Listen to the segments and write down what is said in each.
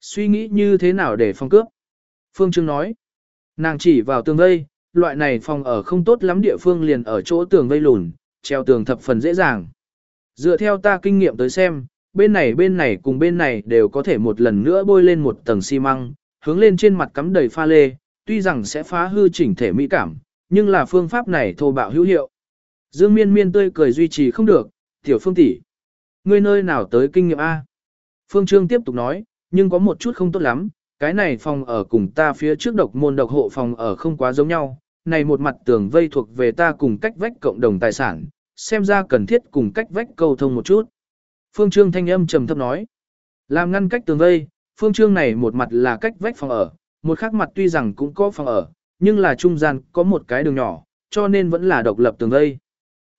suy nghĩ như thế nào để phòng cướp. Phương Trương nói, nàng chỉ vào tường vây, loại này phòng ở không tốt lắm địa phương liền ở chỗ tường vây lùn, treo tường thập phần dễ dàng. Dựa theo ta kinh nghiệm tới xem, bên này bên này cùng bên này đều có thể một lần nữa bôi lên một tầng xi măng, hướng lên trên mặt cắm đầy pha lê, tuy rằng sẽ phá hư chỉnh thể mỹ cảm, nhưng là phương pháp này thô bạo hữu hiệu. Dương miên miên tươi cười duy trì không được, tiểu phương tỷ, ngươi nơi nào tới kinh nghiệm A. Phương Trương tiếp tục nói, nhưng có một chút không tốt lắm, cái này phòng ở cùng ta phía trước độc môn độc hộ phòng ở không quá giống nhau, này một mặt tường vây thuộc về ta cùng cách vách cộng đồng tài sản, xem ra cần thiết cùng cách vách câu thông một chút. Phương Trương thanh âm trầm thấp nói, làm ngăn cách tường vây, Phương Trương này một mặt là cách vách phòng ở, một khác mặt tuy rằng cũng có phòng ở, nhưng là trung gian có một cái đường nhỏ, cho nên vẫn là độc lập tường vây.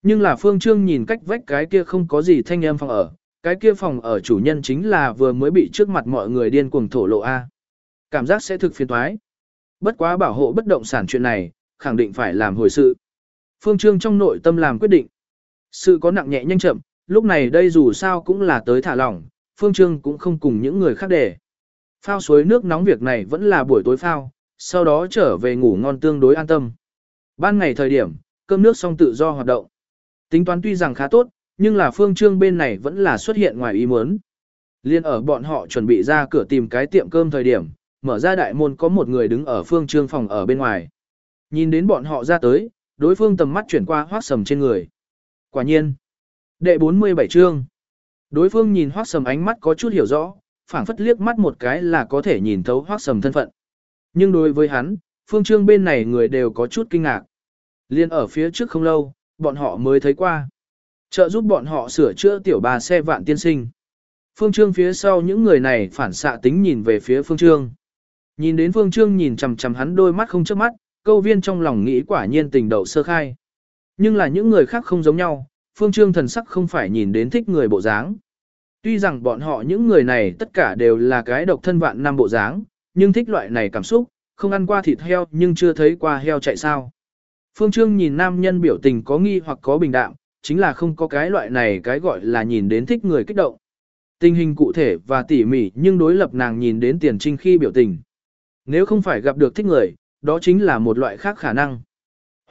Nhưng là Phương Trương nhìn cách vách cái kia không có gì thanh âm phòng ở, cái kia phòng ở chủ nhân chính là vừa mới bị trước mặt mọi người điên cuồng thổ lộ A. Cảm giác sẽ thực phiền thoái. Bất quá bảo hộ bất động sản chuyện này, khẳng định phải làm hồi sự. Phương Trương trong nội tâm làm quyết định. Sự có nặng nhẹ nhanh chậm, lúc này đây dù sao cũng là tới thả lỏng, Phương Trương cũng không cùng những người khác để. Phao suối nước nóng việc này vẫn là buổi tối phao, sau đó trở về ngủ ngon tương đối an tâm. Ban ngày thời điểm, cơm nước xong tự do hoạt động. Tính toán tuy rằng khá tốt, nhưng là phương trương bên này vẫn là xuất hiện ngoài ý muốn. Liên ở bọn họ chuẩn bị ra cửa tìm cái tiệm cơm thời điểm, mở ra đại môn có một người đứng ở phương trương phòng ở bên ngoài. Nhìn đến bọn họ ra tới, đối phương tầm mắt chuyển qua hoác sầm trên người. Quả nhiên, đệ 47 chương. Đối phương nhìn hoác sầm ánh mắt có chút hiểu rõ, phảng phất liếc mắt một cái là có thể nhìn thấu hoác sầm thân phận. Nhưng đối với hắn, phương trương bên này người đều có chút kinh ngạc. Liên ở phía trước không lâu, bọn họ mới thấy qua. Trợ giúp bọn họ sửa chữa tiểu bà xe vạn tiên sinh. Phương Trương phía sau những người này phản xạ tính nhìn về phía Phương Trương. Nhìn đến Phương Trương nhìn chằm chằm hắn đôi mắt không chớp mắt, câu viên trong lòng nghĩ quả nhiên tình đậu sơ khai. Nhưng là những người khác không giống nhau, Phương Trương thần sắc không phải nhìn đến thích người bộ dáng. Tuy rằng bọn họ những người này tất cả đều là cái độc thân vạn năm bộ dáng, nhưng thích loại này cảm xúc, không ăn qua thịt heo nhưng chưa thấy qua heo chạy sao. Phương Trương nhìn nam nhân biểu tình có nghi hoặc có bình đạm, chính là không có cái loại này cái gọi là nhìn đến thích người kích động. Tình hình cụ thể và tỉ mỉ nhưng đối lập nàng nhìn đến tiền trinh khi biểu tình. Nếu không phải gặp được thích người, đó chính là một loại khác khả năng.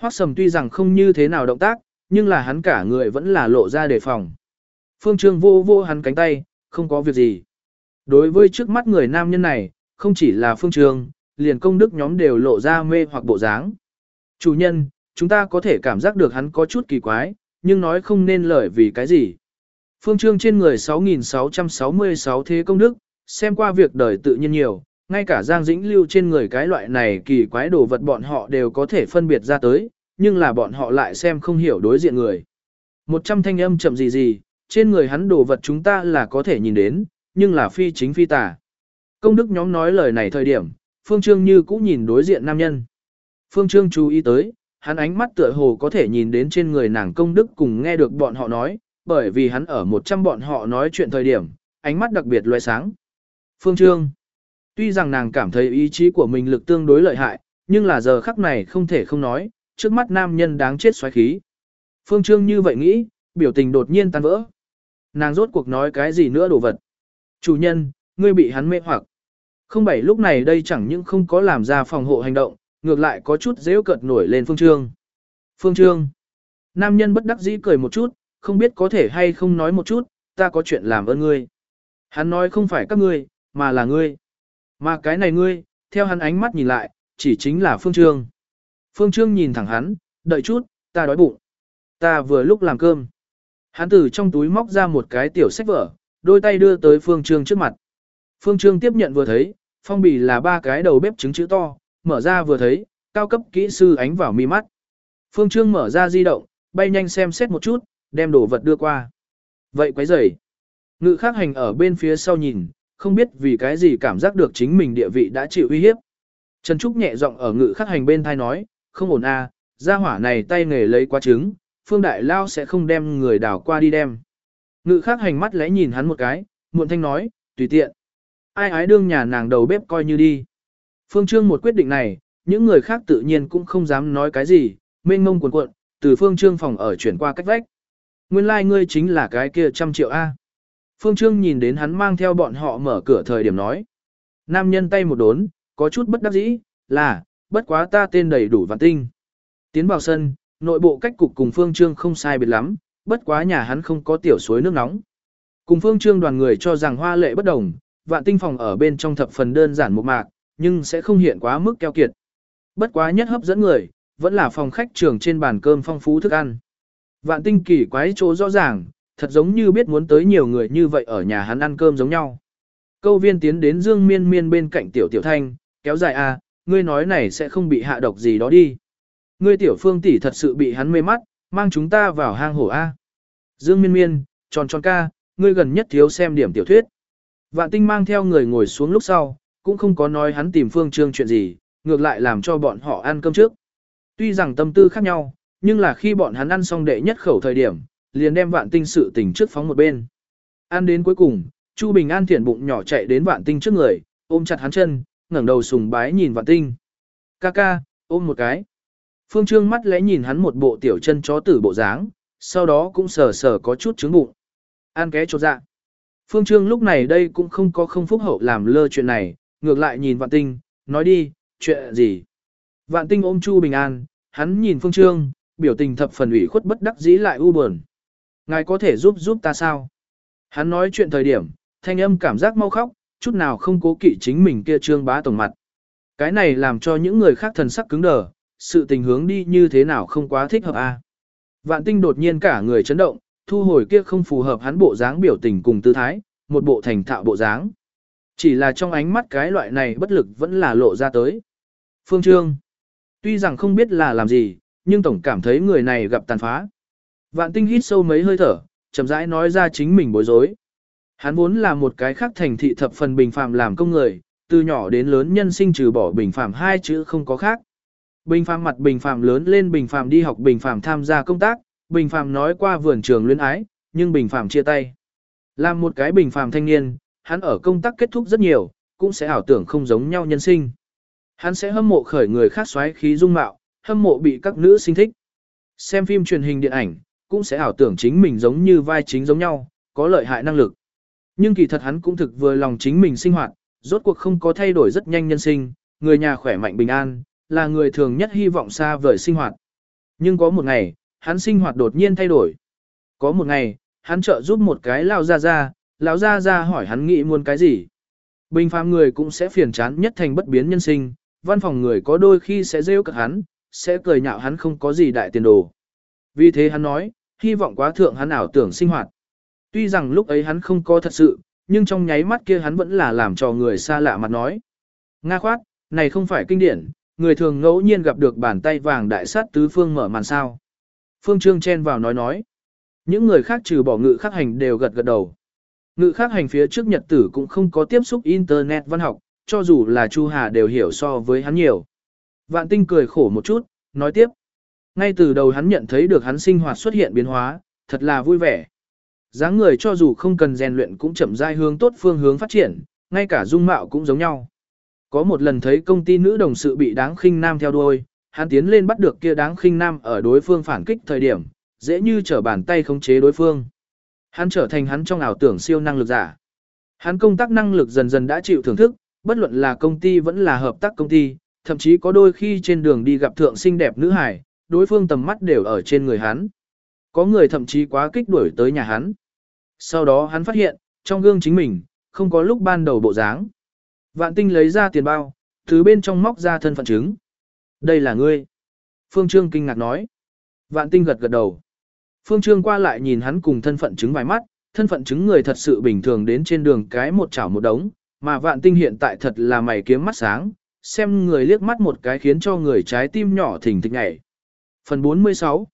Hoác sầm tuy rằng không như thế nào động tác, nhưng là hắn cả người vẫn là lộ ra đề phòng. Phương Trương vô vô hắn cánh tay, không có việc gì. Đối với trước mắt người nam nhân này, không chỉ là Phương Trương, liền công đức nhóm đều lộ ra mê hoặc bộ dáng. Chủ nhân, chúng ta có thể cảm giác được hắn có chút kỳ quái, nhưng nói không nên lời vì cái gì. Phương Trương trên người 6.666 thế công đức, xem qua việc đời tự nhiên nhiều, ngay cả Giang Dĩnh Lưu trên người cái loại này kỳ quái đồ vật bọn họ đều có thể phân biệt ra tới, nhưng là bọn họ lại xem không hiểu đối diện người. Một trăm thanh âm chậm gì gì, trên người hắn đồ vật chúng ta là có thể nhìn đến, nhưng là phi chính phi tà. Công đức nhóm nói lời này thời điểm, Phương Trương như cũ nhìn đối diện nam nhân. Phương Trương chú ý tới, hắn ánh mắt tựa hồ có thể nhìn đến trên người nàng công đức cùng nghe được bọn họ nói, bởi vì hắn ở một trăm bọn họ nói chuyện thời điểm, ánh mắt đặc biệt loe sáng. Phương Trương Tuy rằng nàng cảm thấy ý chí của mình lực tương đối lợi hại, nhưng là giờ khắc này không thể không nói, trước mắt nam nhân đáng chết xoáy khí. Phương Trương như vậy nghĩ, biểu tình đột nhiên tan vỡ. Nàng rốt cuộc nói cái gì nữa đồ vật. Chủ nhân, ngươi bị hắn mê hoặc. Không bảy lúc này đây chẳng những không có làm ra phòng hộ hành động, ngược lại có chút dễ cợt nổi lên Phương Trương. Phương Trương. Nam nhân bất đắc dĩ cười một chút, không biết có thể hay không nói một chút, ta có chuyện làm ơn ngươi. Hắn nói không phải các ngươi, mà là ngươi. Mà cái này ngươi, theo hắn ánh mắt nhìn lại, chỉ chính là Phương Trương. Phương Trương nhìn thẳng hắn, đợi chút, ta đói bụng. Ta vừa lúc làm cơm. Hắn từ trong túi móc ra một cái tiểu sách vở, đôi tay đưa tới Phương Trương trước mặt. Phương Trương tiếp nhận vừa thấy, phong bì là ba cái đầu bếp trứng chữ to, mở ra vừa thấy, cao cấp kỹ sư ánh vào mi mắt. Phương Trương mở ra di động, bay nhanh xem xét một chút, đem đồ vật đưa qua. Vậy quấy rầy. Ngự khắc hành ở bên phía sau nhìn, không biết vì cái gì cảm giác được chính mình địa vị đã chịu uy hiếp. Trần Trúc nhẹ giọng ở ngự khắc hành bên thai nói, không ổn à, gia hỏa này tay nghề lấy quá trứng, Phương Đại Lao sẽ không đem người đảo qua đi đem. Ngự khắc hành mắt lẽ nhìn hắn một cái, muộn thanh nói, tùy tiện. Ai ái đương nhà nàng đầu bếp coi như đi. Phương Trương một quyết định này, những người khác tự nhiên cũng không dám nói cái gì, mênh mông cuộn cuộn, từ Phương Trương phòng ở chuyển qua cách vách. Nguyên lai like ngươi chính là cái kia trăm triệu A. Phương Trương nhìn đến hắn mang theo bọn họ mở cửa thời điểm nói. Nam nhân tay một đốn, có chút bất đắc dĩ, là, bất quá ta tên đầy đủ vạn tinh. Tiến vào sân, nội bộ cách cục cùng Phương Trương không sai biệt lắm, bất quá nhà hắn không có tiểu suối nước nóng. Cùng Phương Trương đoàn người cho rằng hoa lệ bất đồng, vạn tinh phòng ở bên trong thập phần đơn giản một mạc, nhưng sẽ không hiện quá mức keo kiệt. Bất quá nhất hấp dẫn người, vẫn là phòng khách trường trên bàn cơm phong phú thức ăn. Vạn tinh kỳ quái chỗ rõ ràng, thật giống như biết muốn tới nhiều người như vậy ở nhà hắn ăn cơm giống nhau. Câu viên tiến đến Dương Miên Miên bên cạnh tiểu tiểu thanh, kéo dài a, à, ngươi nói này sẽ không bị hạ độc gì đó đi. Ngươi tiểu phương tỷ thật sự bị hắn mê mắt, mang chúng ta vào hang hổ a. Dương Miên Miên, tròn tròn ca, ngươi gần nhất thiếu xem điểm tiểu thuyết. Vạn tinh mang theo người ngồi xuống lúc sau, cũng không có nói hắn tìm phương trương chuyện gì, ngược lại làm cho bọn họ ăn cơm trước. Tuy rằng tâm tư khác nhau, nhưng là khi bọn hắn ăn xong đệ nhất khẩu thời điểm, liền đem vạn tinh sự tình trước phóng một bên. Ăn đến cuối cùng, Chu Bình An thiện bụng nhỏ chạy đến vạn tinh trước người, ôm chặt hắn chân, ngẩng đầu sùng bái nhìn vạn tinh. Ca ca, ôm một cái. Phương Trương mắt lẽ nhìn hắn một bộ tiểu chân chó tử bộ dáng, sau đó cũng sờ sờ có chút trứng bụng. An ké chột dạ. Phương Trương lúc này đây cũng không có không phúc hậu làm lơ chuyện này, ngược lại nhìn vạn tinh, nói đi, chuyện gì. Vạn tinh ôm Chu Bình An, hắn nhìn Phương Trương, biểu tình thập phần ủy khuất bất đắc dĩ lại u buồn. Ngài có thể giúp giúp ta sao? Hắn nói chuyện thời điểm, thanh âm cảm giác mau khóc, chút nào không cố kỵ chính mình kia trương bá tổng mặt. Cái này làm cho những người khác thần sắc cứng đờ, sự tình hướng đi như thế nào không quá thích hợp a. À? Vạn tinh đột nhiên cả người chấn động, thu hồi kia không phù hợp hắn bộ dáng biểu tình cùng tư thái, một bộ thành thạo bộ dáng. Chỉ là trong ánh mắt cái loại này bất lực vẫn là lộ ra tới. Phương Trương, tuy rằng không biết là làm gì, nhưng tổng cảm thấy người này gặp tàn phá. Vạn tinh hít sâu mấy hơi thở, chậm rãi nói ra chính mình bối rối. Hắn vốn là một cái khác thành thị thập phần bình phàm làm công người, từ nhỏ đến lớn nhân sinh trừ bỏ bình phàm hai chữ không có khác. Bình phàm mặt bình phàm lớn lên bình phàm đi học bình phàm tham gia công tác, bình phàm nói qua vườn trường luyến ái, nhưng bình phàm chia tay. Làm một cái bình phàm thanh niên, hắn ở công tác kết thúc rất nhiều, cũng sẽ ảo tưởng không giống nhau nhân sinh. Hắn sẽ hâm mộ khởi người khác xoáy khí dung mạo, hâm mộ bị các nữ sinh thích. Xem phim truyền hình điện ảnh, cũng sẽ ảo tưởng chính mình giống như vai chính giống nhau, có lợi hại năng lực. Nhưng kỳ thật hắn cũng thực vừa lòng chính mình sinh hoạt, rốt cuộc không có thay đổi rất nhanh nhân sinh, người nhà khỏe mạnh bình an, là người thường nhất hy vọng xa vời sinh hoạt. Nhưng có một ngày, hắn sinh hoạt đột nhiên thay đổi. Có một ngày, hắn trợ giúp một cái lao ra ra, lão ra ra hỏi hắn nghĩ muốn cái gì. Bình phàm người cũng sẽ phiền chán nhất thành bất biến nhân sinh, văn phòng người có đôi khi sẽ rêu cực hắn, sẽ cười nhạo hắn không có gì đại tiền đồ. Vì thế hắn nói, hy vọng quá thượng hắn ảo tưởng sinh hoạt. Tuy rằng lúc ấy hắn không có thật sự, nhưng trong nháy mắt kia hắn vẫn là làm cho người xa lạ mặt nói. Nga khoát, này không phải kinh điển, người thường ngẫu nhiên gặp được bàn tay vàng đại sát tứ phương mở màn sao. Phương Trương chen vào nói nói. Những người khác trừ bỏ ngự khắc hành đều gật gật đầu. Ngự khác hành phía trước nhật tử cũng không có tiếp xúc internet văn học, cho dù là Chu Hà đều hiểu so với hắn nhiều. Vạn tinh cười khổ một chút, nói tiếp. Ngay từ đầu hắn nhận thấy được hắn sinh hoạt xuất hiện biến hóa, thật là vui vẻ dáng người cho dù không cần rèn luyện cũng chậm rãi hướng tốt phương hướng phát triển, ngay cả dung mạo cũng giống nhau. Có một lần thấy công ty nữ đồng sự bị đáng khinh nam theo đuôi, hắn tiến lên bắt được kia đáng khinh nam ở đối phương phản kích thời điểm, dễ như trở bàn tay khống chế đối phương. Hắn trở thành hắn trong ảo tưởng siêu năng lực giả. Hắn công tác năng lực dần dần đã chịu thưởng thức, bất luận là công ty vẫn là hợp tác công ty, thậm chí có đôi khi trên đường đi gặp thượng xinh đẹp nữ hải, đối phương tầm mắt đều ở trên người hắn. Có người thậm chí quá kích đuổi tới nhà hắn. Sau đó hắn phát hiện, trong gương chính mình, không có lúc ban đầu bộ dáng. Vạn tinh lấy ra tiền bao, từ bên trong móc ra thân phận chứng. Đây là ngươi. Phương Trương kinh ngạc nói. Vạn tinh gật gật đầu. Phương Trương qua lại nhìn hắn cùng thân phận chứng vài mắt, thân phận chứng người thật sự bình thường đến trên đường cái một chảo một đống, mà vạn tinh hiện tại thật là mày kiếm mắt sáng, xem người liếc mắt một cái khiến cho người trái tim nhỏ thỉnh thịch nhảy. Phần 46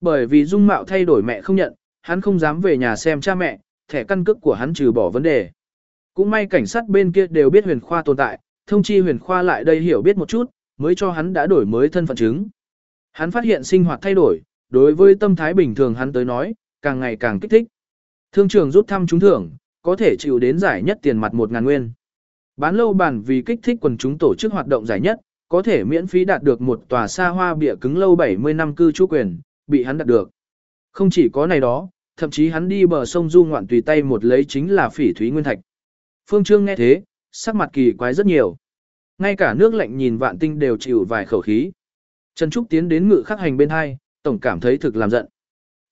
bởi vì dung mạo thay đổi mẹ không nhận, hắn không dám về nhà xem cha mẹ, thẻ căn cước của hắn trừ bỏ vấn đề. Cũng may cảnh sát bên kia đều biết huyền khoa tồn tại, thông chi huyền khoa lại đây hiểu biết một chút, mới cho hắn đã đổi mới thân phận chứng. Hắn phát hiện sinh hoạt thay đổi, đối với tâm thái bình thường hắn tới nói, càng ngày càng kích thích. Thương trường rút thăm trúng thưởng, có thể chịu đến giải nhất tiền mặt 1.000 nguyên. Bán lâu bản vì kích thích quần chúng tổ chức hoạt động giải nhất, có thể miễn phí đạt được một tòa xa hoa bịa cứng lâu 70 năm cư trú quyền, bị hắn đạt được. Không chỉ có này đó, thậm chí hắn đi bờ sông du ngoạn tùy tay một lấy chính là phỉ thúy nguyên thạch. Phương Trương nghe thế, sắc mặt kỳ quái rất nhiều. Ngay cả nước lạnh nhìn vạn tinh đều chịu vài khẩu khí. Trần Trúc tiến đến ngự khắc hành bên hai, tổng cảm thấy thực làm giận.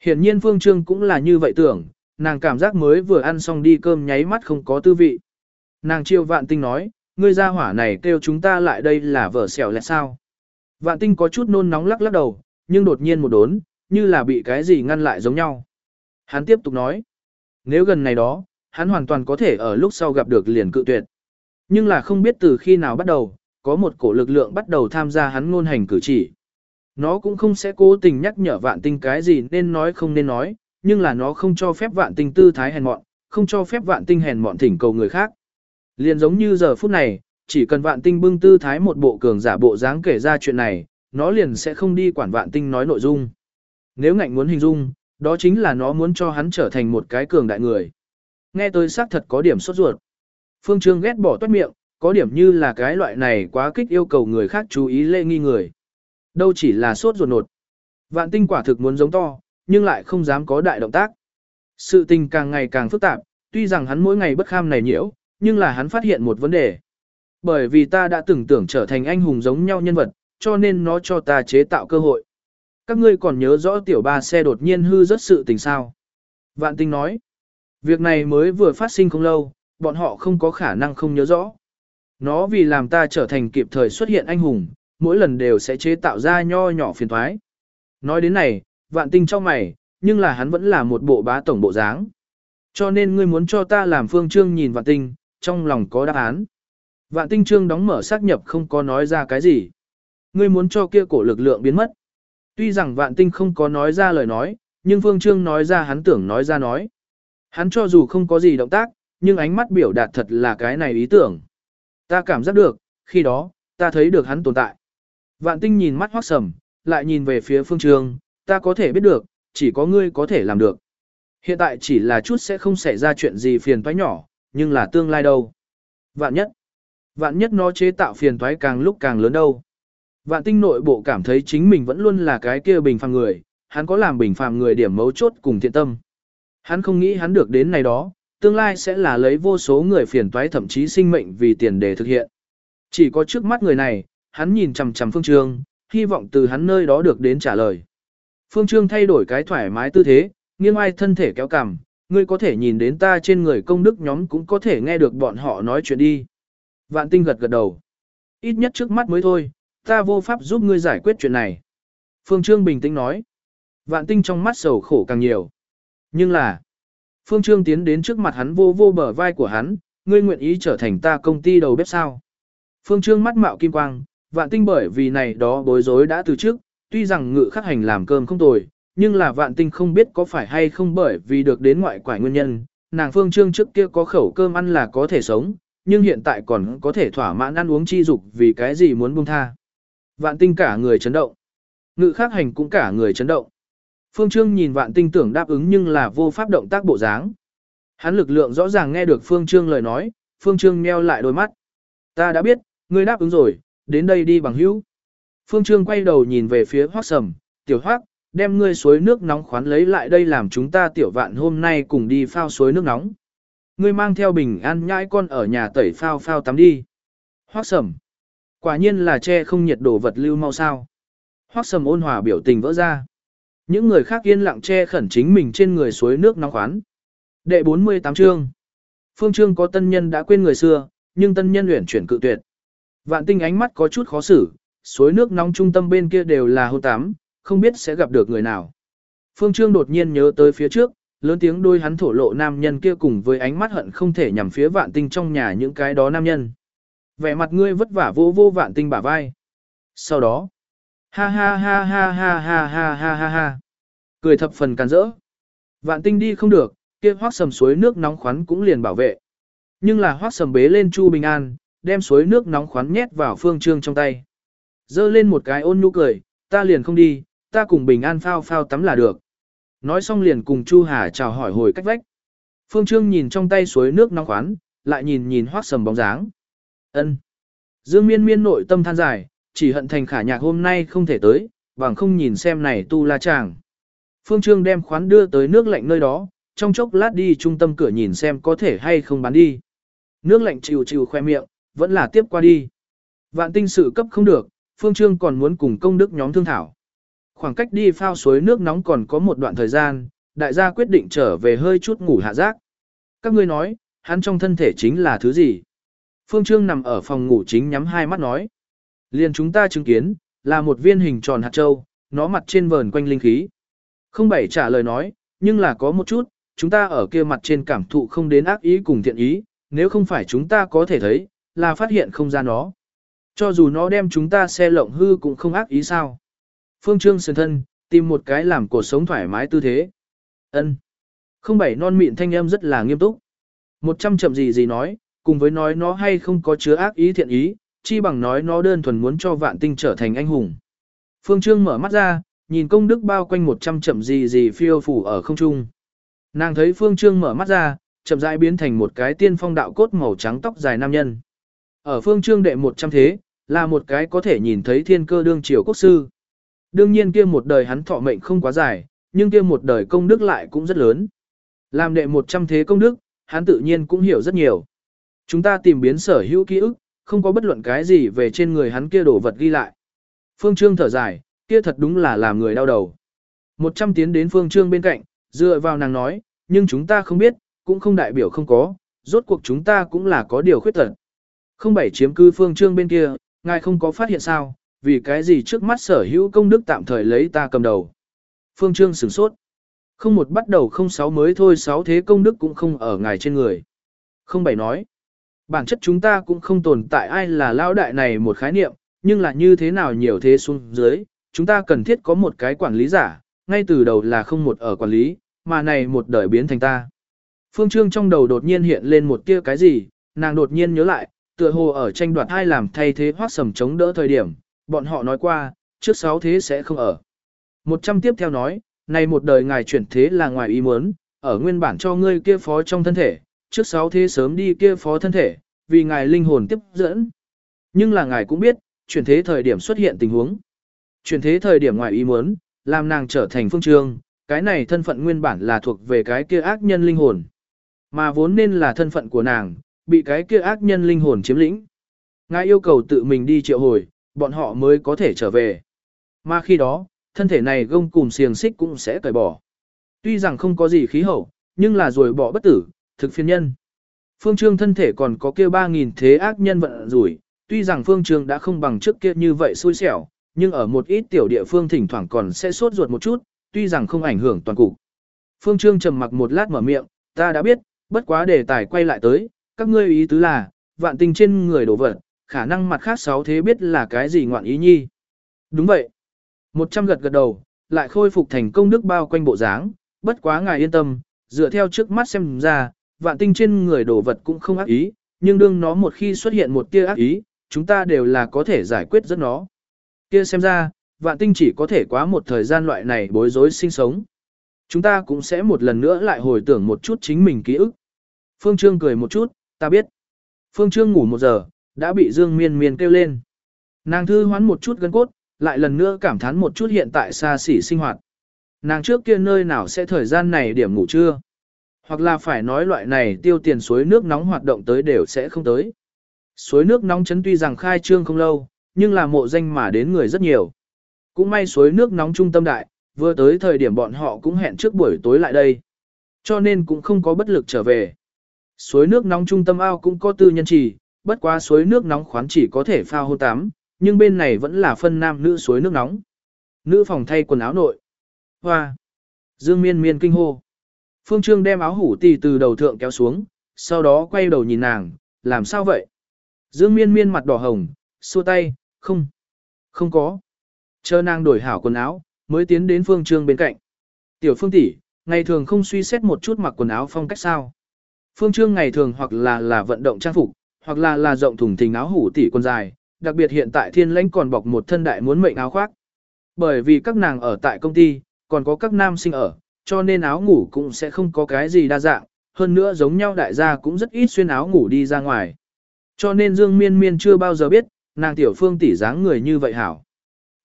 Hiển nhiên Phương Trương cũng là như vậy tưởng, nàng cảm giác mới vừa ăn xong đi cơm nháy mắt không có tư vị. Nàng chiêu vạn tinh nói, ngươi ra hỏa này kêu chúng ta lại đây là vợ xẻo lẹ sao. Vạn tinh có chút nôn nóng lắc lắc đầu, nhưng đột nhiên một đốn, như là bị cái gì ngăn lại giống nhau. Hắn tiếp tục nói, nếu gần này đó, hắn hoàn toàn có thể ở lúc sau gặp được liền cự tuyệt. Nhưng là không biết từ khi nào bắt đầu, có một cổ lực lượng bắt đầu tham gia hắn ngôn hành cử chỉ. Nó cũng không sẽ cố tình nhắc nhở vạn tinh cái gì nên nói không nên nói, nhưng là nó không cho phép vạn tinh tư thái hèn mọn, không cho phép vạn tinh hèn mọn thỉnh cầu người khác. Liền giống như giờ phút này, chỉ cần vạn tinh bưng tư thái một bộ cường giả bộ dáng kể ra chuyện này, nó liền sẽ không đi quản vạn tinh nói nội dung. Nếu ngạnh muốn hình dung, đó chính là nó muốn cho hắn trở thành một cái cường đại người. Nghe tôi xác thật có điểm sốt ruột. Phương Trương ghét bỏ toát miệng, có điểm như là cái loại này quá kích yêu cầu người khác chú ý lễ nghi người. Đâu chỉ là sốt ruột nột. Vạn tinh quả thực muốn giống to, nhưng lại không dám có đại động tác. Sự tình càng ngày càng phức tạp, tuy rằng hắn mỗi ngày bất kham này nhiễu, nhưng là hắn phát hiện một vấn đề. Bởi vì ta đã từng tưởng trở thành anh hùng giống nhau nhân vật, cho nên nó cho ta chế tạo cơ hội. Các ngươi còn nhớ rõ tiểu ba xe đột nhiên hư rất sự tình sao. Vạn tinh nói, việc này mới vừa phát sinh không lâu, bọn họ không có khả năng không nhớ rõ. Nó vì làm ta trở thành kịp thời xuất hiện anh hùng, mỗi lần đều sẽ chế tạo ra nho nhỏ phiền thoái. Nói đến này, vạn tinh trong mày, nhưng là hắn vẫn là một bộ bá tổng bộ dáng. Cho nên ngươi muốn cho ta làm phương trương nhìn vạn tinh, trong lòng có đáp án. Vạn tinh trương đóng mở xác nhập không có nói ra cái gì. Ngươi muốn cho kia cổ lực lượng biến mất. Tuy rằng vạn tinh không có nói ra lời nói, nhưng phương trương nói ra hắn tưởng nói ra nói. Hắn cho dù không có gì động tác, nhưng ánh mắt biểu đạt thật là cái này ý tưởng. Ta cảm giác được, khi đó, ta thấy được hắn tồn tại. Vạn tinh nhìn mắt hoác sầm, lại nhìn về phía phương trường. ta có thể biết được, chỉ có ngươi có thể làm được. Hiện tại chỉ là chút sẽ không xảy ra chuyện gì phiền toái nhỏ, nhưng là tương lai đâu. Vạn nhất, vạn nhất nó chế tạo phiền toái càng lúc càng lớn đâu. Vạn tinh nội bộ cảm thấy chính mình vẫn luôn là cái kia bình phàm người, hắn có làm bình phàm người điểm mấu chốt cùng thiện tâm. Hắn không nghĩ hắn được đến này đó, tương lai sẽ là lấy vô số người phiền toái thậm chí sinh mệnh vì tiền để thực hiện. Chỉ có trước mắt người này, hắn nhìn chằm chằm phương trương, hy vọng từ hắn nơi đó được đến trả lời. Phương Trương thay đổi cái thoải mái tư thế, nghiêng ai thân thể kéo cằm, ngươi có thể nhìn đến ta trên người công đức nhóm cũng có thể nghe được bọn họ nói chuyện đi. Vạn tinh gật gật đầu. Ít nhất trước mắt mới thôi, ta vô pháp giúp ngươi giải quyết chuyện này. Phương Trương bình tĩnh nói. Vạn tinh trong mắt sầu khổ càng nhiều. Nhưng là, Phương Trương tiến đến trước mặt hắn vô vô bờ vai của hắn, ngươi nguyện ý trở thành ta công ty đầu bếp sao. Phương Trương mắt mạo kim quang, vạn tinh bởi vì này đó bối rối đã từ trước, tuy rằng ngự khắc hành làm cơm không tồi, nhưng là vạn tinh không biết có phải hay không bởi vì được đến ngoại quải nguyên nhân, nàng phương trương trước kia có khẩu cơm ăn là có thể sống, nhưng hiện tại còn có thể thỏa mãn ăn uống chi dục vì cái gì muốn buông tha. Vạn tinh cả người chấn động. Ngự khắc hành cũng cả người chấn động. Phương Trương nhìn vạn tinh tưởng đáp ứng nhưng là vô pháp động tác bộ dáng. Hắn lực lượng rõ ràng nghe được Phương Trương lời nói, Phương Trương meo lại đôi mắt. Ta đã biết, ngươi đáp ứng rồi, đến đây đi bằng hữu. Phương Trương quay đầu nhìn về phía Hoắc Sầm, "Tiểu Hoắc, đem ngươi suối nước nóng khoán lấy lại đây làm chúng ta tiểu vạn hôm nay cùng đi phao suối nước nóng. Ngươi mang theo bình an nhãi con ở nhà tẩy phao phao tắm đi." Hoắc Sầm, quả nhiên là che không nhiệt đồ vật lưu mau sao? Hoắc Sầm ôn hòa biểu tình vỡ ra. Những người khác yên lặng che khẩn chính mình trên người suối nước nóng khoán. Đệ 48 chương. Phương Trương có tân nhân đã quên người xưa, nhưng tân nhân luyện chuyển cự tuyệt. Vạn tinh ánh mắt có chút khó xử, suối nước nóng trung tâm bên kia đều là hôn tắm, không biết sẽ gặp được người nào. Phương Trương đột nhiên nhớ tới phía trước, lớn tiếng đôi hắn thổ lộ nam nhân kia cùng với ánh mắt hận không thể nhằm phía vạn tinh trong nhà những cái đó nam nhân. Vẻ mặt ngươi vất vả vô vô vạn tinh bả vai. Sau đó, ha ha ha ha ha ha ha ha ha ha, cười thập phần càn rỡ. Vạn tinh đi không được, kia hoác sầm suối nước nóng khoắn cũng liền bảo vệ. Nhưng là hoác sầm bế lên Chu Bình An, đem suối nước nóng khoắn nhét vào phương trương trong tay. Dơ lên một cái ôn nhu cười, ta liền không đi, ta cùng bình an phao phao tắm là được. Nói xong liền cùng Chu Hà chào hỏi hồi cách vách. Phương Trương nhìn trong tay suối nước nóng khoán, lại nhìn nhìn hoác sầm bóng dáng. ân Dương miên miên nội tâm than dài, chỉ hận thành khả nhạc hôm nay không thể tới, bằng không nhìn xem này tu la chàng. Phương Trương đem khoán đưa tới nước lạnh nơi đó, trong chốc lát đi trung tâm cửa nhìn xem có thể hay không bán đi. nước lạnh chịu chịu khoe miệng, vẫn là tiếp qua đi. Vạn tinh sự cấp không được, Phương Trương còn muốn cùng công đức nhóm thương thảo. Khoảng cách đi phao suối nước nóng còn có một đoạn thời gian, đại gia quyết định trở về hơi chút ngủ hạ giác. Các ngươi nói, hắn trong thân thể chính là thứ gì? Phương Trương nằm ở phòng ngủ chính nhắm hai mắt nói. Liền chúng ta chứng kiến, là một viên hình tròn hạt châu, nó mặt trên vờn quanh linh khí. Không bảy trả lời nói, nhưng là có một chút, chúng ta ở kia mặt trên cảm thụ không đến ác ý cùng thiện ý, nếu không phải chúng ta có thể thấy, là phát hiện không ra nó. Cho dù nó đem chúng ta xe lộng hư cũng không ác ý sao. Phương Trương sườn thân, tìm một cái làm cuộc sống thoải mái tư thế. ân Không bảy non mịn thanh âm rất là nghiêm túc. Một trăm chậm gì gì nói, cùng với nói nó hay không có chứa ác ý thiện ý, chi bằng nói nó đơn thuần muốn cho vạn tinh trở thành anh hùng. Phương Trương mở mắt ra, nhìn công đức bao quanh một trăm chậm gì gì phiêu phủ ở không trung. Nàng thấy Phương Trương mở mắt ra, chậm rãi biến thành một cái tiên phong đạo cốt màu trắng tóc dài nam nhân. Ở Phương Trương đệ một trăm thế, là một cái có thể nhìn thấy thiên cơ đương triều quốc sư. Đương nhiên kia một đời hắn thọ mệnh không quá dài, nhưng kia một đời công đức lại cũng rất lớn. Làm đệ một trăm thế công đức, hắn tự nhiên cũng hiểu rất nhiều. Chúng ta tìm biến sở hữu ký ức, không có bất luận cái gì về trên người hắn kia đổ vật ghi lại. Phương Trương thở dài, kia thật đúng là làm người đau đầu. Một trăm tiến đến Phương Trương bên cạnh, dựa vào nàng nói, nhưng chúng ta không biết, cũng không đại biểu không có, rốt cuộc chúng ta cũng là có điều khuyết tật. Không bảy chiếm cư Phương Trương bên kia, ngài không có phát hiện sao, vì cái gì trước mắt sở hữu công đức tạm thời lấy ta cầm đầu. Phương Trương sửng sốt. Không một bắt đầu không sáu mới thôi sáu thế công đức cũng không ở ngài trên người. Không bảy nói. Bản chất chúng ta cũng không tồn tại ai là lão đại này một khái niệm, nhưng là như thế nào nhiều thế xuống dưới, chúng ta cần thiết có một cái quản lý giả, ngay từ đầu là không một ở quản lý, mà này một đời biến thành ta. Phương Trương trong đầu đột nhiên hiện lên một tia cái gì, nàng đột nhiên nhớ lại, tựa hồ ở tranh đoạt ai làm thay thế hoác sầm chống đỡ thời điểm, bọn họ nói qua, trước sáu thế sẽ không ở. Một trăm tiếp theo nói, này một đời ngài chuyển thế là ngoài ý muốn, ở nguyên bản cho ngươi kia phó trong thân thể, trước sáu thế sớm đi kia phó thân thể, vì ngài linh hồn tiếp dẫn. Nhưng là ngài cũng biết, chuyển thế thời điểm xuất hiện tình huống. Chuyển thế thời điểm ngoài ý muốn, làm nàng trở thành phương trương, cái này thân phận nguyên bản là thuộc về cái kia ác nhân linh hồn. Mà vốn nên là thân phận của nàng, bị cái kia ác nhân linh hồn chiếm lĩnh. Ngài yêu cầu tự mình đi triệu hồi, bọn họ mới có thể trở về. Mà khi đó, thân thể này gông cùng xiềng xích cũng sẽ cởi bỏ. Tuy rằng không có gì khí hậu, nhưng là rồi bỏ bất tử, thực phiên nhân. Phương Trương thân thể còn có kia 3.000 thế ác nhân vận rủi, tuy rằng Phương Trương đã không bằng trước kia như vậy xui xẻo, nhưng ở một ít tiểu địa phương thỉnh thoảng còn sẽ sốt ruột một chút, tuy rằng không ảnh hưởng toàn cục. Phương Trương trầm mặc một lát mở miệng, ta đã biết, bất quá đề tài quay lại tới, các ngươi ý tứ là, vạn tinh trên người đổ vật, khả năng mặt khác sáu thế biết là cái gì ngoạn ý nhi. Đúng vậy. Một trăm gật gật đầu, lại khôi phục thành công đức bao quanh bộ dáng, bất quá ngài yên tâm, dựa theo trước mắt xem ra, vạn tinh trên người đổ vật cũng không ác ý, nhưng đương nó một khi xuất hiện một tia ác ý, chúng ta đều là có thể giải quyết rất nó. Kia xem ra, vạn tinh chỉ có thể quá một thời gian loại này bối rối sinh sống. Chúng ta cũng sẽ một lần nữa lại hồi tưởng một chút chính mình ký ức. Phương Trương cười một chút, ta biết. Phương Trương ngủ một giờ, đã bị Dương Miên Miên kêu lên. Nàng thư hoán một chút gân cốt, lại lần nữa cảm thán một chút hiện tại xa xỉ sinh hoạt. Nàng trước kia nơi nào sẽ thời gian này điểm ngủ trưa. Hoặc là phải nói loại này tiêu tiền suối nước nóng hoạt động tới đều sẽ không tới. Suối nước nóng chấn tuy rằng khai trương không lâu, nhưng là mộ danh mà đến người rất nhiều. Cũng may suối nước nóng trung tâm đại, vừa tới thời điểm bọn họ cũng hẹn trước buổi tối lại đây. Cho nên cũng không có bất lực trở về. Suối nước nóng trung tâm ao cũng có tư nhân trì, bất quá suối nước nóng khoán chỉ có thể phao hôn tắm, nhưng bên này vẫn là phân nam nữ suối nước nóng. Nữ phòng thay quần áo nội. Hoa! Dương miên miên kinh hô. Phương Trương đem áo hủ tì từ đầu thượng kéo xuống, sau đó quay đầu nhìn nàng, làm sao vậy? Dương miên miên mặt đỏ hồng, xua tay, không, không có. Chờ nàng đổi hảo quần áo, mới tiến đến Phương Trương bên cạnh. Tiểu Phương tỷ, ngày thường không suy xét một chút mặc quần áo phong cách sao? Phương Trương ngày thường hoặc là là vận động trang phục, hoặc là là rộng thùng thình áo hủ tỉ quần dài, đặc biệt hiện tại thiên lãnh còn bọc một thân đại muốn mệnh áo khoác. Bởi vì các nàng ở tại công ty, còn có các nam sinh ở, cho nên áo ngủ cũng sẽ không có cái gì đa dạng, hơn nữa giống nhau đại gia cũng rất ít xuyên áo ngủ đi ra ngoài. Cho nên Dương Miên Miên chưa bao giờ biết, nàng tiểu phương tỷ dáng người như vậy hảo.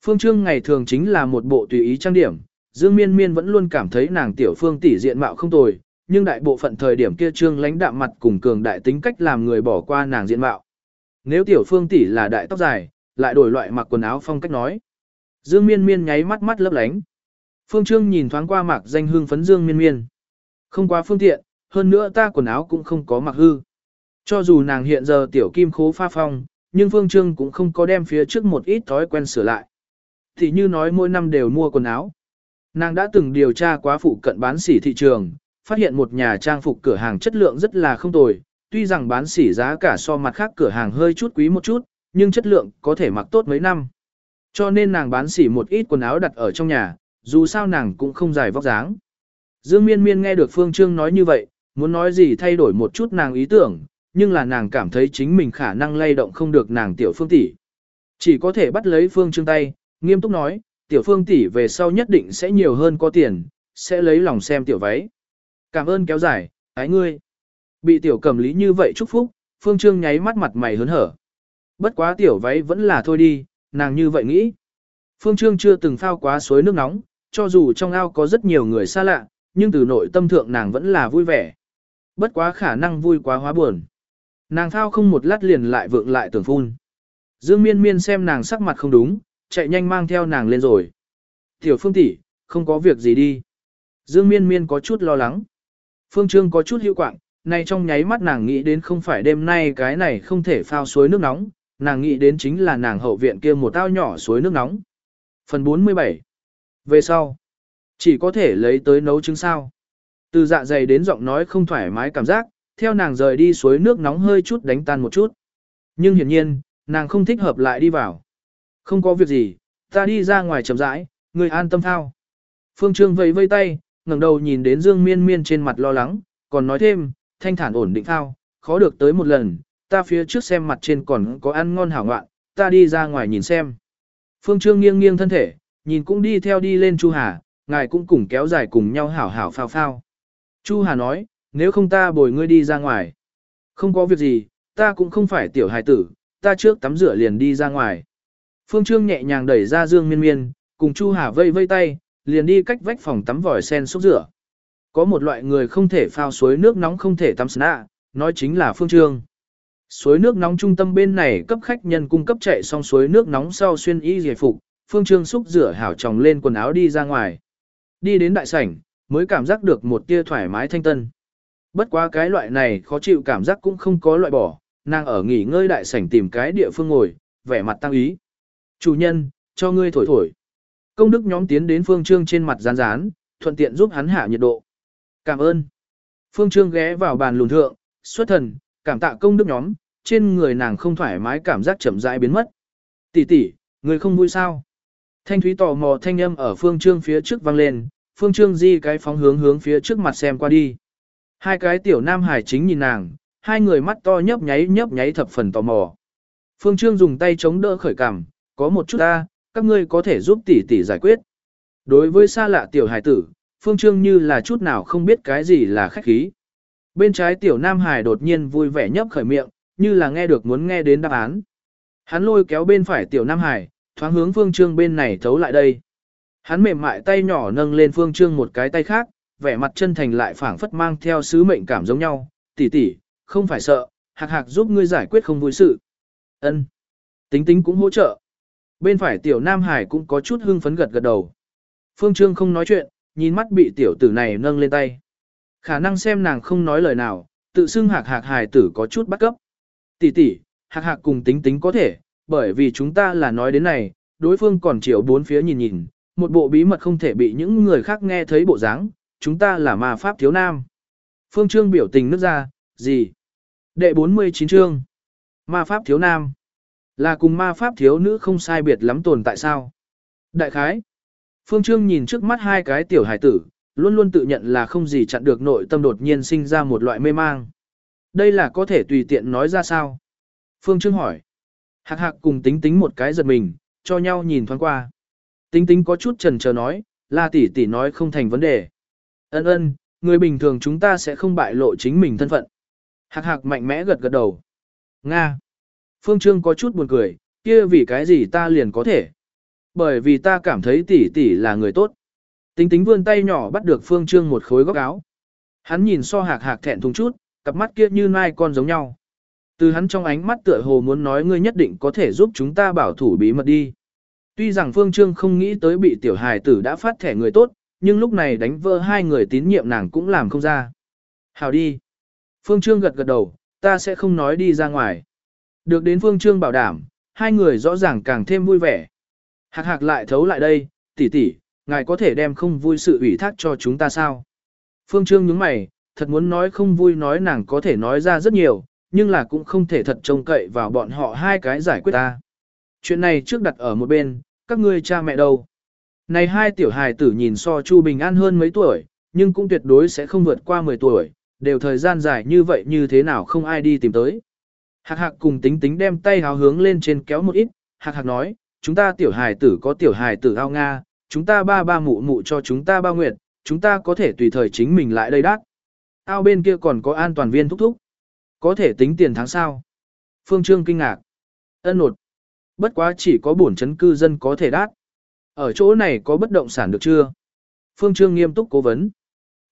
Phương Trương ngày thường chính là một bộ tùy ý trang điểm, Dương Miên Miên vẫn luôn cảm thấy nàng tiểu phương tỷ diện mạo không tồi, nhưng đại bộ phận thời điểm kia trương lãnh đạm mặt cùng cường đại tính cách làm người bỏ qua nàng diện mạo. Nếu tiểu phương tỷ là đại tóc dài, lại đổi loại mặc quần áo phong cách nói. Dương miên miên nháy mắt mắt lấp lánh. Phương Trương nhìn thoáng qua mặc danh hương phấn Dương miên miên. Không quá phương tiện, hơn nữa ta quần áo cũng không có mặc hư. Cho dù nàng hiện giờ tiểu kim khố pha phong, nhưng Phương Trương cũng không có đem phía trước một ít thói quen sửa lại. Thì như nói mỗi năm đều mua quần áo. Nàng đã từng điều tra quá phụ cận bán sỉ thị trường, phát hiện một nhà trang phục cửa hàng chất lượng rất là không tồi, tuy rằng bán sỉ giá cả so mặt khác cửa hàng hơi chút quý một chút, nhưng chất lượng có thể mặc tốt mấy năm. Cho nên nàng bán sỉ một ít quần áo đặt ở trong nhà, dù sao nàng cũng không dài vóc dáng. Dương Miên Miên nghe được Phương Trương nói như vậy, muốn nói gì thay đổi một chút nàng ý tưởng, nhưng là nàng cảm thấy chính mình khả năng lay động không được nàng tiểu phương tỷ. Chỉ có thể bắt lấy Phương Trương tay, nghiêm túc nói, tiểu phương tỷ về sau nhất định sẽ nhiều hơn có tiền, sẽ lấy lòng xem tiểu váy. Cảm ơn kéo dài, ái ngươi. Bị tiểu cầm lý như vậy chúc phúc, Phương Trương nháy mắt mặt mày hớn hở. Bất quá tiểu váy vẫn là thôi đi, nàng như vậy nghĩ. Phương Trương chưa từng phao quá suối nước nóng, cho dù trong ao có rất nhiều người xa lạ, nhưng từ nội tâm thượng nàng vẫn là vui vẻ. Bất quá khả năng vui quá hóa buồn. Nàng thao không một lát liền lại vượng lại tưởng phun. Dương miên miên xem nàng sắc mặt không đúng, chạy nhanh mang theo nàng lên rồi. Tiểu phương tỷ, không có việc gì đi. Dương miên miên có chút lo lắng. Phương Trương có chút hữu quạng, nay trong nháy mắt nàng nghĩ đến không phải đêm nay cái này không thể phao suối nước nóng, nàng nghĩ đến chính là nàng hậu viện kia một tao nhỏ suối nước nóng. Phần 47 Về sau, chỉ có thể lấy tới nấu trứng sao. Từ dạ dày đến giọng nói không thoải mái cảm giác, theo nàng rời đi suối nước nóng hơi chút đánh tan một chút. Nhưng hiển nhiên, nàng không thích hợp lại đi vào. Không có việc gì, ta đi ra ngoài chậm rãi, người an tâm thao. Phương Trương vẫy vây tay, ngẩng đầu nhìn đến Dương Miên Miên trên mặt lo lắng, còn nói thêm, thanh thản ổn định thao, khó được tới một lần, ta phía trước xem mặt trên còn có ăn ngon hảo ngoạn, ta đi ra ngoài nhìn xem. Phương Trương nghiêng nghiêng thân thể, nhìn cũng đi theo đi lên Chu Hà, ngài cũng cùng kéo dài cùng nhau hảo hảo phao phao. Chu Hà nói, nếu không ta bồi ngươi đi ra ngoài. Không có việc gì, ta cũng không phải tiểu hài tử, ta trước tắm rửa liền đi ra ngoài. Phương Trương nhẹ nhàng đẩy ra Dương Miên Miên, cùng Chu Hà vây vây tay, liền đi cách vách phòng tắm vòi sen xúc rửa. Có một loại người không thể phao suối nước nóng không thể tắm sna, nói chính là Phương Trương. Suối nước nóng trung tâm bên này cấp khách nhân cung cấp chạy xong suối nước nóng sau xuyên y giải phục, Phương Trương xúc rửa hảo tròng lên quần áo đi ra ngoài. Đi đến đại sảnh, mới cảm giác được một tia thoải mái thanh tân. Bất quá cái loại này khó chịu cảm giác cũng không có loại bỏ, nàng ở nghỉ ngơi đại sảnh tìm cái địa phương ngồi, vẻ mặt tăng ý. Chủ nhân, cho ngươi thổi thổi. Công đức nhóm tiến đến Phương Trương trên mặt rán rán, thuận tiện giúp hắn hạ nhiệt độ. Cảm ơn. Phương Trương ghé vào bàn lùn thượng, xuất thần, cảm tạ công đức nhóm, trên người nàng không thoải mái cảm giác chậm rãi biến mất. Tỷ tỷ, người không vui sao? Thanh thúy tò mò thanh âm ở Phương Trương phía trước vang lên, Phương Trương di cái phóng hướng hướng phía trước mặt xem qua đi. Hai cái tiểu nam hải chính nhìn nàng, hai người mắt to nhấp nháy nhấp nháy thập phần tò mò. Phương Trương dùng tay chống đỡ khởi cảm, có một chút ta, các ngươi có thể giúp tỷ tỷ giải quyết. Đối với xa lạ tiểu hải tử, Phương Trương như là chút nào không biết cái gì là khách khí. Bên trái tiểu nam hải đột nhiên vui vẻ nhấp khởi miệng, như là nghe được muốn nghe đến đáp án. Hắn lôi kéo bên phải tiểu nam hải, thoáng hướng Phương Trương bên này thấu lại đây. Hắn mềm mại tay nhỏ nâng lên Phương Trương một cái tay khác, vẻ mặt chân thành lại phảng phất mang theo sứ mệnh cảm giống nhau, tỷ tỷ, không phải sợ, hạc hạc giúp ngươi giải quyết không vui sự. Ân, Tính tính cũng hỗ trợ. Bên phải tiểu Nam Hải cũng có chút hưng phấn gật gật đầu. Phương Trương không nói chuyện, nhìn mắt bị tiểu tử này nâng lên tay. Khả năng xem nàng không nói lời nào, tự xưng hạc hạc hài tử có chút bắt cấp. Tỷ tỷ, hạc hạc cùng tính tính có thể, bởi vì chúng ta là nói đến này, đối phương còn chiều bốn phía nhìn nhìn, một bộ bí mật không thể bị những người khác nghe thấy bộ dáng, chúng ta là ma pháp thiếu nam. Phương Trương biểu tình nước ra, gì? Đệ 49 chương. Ma pháp thiếu nam. Là cùng ma pháp thiếu nữ không sai biệt lắm tồn tại sao? Đại khái. Phương Trương nhìn trước mắt hai cái tiểu hải tử, luôn luôn tự nhận là không gì chặn được nội tâm đột nhiên sinh ra một loại mê mang. Đây là có thể tùy tiện nói ra sao? Phương Trương hỏi. Hạc hạc cùng tính tính một cái giật mình, cho nhau nhìn thoáng qua. Tính tính có chút trần chờ nói, là tỷ tỷ nói không thành vấn đề. Ân ân, người bình thường chúng ta sẽ không bại lộ chính mình thân phận. Hạc hạc mạnh mẽ gật gật đầu. Nga. Phương Trương có chút buồn cười, kia vì cái gì ta liền có thể. Bởi vì ta cảm thấy tỷ tỷ là người tốt. Tính tính vươn tay nhỏ bắt được Phương Trương một khối góc áo. Hắn nhìn so hạc hạc thẹn thùng chút, cặp mắt kia như mai con giống nhau. Từ hắn trong ánh mắt tựa hồ muốn nói ngươi nhất định có thể giúp chúng ta bảo thủ bí mật đi. Tuy rằng Phương Trương không nghĩ tới bị tiểu hài tử đã phát thẻ người tốt, nhưng lúc này đánh vỡ hai người tín nhiệm nàng cũng làm không ra. Hào đi. Phương Trương gật gật đầu, ta sẽ không nói đi ra ngoài. Được đến Phương Trương bảo đảm, hai người rõ ràng càng thêm vui vẻ. Hạc hạc lại thấu lại đây, tỷ tỷ, ngài có thể đem không vui sự ủy thác cho chúng ta sao? Phương Trương nhướng mày, thật muốn nói không vui nói nàng có thể nói ra rất nhiều, nhưng là cũng không thể thật trông cậy vào bọn họ hai cái giải quyết ta. Chuyện này trước đặt ở một bên, các ngươi cha mẹ đâu? Này hai tiểu hài tử nhìn so Chu Bình An hơn mấy tuổi, nhưng cũng tuyệt đối sẽ không vượt qua 10 tuổi, đều thời gian dài như vậy như thế nào không ai đi tìm tới. Hạc hạc cùng tính tính đem tay háo hướng lên trên kéo một ít, hạc hạc nói, chúng ta tiểu hài tử có tiểu hài tử ao Nga, chúng ta ba ba mụ mụ cho chúng ta ba nguyệt, chúng ta có thể tùy thời chính mình lại đây đát. Ao bên kia còn có an toàn viên thúc thúc. Có thể tính tiền tháng sao? Phương Trương kinh ngạc. Ân nột. Bất quá chỉ có bổn chấn cư dân có thể đát. Ở chỗ này có bất động sản được chưa? Phương Trương nghiêm túc cố vấn.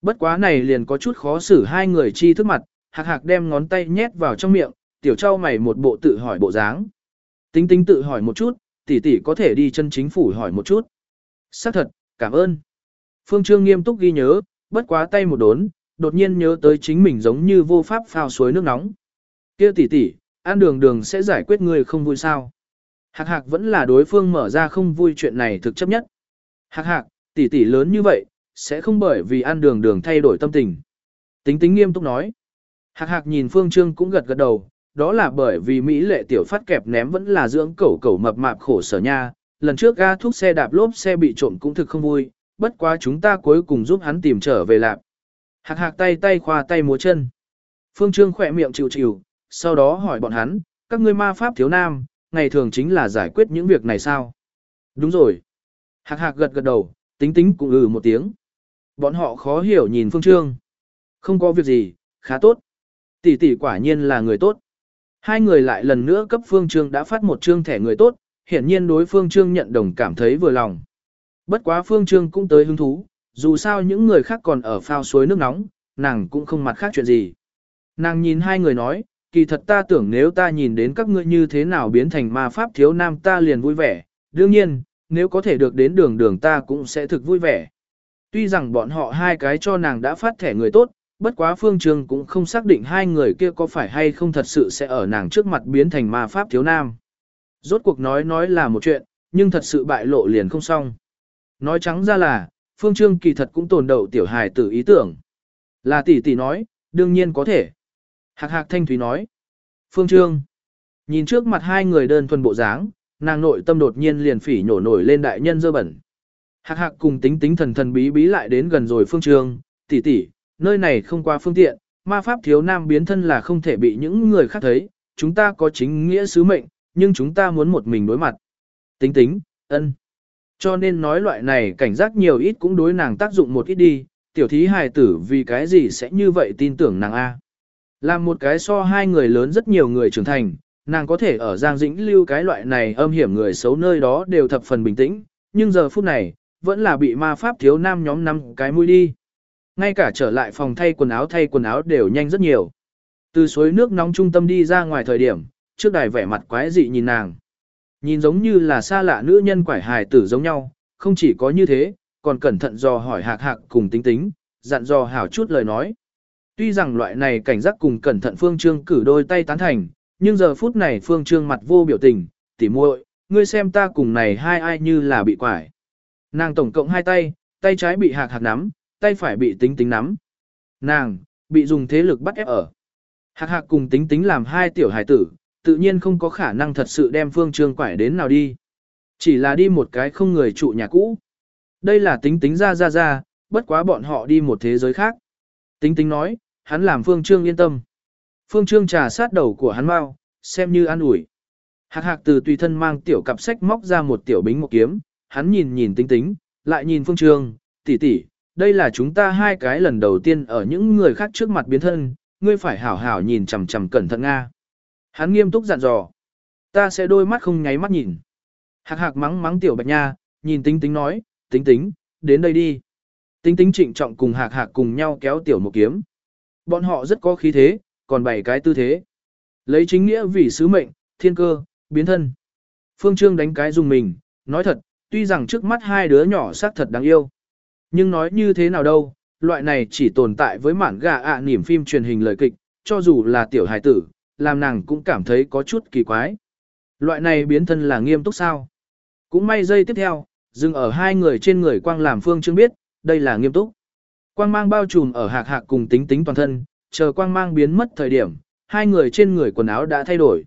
Bất quá này liền có chút khó xử hai người chi thức mặt, hạc hạc đem ngón tay nhét vào trong miệng, tiểu trao mày một bộ tự hỏi bộ dáng. Tính tính tự hỏi một chút, tỷ tỷ có thể đi chân chính phủ hỏi một chút. Xác thật, cảm ơn. Phương Trương nghiêm túc ghi nhớ, bất quá tay một đốn, đột nhiên nhớ tới chính mình giống như vô pháp phao suối nước nóng. Kia tỷ tỷ, ăn đường đường sẽ giải quyết người không vui sao. Hạc hạc vẫn là đối phương mở ra không vui chuyện này thực chấp nhất. Hạc hạc, tỷ tỷ lớn như vậy, sẽ không bởi vì ăn đường đường thay đổi tâm tình. Tính tính nghiêm túc nói. Hạc hạc nhìn Phương Trương cũng gật gật đầu, đó là bởi vì Mỹ lệ tiểu phát kẹp ném vẫn là dưỡng cẩu cẩu mập mạp khổ sở nha. Lần trước ga thuốc xe đạp lốp xe bị trộm cũng thực không vui, bất quá chúng ta cuối cùng giúp hắn tìm trở về lạp. Hạc hạc tay tay khoa tay múa chân. Phương Trương khỏe miệng chịu chịu, sau đó hỏi bọn hắn, các ngươi ma pháp thiếu nam, ngày thường chính là giải quyết những việc này sao? Đúng rồi. Hạc hạc gật gật đầu, tính tính cũng ừ một tiếng. Bọn họ khó hiểu nhìn Phương Trương. Không có việc gì, khá tốt. Tỷ tỷ quả nhiên là người tốt. Hai người lại lần nữa cấp Phương Trương đã phát một trương thẻ người tốt, hiển nhiên đối Phương Trương nhận đồng cảm thấy vừa lòng. Bất quá Phương Trương cũng tới hứng thú, dù sao những người khác còn ở phao suối nước nóng, nàng cũng không mặt khác chuyện gì. Nàng nhìn hai người nói, kỳ thật ta tưởng nếu ta nhìn đến các ngươi như thế nào biến thành ma pháp thiếu nam ta liền vui vẻ, đương nhiên, nếu có thể được đến đường đường ta cũng sẽ thực vui vẻ. Tuy rằng bọn họ hai cái cho nàng đã phát thẻ người tốt, bất quá phương trương cũng không xác định hai người kia có phải hay không thật sự sẽ ở nàng trước mặt biến thành ma pháp thiếu nam. Rốt cuộc nói nói là một chuyện, nhưng thật sự bại lộ liền không xong. Nói trắng ra là, phương trương kỳ thật cũng tồn đậu tiểu hài tử ý tưởng. Là tỷ tỷ nói, đương nhiên có thể. Hạc hạc thanh thúy nói. Phương trương. Nhìn trước mặt hai người đơn thuần bộ dáng, nàng nội tâm đột nhiên liền phỉ nhổ nổi lên đại nhân dơ bẩn. Hạc hạc cùng tính tính thần thần bí bí lại đến gần rồi phương trương, tỷ tỷ, nơi này không qua phương tiện, ma pháp thiếu nam biến thân là không thể bị những người khác thấy, chúng ta có chính nghĩa sứ mệnh, nhưng chúng ta muốn một mình đối mặt. Tính tính, ân. Cho nên nói loại này cảnh giác nhiều ít cũng đối nàng tác dụng một ít đi, tiểu thí hài tử vì cái gì sẽ như vậy tin tưởng nàng A. Làm một cái so hai người lớn rất nhiều người trưởng thành, nàng có thể ở Giang Dĩnh lưu cái loại này âm hiểm người xấu nơi đó đều thập phần bình tĩnh, nhưng giờ phút này, vẫn là bị ma pháp thiếu nam nhóm năm cái mũi đi. Ngay cả trở lại phòng thay quần áo thay quần áo đều nhanh rất nhiều. Từ suối nước nóng trung tâm đi ra ngoài thời điểm, trước đài vẻ mặt quái dị nhìn nàng. Nhìn giống như là xa lạ nữ nhân quải hài tử giống nhau, không chỉ có như thế, còn cẩn thận dò hỏi hạc hạc cùng tính tính, dặn dò hảo chút lời nói. Tuy rằng loại này cảnh giác cùng cẩn thận Phương Trương cử đôi tay tán thành, nhưng giờ phút này Phương Trương mặt vô biểu tình, tỉ muội, ngươi xem ta cùng này hai ai như là bị quải. Nàng tổng cộng hai tay, tay trái bị hạc hạc nắm, tay phải bị tính tính nắm. Nàng, bị dùng thế lực bắt ép ở. Hạc hạc cùng tính tính làm hai tiểu hải tử, tự nhiên không có khả năng thật sự đem phương trương quải đến nào đi. Chỉ là đi một cái không người trụ nhà cũ. Đây là tính tính ra ra ra, bất quá bọn họ đi một thế giới khác. Tính tính nói, hắn làm phương trương yên tâm. Phương trương trà sát đầu của hắn mau, xem như an ủi. Hạc hạc từ tùy thân mang tiểu cặp sách móc ra một tiểu bính một kiếm, hắn nhìn nhìn tính tính, lại nhìn phương trương, tỷ tỷ, đây là chúng ta hai cái lần đầu tiên ở những người khác trước mặt biến thân, ngươi phải hảo hảo nhìn chằm chằm cẩn thận Nga. Hắn nghiêm túc dặn dò. Ta sẽ đôi mắt không nháy mắt nhìn. Hạc hạc mắng mắng tiểu bạch nha, nhìn tính tính nói, tính tính, đến đây đi. Tính tính trịnh trọng cùng hạc hạc cùng nhau kéo tiểu một kiếm. Bọn họ rất có khí thế, còn bảy cái tư thế. Lấy chính nghĩa vì sứ mệnh, thiên cơ, biến thân. Phương Trương đánh cái dùng mình, nói thật, tuy rằng trước mắt hai đứa nhỏ xác thật đáng yêu. Nhưng nói như thế nào đâu, loại này chỉ tồn tại với mảng gà ạ niềm phim truyền hình lời kịch, cho dù là tiểu hài tử, làm nàng cũng cảm thấy có chút kỳ quái. Loại này biến thân là nghiêm túc sao? Cũng may giây tiếp theo, dừng ở hai người trên người quang làm phương chương biết, đây là nghiêm túc. Quang mang bao trùm ở hạc hạc cùng tính tính toàn thân, chờ quang mang biến mất thời điểm, hai người trên người quần áo đã thay đổi.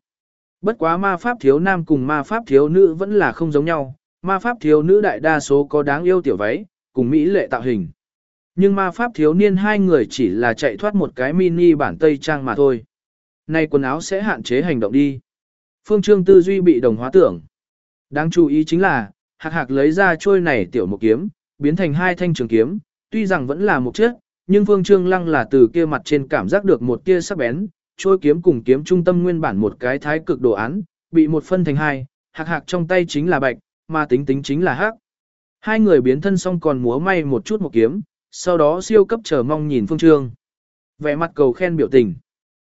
Bất quá ma pháp thiếu nam cùng ma pháp thiếu nữ vẫn là không giống nhau, ma pháp thiếu nữ đại đa số có đáng yêu tiểu váy, cùng mỹ lệ tạo hình. Nhưng ma pháp thiếu niên hai người chỉ là chạy thoát một cái mini bản tây trang mà thôi. Nay quần áo sẽ hạn chế hành động đi. Phương Trương tư duy bị đồng hóa tưởng. Đáng chú ý chính là, hạc hạc lấy ra trôi này tiểu một kiếm, biến thành hai thanh trường kiếm, tuy rằng vẫn là một chiếc, nhưng Phương Trương lăng là từ kia mặt trên cảm giác được một tia sắc bén, trôi kiếm cùng kiếm trung tâm nguyên bản một cái thái cực đồ án, bị một phân thành hai, hạc hạc trong tay chính là bạch, mà tính tính chính là hắc. Hai người biến thân xong còn múa may một chút một kiếm, sau đó siêu cấp chờ mong nhìn Phương Trương. Vẻ mặt cầu khen biểu tình.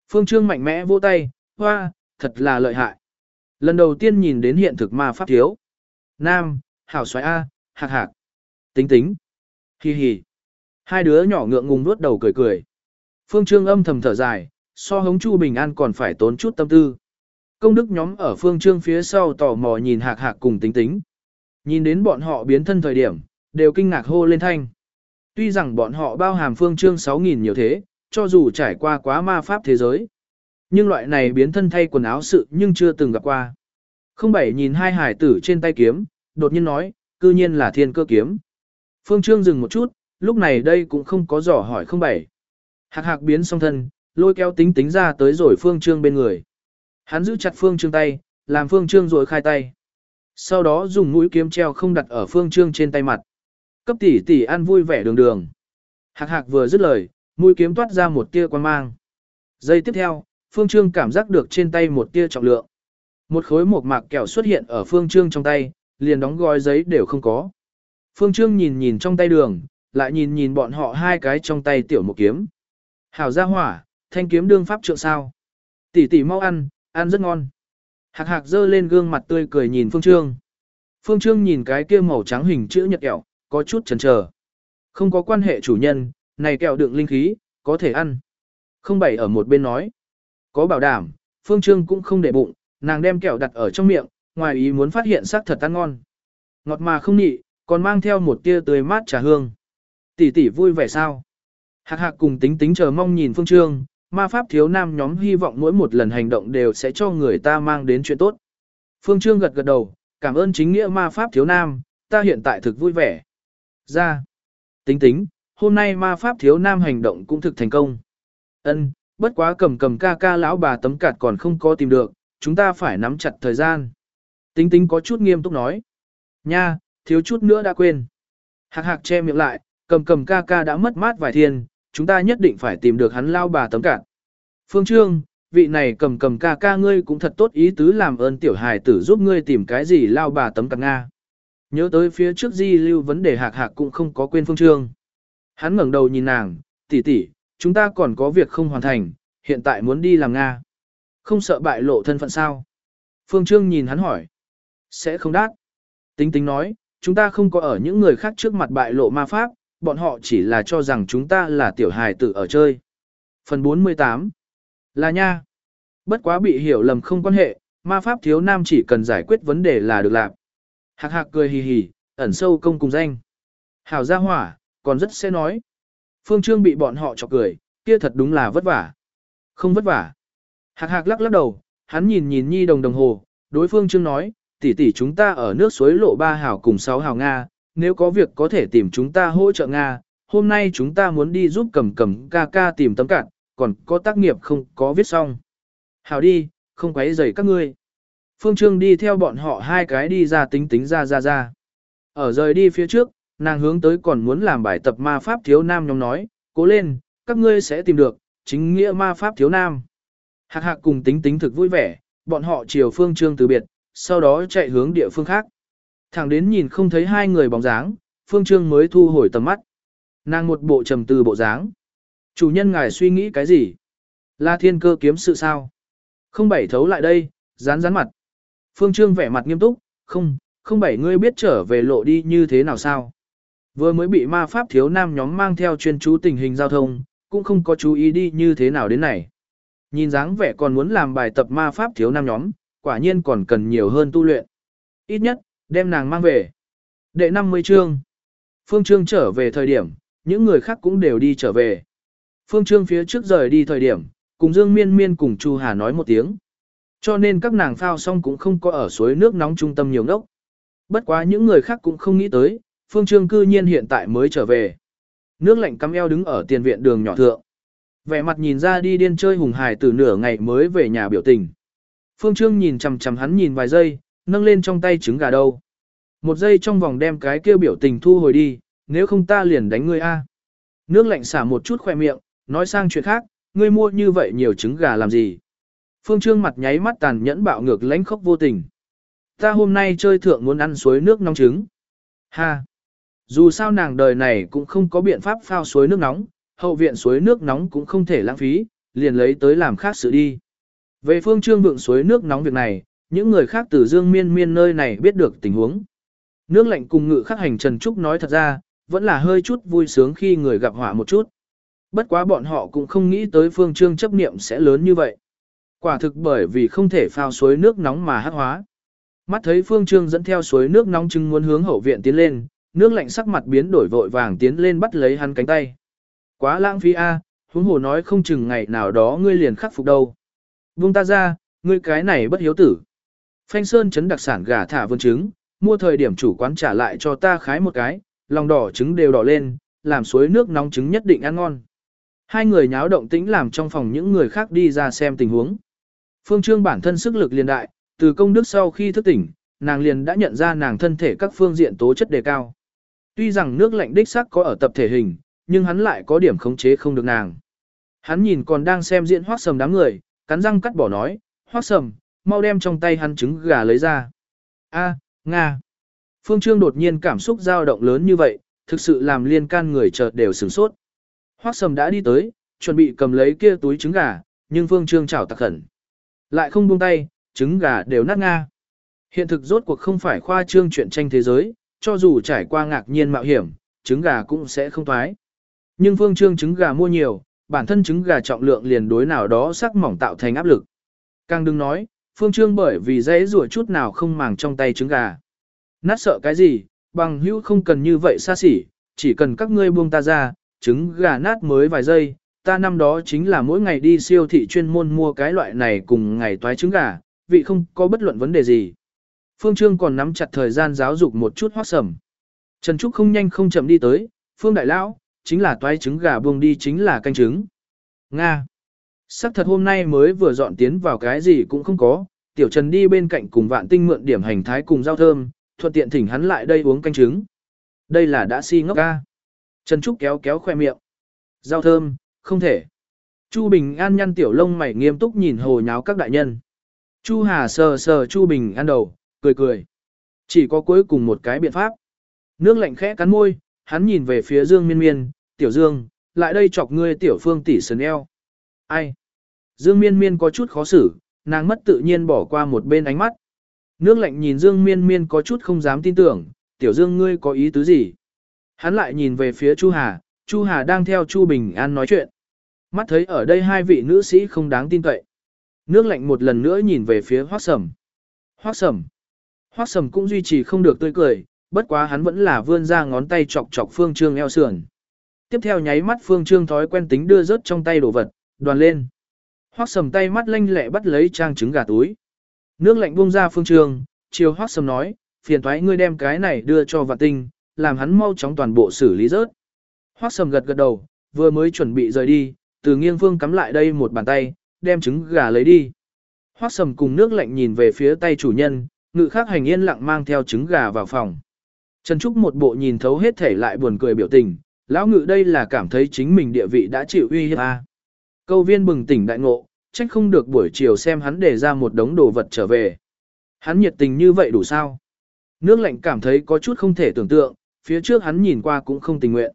Phương Trương mạnh mẽ vỗ tay, hoa, thật là lợi hại. Lần đầu tiên nhìn đến hiện thực ma pháp thiếu. Nam, hảo xoái A, hạc hạc. Tính tính. Hi hi. Hai đứa nhỏ ngượng ngùng nuốt đầu cười cười. Phương Trương âm thầm thở dài, so hống Chu Bình An còn phải tốn chút tâm tư. Công đức nhóm ở Phương Trương phía sau tò mò nhìn hạc hạc cùng tính tính. Nhìn đến bọn họ biến thân thời điểm, đều kinh ngạc hô lên thanh. Tuy rằng bọn họ bao hàm Phương Trương 6.000 nhiều thế, cho dù trải qua quá ma pháp thế giới. Nhưng loại này biến thân thay quần áo sự nhưng chưa từng gặp qua. Không bảy nhìn hai hải tử trên tay kiếm, đột nhiên nói, cư nhiên là thiên cơ kiếm. Phương Trương dừng một chút, lúc này đây cũng không có dò hỏi không bảy. Hạc hạc biến song thân, lôi kéo tính tính ra tới rồi Phương Trương bên người. Hắn giữ chặt Phương Trương tay, làm Phương Trương rồi khai tay. Sau đó dùng mũi kiếm treo không đặt ở Phương Trương trên tay mặt. Cấp tỷ tỷ ăn vui vẻ đường đường. Hạc hạc vừa dứt lời, mũi kiếm toát ra một tia quan mang. Giây tiếp theo, Phương Trương cảm giác được trên tay một tia trọng lượng. Một khối một mạc kẹo xuất hiện ở Phương Trương trong tay, liền đóng gói giấy đều không có. Phương Trương nhìn nhìn trong tay đường, lại nhìn nhìn bọn họ hai cái trong tay tiểu một kiếm. Hảo gia hỏa, thanh kiếm đương pháp trượng sao. Tỷ tỷ mau ăn, ăn rất ngon. Hạc hạc dơ lên gương mặt tươi cười nhìn Phương Trương. Phương Trương nhìn cái kia màu trắng hình chữ nhật kẹo, có chút chần chờ. Không có quan hệ chủ nhân, này kẹo đựng linh khí, có thể ăn. Không bảy ở một bên nói. Có bảo đảm, Phương Trương cũng không để bụng, nàng đem kẹo đặt ở trong miệng, ngoài ý muốn phát hiện sắc thật ăn ngon. Ngọt mà không nhị, còn mang theo một tia tươi mát trà hương. Tỷ tỷ vui vẻ sao? Hạc hạc cùng tính tính chờ mong nhìn Phương Trương, ma pháp thiếu nam nhóm hy vọng mỗi một lần hành động đều sẽ cho người ta mang đến chuyện tốt. Phương Trương gật gật đầu, cảm ơn chính nghĩa ma pháp thiếu nam, ta hiện tại thực vui vẻ. Ra. Tính tính, hôm nay ma pháp thiếu nam hành động cũng thực thành công. Ân, bất quá cầm cầm ca ca lão bà tấm cạt còn không có tìm được, chúng ta phải nắm chặt thời gian. Tính tính có chút nghiêm túc nói. Nha, thiếu chút nữa đã quên. Hạc hạc che miệng lại, cầm cầm ca ca đã mất mát vài thiên, chúng ta nhất định phải tìm được hắn lao bà tấm cạn. Phương Trương, vị này cầm cầm ca ca ngươi cũng thật tốt ý tứ làm ơn tiểu hài tử giúp ngươi tìm cái gì lao bà tấm cạn Nga. Nhớ tới phía trước di lưu vấn đề hạc hạc cũng không có quên Phương Trương. Hắn ngẩng đầu nhìn nàng, tỷ tỷ, chúng ta còn có việc không hoàn thành, hiện tại muốn đi làm Nga. Không sợ bại lộ thân phận sao? Phương Trương nhìn hắn hỏi. Sẽ không đát. Tính tính nói, chúng ta không có ở những người khác trước mặt bại lộ ma pháp, bọn họ chỉ là cho rằng chúng ta là tiểu hài tử ở chơi. Phần 48 Là nha. Bất quá bị hiểu lầm không quan hệ, ma pháp thiếu nam chỉ cần giải quyết vấn đề là được làm. Hạc hạc cười hì hì, ẩn sâu công cùng danh. Hảo gia hỏa, còn rất sẽ nói. Phương Trương bị bọn họ chọc cười, kia thật đúng là vất vả. Không vất vả. Hạc hạc lắc lắc đầu, hắn nhìn nhìn nhi đồng đồng hồ, đối phương Trương nói, tỷ tỷ chúng ta ở nước suối lộ ba hào cùng sáu hào Nga, nếu có việc có thể tìm chúng ta hỗ trợ Nga, hôm nay chúng ta muốn đi giúp cầm cầm ca ca tìm tấm cạn, còn có tác nghiệp không có viết xong. Hào đi, không quấy rầy các ngươi. Phương Trương đi theo bọn họ hai cái đi ra tính tính ra ra ra. Ở rời đi phía trước, nàng hướng tới còn muốn làm bài tập ma pháp thiếu nam nhóm nói, cố lên, các ngươi sẽ tìm được, chính nghĩa ma pháp thiếu nam. Hạc hạc cùng tính tính thực vui vẻ, bọn họ chiều Phương Trương từ biệt, sau đó chạy hướng địa phương khác. Thẳng đến nhìn không thấy hai người bóng dáng, Phương Trương mới thu hồi tầm mắt. Nàng một bộ trầm từ bộ dáng. Chủ nhân ngài suy nghĩ cái gì? là thiên cơ kiếm sự sao? Không bảy thấu lại đây, rán rán mặt. Phương Trương vẻ mặt nghiêm túc, không, không bảy ngươi biết trở về lộ đi như thế nào sao? Vừa mới bị ma pháp thiếu nam nhóm mang theo chuyên chú tình hình giao thông, cũng không có chú ý đi như thế nào đến này. Nhìn dáng vẻ còn muốn làm bài tập ma pháp thiếu nam nhóm, quả nhiên còn cần nhiều hơn tu luyện. Ít nhất, đem nàng mang về. Đệ 50 chương. Phương Trương trở về thời điểm, những người khác cũng đều đi trở về. Phương Trương phía trước rời đi thời điểm, cùng Dương Miên Miên cùng Chu Hà nói một tiếng. Cho nên các nàng phao xong cũng không có ở suối nước nóng trung tâm nhiều ngốc. Bất quá những người khác cũng không nghĩ tới, Phương Trương cư nhiên hiện tại mới trở về. Nước lạnh cắm eo đứng ở tiền viện đường nhỏ thượng. Vẻ mặt nhìn ra đi điên chơi hùng hài từ nửa ngày mới về nhà biểu tình. Phương Trương nhìn chằm chằm hắn nhìn vài giây, nâng lên trong tay trứng gà đâu. Một giây trong vòng đem cái kêu biểu tình thu hồi đi, nếu không ta liền đánh ngươi a. Nước lạnh xả một chút khoe miệng, nói sang chuyện khác, ngươi mua như vậy nhiều trứng gà làm gì? Phương Trương mặt nháy mắt tàn nhẫn bạo ngược lãnh khốc vô tình. Ta hôm nay chơi thượng muốn ăn suối nước nóng trứng. Ha! Dù sao nàng đời này cũng không có biện pháp phao suối nước nóng, hậu viện suối nước nóng cũng không thể lãng phí, liền lấy tới làm khác sự đi. Về phương trương vượng suối nước nóng việc này, những người khác từ dương miên miên nơi này biết được tình huống. Nước lạnh cùng ngự khắc hành Trần Trúc nói thật ra, vẫn là hơi chút vui sướng khi người gặp họa một chút. Bất quá bọn họ cũng không nghĩ tới phương trương chấp niệm sẽ lớn như vậy. Quả thực bởi vì không thể phao suối nước nóng mà hắc hóa. Mắt thấy phương trương dẫn theo suối nước nóng chừng muốn hướng hậu viện tiến lên, nước lạnh sắc mặt biến đổi vội vàng tiến lên bắt lấy hắn cánh tay. Quá lãng phí a, huống hồ nói không chừng ngày nào đó ngươi liền khắc phục đâu. Vung ta ra, ngươi cái này bất hiếu tử. Phanh Sơn chấn đặc sản gà thả vườn trứng, mua thời điểm chủ quán trả lại cho ta khái một cái, lòng đỏ trứng đều đỏ lên, làm suối nước nóng trứng nhất định ăn ngon. Hai người nháo động tĩnh làm trong phòng những người khác đi ra xem tình huống. Phương Trương bản thân sức lực liền đại, từ công đức sau khi thức tỉnh, nàng liền đã nhận ra nàng thân thể các phương diện tố chất đề cao. Tuy rằng nước lạnh đích sắc có ở tập thể hình, nhưng hắn lại có điểm khống chế không được nàng. Hắn nhìn còn đang xem diễn hoác sầm đám người, cắn răng cắt bỏ nói, hoác sầm, mau đem trong tay hắn trứng gà lấy ra. A, Nga. Phương Trương đột nhiên cảm xúc dao động lớn như vậy, thực sự làm liên can người chợt đều sửng sốt. Hoác sầm đã đi tới, chuẩn bị cầm lấy kia túi trứng gà, nhưng Phương Trương chảo tặc khẩn. Lại không buông tay, trứng gà đều nát Nga. Hiện thực rốt cuộc không phải khoa trương chuyện tranh thế giới, cho dù trải qua ngạc nhiên mạo hiểm, trứng gà cũng sẽ không thoái. Nhưng phương trương trứng gà mua nhiều, bản thân trứng gà trọng lượng liền đối nào đó sắc mỏng tạo thành áp lực. Càng đừng nói, phương trương bởi vì dễ rủa chút nào không màng trong tay trứng gà. Nát sợ cái gì, bằng hữu không cần như vậy xa xỉ, chỉ cần các ngươi buông ta ra, trứng gà nát mới vài giây, ta năm đó chính là mỗi ngày đi siêu thị chuyên môn mua cái loại này cùng ngày toái trứng gà, vị không có bất luận vấn đề gì. Phương Trương còn nắm chặt thời gian giáo dục một chút hoác sầm. Trần Trúc không nhanh không chậm đi tới, Phương Đại Lão, chính là toái trứng gà buông đi chính là canh trứng. Nga. Sắc thật hôm nay mới vừa dọn tiến vào cái gì cũng không có, Tiểu Trần đi bên cạnh cùng vạn tinh mượn điểm hành thái cùng rau thơm, thuận tiện thỉnh hắn lại đây uống canh trứng. Đây là đã si ngốc ca. Trần Trúc kéo kéo khoe miệng. Rau thơm, không thể. Chu Bình An nhăn tiểu lông mày nghiêm túc nhìn hồ nháo các đại nhân. Chu Hà sờ sờ Chu Bình An đầu, cười cười. Chỉ có cuối cùng một cái biện pháp. Nước lạnh khẽ cắn môi, hắn nhìn về phía Dương Miên Miên, tiểu Dương, lại đây chọc ngươi tiểu phương tỷ sần eo. Ai? Dương Miên Miên có chút khó xử, nàng mất tự nhiên bỏ qua một bên ánh mắt. Nước lạnh nhìn Dương Miên Miên có chút không dám tin tưởng, tiểu Dương ngươi có ý tứ gì? Hắn lại nhìn về phía Chu Hà, Chu Hà đang theo Chu Bình An nói chuyện. Mắt thấy ở đây hai vị nữ sĩ không đáng tin cậy. Nước lạnh một lần nữa nhìn về phía Hoác Sầm. Hoác Sầm. Hoác Sầm cũng duy trì không được tươi cười, bất quá hắn vẫn là vươn ra ngón tay chọc chọc Phương Trương eo sườn. Tiếp theo nháy mắt Phương Trương thói quen tính đưa rớt trong tay đồ vật, đoàn lên. hoắc Sầm tay mắt lanh lẹ bắt lấy trang trứng gà túi. Nước lạnh buông ra Phương trường, chiều hoắc Sầm nói, phiền thoái ngươi đem cái này đưa cho vạn tinh, làm hắn mau chóng toàn bộ xử lý rớt. hoắc Sầm gật gật đầu, vừa mới chuẩn bị rời đi, từ nghiêng phương cắm lại đây một bàn tay, đem trứng gà lấy đi. hoắc Sầm cùng nước lạnh nhìn về phía tay chủ nhân, ngự khác hành yên lặng mang theo trứng gà vào phòng. Trần Trúc một bộ nhìn thấu hết thể lại buồn cười biểu tình, lão ngự đây là cảm thấy chính mình địa vị đã chịu uy hiếp a. Câu viên bừng tỉnh đại ngộ, trách không được buổi chiều xem hắn để ra một đống đồ vật trở về. Hắn nhiệt tình như vậy đủ sao? Nước lạnh cảm thấy có chút không thể tưởng tượng, phía trước hắn nhìn qua cũng không tình nguyện.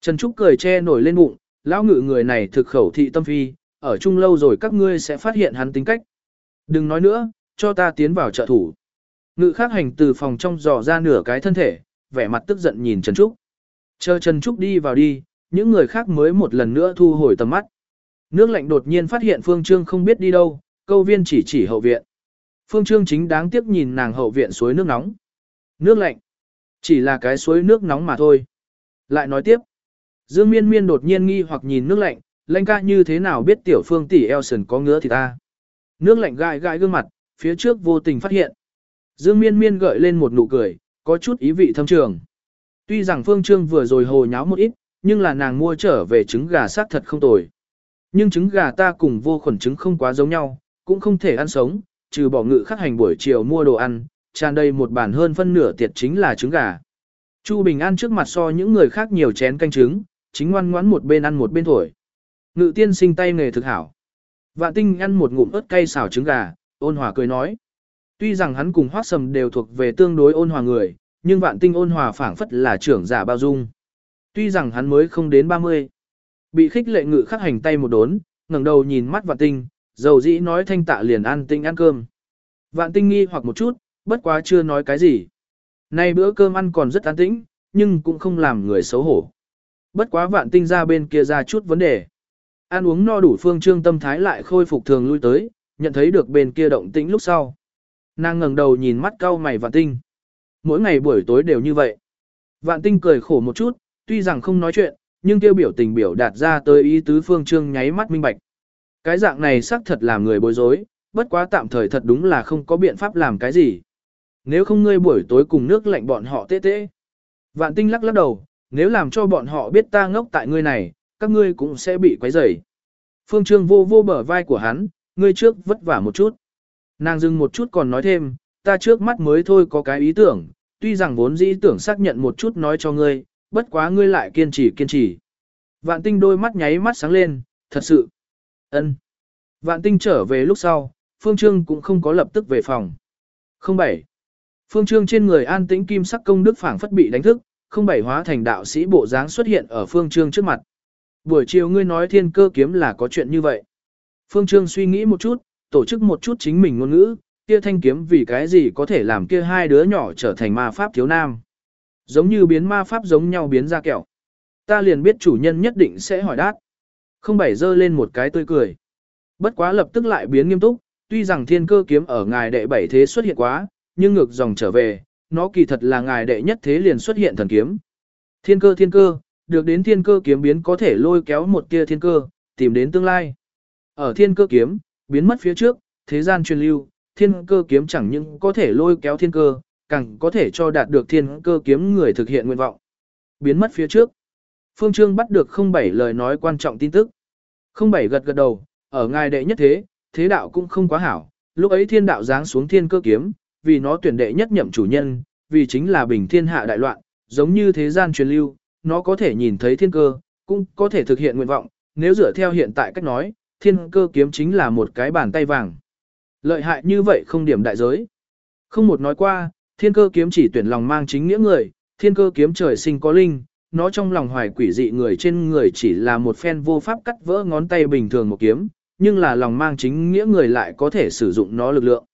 Trần Trúc cười che nổi lên bụng, lão ngự người này thực khẩu thị tâm phi, ở chung lâu rồi các ngươi sẽ phát hiện hắn tính cách. Đừng nói nữa, cho ta tiến vào trợ thủ. Ngự khác hành từ phòng trong dò ra nửa cái thân thể, vẻ mặt tức giận nhìn Trần Trúc. Chờ Trần Trúc đi vào đi, những người khác mới một lần nữa thu hồi tầm mắt. Nước lạnh đột nhiên phát hiện Phương Trương không biết đi đâu, câu viên chỉ chỉ hậu viện. Phương Trương chính đáng tiếc nhìn nàng hậu viện suối nước nóng. Nước lạnh. Chỉ là cái suối nước nóng mà thôi. Lại nói tiếp. Dương miên miên đột nhiên nghi hoặc nhìn nước lạnh, lanh ca như thế nào biết tiểu phương tỷ Elson có ngứa thì ta. Nước lạnh gãi gãi gương mặt, phía trước vô tình phát hiện. Dương miên miên gợi lên một nụ cười, có chút ý vị thâm trường. Tuy rằng Phương Trương vừa rồi hồ nháo một ít, nhưng là nàng mua trở về trứng gà xác thật không tồi. Nhưng trứng gà ta cùng vô khuẩn trứng không quá giống nhau, cũng không thể ăn sống, trừ bỏ ngự khắc hành buổi chiều mua đồ ăn, tràn đầy một bàn hơn phân nửa tiệt chính là trứng gà. Chu Bình ăn trước mặt so những người khác nhiều chén canh trứng, chính ngoan ngoãn một bên ăn một bên thổi. Ngự tiên sinh tay nghề thực hảo. Vạn tinh ăn một ngụm ớt cay xào trứng gà, ôn hòa cười nói. Tuy rằng hắn cùng hoác sầm đều thuộc về tương đối ôn hòa người, nhưng vạn tinh ôn hòa phảng phất là trưởng giả bao dung. Tuy rằng hắn mới không đến 30. Bị khích lệ ngự khắc hành tay một đốn, ngẩng đầu nhìn mắt vạn tinh, dầu dĩ nói thanh tạ liền ăn tinh ăn cơm. Vạn tinh nghi hoặc một chút, bất quá chưa nói cái gì. Nay bữa cơm ăn còn rất an tĩnh, nhưng cũng không làm người xấu hổ. Bất quá vạn tinh ra bên kia ra chút vấn đề. Ăn uống no đủ phương trương tâm thái lại khôi phục thường lui tới, nhận thấy được bên kia động tĩnh lúc sau. Nàng ngẩng đầu nhìn mắt cau mày vạn tinh. Mỗi ngày buổi tối đều như vậy. Vạn tinh cười khổ một chút, tuy rằng không nói chuyện, nhưng tiêu biểu tình biểu đạt ra tới ý tứ phương trương nháy mắt minh bạch. Cái dạng này xác thật làm người bối rối, bất quá tạm thời thật đúng là không có biện pháp làm cái gì. Nếu không ngươi buổi tối cùng nước lạnh bọn họ tê tê. Vạn tinh lắc lắc đầu, nếu làm cho bọn họ biết ta ngốc tại ngươi này, các ngươi cũng sẽ bị quấy rầy. Phương Trương vô vô bờ vai của hắn, ngươi trước vất vả một chút. Nàng dừng một chút còn nói thêm, ta trước mắt mới thôi có cái ý tưởng, tuy rằng vốn dĩ tưởng xác nhận một chút nói cho ngươi, bất quá ngươi lại kiên trì kiên trì. Vạn tinh đôi mắt nháy mắt sáng lên, thật sự. ân. Vạn tinh trở về lúc sau, Phương Trương cũng không có lập tức về phòng. 07. Phương Trương trên người an tĩnh kim sắc công đức phảng phất bị đánh thức, không bảy hóa thành đạo sĩ bộ dáng xuất hiện ở Phương Trương trước mặt. Buổi chiều ngươi nói thiên cơ kiếm là có chuyện như vậy. Phương Trương suy nghĩ một chút, tổ chức một chút chính mình ngôn ngữ, kia thanh kiếm vì cái gì có thể làm kia hai đứa nhỏ trở thành ma pháp thiếu nam. Giống như biến ma pháp giống nhau biến ra kẹo. Ta liền biết chủ nhân nhất định sẽ hỏi đát. Không bảy dơ lên một cái tươi cười. Bất quá lập tức lại biến nghiêm túc, tuy rằng thiên cơ kiếm ở ngài đệ bảy thế xuất hiện quá, nhưng ngược dòng trở về, nó kỳ thật là ngài đệ nhất thế liền xuất hiện thần kiếm. Thiên cơ thiên cơ, được đến thiên cơ kiếm biến có thể lôi kéo một tia thiên cơ, tìm đến tương lai. Ở thiên cơ kiếm, biến mất phía trước, thế gian truyền lưu, thiên cơ kiếm chẳng những có thể lôi kéo thiên cơ, càng có thể cho đạt được thiên cơ kiếm người thực hiện nguyện vọng. Biến mất phía trước. Phương Trương bắt được không bảy lời nói quan trọng tin tức. Không bảy gật gật đầu, ở ngài đệ nhất thế, thế đạo cũng không quá hảo, lúc ấy thiên đạo giáng xuống thiên cơ kiếm, vì nó tuyển đệ nhất nhậm chủ nhân, vì chính là bình thiên hạ đại loạn, giống như thế gian truyền lưu, nó có thể nhìn thấy thiên cơ, cũng có thể thực hiện nguyện vọng, nếu dựa theo hiện tại cách nói, thiên cơ kiếm chính là một cái bàn tay vàng. Lợi hại như vậy không điểm đại giới. Không một nói qua, thiên cơ kiếm chỉ tuyển lòng mang chính nghĩa người, thiên cơ kiếm trời sinh có linh, nó trong lòng hoài quỷ dị người trên người chỉ là một phen vô pháp cắt vỡ ngón tay bình thường một kiếm, nhưng là lòng mang chính nghĩa người lại có thể sử dụng nó lực lượng.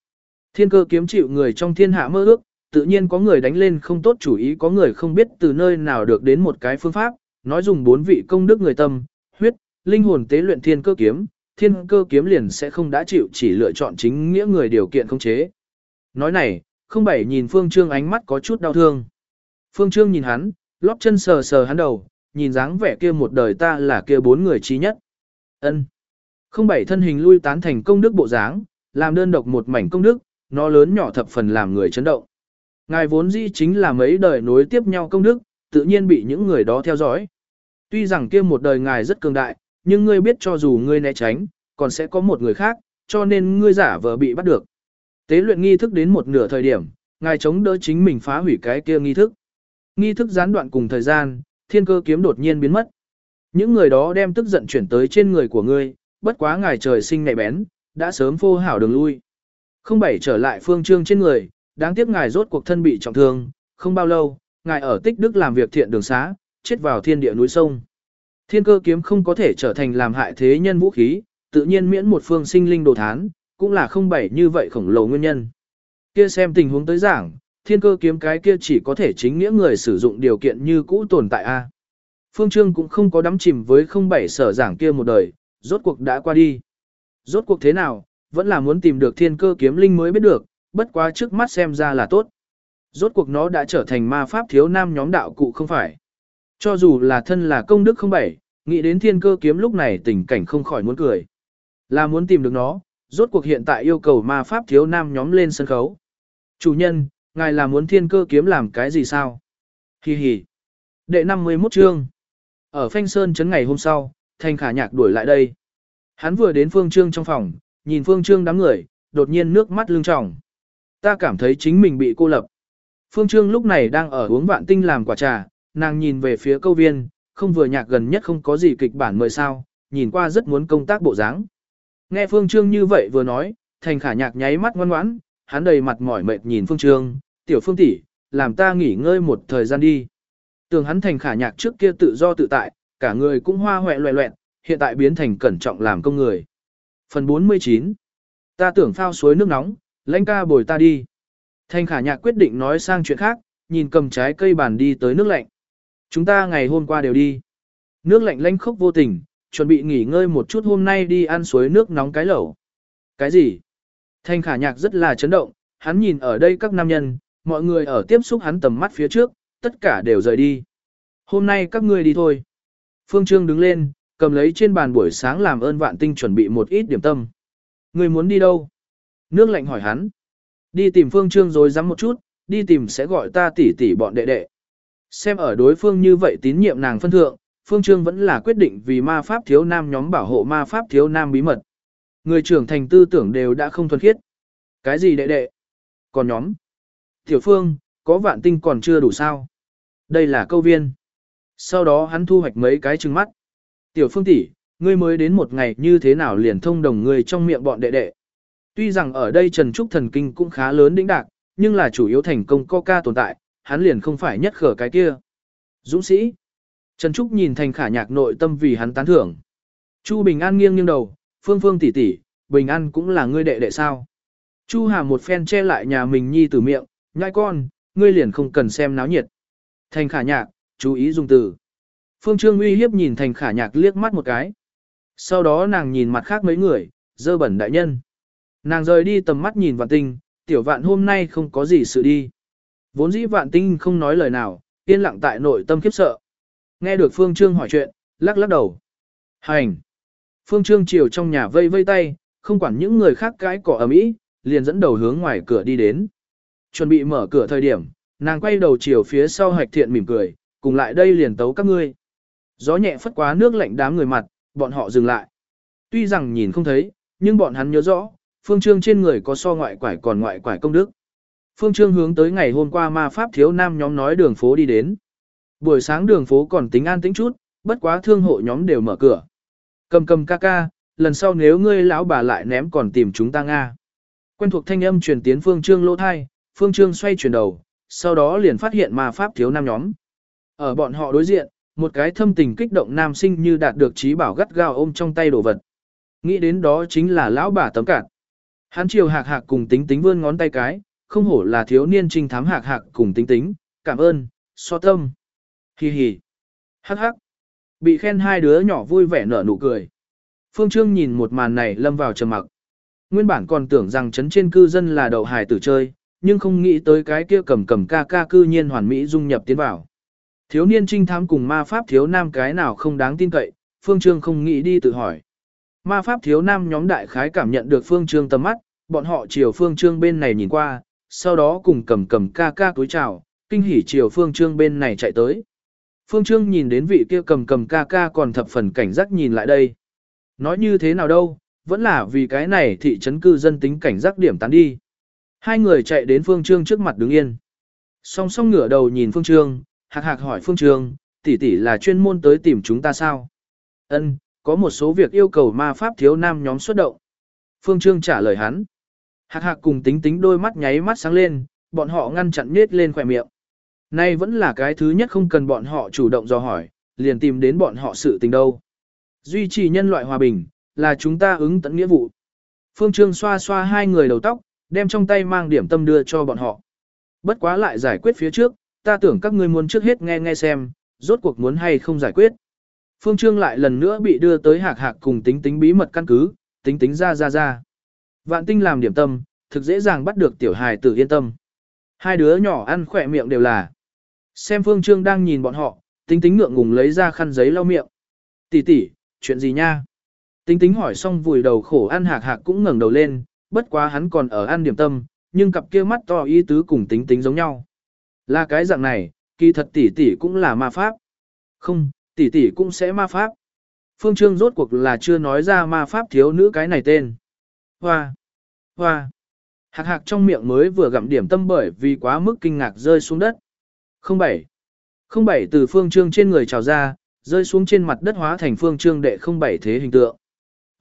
Thiên cơ kiếm chịu người trong thiên hạ mơ ước, tự nhiên có người đánh lên không tốt chủ ý có người không biết từ nơi nào được đến một cái phương pháp, nói dùng bốn vị công đức người tâm, huyết, linh hồn tế luyện thiên cơ kiếm, thiên cơ kiếm liền sẽ không đã chịu chỉ lựa chọn chính nghĩa người điều kiện không chế. Nói này, không bảy nhìn Phương Trương ánh mắt có chút đau thương. Phương Trương nhìn hắn, lóp chân sờ sờ hắn đầu, nhìn dáng vẻ kia một đời ta là kia bốn người trí nhất. ân Không bảy thân hình lui tán thành công đức bộ dáng, làm đơn độc một mảnh công đức, nó lớn nhỏ thập phần làm người chấn động. Ngài vốn dĩ chính là mấy đời nối tiếp nhau công đức, tự nhiên bị những người đó theo dõi. Tuy rằng kia một đời ngài rất cường đại, nhưng ngươi biết cho dù ngươi né tránh, còn sẽ có một người khác, cho nên ngươi giả vờ bị bắt được. Tế luyện nghi thức đến một nửa thời điểm, ngài chống đỡ chính mình phá hủy cái kia nghi thức. Nghi thức gián đoạn cùng thời gian, thiên cơ kiếm đột nhiên biến mất. Những người đó đem tức giận chuyển tới trên người của ngươi, bất quá ngài trời sinh nhạy bén, đã sớm phô hảo đường lui. Không bảy trở lại phương trương trên người, đáng tiếc ngài rốt cuộc thân bị trọng thương, không bao lâu, ngài ở tích đức làm việc thiện đường xá, chết vào thiên địa núi sông. Thiên cơ kiếm không có thể trở thành làm hại thế nhân vũ khí, tự nhiên miễn một phương sinh linh đồ thán, cũng là không bảy như vậy khổng lồ nguyên nhân. Kia xem tình huống tới giảng, thiên cơ kiếm cái kia chỉ có thể chính nghĩa người sử dụng điều kiện như cũ tồn tại a. Phương Trương cũng không có đắm chìm với không bảy sở giảng kia một đời, rốt cuộc đã qua đi. Rốt cuộc thế nào, vẫn là muốn tìm được thiên cơ kiếm linh mới biết được, bất quá trước mắt xem ra là tốt. Rốt cuộc nó đã trở thành ma pháp thiếu nam nhóm đạo cụ không phải. Cho dù là thân là công đức không bảy, nghĩ đến thiên cơ kiếm lúc này tình cảnh không khỏi muốn cười. Là muốn tìm được nó, rốt cuộc hiện tại yêu cầu ma pháp thiếu nam nhóm lên sân khấu. Chủ nhân, ngài là muốn thiên cơ kiếm làm cái gì sao? Hi hi. Đệ 51 chương. Ở Phanh Sơn chấn ngày hôm sau, Thanh Khả Nhạc đuổi lại đây. Hắn vừa đến Phương Trương trong phòng, nhìn Phương Trương đám người, đột nhiên nước mắt lưng tròng. Ta cảm thấy chính mình bị cô lập. Phương Trương lúc này đang ở uống vạn tinh làm quả trà, nàng nhìn về phía câu viên, không vừa nhạc gần nhất không có gì kịch bản mời sao, nhìn qua rất muốn công tác bộ dáng. Nghe Phương Trương như vậy vừa nói, thành khả nhạc nháy mắt ngoan ngoãn, hắn đầy mặt mỏi mệt nhìn Phương Trương, tiểu Phương tỷ, làm ta nghỉ ngơi một thời gian đi. Tưởng hắn thành khả nhạc trước kia tự do tự tại, cả người cũng hoa hoẹ loẹ loẹn, hiện tại biến thành cẩn trọng làm công người. Phần 49 Ta tưởng phao suối nước nóng, lãnh ca bồi ta đi. Thanh khả nhạc quyết định nói sang chuyện khác, nhìn cầm trái cây bàn đi tới nước lạnh. Chúng ta ngày hôm qua đều đi. Nước lạnh lanh khốc vô tình, chuẩn bị nghỉ ngơi một chút hôm nay đi ăn suối nước nóng cái lẩu. Cái gì? Thanh khả nhạc rất là chấn động, hắn nhìn ở đây các nam nhân, mọi người ở tiếp xúc hắn tầm mắt phía trước, tất cả đều rời đi. Hôm nay các ngươi đi thôi. Phương Trương đứng lên, cầm lấy trên bàn buổi sáng làm ơn vạn tinh chuẩn bị một ít điểm tâm. người muốn đi đâu? Nước lạnh hỏi hắn. Đi tìm Phương Trương rồi dám một chút, đi tìm sẽ gọi ta tỷ tỷ bọn đệ đệ. Xem ở đối phương như vậy tín nhiệm nàng phân thượng, Phương Trương vẫn là quyết định vì ma pháp thiếu nam nhóm bảo hộ ma pháp thiếu nam bí mật. Người trưởng thành tư tưởng đều đã không thuần khiết. Cái gì đệ đệ? Còn nhóm? Tiểu Phương, có vạn tinh còn chưa đủ sao? Đây là câu viên. Sau đó hắn thu hoạch mấy cái trừng mắt. Tiểu Phương tỷ, ngươi mới đến một ngày như thế nào liền thông đồng ngươi trong miệng bọn đệ đệ. Tuy rằng ở đây Trần Trúc thần kinh cũng khá lớn đỉnh đạc, nhưng là chủ yếu thành công coca tồn tại, hắn liền không phải nhất khở cái kia. Dũng sĩ. Trần Trúc nhìn thành khả nhạc nội tâm vì hắn tán thưởng. Chu Bình An nghiêng nghiêng đầu, phương phương tỷ tỷ, Bình An cũng là ngươi đệ đệ sao. Chu Hà một phen che lại nhà mình nhi tử miệng, nhai con, ngươi liền không cần xem náo nhiệt. Thành khả nhạc, chú ý dùng từ. Phương Trương uy hiếp nhìn thành khả nhạc liếc mắt một cái. Sau đó nàng nhìn mặt khác mấy người, dơ bẩn đại nhân. Nàng rời đi tầm mắt nhìn vạn tinh, tiểu vạn hôm nay không có gì sự đi. Vốn dĩ vạn tinh không nói lời nào, yên lặng tại nội tâm khiếp sợ. Nghe được Phương Trương hỏi chuyện, lắc lắc đầu. Hành! Phương Trương chiều trong nhà vây vây tay, không quản những người khác cái cỏ ầm ĩ, liền dẫn đầu hướng ngoài cửa đi đến. Chuẩn bị mở cửa thời điểm, nàng quay đầu chiều phía sau hạch thiện mỉm cười, cùng lại đây liền tấu các ngươi. Gió nhẹ phất quá nước lạnh đám người mặt, bọn họ dừng lại. Tuy rằng nhìn không thấy, nhưng bọn hắn nhớ rõ, Phương Trương trên người có so ngoại quải còn ngoại quải công đức. Phương Trương hướng tới ngày hôm qua ma pháp thiếu nam nhóm nói đường phố đi đến. Buổi sáng đường phố còn tính an tĩnh chút, bất quá thương hộ nhóm đều mở cửa. Cầm cầm ca ca, lần sau nếu ngươi lão bà lại ném còn tìm chúng ta Nga. Quen thuộc thanh âm truyền tiến Phương Trương lỗ thai, Phương Trương xoay chuyển đầu, sau đó liền phát hiện ma pháp thiếu nam nhóm. Ở bọn họ đối diện, một cái thâm tình kích động nam sinh như đạt được trí bảo gắt gao ôm trong tay đồ vật. Nghĩ đến đó chính là lão bà tấm cạn. Hắn chiều hạc hạc cùng tính tính vươn ngón tay cái, không hổ là thiếu niên trinh thám hạc hạc cùng tính tính, cảm ơn, so tâm. Hi hi. Hắc hắc. Bị khen hai đứa nhỏ vui vẻ nở nụ cười. Phương Trương nhìn một màn này lâm vào trầm mặc. Nguyên bản còn tưởng rằng chấn trên cư dân là đậu hài tử chơi, nhưng không nghĩ tới cái kia cầm cầm ca ca cư nhiên hoàn mỹ dung nhập tiến vào. Thiếu niên trinh thám cùng ma pháp thiếu nam cái nào không đáng tin cậy, Phương Trương không nghĩ đi tự hỏi. Ma pháp thiếu nam nhóm đại khái cảm nhận được Phương Trương tầm mắt, bọn họ chiều Phương Trương bên này nhìn qua, sau đó cùng cầm cầm ca ca túi chào, kinh hỉ chiều Phương Trương bên này chạy tới. Phương Trương nhìn đến vị kia cầm cầm ca ca còn thập phần cảnh giác nhìn lại đây. Nói như thế nào đâu, vẫn là vì cái này thị trấn cư dân tính cảnh giác điểm tán đi. Hai người chạy đến Phương Trương trước mặt đứng yên. Song song ngửa đầu nhìn Phương Trương, hạc hạc hỏi Phương Trương, tỷ tỷ là chuyên môn tới tìm chúng ta sao? Ân, có một số việc yêu cầu ma pháp thiếu nam nhóm xuất động. Phương Trương trả lời hắn. Hạc hạc cùng tính tính đôi mắt nháy mắt sáng lên, bọn họ ngăn chặn nết lên khỏe miệng. Nay vẫn là cái thứ nhất không cần bọn họ chủ động dò hỏi, liền tìm đến bọn họ sự tình đâu. Duy trì nhân loại hòa bình, là chúng ta ứng tận nghĩa vụ. Phương Trương xoa xoa hai người đầu tóc, đem trong tay mang điểm tâm đưa cho bọn họ. Bất quá lại giải quyết phía trước, ta tưởng các ngươi muốn trước hết nghe nghe xem, rốt cuộc muốn hay không giải quyết. Phương Trương lại lần nữa bị đưa tới hạc hạc cùng tính tính bí mật căn cứ, tính tính ra ra ra. Vạn tinh làm điểm tâm, thực dễ dàng bắt được tiểu hài tử yên tâm. Hai đứa nhỏ ăn khỏe miệng đều là. Xem Phương Trương đang nhìn bọn họ, tính tính ngượng ngùng lấy ra khăn giấy lau miệng. Tỷ tỷ, chuyện gì nha? Tính tính hỏi xong vùi đầu khổ ăn hạc hạc cũng ngẩng đầu lên, bất quá hắn còn ở ăn điểm tâm, nhưng cặp kia mắt to ý tứ cùng tính tính giống nhau. Là cái dạng này, kỳ thật tỷ tỷ cũng là ma pháp. Không, tỷ tỷ cũng sẽ ma pháp. Phương Trương rốt cuộc là chưa nói ra ma pháp thiếu nữ cái này tên. Hoa, hoa. Hạc hạc trong miệng mới vừa gặm điểm tâm bởi vì quá mức kinh ngạc rơi xuống đất. 07. 07 từ Phương Trương trên người trào ra, rơi xuống trên mặt đất hóa thành Phương Trương đệ 07 thế hình tượng.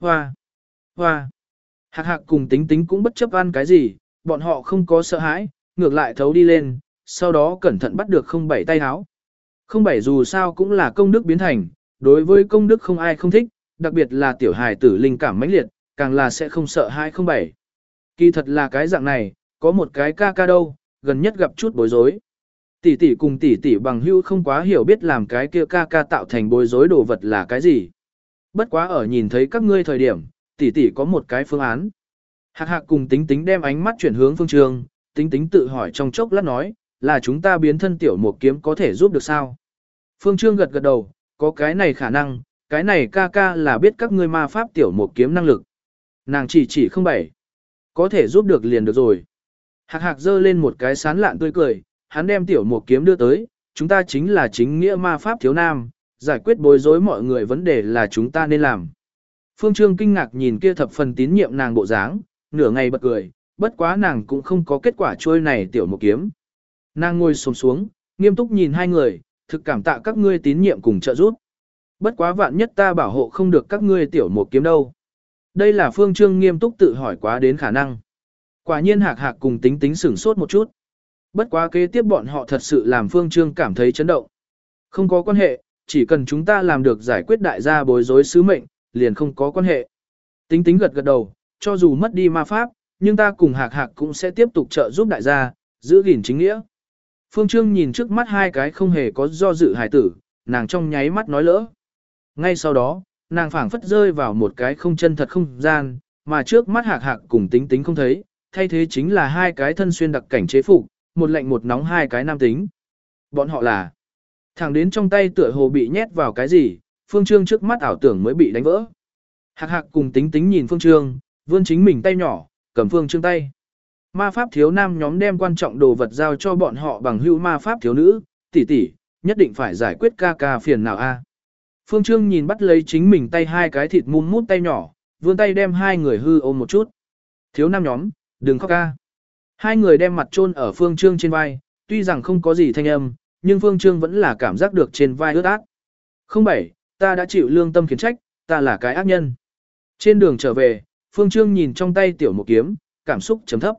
Hoa, hoa. Hạc hạc cùng tính tính cũng bất chấp ăn cái gì, bọn họ không có sợ hãi, ngược lại thấu đi lên, sau đó cẩn thận bắt được 07 tay háo. 07 dù sao cũng là công đức biến thành, đối với công đức không ai không thích, đặc biệt là tiểu hài tử linh cảm mãnh liệt, càng là sẽ không sợ hai 07. Kỳ thật là cái dạng này, có một cái ca ca đâu, gần nhất gặp chút bối rối. Tỷ tỷ cùng tỷ tỷ bằng hữu không quá hiểu biết làm cái kia ca ca tạo thành bối rối đồ vật là cái gì. Bất quá ở nhìn thấy các ngươi thời điểm, tỷ tỷ có một cái phương án. Hạc hạc cùng tính tính đem ánh mắt chuyển hướng phương trường, tính tính tự hỏi trong chốc lát nói, là chúng ta biến thân tiểu một kiếm có thể giúp được sao? Phương Trương gật gật đầu, có cái này khả năng, cái này ca ca là biết các ngươi ma pháp tiểu một kiếm năng lực. Nàng chỉ chỉ không bảy. Có thể giúp được liền được rồi. Hạc hạc giơ lên một cái sán lạn tươi cười, hắn đem tiểu một kiếm đưa tới, chúng ta chính là chính nghĩa ma pháp thiếu nam, giải quyết bối rối mọi người vấn đề là chúng ta nên làm. Phương Trương kinh ngạc nhìn kia thập phần tín nhiệm nàng bộ dáng, nửa ngày bật cười, bất quá nàng cũng không có kết quả trôi này tiểu một kiếm. Nàng ngồi xổm xuống, nghiêm túc nhìn hai người, thực cảm tạ các ngươi tín nhiệm cùng trợ giúp. Bất quá vạn nhất ta bảo hộ không được các ngươi tiểu một kiếm đâu. Đây là phương trương nghiêm túc tự hỏi quá đến khả năng. Quả nhiên hạc hạc cùng tính tính sửng sốt một chút. Bất quá kế tiếp bọn họ thật sự làm phương trương cảm thấy chấn động. Không có quan hệ, chỉ cần chúng ta làm được giải quyết đại gia bối rối sứ mệnh, liền không có quan hệ. Tính tính gật gật đầu, cho dù mất đi ma pháp, nhưng ta cùng hạc hạc cũng sẽ tiếp tục trợ giúp đại gia, giữ gìn chính nghĩa. Phương Trương nhìn trước mắt hai cái không hề có do dự hài tử, nàng trong nháy mắt nói lỡ. Ngay sau đó, nàng phảng phất rơi vào một cái không chân thật không gian, mà trước mắt hạc hạc cùng tính tính không thấy, thay thế chính là hai cái thân xuyên đặc cảnh chế phục, một lạnh một nóng hai cái nam tính. Bọn họ là thẳng đến trong tay tựa hồ bị nhét vào cái gì, Phương Trương trước mắt ảo tưởng mới bị đánh vỡ. Hạc hạc cùng tính tính nhìn Phương Trương, vươn chính mình tay nhỏ, cầm Phương Trương tay. Ma pháp thiếu nam nhóm đem quan trọng đồ vật giao cho bọn họ bằng hữu ma pháp thiếu nữ, tỷ tỷ, nhất định phải giải quyết ca ca phiền nào a. Phương Trương nhìn bắt lấy chính mình tay hai cái thịt mum mút tay nhỏ, vươn tay đem hai người hư ôm một chút. Thiếu nam nhóm, đừng khóc ca. Hai người đem mặt chôn ở Phương Trương trên vai, tuy rằng không có gì thanh âm, nhưng Phương Trương vẫn là cảm giác được trên vai ướt át. Không bảy, ta đã chịu lương tâm khiển trách, ta là cái ác nhân. Trên đường trở về, Phương Trương nhìn trong tay tiểu một kiếm, cảm xúc chấm thấp.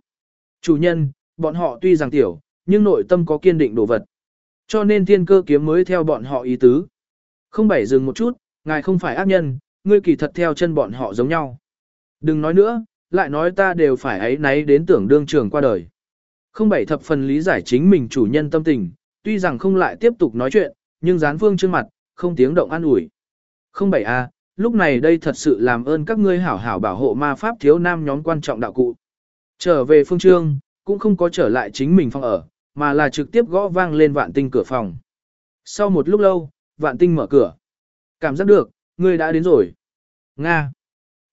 Chủ nhân, bọn họ tuy rằng tiểu, nhưng nội tâm có kiên định đồ vật. Cho nên thiên cơ kiếm mới theo bọn họ ý tứ. Không bảy dừng một chút, ngài không phải ác nhân, ngươi kỳ thật theo chân bọn họ giống nhau. Đừng nói nữa, lại nói ta đều phải ấy náy đến tưởng đương trường qua đời. Không bảy thập phần lý giải chính mình chủ nhân tâm tình, tuy rằng không lại tiếp tục nói chuyện, nhưng gián phương trước mặt, không tiếng động an ủi. Không bảy a, lúc này đây thật sự làm ơn các ngươi hảo hảo bảo hộ ma pháp thiếu nam nhóm quan trọng đạo cụ. Trở về phương trương, cũng không có trở lại chính mình phòng ở, mà là trực tiếp gõ vang lên vạn tinh cửa phòng. Sau một lúc lâu, vạn tinh mở cửa. Cảm giác được, ngươi đã đến rồi. Nga.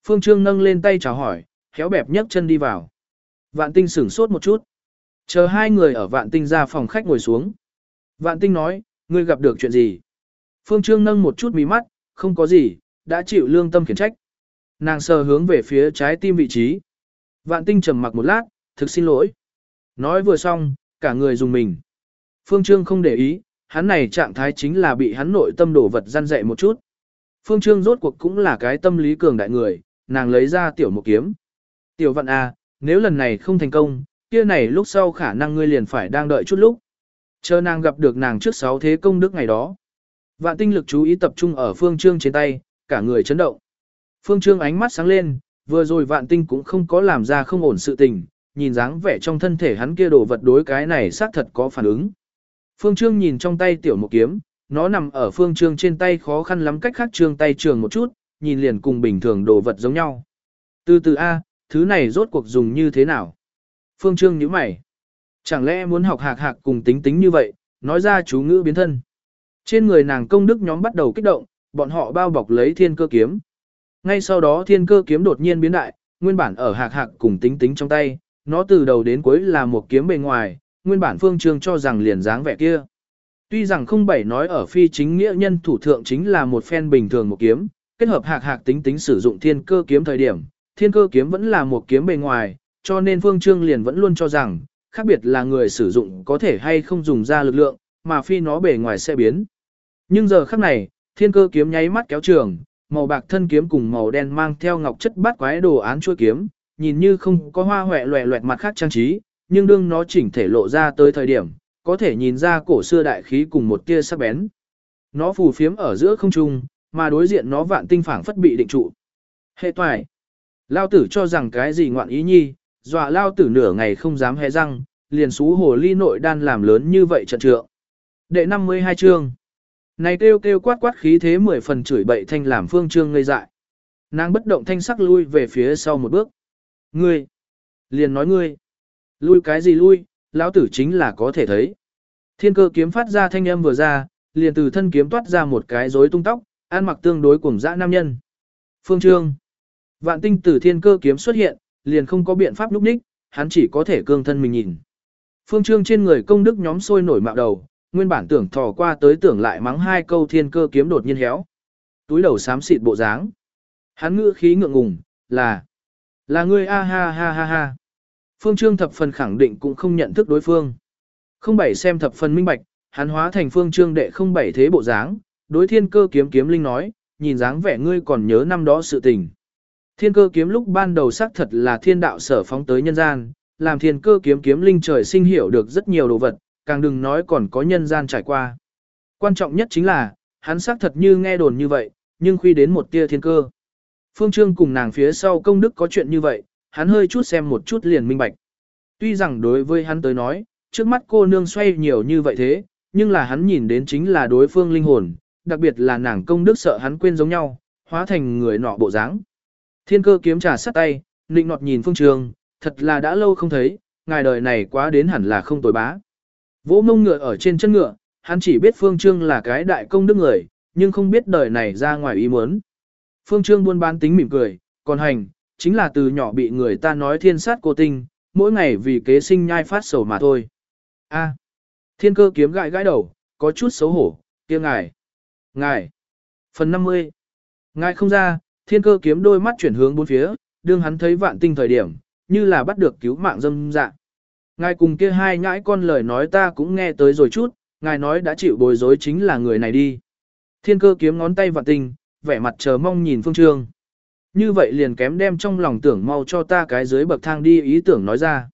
Phương Trương nâng lên tay chào hỏi, khéo bẹp nhấc chân đi vào. Vạn tinh sửng sốt một chút. Chờ hai người ở vạn tinh ra phòng khách ngồi xuống. Vạn tinh nói, ngươi gặp được chuyện gì? Phương Trương nâng một chút mí mắt, không có gì, đã chịu lương tâm khiển trách. Nàng sờ hướng về phía trái tim vị trí. Vạn tinh trầm mặc một lát, thực xin lỗi. Nói vừa xong, cả người dùng mình. Phương Trương không để ý, hắn này trạng thái chính là bị hắn nội tâm đổ vật gian dạy một chút. Phương Trương rốt cuộc cũng là cái tâm lý cường đại người, nàng lấy ra tiểu một kiếm. Tiểu vạn à, nếu lần này không thành công, kia này lúc sau khả năng ngươi liền phải đang đợi chút lúc. Chờ nàng gặp được nàng trước sáu thế công đức ngày đó. Vạn tinh lực chú ý tập trung ở phương trương trên tay, cả người chấn động. Phương trương ánh mắt sáng lên, vừa rồi vạn tinh cũng không có làm ra không ổn sự tình, nhìn dáng vẻ trong thân thể hắn kia đồ vật đối cái này xác thật có phản ứng. Phương trương nhìn trong tay tiểu một kiếm, nó nằm ở phương trương trên tay khó khăn lắm cách khác trương tay trường một chút, nhìn liền cùng bình thường đồ vật giống nhau. Từ từ A, thứ này rốt cuộc dùng như thế nào? Phương trương nhíu mày. Chẳng lẽ muốn học hạc hạc cùng tính tính như vậy, nói ra chú ngữ biến thân. Trên người nàng công đức nhóm bắt đầu kích động, bọn họ bao bọc lấy thiên cơ kiếm. Ngay sau đó thiên cơ kiếm đột nhiên biến đại, nguyên bản ở hạc hạc cùng tính tính trong tay, nó từ đầu đến cuối là một kiếm bề ngoài, nguyên bản phương trương cho rằng liền dáng vẻ kia. Tuy rằng không bảy nói ở phi chính nghĩa nhân thủ thượng chính là một phen bình thường một kiếm, kết hợp hạc hạc tính tính sử dụng thiên cơ kiếm thời điểm, thiên cơ kiếm vẫn là một kiếm bề ngoài, cho nên phương trương liền vẫn luôn cho rằng, khác biệt là người sử dụng có thể hay không dùng ra lực lượng, mà phi nó bề ngoài sẽ biến. Nhưng giờ khắc này, thiên cơ kiếm nháy mắt kéo trường, màu bạc thân kiếm cùng màu đen mang theo ngọc chất bát quái đồ án chuôi kiếm, nhìn như không có hoa hoẹ loẹ loẹt mặt khác trang trí, nhưng đương nó chỉnh thể lộ ra tới thời điểm, có thể nhìn ra cổ xưa đại khí cùng một tia sắc bén. Nó phù phiếm ở giữa không trung, mà đối diện nó vạn tinh phảng phất bị định trụ. Hệ toại. Lao tử cho rằng cái gì ngoạn ý nhi, dọa lao tử nửa ngày không dám hé răng, liền xú hồ ly nội đan làm lớn như vậy trận trượng. Đệ 52 chương. Này kêu kêu quát quát khí thế mười phần chửi bậy thanh làm phương trương ngây dại. Nàng bất động thanh sắc lui về phía sau một bước. Ngươi. Liền nói ngươi. Lui cái gì lui, lão tử chính là có thể thấy. Thiên cơ kiếm phát ra thanh âm vừa ra, liền từ thân kiếm toát ra một cái rối tung tóc, ăn mặc tương đối cùng dã nam nhân. Phương Trương. Vạn tinh tử thiên cơ kiếm xuất hiện, liền không có biện pháp lúc ních, hắn chỉ có thể cương thân mình nhìn. Phương Trương trên người công đức nhóm sôi nổi mạo đầu, nguyên bản tưởng thò qua tới tưởng lại mắng hai câu thiên cơ kiếm đột nhiên héo. Túi đầu xám xịt bộ dáng. Hắn ngữ khí ngượng ngùng, là, là ngươi a ha ha ha ha. Phương Trương thập phần khẳng định cũng không nhận thức đối phương. Không bảy xem thập phần minh bạch, hắn hóa thành Phương Trương đệ không bảy thế bộ dáng, đối thiên cơ kiếm kiếm linh nói, nhìn dáng vẻ ngươi còn nhớ năm đó sự tình. Thiên cơ kiếm lúc ban đầu xác thật là thiên đạo sở phóng tới nhân gian, làm thiên cơ kiếm kiếm linh trời sinh hiểu được rất nhiều đồ vật, càng đừng nói còn có nhân gian trải qua. Quan trọng nhất chính là, hắn xác thật như nghe đồn như vậy, nhưng khi đến một tia thiên cơ. Phương Trương cùng nàng phía sau công đức có chuyện như vậy, hắn hơi chút xem một chút liền minh bạch. Tuy rằng đối với hắn tới nói, trước mắt cô nương xoay nhiều như vậy thế, nhưng là hắn nhìn đến chính là đối phương linh hồn, đặc biệt là nàng công đức sợ hắn quên giống nhau, hóa thành người nọ bộ dáng. Thiên cơ kiếm trà sát tay, nịnh nọt nhìn phương trường, thật là đã lâu không thấy, ngài đời này quá đến hẳn là không tồi bá. Vỗ mông ngựa ở trên chân ngựa, hắn chỉ biết phương trương là cái đại công đức người, nhưng không biết đời này ra ngoài ý muốn. Phương trương buôn bán tính mỉm cười, còn hành, chính là từ nhỏ bị người ta nói thiên sát cô tinh, mỗi ngày vì kế sinh nhai phát sầu mà thôi. A. thiên cơ kiếm gãi gãi đầu, có chút xấu hổ, kia ngài. Ngài. Phần 50. Ngài không ra, thiên cơ kiếm đôi mắt chuyển hướng bốn phía, đương hắn thấy vạn tinh thời điểm, như là bắt được cứu mạng dâm dạ. Ngài cùng kia hai nhãi con lời nói ta cũng nghe tới rồi chút, ngài nói đã chịu bối rối chính là người này đi. Thiên cơ kiếm ngón tay vạn tinh, vẻ mặt chờ mong nhìn phương trương. Như vậy liền kém đem trong lòng tưởng mau cho ta cái dưới bậc thang đi ý tưởng nói ra.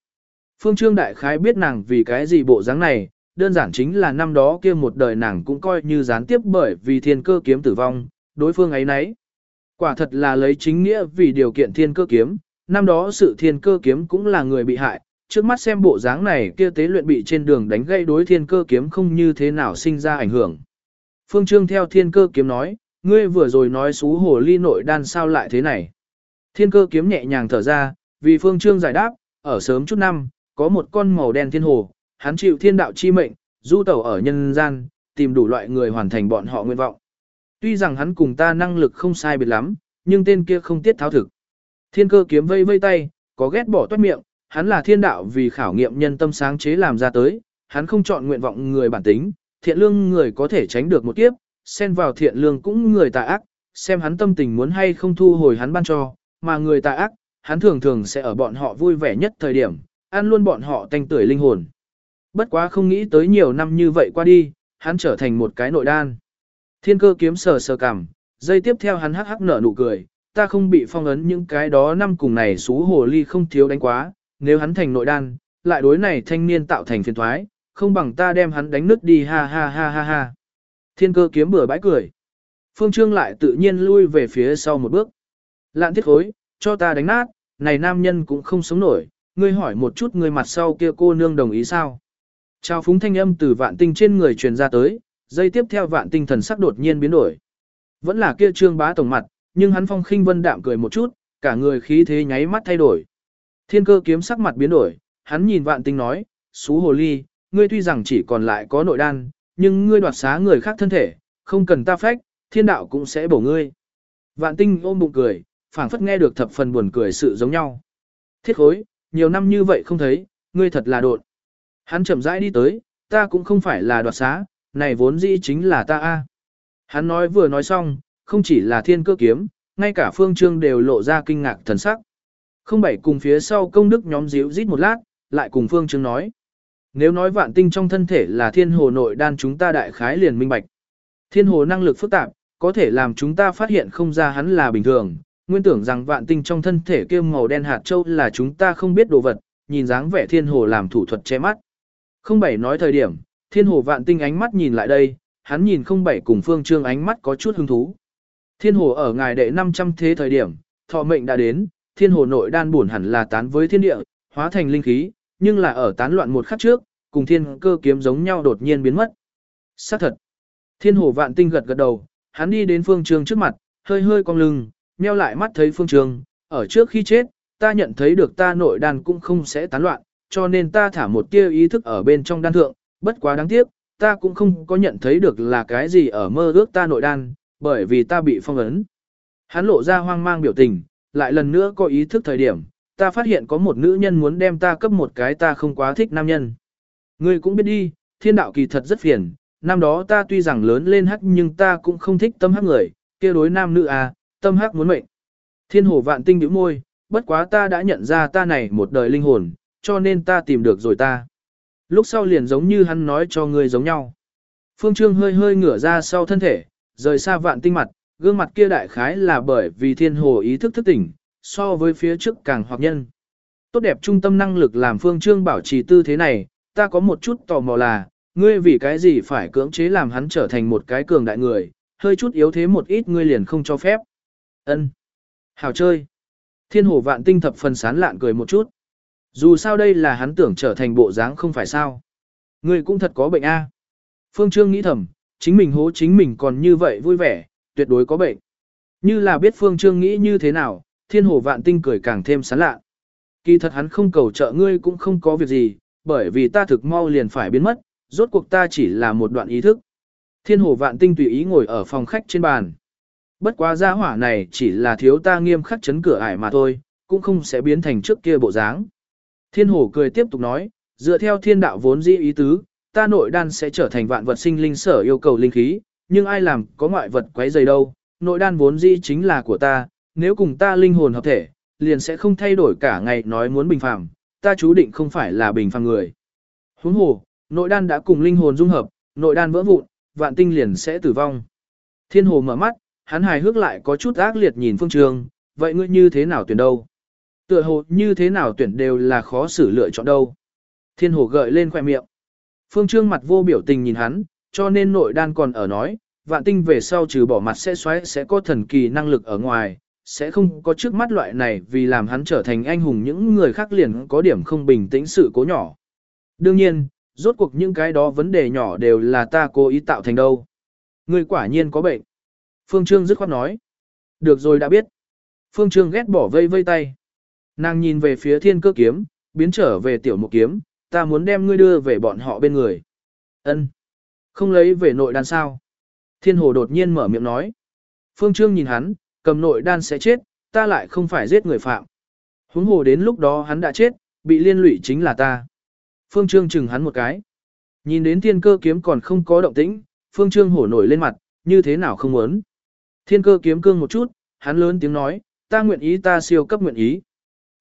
Phương Trương Đại Khái biết nàng vì cái gì bộ dáng này, đơn giản chính là năm đó kia một đời nàng cũng coi như gián tiếp bởi vì thiên cơ kiếm tử vong, đối phương ấy nấy. Quả thật là lấy chính nghĩa vì điều kiện thiên cơ kiếm, năm đó sự thiên cơ kiếm cũng là người bị hại, trước mắt xem bộ dáng này kia tế luyện bị trên đường đánh gây đối thiên cơ kiếm không như thế nào sinh ra ảnh hưởng. Phương Trương theo thiên cơ kiếm nói, ngươi vừa rồi nói xú hồ ly nội đan sao lại thế này. Thiên cơ kiếm nhẹ nhàng thở ra, vì Phương Trương giải đáp, ở sớm chút năm, có một con màu đen thiên hồ, hắn chịu thiên đạo chi mệnh, du tẩu ở nhân gian, tìm đủ loại người hoàn thành bọn họ nguyện vọng. Tuy rằng hắn cùng ta năng lực không sai biệt lắm, nhưng tên kia không tiết tháo thực. Thiên cơ kiếm vây vây tay, có ghét bỏ toát miệng, hắn là thiên đạo vì khảo nghiệm nhân tâm sáng chế làm ra tới, hắn không chọn nguyện vọng người bản tính, thiện lương người có thể tránh được một kiếp, xen vào thiện lương cũng người tà ác, xem hắn tâm tình muốn hay không thu hồi hắn ban cho, mà người tà ác, hắn thường thường sẽ ở bọn họ vui vẻ nhất thời điểm, ăn luôn bọn họ tanh tưởi linh hồn. Bất quá không nghĩ tới nhiều năm như vậy qua đi, hắn trở thành một cái nội đan. Thiên cơ kiếm sờ sờ cằm, dây tiếp theo hắn hắc hắc nở nụ cười, ta không bị phong ấn những cái đó năm cùng này xú hồ ly không thiếu đánh quá, nếu hắn thành nội đan, lại đối này thanh niên tạo thành phiền thoái, không bằng ta đem hắn đánh nứt đi ha ha ha ha ha. Thiên cơ kiếm bừa bãi cười. Phương Trương lại tự nhiên lui về phía sau một bước. Lạn thiết khối, cho ta đánh nát, này nam nhân cũng không sống nổi, ngươi hỏi một chút người mặt sau kia cô nương đồng ý sao. Chào phúng thanh âm từ vạn tinh trên người truyền ra tới, dây tiếp theo vạn tinh thần sắc đột nhiên biến đổi. Vẫn là kia trương bá tổng mặt, nhưng hắn phong khinh vân đạm cười một chút, cả người khí thế nháy mắt thay đổi. Thiên cơ kiếm sắc mặt biến đổi, hắn nhìn vạn tinh nói, xú hồ ly, ngươi tuy rằng chỉ còn lại có nội đan, nhưng ngươi đoạt xá người khác thân thể, không cần ta phách, thiên đạo cũng sẽ bổ ngươi. Vạn tinh ôm bụng cười, phảng phất nghe được thập phần buồn cười sự giống nhau. Thiết khối, nhiều năm như vậy không thấy, ngươi thật là đột. Hắn chậm rãi đi tới, ta cũng không phải là đoạt xá, này vốn dĩ chính là ta a. Hắn nói vừa nói xong, không chỉ là thiên cơ kiếm, ngay cả phương trương đều lộ ra kinh ngạc thần sắc. Không bảy cùng phía sau công đức nhóm díu rít một lát, lại cùng phương trương nói. Nếu nói vạn tinh trong thân thể là thiên hồ nội đan chúng ta đại khái liền minh bạch. Thiên hồ năng lực phức tạp, có thể làm chúng ta phát hiện không ra hắn là bình thường, nguyên tưởng rằng vạn tinh trong thân thể kia màu đen hạt châu là chúng ta không biết đồ vật, nhìn dáng vẻ thiên hồ làm thủ thuật che mắt. Không bảy nói thời điểm, thiên hồ vạn tinh ánh mắt nhìn lại đây, hắn nhìn không bảy cùng phương trương ánh mắt có chút hứng thú. Thiên hồ ở ngài đệ 500 thế thời điểm, thọ mệnh đã đến, thiên hồ nội đan buồn hẳn là tán với thiên địa, hóa thành linh khí, nhưng là ở tán loạn một khắc trước, cùng thiên cơ kiếm giống nhau đột nhiên biến mất. Xác thật. Thiên hồ vạn tinh gật gật đầu, hắn đi đến phương trương trước mặt, hơi hơi cong lưng, nheo lại mắt thấy phương trương, ở trước khi chết, ta nhận thấy được ta nội đan cũng không sẽ tán loạn, cho nên ta thả một tia ý thức ở bên trong đan thượng, bất quá đáng tiếc, ta cũng không có nhận thấy được là cái gì ở mơ ước ta nội đan, bởi vì ta bị phong ấn. Hắn lộ ra hoang mang biểu tình, lại lần nữa có ý thức thời điểm, ta phát hiện có một nữ nhân muốn đem ta cấp một cái ta không quá thích nam nhân. Ngươi cũng biết đi, thiên đạo kỳ thật rất phiền, năm đó ta tuy rằng lớn lên hắc nhưng ta cũng không thích tâm hắc người, kia đối nam nữ à, tâm hắc muốn mệnh. Thiên hồ vạn tinh nhíu môi, bất quá ta đã nhận ra ta này một đời linh hồn, cho nên ta tìm được rồi ta. Lúc sau liền giống như hắn nói cho ngươi giống nhau. Phương Trương hơi hơi ngửa ra sau thân thể, rời xa vạn tinh mặt, gương mặt kia đại khái là bởi vì thiên hồ ý thức thức tỉnh, so với phía trước càng hoặc nhân. Tốt đẹp trung tâm năng lực làm Phương Trương bảo trì tư thế này, ta có một chút tò mò là, ngươi vì cái gì phải cưỡng chế làm hắn trở thành một cái cường đại người, hơi chút yếu thế một ít ngươi liền không cho phép. Ân, Hào chơi. Thiên hồ vạn tinh thập phần sán lạn cười một chút. Dù sao đây là hắn tưởng trở thành bộ dáng không phải sao. Ngươi cũng thật có bệnh a. Phương Trương nghĩ thầm, chính mình hố chính mình còn như vậy vui vẻ, tuyệt đối có bệnh. Như là biết Phương Trương nghĩ như thế nào, thiên hồ vạn tinh cười càng thêm sán lạ. Kỳ thật hắn không cầu trợ ngươi cũng không có việc gì, bởi vì ta thực mau liền phải biến mất, rốt cuộc ta chỉ là một đoạn ý thức. Thiên hồ vạn tinh tùy ý ngồi ở phòng khách trên bàn. Bất quá gia hỏa này chỉ là thiếu ta nghiêm khắc chấn cửa ải mà thôi, cũng không sẽ biến thành trước kia bộ dáng. Thiên Hổ cười tiếp tục nói, dựa theo thiên đạo vốn dĩ ý tứ, ta nội đan sẽ trở thành vạn vật sinh linh sở yêu cầu linh khí, nhưng ai làm có ngoại vật quấy dày đâu, nội đan vốn dĩ chính là của ta, nếu cùng ta linh hồn hợp thể, liền sẽ không thay đổi cả ngày nói muốn bình phàm, ta chú định không phải là bình phàm người. Huống hồ, nội đan đã cùng linh hồn dung hợp, nội đan vỡ vụn, vạn tinh liền sẽ tử vong. Thiên hồ mở mắt, hắn hài hước lại có chút ác liệt nhìn phương trường, vậy ngươi như thế nào tuyển đâu? Tựa hồ như thế nào tuyển đều là khó xử lựa chọn đâu. Thiên hồ gợi lên khoẻ miệng. Phương Trương mặt vô biểu tình nhìn hắn, cho nên nội đan còn ở nói, vạn tinh về sau trừ bỏ mặt sẽ xoáy sẽ có thần kỳ năng lực ở ngoài, sẽ không có trước mắt loại này vì làm hắn trở thành anh hùng những người khác liền có điểm không bình tĩnh sự cố nhỏ. Đương nhiên, rốt cuộc những cái đó vấn đề nhỏ đều là ta cố ý tạo thành đâu. Người quả nhiên có bệnh. Phương Trương dứt khoát nói. Được rồi đã biết. Phương Trương ghét bỏ vây vây tay. Nàng nhìn về phía thiên cơ kiếm, biến trở về tiểu mục kiếm, ta muốn đem ngươi đưa về bọn họ bên người. Ân, Không lấy về nội đan sao. Thiên hồ đột nhiên mở miệng nói. Phương Trương nhìn hắn, cầm nội đan sẽ chết, ta lại không phải giết người phạm. Huống hồ đến lúc đó hắn đã chết, bị liên lụy chính là ta. Phương Trương chừng hắn một cái. Nhìn đến thiên cơ kiếm còn không có động tĩnh, Phương Trương hổ nổi lên mặt, như thế nào không muốn. Thiên cơ kiếm cương một chút, hắn lớn tiếng nói, ta nguyện ý ta siêu cấp nguyện ý.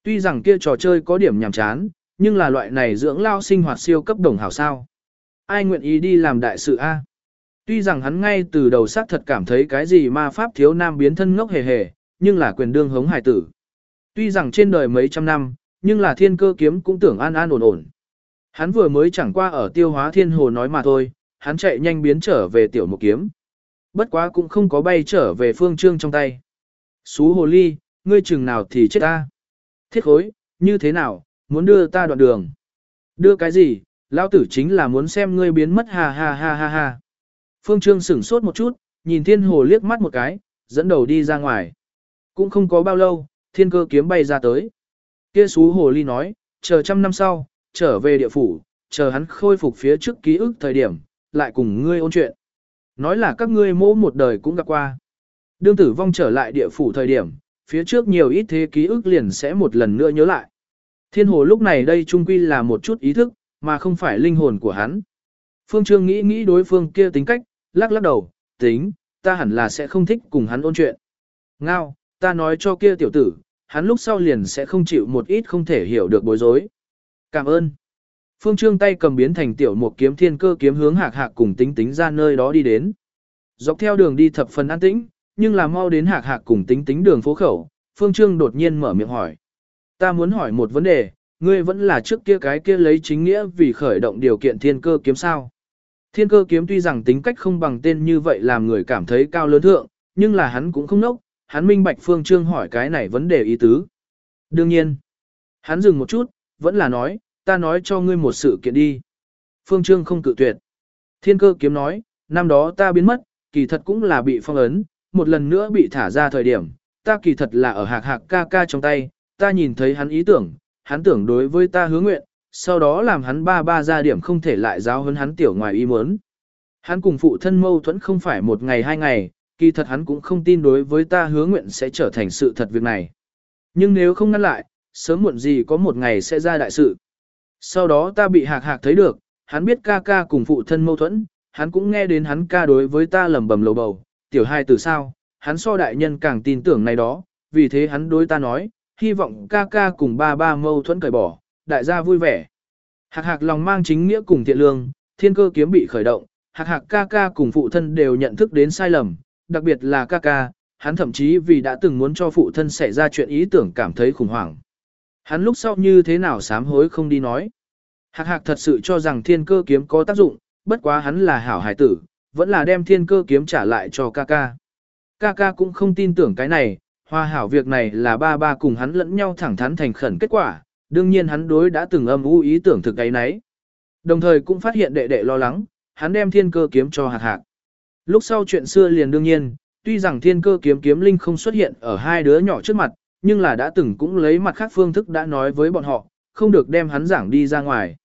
Tuy rằng kia trò chơi có điểm nhàm chán, nhưng là loại này dưỡng lao sinh hoạt siêu cấp đồng hảo sao. Ai nguyện ý đi làm đại sự a? Tuy rằng hắn ngay từ đầu xác thật cảm thấy cái gì ma pháp thiếu nam biến thân ngốc hề hề, nhưng là quyền đương hống hài tử. Tuy rằng trên đời mấy trăm năm, nhưng là thiên cơ kiếm cũng tưởng an an ổn ổn. Hắn vừa mới chẳng qua ở tiêu hóa thiên hồ nói mà thôi, hắn chạy nhanh biến trở về tiểu một kiếm. Bất quá cũng không có bay trở về phương trương trong tay. Xú hồ ly, ngươi chừng nào thì chết ta. Thiết khối, như thế nào, muốn đưa ta đoạn đường. Đưa cái gì, lão tử chính là muốn xem ngươi biến mất ha ha ha ha ha. Phương Trương sửng sốt một chút, nhìn thiên hồ liếc mắt một cái, dẫn đầu đi ra ngoài. Cũng không có bao lâu, thiên cơ kiếm bay ra tới. Kia xú hồ ly nói, chờ trăm năm sau, trở về địa phủ, chờ hắn khôi phục phía trước ký ức thời điểm, lại cùng ngươi ôn chuyện. Nói là các ngươi mỗ một đời cũng gặp qua. Đương tử vong trở lại địa phủ thời điểm, phía trước nhiều ít thế ký ức liền sẽ một lần nữa nhớ lại. Thiên hồ lúc này đây trung quy là một chút ý thức, mà không phải linh hồn của hắn. Phương Trương nghĩ nghĩ đối phương kia tính cách, lắc lắc đầu, tính, ta hẳn là sẽ không thích cùng hắn ôn chuyện. Ngao, ta nói cho kia tiểu tử, hắn lúc sau liền sẽ không chịu một ít không thể hiểu được bối rối. Cảm ơn. Phương Trương tay cầm biến thành tiểu một kiếm thiên cơ kiếm hướng hạc hạc cùng tính tính ra nơi đó đi đến. Dọc theo đường đi thập phần an tĩnh, nhưng là mau đến hạc hạc cùng tính tính đường phố khẩu, Phương Trương đột nhiên mở miệng hỏi. Ta muốn hỏi một vấn đề, ngươi vẫn là trước kia cái kia lấy chính nghĩa vì khởi động điều kiện thiên cơ kiếm sao. Thiên cơ kiếm tuy rằng tính cách không bằng tên như vậy làm người cảm thấy cao lớn thượng, nhưng là hắn cũng không nốc, hắn minh bạch Phương Trương hỏi cái này vấn đề ý tứ. Đương nhiên, hắn dừng một chút, vẫn là nói, ta nói cho ngươi một sự kiện đi. Phương Trương không cự tuyệt. Thiên cơ kiếm nói, năm đó ta biến mất, kỳ thật cũng là bị phong ấn, một lần nữa bị thả ra thời điểm, ta kỳ thật là ở hạc hạc ca ca trong tay, ta nhìn thấy hắn ý tưởng, hắn tưởng đối với ta hứa nguyện, sau đó làm hắn ba ba ra điểm không thể lại giáo hơn hắn tiểu ngoài ý muốn. Hắn cùng phụ thân mâu thuẫn không phải một ngày hai ngày, kỳ thật hắn cũng không tin đối với ta hứa nguyện sẽ trở thành sự thật việc này. Nhưng nếu không ngăn lại, sớm muộn gì có một ngày sẽ ra đại sự. Sau đó ta bị hạc hạc thấy được, hắn biết ca ca cùng phụ thân mâu thuẫn, hắn cũng nghe đến hắn ca đối với ta lầm bầm lầu bầu, tiểu hai từ sao, hắn so đại nhân càng tin tưởng này đó, vì thế hắn đối ta nói, hy vọng ca ca cùng ba ba mâu thuẫn cởi bỏ, đại gia vui vẻ. Hạc hạc lòng mang chính nghĩa cùng thiện lương, thiên cơ kiếm bị khởi động, hạc hạc ca ca cùng phụ thân đều nhận thức đến sai lầm, đặc biệt là ca ca, hắn thậm chí vì đã từng muốn cho phụ thân xảy ra chuyện ý tưởng cảm thấy khủng hoảng. Hắn lúc sau như thế nào sám hối không đi nói. Hạc hạc thật sự cho rằng thiên cơ kiếm có tác dụng, bất quá hắn là hảo hải tử, vẫn là đem thiên cơ kiếm trả lại cho ca ca. Ca ca cũng không tin tưởng cái này, hòa hảo việc này là ba ba cùng hắn lẫn nhau thẳng thắn thành khẩn kết quả, đương nhiên hắn đối đã từng âm u ý tưởng thực ấy nấy. Đồng thời cũng phát hiện đệ đệ lo lắng, hắn đem thiên cơ kiếm cho hạc hạc. Lúc sau chuyện xưa liền đương nhiên, tuy rằng thiên cơ kiếm kiếm linh không xuất hiện ở hai đứa nhỏ trước mặt, nhưng là đã từng cũng lấy mặt khác phương thức đã nói với bọn họ, không được đem hắn giảng đi ra ngoài.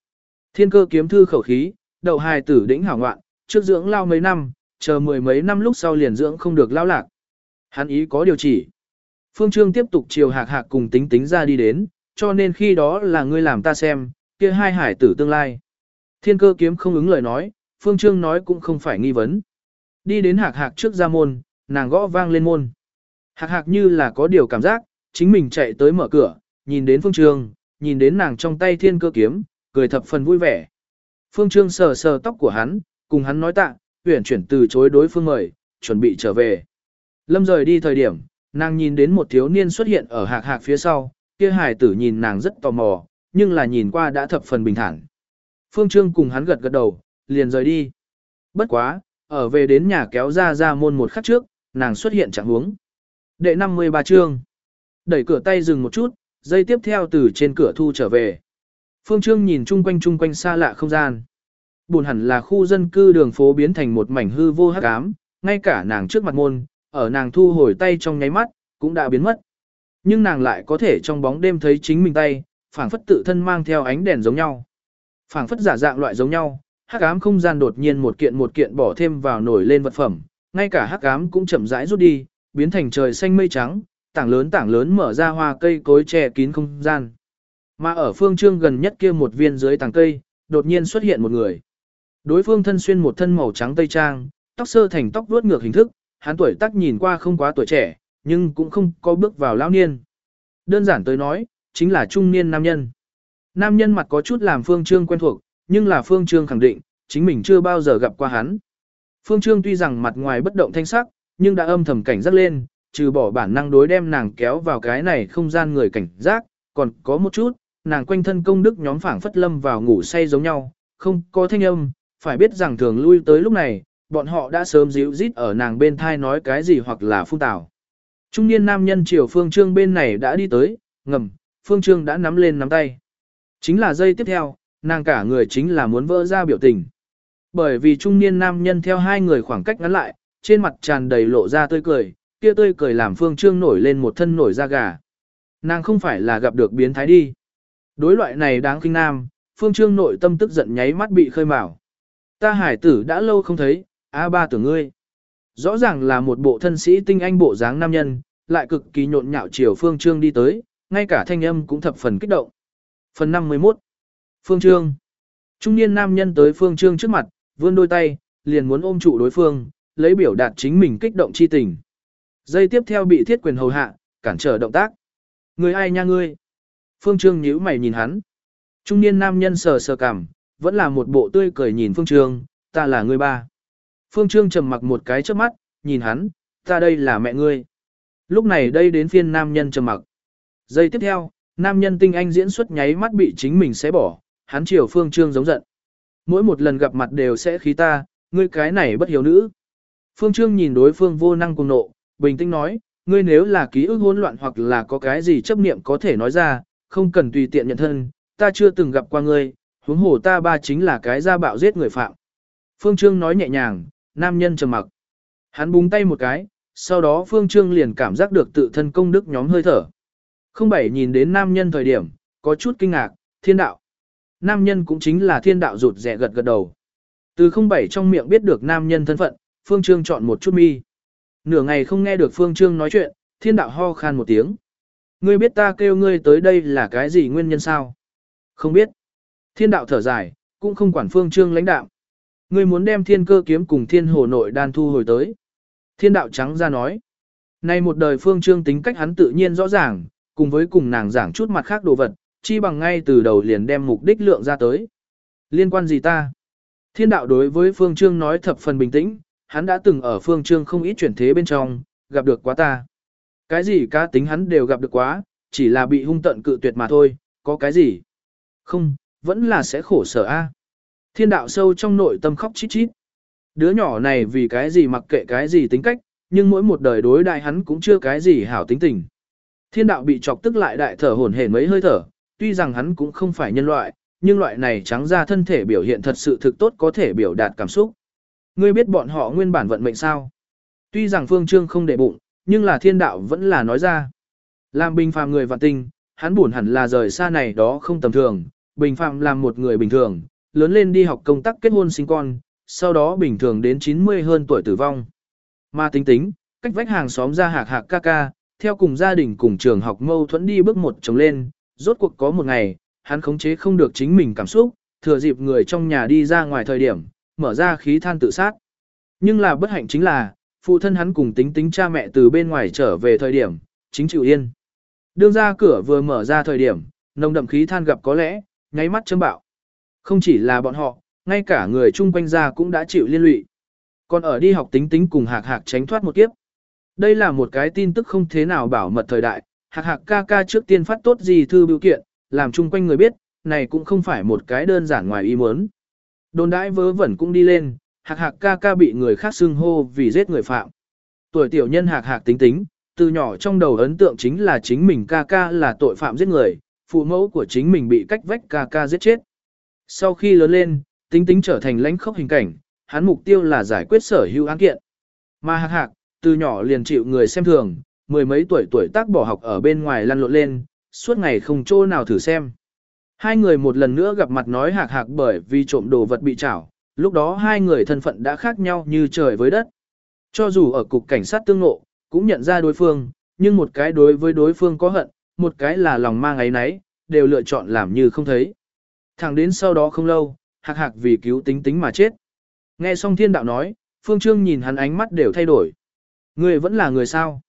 Thiên cơ kiếm thư khẩu khí, đầu hài tử đỉnh hảo ngoạn, trước dưỡng lao mấy năm, chờ mười mấy năm lúc sau liền dưỡng không được lao lạc. Hắn ý có điều chỉ. Phương Trương tiếp tục chiều hạc hạc cùng tính tính ra đi đến, cho nên khi đó là ngươi làm ta xem, kia hai hải tử tương lai. Thiên cơ kiếm không ứng lời nói, Phương Trương nói cũng không phải nghi vấn. Đi đến hạc hạc trước ra môn, nàng gõ vang lên môn. Hạc hạc như là có điều cảm giác, chính mình chạy tới mở cửa, nhìn đến Phương Trương, nhìn đến nàng trong tay thiên cơ kiếm, cười thập phần vui vẻ. Phương Trương sờ sờ tóc của hắn, cùng hắn nói tạ, huyển chuyển từ chối đối phương mời, chuẩn bị trở về. Lâm rời đi thời điểm, nàng nhìn đến một thiếu niên xuất hiện ở hạc hạc phía sau, kia hài tử nhìn nàng rất tò mò, nhưng là nhìn qua đã thập phần bình thản. Phương Trương cùng hắn gật gật đầu, liền rời đi. Bất quá, ở về đến nhà kéo ra ra môn một khắc trước, nàng xuất hiện chẳng huống. Đệ 53 chương. Đẩy cửa tay dừng một chút, dây tiếp theo từ trên cửa thu trở về. Phương Trương nhìn chung quanh chung quanh xa lạ không gian. Buồn hẳn là khu dân cư đường phố biến thành một mảnh hư vô hắc ám, ngay cả nàng trước mặt môn, ở nàng thu hồi tay trong nháy mắt, cũng đã biến mất. Nhưng nàng lại có thể trong bóng đêm thấy chính mình tay, phảng phất tự thân mang theo ánh đèn giống nhau. phảng phất giả dạng loại giống nhau, hắc ám không gian đột nhiên một kiện một kiện bỏ thêm vào nổi lên vật phẩm, ngay cả hắc ám cũng chậm rãi rút đi, biến thành trời xanh mây trắng, tảng lớn tảng lớn mở ra hoa cây cối che kín không gian. Mà ở phương trương gần nhất kia một viên dưới tàng cây, đột nhiên xuất hiện một người. Đối phương thân xuyên một thân màu trắng tây trang, tóc sơ thành tóc vuốt ngược hình thức, hắn tuổi tác nhìn qua không quá tuổi trẻ, nhưng cũng không có bước vào lão niên. Đơn giản tới nói, chính là trung niên nam nhân. Nam nhân mặt có chút làm Phương Trương quen thuộc, nhưng là Phương Trương khẳng định, chính mình chưa bao giờ gặp qua hắn. Phương Trương tuy rằng mặt ngoài bất động thanh sắc, nhưng đã âm thầm cảnh giác lên, trừ bỏ bản năng đối đem nàng kéo vào cái này không gian người cảnh giác, còn có một chút, nàng quanh thân công đức nhóm phảng phất lâm vào ngủ say giống nhau, không có thanh âm, phải biết rằng thường lui tới lúc này, bọn họ đã sớm díu rít ở nàng bên thai nói cái gì hoặc là phun tảo. Trung niên nam nhân chiều phương trương bên này đã đi tới, ngầm, phương trương đã nắm lên nắm tay. Chính là giây tiếp theo, nàng cả người chính là muốn vỡ ra biểu tình. Bởi vì trung niên nam nhân theo hai người khoảng cách ngắn lại, trên mặt tràn đầy lộ ra tươi cười, kia tươi cười làm phương trương nổi lên một thân nổi da gà. Nàng không phải là gặp được biến thái đi. Đối loại này đáng kinh nam, phương trương nội tâm tức giận nháy mắt bị khơi mào. Ta hải tử đã lâu không thấy, a ba tưởng ngươi. Rõ ràng là một bộ thân sĩ tinh anh bộ dáng nam nhân, lại cực kỳ nhộn nhạo chiều phương trương đi tới, ngay cả thanh âm cũng thập phần kích động. Phần 51 Phương Trương Trung niên nam nhân tới Phương Trương trước mặt, vươn đôi tay, liền muốn ôm trụ đối phương, lấy biểu đạt chính mình kích động chi tình. Dây tiếp theo bị thiết quyền hầu hạ, cản trở động tác. Người ai nha ngươi? Phương Trương nhíu mày nhìn hắn. Trung niên nam nhân sờ sờ cằm, vẫn là một bộ tươi cười nhìn Phương Trương, ta là người ba. Phương Trương trầm mặc một cái trước mắt, nhìn hắn, ta đây là mẹ ngươi. Lúc này đây đến phiên nam nhân trầm mặc. Giây tiếp theo, nam nhân tinh anh diễn xuất nháy mắt bị chính mình xé bỏ, hắn chiều Phương Trương giống giận. Mỗi một lần gặp mặt đều sẽ khí ta, ngươi cái này bất hiếu nữ. Phương Trương nhìn đối phương vô năng cùng nộ, bình tĩnh nói, ngươi nếu là ký ức hỗn loạn hoặc là có cái gì chấp niệm có thể nói ra, không cần tùy tiện nhận thân, ta chưa từng gặp qua ngươi, huống hồ ta ba chính là cái gia bạo giết người phạm. Phương Trương nói nhẹ nhàng, nam nhân trầm mặc. Hắn búng tay một cái, sau đó Phương Trương liền cảm giác được tự thân công đức nhóm hơi thở. Không bảy nhìn đến nam nhân thời điểm, có chút kinh ngạc, thiên đạo. Nam nhân cũng chính là thiên đạo rụt rẻ gật gật đầu. Từ không bảy trong miệng biết được nam nhân thân phận, Phương Trương chọn một chút mi. Nửa ngày không nghe được Phương Trương nói chuyện, thiên đạo ho khan một tiếng. Ngươi biết ta kêu ngươi tới đây là cái gì nguyên nhân sao? Không biết. Thiên đạo thở dài, cũng không quản Phương Trương lãnh đạo. Ngươi muốn đem thiên cơ kiếm cùng thiên hồ nội đan thu hồi tới. Thiên đạo trắng ra nói. Nay một đời Phương Trương tính cách hắn tự nhiên rõ ràng, cùng với cùng nàng giảng chút mặt khác đồ vật, chi bằng ngay từ đầu liền đem mục đích lượng ra tới. Liên quan gì ta? Thiên đạo đối với Phương Trương nói thập phần bình tĩnh, hắn đã từng ở Phương Trương không ít chuyển thế bên trong, gặp được quá ta. Cái gì cá tính hắn đều gặp được quá, chỉ là bị hung tận cự tuyệt mà thôi, có cái gì? Không, vẫn là sẽ khổ sở a. Thiên đạo sâu trong nội tâm khóc chít chít. Đứa nhỏ này vì cái gì mặc kệ cái gì tính cách, nhưng mỗi một đời đối đại hắn cũng chưa cái gì hảo tính tình. Thiên đạo bị chọc tức lại đại thở hổn hển mấy hơi thở, tuy rằng hắn cũng không phải nhân loại, nhưng loại này trắng ra thân thể biểu hiện thật sự thực tốt có thể biểu đạt cảm xúc. Ngươi biết bọn họ nguyên bản vận mệnh sao? Tuy rằng Phương Trương không để bụng, nhưng là thiên đạo vẫn là nói ra. Làm bình phàm người vạn tinh, hắn buồn hẳn là rời xa này đó không tầm thường, bình phạm làm một người bình thường, lớn lên đi học công tác kết hôn sinh con, sau đó bình thường đến 90 hơn tuổi tử vong. Mà tính tính, cách vách hàng xóm ra hạc hạc ca ca, theo cùng gia đình cùng trường học mâu thuẫn đi bước một chồng lên, rốt cuộc có một ngày, hắn khống chế không được chính mình cảm xúc, thừa dịp người trong nhà đi ra ngoài thời điểm, mở ra khí than tự sát. Nhưng là bất hạnh chính là, phụ thân hắn cùng tính tính cha mẹ từ bên ngoài trở về thời điểm, chính chịu yên. Đương ra cửa vừa mở ra thời điểm, nồng đậm khí than gặp có lẽ, nháy mắt châm bạo. Không chỉ là bọn họ, ngay cả người chung quanh ra cũng đã chịu liên lụy. Còn ở đi học tính tính cùng hạc hạc tránh thoát một kiếp. Đây là một cái tin tức không thế nào bảo mật thời đại, hạc hạc ca ca trước tiên phát tốt gì thư biểu kiện, làm chung quanh người biết, này cũng không phải một cái đơn giản ngoài ý muốn. Đồn đãi vớ vẩn cũng đi lên, hạc hạc ca ca bị người khác xưng hô vì giết người phạm. Tuổi tiểu nhân hạc hạc tính tính, từ nhỏ trong đầu ấn tượng chính là chính mình ca ca là tội phạm giết người, phụ mẫu của chính mình bị cách vách ca ca giết chết. Sau khi lớn lên, tính tính trở thành lãnh khốc hình cảnh, hắn mục tiêu là giải quyết sở hữu án kiện. Mà hạc hạc, từ nhỏ liền chịu người xem thường, mười mấy tuổi tuổi tác bỏ học ở bên ngoài lăn lộn lên, suốt ngày không chỗ nào thử xem. Hai người một lần nữa gặp mặt nói hạc hạc bởi vì trộm đồ vật bị trảo, lúc đó hai người thân phận đã khác nhau như trời với đất. Cho dù ở cục cảnh sát tương ngộ, cũng nhận ra đối phương, nhưng một cái đối với đối phương có hận, một cái là lòng mang ấy nấy, đều lựa chọn làm như không thấy. Thẳng đến sau đó không lâu, hạc hạc vì cứu tính tính mà chết. Nghe xong thiên đạo nói, Phương Trương nhìn hắn ánh mắt đều thay đổi. Người vẫn là người sao?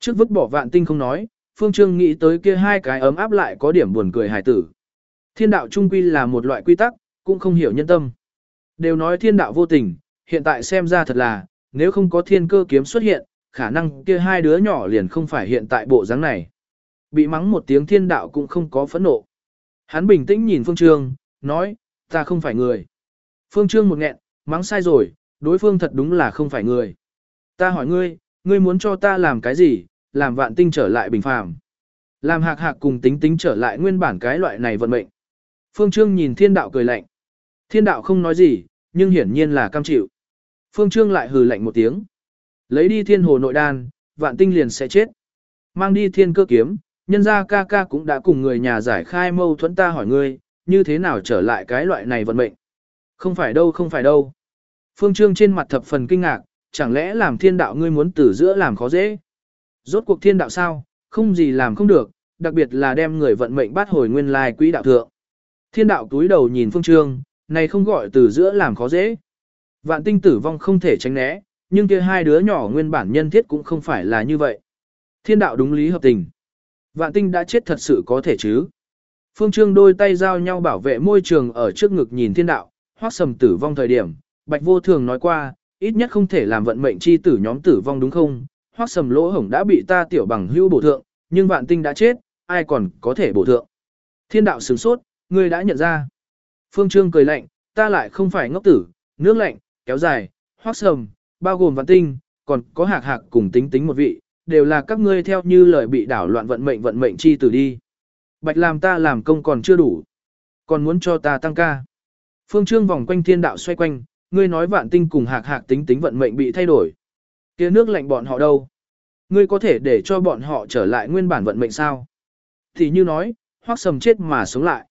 Trước vứt bỏ vạn tinh không nói, Phương Trương nghĩ tới kia hai cái ấm áp lại có điểm buồn cười hài tử. Thiên đạo trung quy là một loại quy tắc, cũng không hiểu nhân tâm. Đều nói thiên đạo vô tình, hiện tại xem ra thật là, nếu không có thiên cơ kiếm xuất hiện, khả năng kia hai đứa nhỏ liền không phải hiện tại bộ dáng này. Bị mắng một tiếng thiên đạo cũng không có phẫn nộ. Hắn bình tĩnh nhìn Phương Trương, nói, ta không phải người. Phương Trương một nghẹn, mắng sai rồi, đối phương thật đúng là không phải người. Ta hỏi ngươi, ngươi muốn cho ta làm cái gì, làm vạn tinh trở lại bình phàm. Làm hạc hạc cùng tính tính trở lại nguyên bản cái loại này vận mệnh. Phương Trương nhìn thiên đạo cười lạnh. Thiên đạo không nói gì, nhưng hiển nhiên là cam chịu. Phương Trương lại hừ lạnh một tiếng. Lấy đi thiên hồ nội đan, vạn tinh liền sẽ chết. Mang đi thiên cơ kiếm, nhân gia ca ca cũng đã cùng người nhà giải khai mâu thuẫn ta hỏi ngươi, như thế nào trở lại cái loại này vận mệnh. Không phải đâu không phải đâu. Phương Trương trên mặt thập phần kinh ngạc, chẳng lẽ làm thiên đạo ngươi muốn từ giữa làm khó dễ. Rốt cuộc thiên đạo sao, không gì làm không được, đặc biệt là đem người vận mệnh bắt hồi nguyên lai quỹ đạo thượng. Thiên đạo túi đầu nhìn Phương Trương, này không gọi từ giữa làm khó dễ. Vạn tinh tử vong không thể tránh né, nhưng kia hai đứa nhỏ nguyên bản nhân thiết cũng không phải là như vậy. Thiên đạo đúng lý hợp tình. Vạn tinh đã chết thật sự có thể chứ. Phương Trương đôi tay giao nhau bảo vệ môi trường ở trước ngực nhìn thiên đạo, hoác sầm tử vong thời điểm. Bạch vô thường nói qua, ít nhất không thể làm vận mệnh chi tử nhóm tử vong đúng không? Hoác sầm lỗ hổng đã bị ta tiểu bằng hưu bổ thượng, nhưng vạn tinh đã chết, ai còn có thể bổ thượng. Thiên đạo sửng sốt, ngươi đã nhận ra. Phương Trương cười lạnh, ta lại không phải ngốc tử, nước lạnh, kéo dài, hoác sầm, bao gồm vạn tinh, còn có hạc hạc cùng tính tính một vị, đều là các ngươi theo như lời bị đảo loạn vận mệnh vận mệnh chi tử đi. Bạch làm ta làm công còn chưa đủ, còn muốn cho ta tăng ca. Phương Trương vòng quanh thiên đạo xoay quanh, ngươi nói vạn tinh cùng hạc hạc tính tính vận mệnh bị thay đổi. kia nước lạnh bọn họ đâu? Ngươi có thể để cho bọn họ trở lại nguyên bản vận mệnh sao? Thì như nói, hoác sầm chết mà sống lại.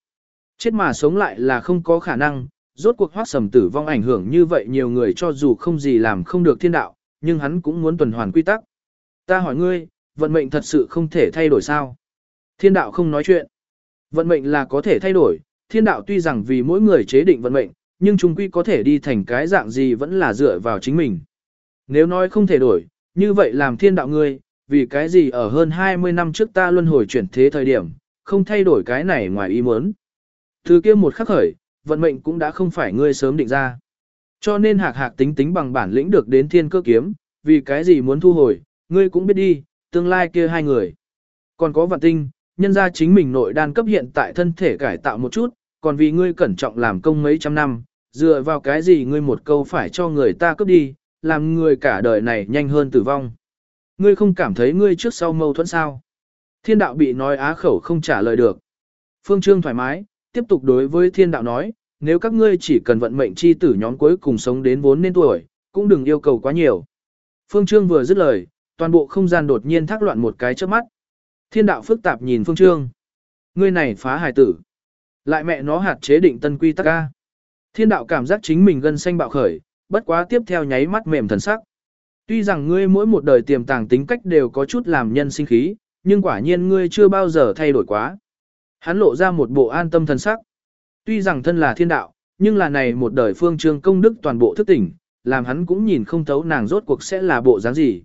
Chết mà sống lại là không có khả năng, rốt cuộc hoác sầm tử vong ảnh hưởng như vậy nhiều người cho dù không gì làm không được thiên đạo, nhưng hắn cũng muốn tuần hoàn quy tắc. Ta hỏi ngươi, vận mệnh thật sự không thể thay đổi sao? Thiên đạo không nói chuyện. Vận mệnh là có thể thay đổi, thiên đạo tuy rằng vì mỗi người chế định vận mệnh, nhưng chúng quy có thể đi thành cái dạng gì vẫn là dựa vào chính mình. Nếu nói không thể đổi, như vậy làm thiên đạo ngươi, vì cái gì ở hơn 20 năm trước ta luân hồi chuyển thế thời điểm, không thay đổi cái này ngoài ý muốn. Từ kia một khắc khởi, vận mệnh cũng đã không phải ngươi sớm định ra. Cho nên hạc hạc tính tính bằng bản lĩnh được đến thiên cơ kiếm, vì cái gì muốn thu hồi, ngươi cũng biết đi, tương lai kia hai người. Còn có vạn tinh, nhân ra chính mình nội đan cấp hiện tại thân thể cải tạo một chút, còn vì ngươi cẩn trọng làm công mấy trăm năm, dựa vào cái gì ngươi một câu phải cho người ta cướp đi, làm người cả đời này nhanh hơn tử vong. Ngươi không cảm thấy ngươi trước sau mâu thuẫn sao? Thiên đạo bị nói á khẩu không trả lời được. Phương Trương thoải mái, tiếp tục đối với thiên đạo nói, nếu các ngươi chỉ cần vận mệnh chi tử nhóm cuối cùng sống đến vốn nên tuổi, cũng đừng yêu cầu quá nhiều. Phương Trương vừa dứt lời, toàn bộ không gian đột nhiên thác loạn một cái trước mắt. Thiên đạo phức tạp nhìn Phương Trương. Ngươi này phá hài tử. Lại mẹ nó hạt chế định tân quy tắc ca. Thiên đạo cảm giác chính mình gân xanh bạo khởi, bất quá tiếp theo nháy mắt mềm thần sắc. Tuy rằng ngươi mỗi một đời tiềm tàng tính cách đều có chút làm nhân sinh khí, nhưng quả nhiên ngươi chưa bao giờ thay đổi quá. Hắn lộ ra một bộ an tâm thần sắc. Tuy rằng thân là thiên đạo, nhưng là này một đời phương trương công đức toàn bộ thức tỉnh, làm hắn cũng nhìn không thấu nàng rốt cuộc sẽ là bộ dáng gì.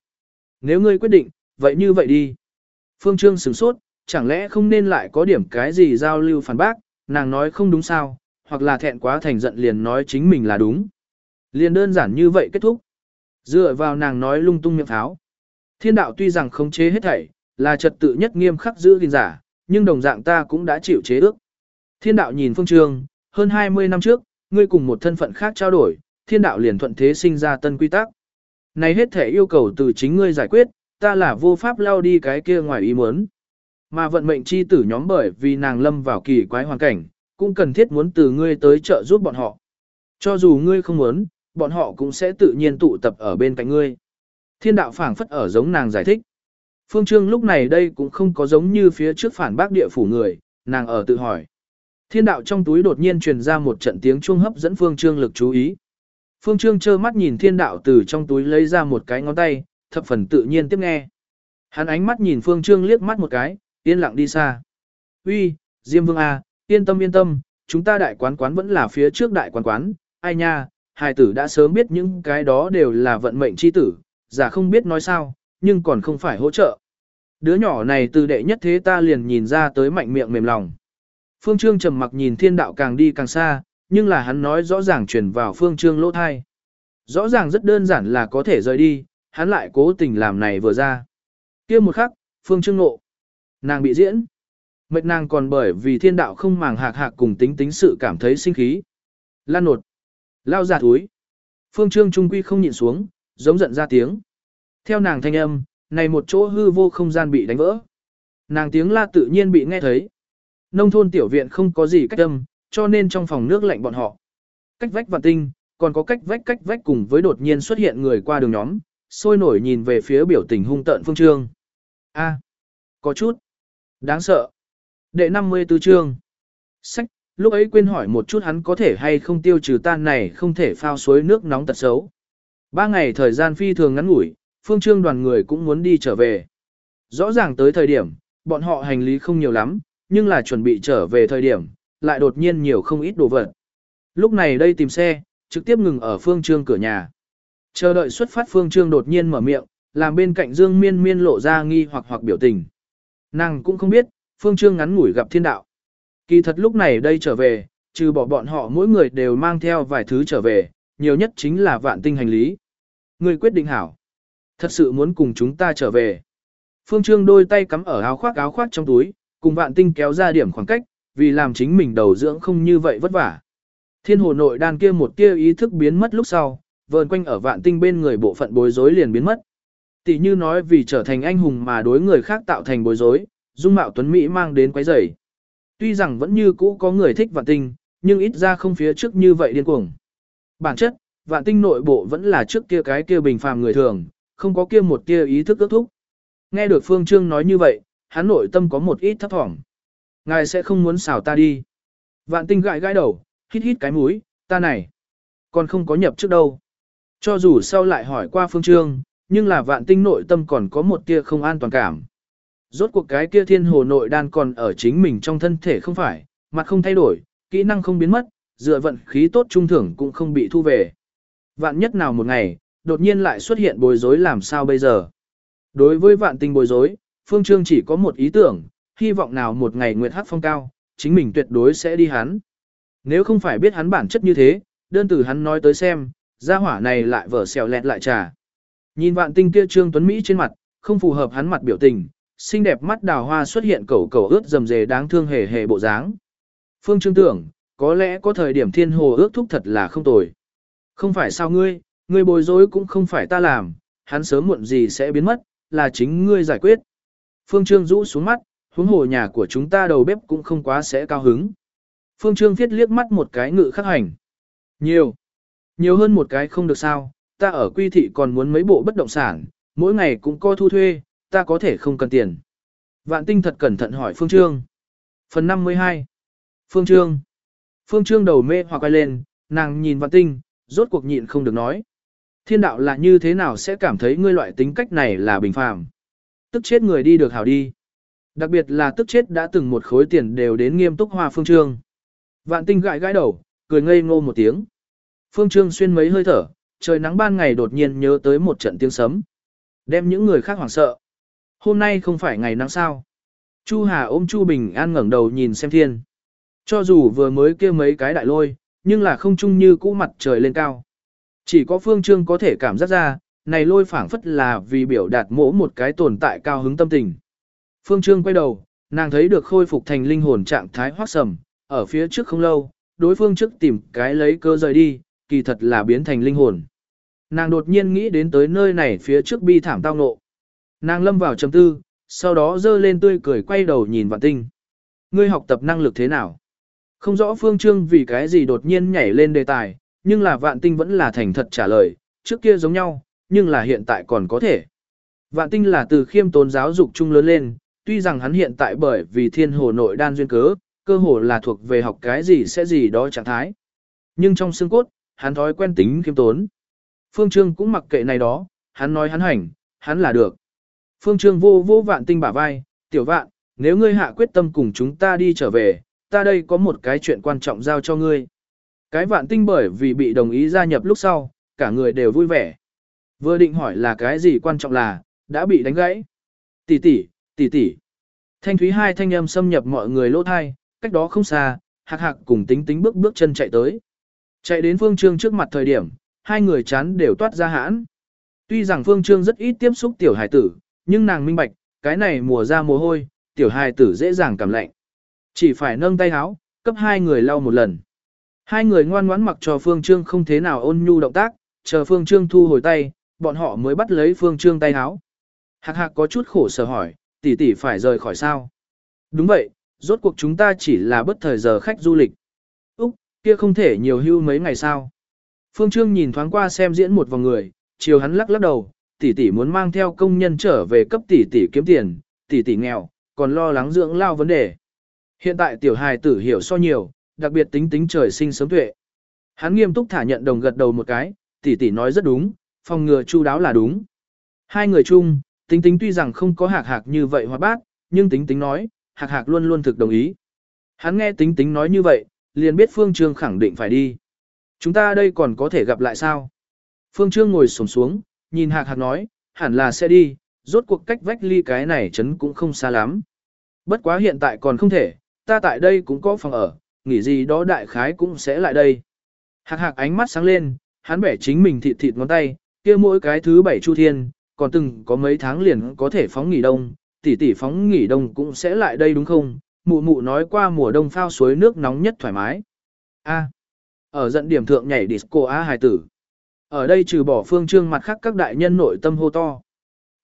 Nếu ngươi quyết định, vậy như vậy đi. Phương trương sửng sốt, chẳng lẽ không nên lại có điểm cái gì giao lưu phản bác, nàng nói không đúng sao, hoặc là thẹn quá thành giận liền nói chính mình là đúng. Liền đơn giản như vậy kết thúc. Dựa vào nàng nói lung tung miệng tháo. Thiên đạo tuy rằng khống chế hết thảy, là trật tự nhất nghiêm khắc giữ gìn giả, nhưng đồng dạng ta cũng đã chịu chế ước. Thiên đạo nhìn phương trường, hơn 20 năm trước, ngươi cùng một thân phận khác trao đổi, thiên đạo liền thuận thế sinh ra tân quy tắc. Này hết thể yêu cầu từ chính ngươi giải quyết, ta là vô pháp lao đi cái kia ngoài ý muốn. Mà vận mệnh chi tử nhóm bởi vì nàng lâm vào kỳ quái hoàn cảnh, cũng cần thiết muốn từ ngươi tới trợ giúp bọn họ. Cho dù ngươi không muốn, bọn họ cũng sẽ tự nhiên tụ tập ở bên cạnh ngươi. Thiên đạo phảng phất ở giống nàng giải thích. Phương Trương lúc này đây cũng không có giống như phía trước phản bác địa phủ người, nàng ở tự hỏi. Thiên đạo trong túi đột nhiên truyền ra một trận tiếng chuông hấp dẫn Phương Trương lực chú ý. Phương Trương trơ mắt nhìn thiên đạo từ trong túi lấy ra một cái ngón tay, thập phần tự nhiên tiếp nghe. Hắn ánh mắt nhìn Phương Trương liếc mắt một cái, yên lặng đi xa. Uy, Diêm Vương A, à, yên tâm yên tâm, chúng ta đại quán quán vẫn là phía trước đại quán quán, ai nha, hài tử đã sớm biết những cái đó đều là vận mệnh chi tử, giả không biết nói sao, nhưng còn không phải hỗ trợ. Đứa nhỏ này từ đệ nhất thế ta liền nhìn ra tới mạnh miệng mềm lòng. Phương Trương trầm mặc nhìn thiên đạo càng đi càng xa, nhưng là hắn nói rõ ràng truyền vào Phương Trương lỗ thai. Rõ ràng rất đơn giản là có thể rời đi, hắn lại cố tình làm này vừa ra. kia một khắc, Phương Trương nộ. Nàng bị diễn. Mệt nàng còn bởi vì thiên đạo không màng hạc hạc cùng tính tính sự cảm thấy sinh khí. Lan nột. Lao giả túi. Phương Trương trung quy không nhịn xuống, giống giận ra tiếng. Theo nàng thanh âm, này một chỗ hư vô không gian bị đánh vỡ. Nàng tiếng la tự nhiên bị nghe thấy. Nông thôn tiểu viện không có gì cách âm, cho nên trong phòng nước lạnh bọn họ. Cách vách và tinh, còn có cách vách cách vách cùng với đột nhiên xuất hiện người qua đường nhóm, sôi nổi nhìn về phía biểu tình hung tợn phương trương. A, có chút đáng sợ. Đệ 54 chương. Sách, lúc ấy quên hỏi một chút hắn có thể hay không tiêu trừ tan này không thể phao suối nước nóng tật xấu. Ba ngày thời gian phi thường ngắn ngủi, phương trương đoàn người cũng muốn đi trở về. Rõ ràng tới thời điểm, bọn họ hành lý không nhiều lắm, nhưng là chuẩn bị trở về thời điểm, lại đột nhiên nhiều không ít đồ vật. Lúc này đây tìm xe, trực tiếp ngừng ở phương trương cửa nhà. Chờ đợi xuất phát phương trương đột nhiên mở miệng, làm bên cạnh Dương Miên Miên lộ ra nghi hoặc hoặc biểu tình. Nàng cũng không biết, phương trương ngắn ngủi gặp thiên đạo. Kỳ thật lúc này đây trở về, trừ bỏ bọn họ mỗi người đều mang theo vài thứ trở về, nhiều nhất chính là vạn tinh hành lý. Người quyết định hảo. Thật sự muốn cùng chúng ta trở về. Phương Trương đôi tay cắm ở áo khoác áo khoác trong túi, cùng vạn tinh kéo ra điểm khoảng cách, vì làm chính mình đầu dưỡng không như vậy vất vả. Thiên hồ nội đan kia một tia ý thức biến mất lúc sau, vờn quanh ở vạn tinh bên người bộ phận bối rối liền biến mất. Tỷ như nói vì trở thành anh hùng mà đối người khác tạo thành bối rối, dung mạo tuấn Mỹ mang đến quấy rầy. Tuy rằng vẫn như cũ có người thích vạn tinh, nhưng ít ra không phía trước như vậy điên cuồng. Bản chất, vạn tinh nội bộ vẫn là trước kia cái kia bình phàm người thường, không có kia một tia ý thức ước thúc. Nghe được Phương Trương nói như vậy, hắn nội tâm có một ít thấp thỏm. Ngài sẽ không muốn xào ta đi. Vạn tinh gãi gãi đầu, hít hít cái mũi, ta này. Còn không có nhập trước đâu. Cho dù sau lại hỏi qua Phương Trương, nhưng là vạn tinh nội tâm còn có một tia không an toàn cảm. Rốt cuộc cái kia thiên hồ nội đan còn ở chính mình trong thân thể không phải, mặt không thay đổi, kỹ năng không biến mất, dựa vận khí tốt trung thưởng cũng không bị thu về. Vạn nhất nào một ngày, đột nhiên lại xuất hiện bối rối làm sao bây giờ. Đối với vạn tinh bối rối, Phương Trương chỉ có một ý tưởng, hy vọng nào một ngày Nguyệt Hắc phong cao, chính mình tuyệt đối sẽ đi hắn. Nếu không phải biết hắn bản chất như thế, đơn từ hắn nói tới xem, gia hỏa này lại vở xèo lẹt lại trà. Nhìn vạn tinh kia Trương Tuấn Mỹ trên mặt, không phù hợp hắn mặt biểu tình, xinh đẹp mắt đào hoa xuất hiện cầu cầu ướt dầm dề đáng thương hề hề bộ dáng. Phương Trương tưởng, có lẽ có thời điểm thiên hồ ước thúc thật là không tồi. Không phải sao ngươi, ngươi bồi dối cũng không phải ta làm, hắn sớm muộn gì sẽ biến mất, là chính ngươi giải quyết. Phương Trương rũ xuống mắt, huống hồ nhà của chúng ta đầu bếp cũng không quá sẽ cao hứng. Phương Trương viết liếc mắt một cái ngự khắc hành. Nhiều. Nhiều hơn một cái không được sao, ta ở quy thị còn muốn mấy bộ bất động sản, mỗi ngày cũng có thu thuê, ta có thể không cần tiền. Vạn tinh thật cẩn thận hỏi Phương Trương. Phần 52. Phương Trương. Phương Trương đầu mê hoặc quay lên, nàng nhìn vạn tinh, rốt cuộc nhịn không được nói. Thiên đạo là như thế nào sẽ cảm thấy ngươi loại tính cách này là bình phàm. Tức chết người đi được hảo đi. Đặc biệt là tức chết đã từng một khối tiền đều đến nghiêm túc hoa phương trương. Vạn tinh gãi gãi đầu, cười ngây ngô một tiếng. Phương trương xuyên mấy hơi thở, trời nắng ban ngày đột nhiên nhớ tới một trận tiếng sấm. Đem những người khác hoảng sợ. Hôm nay không phải ngày nắng sao. Chu Hà ôm Chu Bình An ngẩng đầu nhìn xem thiên. Cho dù vừa mới kia mấy cái đại lôi, nhưng là không chung như cũ mặt trời lên cao. Chỉ có Phương Trương có thể cảm giác ra, này lôi phảng phất là vì biểu đạt mỗ một cái tồn tại cao hứng tâm tình. Phương Trương quay đầu, nàng thấy được khôi phục thành linh hồn trạng thái hoác sầm, ở phía trước không lâu, đối phương trước tìm cái lấy cơ rời đi, kỳ thật là biến thành linh hồn. Nàng đột nhiên nghĩ đến tới nơi này phía trước bi thảm tao nộ. Nàng lâm vào trầm tư, sau đó dơ lên tươi cười quay đầu nhìn vạn tinh. Ngươi học tập năng lực thế nào? Không rõ phương trương vì cái gì đột nhiên nhảy lên đề tài, nhưng là vạn tinh vẫn là thành thật trả lời, trước kia giống nhau, nhưng là hiện tại còn có thể. Vạn tinh là từ khiêm tốn giáo dục chung lớn lên, tuy rằng hắn hiện tại bởi vì thiên hồ nội đan duyên cớ, cơ hồ là thuộc về học cái gì sẽ gì đó trạng thái. Nhưng trong xương cốt, hắn thói quen tính kiêm tốn. Phương Trương cũng mặc kệ này đó, hắn nói hắn hành, hắn là được. Phương Trương vô vô vạn tinh bả vai, tiểu vạn, nếu ngươi hạ quyết tâm cùng chúng ta đi trở về, ta đây có một cái chuyện quan trọng giao cho ngươi. Cái vạn tinh bởi vì bị đồng ý gia nhập lúc sau, cả người đều vui vẻ. Vừa định hỏi là cái gì quan trọng là, đã bị đánh gãy. Tỷ tỷ, tỷ tỷ. Thanh thúy hai thanh âm xâm nhập mọi người lỗ thai, cách đó không xa, hạc hạc cùng tính tính bước bước chân chạy tới. Chạy đến phương trương trước mặt thời điểm, hai người chán đều toát ra hãn. Tuy rằng phương trương rất ít tiếp xúc tiểu hài tử, nhưng nàng minh bạch, cái này mùa ra mồ hôi, tiểu hài tử dễ dàng cảm lạnh. Chỉ phải nâng tay háo, cấp hai người lau một lần. Hai người ngoan ngoãn mặc cho Phương Trương không thế nào ôn nhu động tác, chờ Phương Trương thu hồi tay, bọn họ mới bắt lấy Phương Trương tay háo. Hạc hạc có chút khổ sở hỏi, tỷ tỷ phải rời khỏi sao? Đúng vậy, rốt cuộc chúng ta chỉ là bất thời giờ khách du lịch. Úc, kia không thể nhiều hưu mấy ngày sao? Phương Trương nhìn thoáng qua xem diễn một vòng người, chiều hắn lắc lắc đầu, tỷ tỷ muốn mang theo công nhân trở về cấp tỷ tỷ kiếm tiền, tỷ tỷ nghèo, còn lo lắng dưỡng lao vấn đề. Hiện tại tiểu hài tử hiểu so nhiều, đặc biệt tính tính trời sinh sớm tuệ. Hắn nghiêm túc thả nhận đồng gật đầu một cái, tỷ tỷ nói rất đúng, phòng ngừa chu đáo là đúng. Hai người chung, tính tính tuy rằng không có hạc hạc như vậy hoa bát, nhưng tính tính nói, hạc hạc luôn luôn thực đồng ý. Hắn nghe tính tính nói như vậy, liền biết Phương Trương khẳng định phải đi. Chúng ta đây còn có thể gặp lại sao? Phương Trương ngồi sổng xuống, nhìn hạc hạc nói, hẳn là sẽ đi, rốt cuộc cách vách ly cái này chấn cũng không xa lắm. Bất quá hiện tại còn không thể, ta tại đây cũng có phòng ở, nghỉ gì đó đại khái cũng sẽ lại đây. Hạc hạc ánh mắt sáng lên, hắn bẻ chính mình thịt thịt ngón tay, kia mỗi cái thứ bảy chu thiên, còn từng có mấy tháng liền có thể phóng nghỉ đông, tỷ tỷ phóng nghỉ đông cũng sẽ lại đây đúng không? Mụ mụ nói qua mùa đông phao suối nước nóng nhất thoải mái. A. ở giận điểm thượng nhảy disco A hài tử. Ở đây trừ bỏ phương trương mặt khác các đại nhân nội tâm hô to.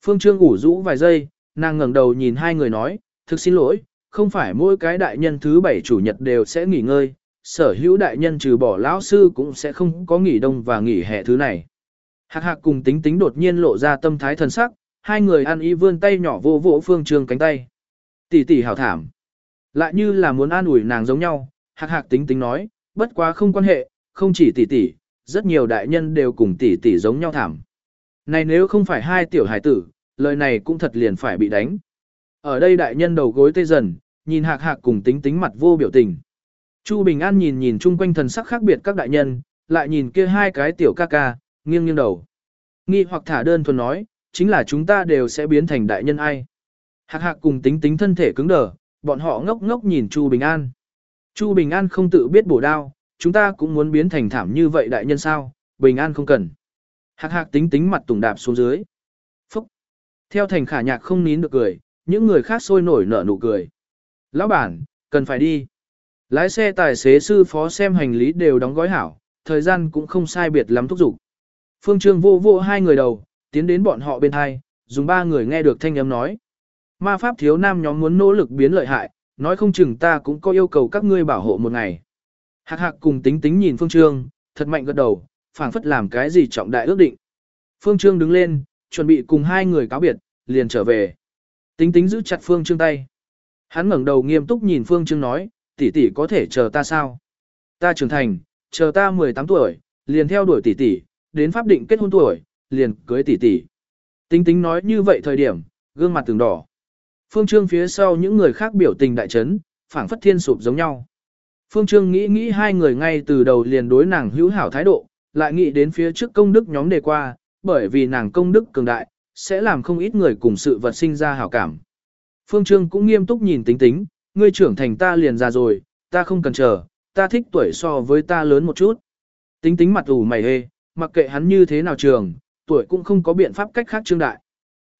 Phương trương ủ rũ vài giây, nàng ngẩng đầu nhìn hai người nói, thực xin lỗi, không phải mỗi cái đại nhân thứ bảy chủ nhật đều sẽ nghỉ ngơi, sở hữu đại nhân trừ bỏ lão sư cũng sẽ không có nghỉ đông và nghỉ hè thứ này. Hạc hạc cùng tính tính đột nhiên lộ ra tâm thái thần sắc, hai người ăn ý vươn tay nhỏ vô vỗ phương trường cánh tay. Tỷ tỷ hảo thảm. Lại như là muốn an ủi nàng giống nhau, hạc hạc tính tính nói, bất quá không quan hệ, không chỉ tỷ tỷ, rất nhiều đại nhân đều cùng tỷ tỷ giống nhau thảm. Này nếu không phải hai tiểu hải tử, lời này cũng thật liền phải bị đánh. Ở đây đại nhân đầu gối tê dần, nhìn hạc hạc cùng tính tính mặt vô biểu tình. Chu Bình An nhìn nhìn chung quanh thần sắc khác biệt các đại nhân, lại nhìn kia hai cái tiểu ca ca, nghiêng nghiêng đầu. Nghi hoặc thả đơn thuần nói, chính là chúng ta đều sẽ biến thành đại nhân ai. Hạc hạc cùng tính tính thân thể cứng đờ, bọn họ ngốc ngốc nhìn Chu Bình An. Chu Bình An không tự biết bổ đao, chúng ta cũng muốn biến thành thảm như vậy đại nhân sao, Bình An không cần. Hạc hạc tính tính mặt tùng đạp xuống dưới. Phúc! Theo thành khả nhạc không nín được cười, những người khác sôi nổi nở nụ cười. Lão bản, cần phải đi. Lái xe tài xế sư phó xem hành lý đều đóng gói hảo, thời gian cũng không sai biệt lắm thúc giục. Phương Trương vô vô hai người đầu, tiến đến bọn họ bên hai, dùng ba người nghe được thanh âm nói. Ma pháp thiếu nam nhóm muốn nỗ lực biến lợi hại, nói không chừng ta cũng có yêu cầu các ngươi bảo hộ một ngày. Hạc hạc cùng tính tính nhìn Phương Trương, thật mạnh gật đầu, phảng phất làm cái gì trọng đại ước định. Phương Trương đứng lên, chuẩn bị cùng hai người cáo biệt, liền trở về. Tính tính giữ chặt Phương Trương tay. Hắn ngẩng đầu nghiêm túc nhìn Phương Trương nói, tỷ tỷ có thể chờ ta sao? Ta trưởng thành, chờ ta 18 tuổi, liền theo đuổi tỷ tỷ, đến pháp định kết hôn tuổi, liền cưới tỷ tỷ. Tính tính nói như vậy thời điểm, gương mặt từng đỏ. Phương Trương phía sau những người khác biểu tình đại chấn, phảng phất thiên sụp giống nhau. Phương Trương nghĩ nghĩ hai người ngay từ đầu liền đối nàng hữu hảo thái độ, lại nghĩ đến phía trước công đức nhóm đề qua, bởi vì nàng công đức cường đại, sẽ làm không ít người cùng sự vật sinh ra hảo cảm. Phương Trương cũng nghiêm túc nhìn tính tính, ngươi trưởng thành ta liền già rồi, ta không cần chờ, ta thích tuổi so với ta lớn một chút. Tính tính mặt ủ mày hê, mặc kệ hắn như thế nào trường, tuổi cũng không có biện pháp cách khác trương đại.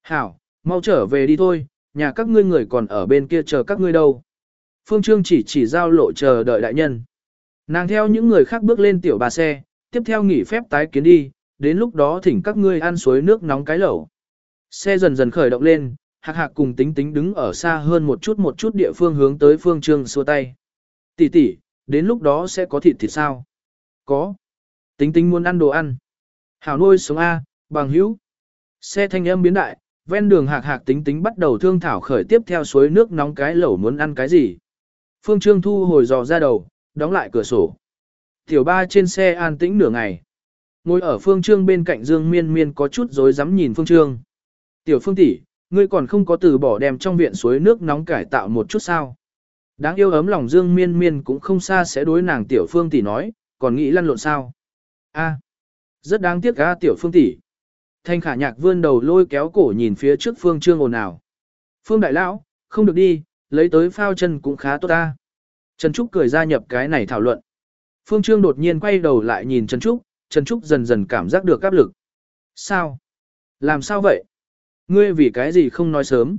Hảo, mau trở về đi thôi, nhà các ngươi người còn ở bên kia chờ các ngươi đâu. Phương Trương chỉ chỉ giao lộ chờ đợi đại nhân. Nàng theo những người khác bước lên tiểu bà xe, tiếp theo nghỉ phép tái kiến đi, đến lúc đó thỉnh các ngươi ăn suối nước nóng cái lẩu. Xe dần dần khởi động lên, hạc hạc cùng tính tính đứng ở xa hơn một chút một chút địa phương hướng tới phương trương xua tay. Tỷ tỷ, đến lúc đó sẽ có thịt thịt sao? Có. Tính tính muốn ăn đồ ăn. Hảo nuôi sống A, bằng hữu. Xe thanh âm biến đại, ven đường hạc hạc tính tính bắt đầu thương thảo khởi tiếp theo suối nước nóng cái lẩu muốn ăn cái gì. Phương Trương thu hồi dò ra đầu, đóng lại cửa sổ. Tiểu ba trên xe an tĩnh nửa ngày. Ngồi ở Phương Trương bên cạnh Dương Miên Miên có chút rối rắm nhìn Phương Trương. Tiểu Phương tỷ, ngươi còn không có từ bỏ đem trong viện suối nước nóng cải tạo một chút sao? Đáng yêu ấm lòng Dương Miên Miên cũng không xa sẽ đối nàng Tiểu Phương tỷ nói, còn nghĩ lăn lộn sao? A, rất đáng tiếc a Tiểu Phương tỷ. Thanh khả nhạc vươn đầu lôi kéo cổ nhìn phía trước Phương Trương ồn ào. Phương Đại Lão, không được đi, lấy tới phao chân cũng khá tốt ta. Trần Trúc cười gia nhập cái này thảo luận. Phương Trương đột nhiên quay đầu lại nhìn Trần Trúc, Trần Trúc dần dần cảm giác được áp lực. Sao? Làm sao vậy? Ngươi vì cái gì không nói sớm?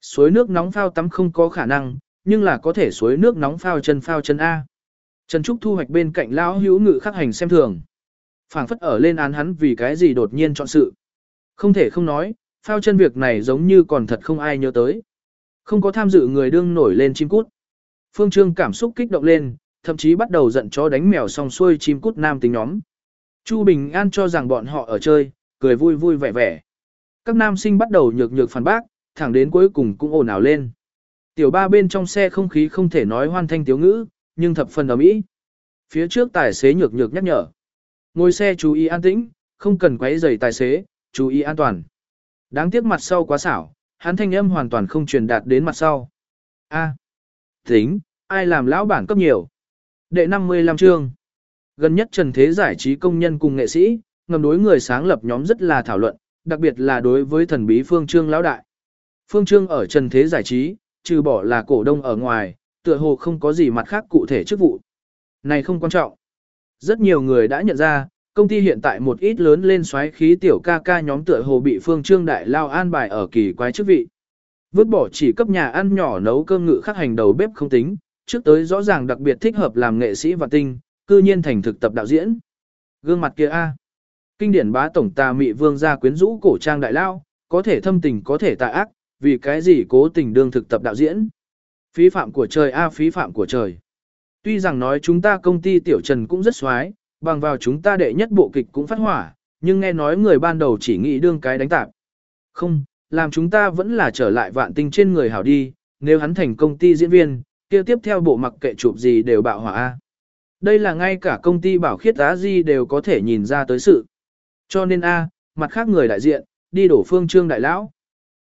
Suối nước nóng phao tắm không có khả năng, nhưng là có thể suối nước nóng phao chân phao chân A. Trần Trúc thu hoạch bên cạnh lão hữu ngự khắc hành xem thường phảng phất ở lên án hắn vì cái gì đột nhiên chọn sự. Không thể không nói, phao chân việc này giống như còn thật không ai nhớ tới. Không có tham dự người đương nổi lên chim cút. Phương Trương cảm xúc kích động lên, thậm chí bắt đầu giận chó đánh mèo xong xuôi chim cút nam tính nhóm. Chu Bình An cho rằng bọn họ ở chơi, cười vui vui vẻ vẻ. Các nam sinh bắt đầu nhược nhược phản bác, thẳng đến cuối cùng cũng ồn ào lên. Tiểu ba bên trong xe không khí không thể nói hoan thanh tiếu ngữ, nhưng thập phần ấm ý Phía trước tài xế nhược nhược nhắc nhở. Ngồi xe chú ý an tĩnh, không cần quấy rầy tài xế, chú ý an toàn. Đáng tiếc mặt sau quá xảo, hắn thanh âm hoàn toàn không truyền đạt đến mặt sau. A, tính, ai làm lão bản cấp nhiều. Đệ 55 chương. Gần nhất trần thế giải trí công nhân cùng nghệ sĩ, ngầm đối người sáng lập nhóm rất là thảo luận, đặc biệt là đối với thần bí Phương Trương lão đại. Phương Trương ở trần thế giải trí, trừ bỏ là cổ đông ở ngoài, tựa hồ không có gì mặt khác cụ thể chức vụ. Này không quan trọng. Rất nhiều người đã nhận ra, công ty hiện tại một ít lớn lên xoáy khí tiểu ca ca nhóm tựa hồ bị Phương Trương đại lao an bài ở kỳ quái chức vị. Vứt bỏ chỉ cấp nhà ăn nhỏ nấu cơm ngự khắc hành đầu bếp không tính, trước tới rõ ràng đặc biệt thích hợp làm nghệ sĩ và tinh, cư nhiên thành thực tập đạo diễn. Gương mặt kia a. Kinh điển bá tổng tà mị vương gia quyến rũ cổ trang đại lao, có thể thâm tình có thể tà ác, vì cái gì cố tình đương thực tập đạo diễn. Phí phạm của trời a phí phạm của trời. Tuy rằng nói chúng ta công ty tiểu trần cũng rất xoái, bằng vào chúng ta đệ nhất bộ kịch cũng phát hỏa, nhưng nghe nói người ban đầu chỉ nghĩ đương cái đánh tạp. Không, làm chúng ta vẫn là trở lại vạn tinh trên người hảo đi, nếu hắn thành công ty diễn viên, kia tiếp theo bộ mặc kệ chụp gì đều bạo hỏa a. Đây là ngay cả công ty bảo khiết á di đều có thể nhìn ra tới sự. Cho nên A, mặt khác người đại diện, đi đổ phương trương đại lão.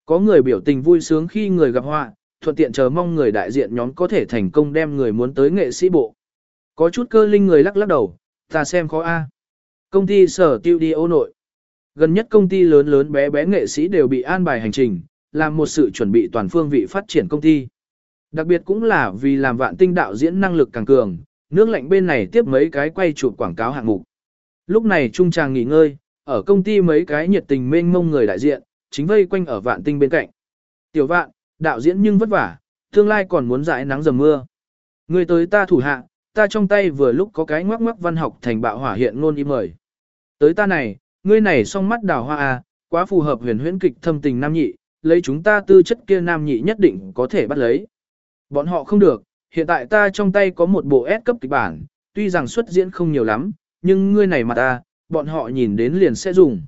Có người biểu tình vui sướng khi người gặp họa, thuận tiện chờ mong người đại diện nhóm có thể thành công đem người muốn tới nghệ sĩ bộ. Có chút cơ linh người lắc lắc đầu, ta xem khó A. Công ty sở tiêu đi ô nội. Gần nhất công ty lớn lớn bé bé nghệ sĩ đều bị an bài hành trình, làm một sự chuẩn bị toàn phương vị phát triển công ty. Đặc biệt cũng là vì làm vạn tinh đạo diễn năng lực càng cường, nước lạnh bên này tiếp mấy cái quay chụp quảng cáo hạng mục. Lúc này trung tràng nghỉ ngơi, ở công ty mấy cái nhiệt tình mênh mông người đại diện, chính vây quanh ở vạn tinh bên cạnh. Tiểu vạn, đạo diễn nhưng vất vả, tương lai còn muốn dãi nắng dầm mưa. Người tới ta thủ hạ, ta trong tay vừa lúc có cái ngoắc ngoắc văn học thành bạo hỏa hiện ngôn im mời. Tới ta này, ngươi này song mắt đào hoa à, quá phù hợp huyền huyễn kịch thâm tình nam nhị, lấy chúng ta tư chất kia nam nhị nhất định có thể bắt lấy. Bọn họ không được, hiện tại ta trong tay có một bộ S cấp kịch bản, tuy rằng xuất diễn không nhiều lắm, nhưng ngươi này mà ta, bọn họ nhìn đến liền sẽ dùng.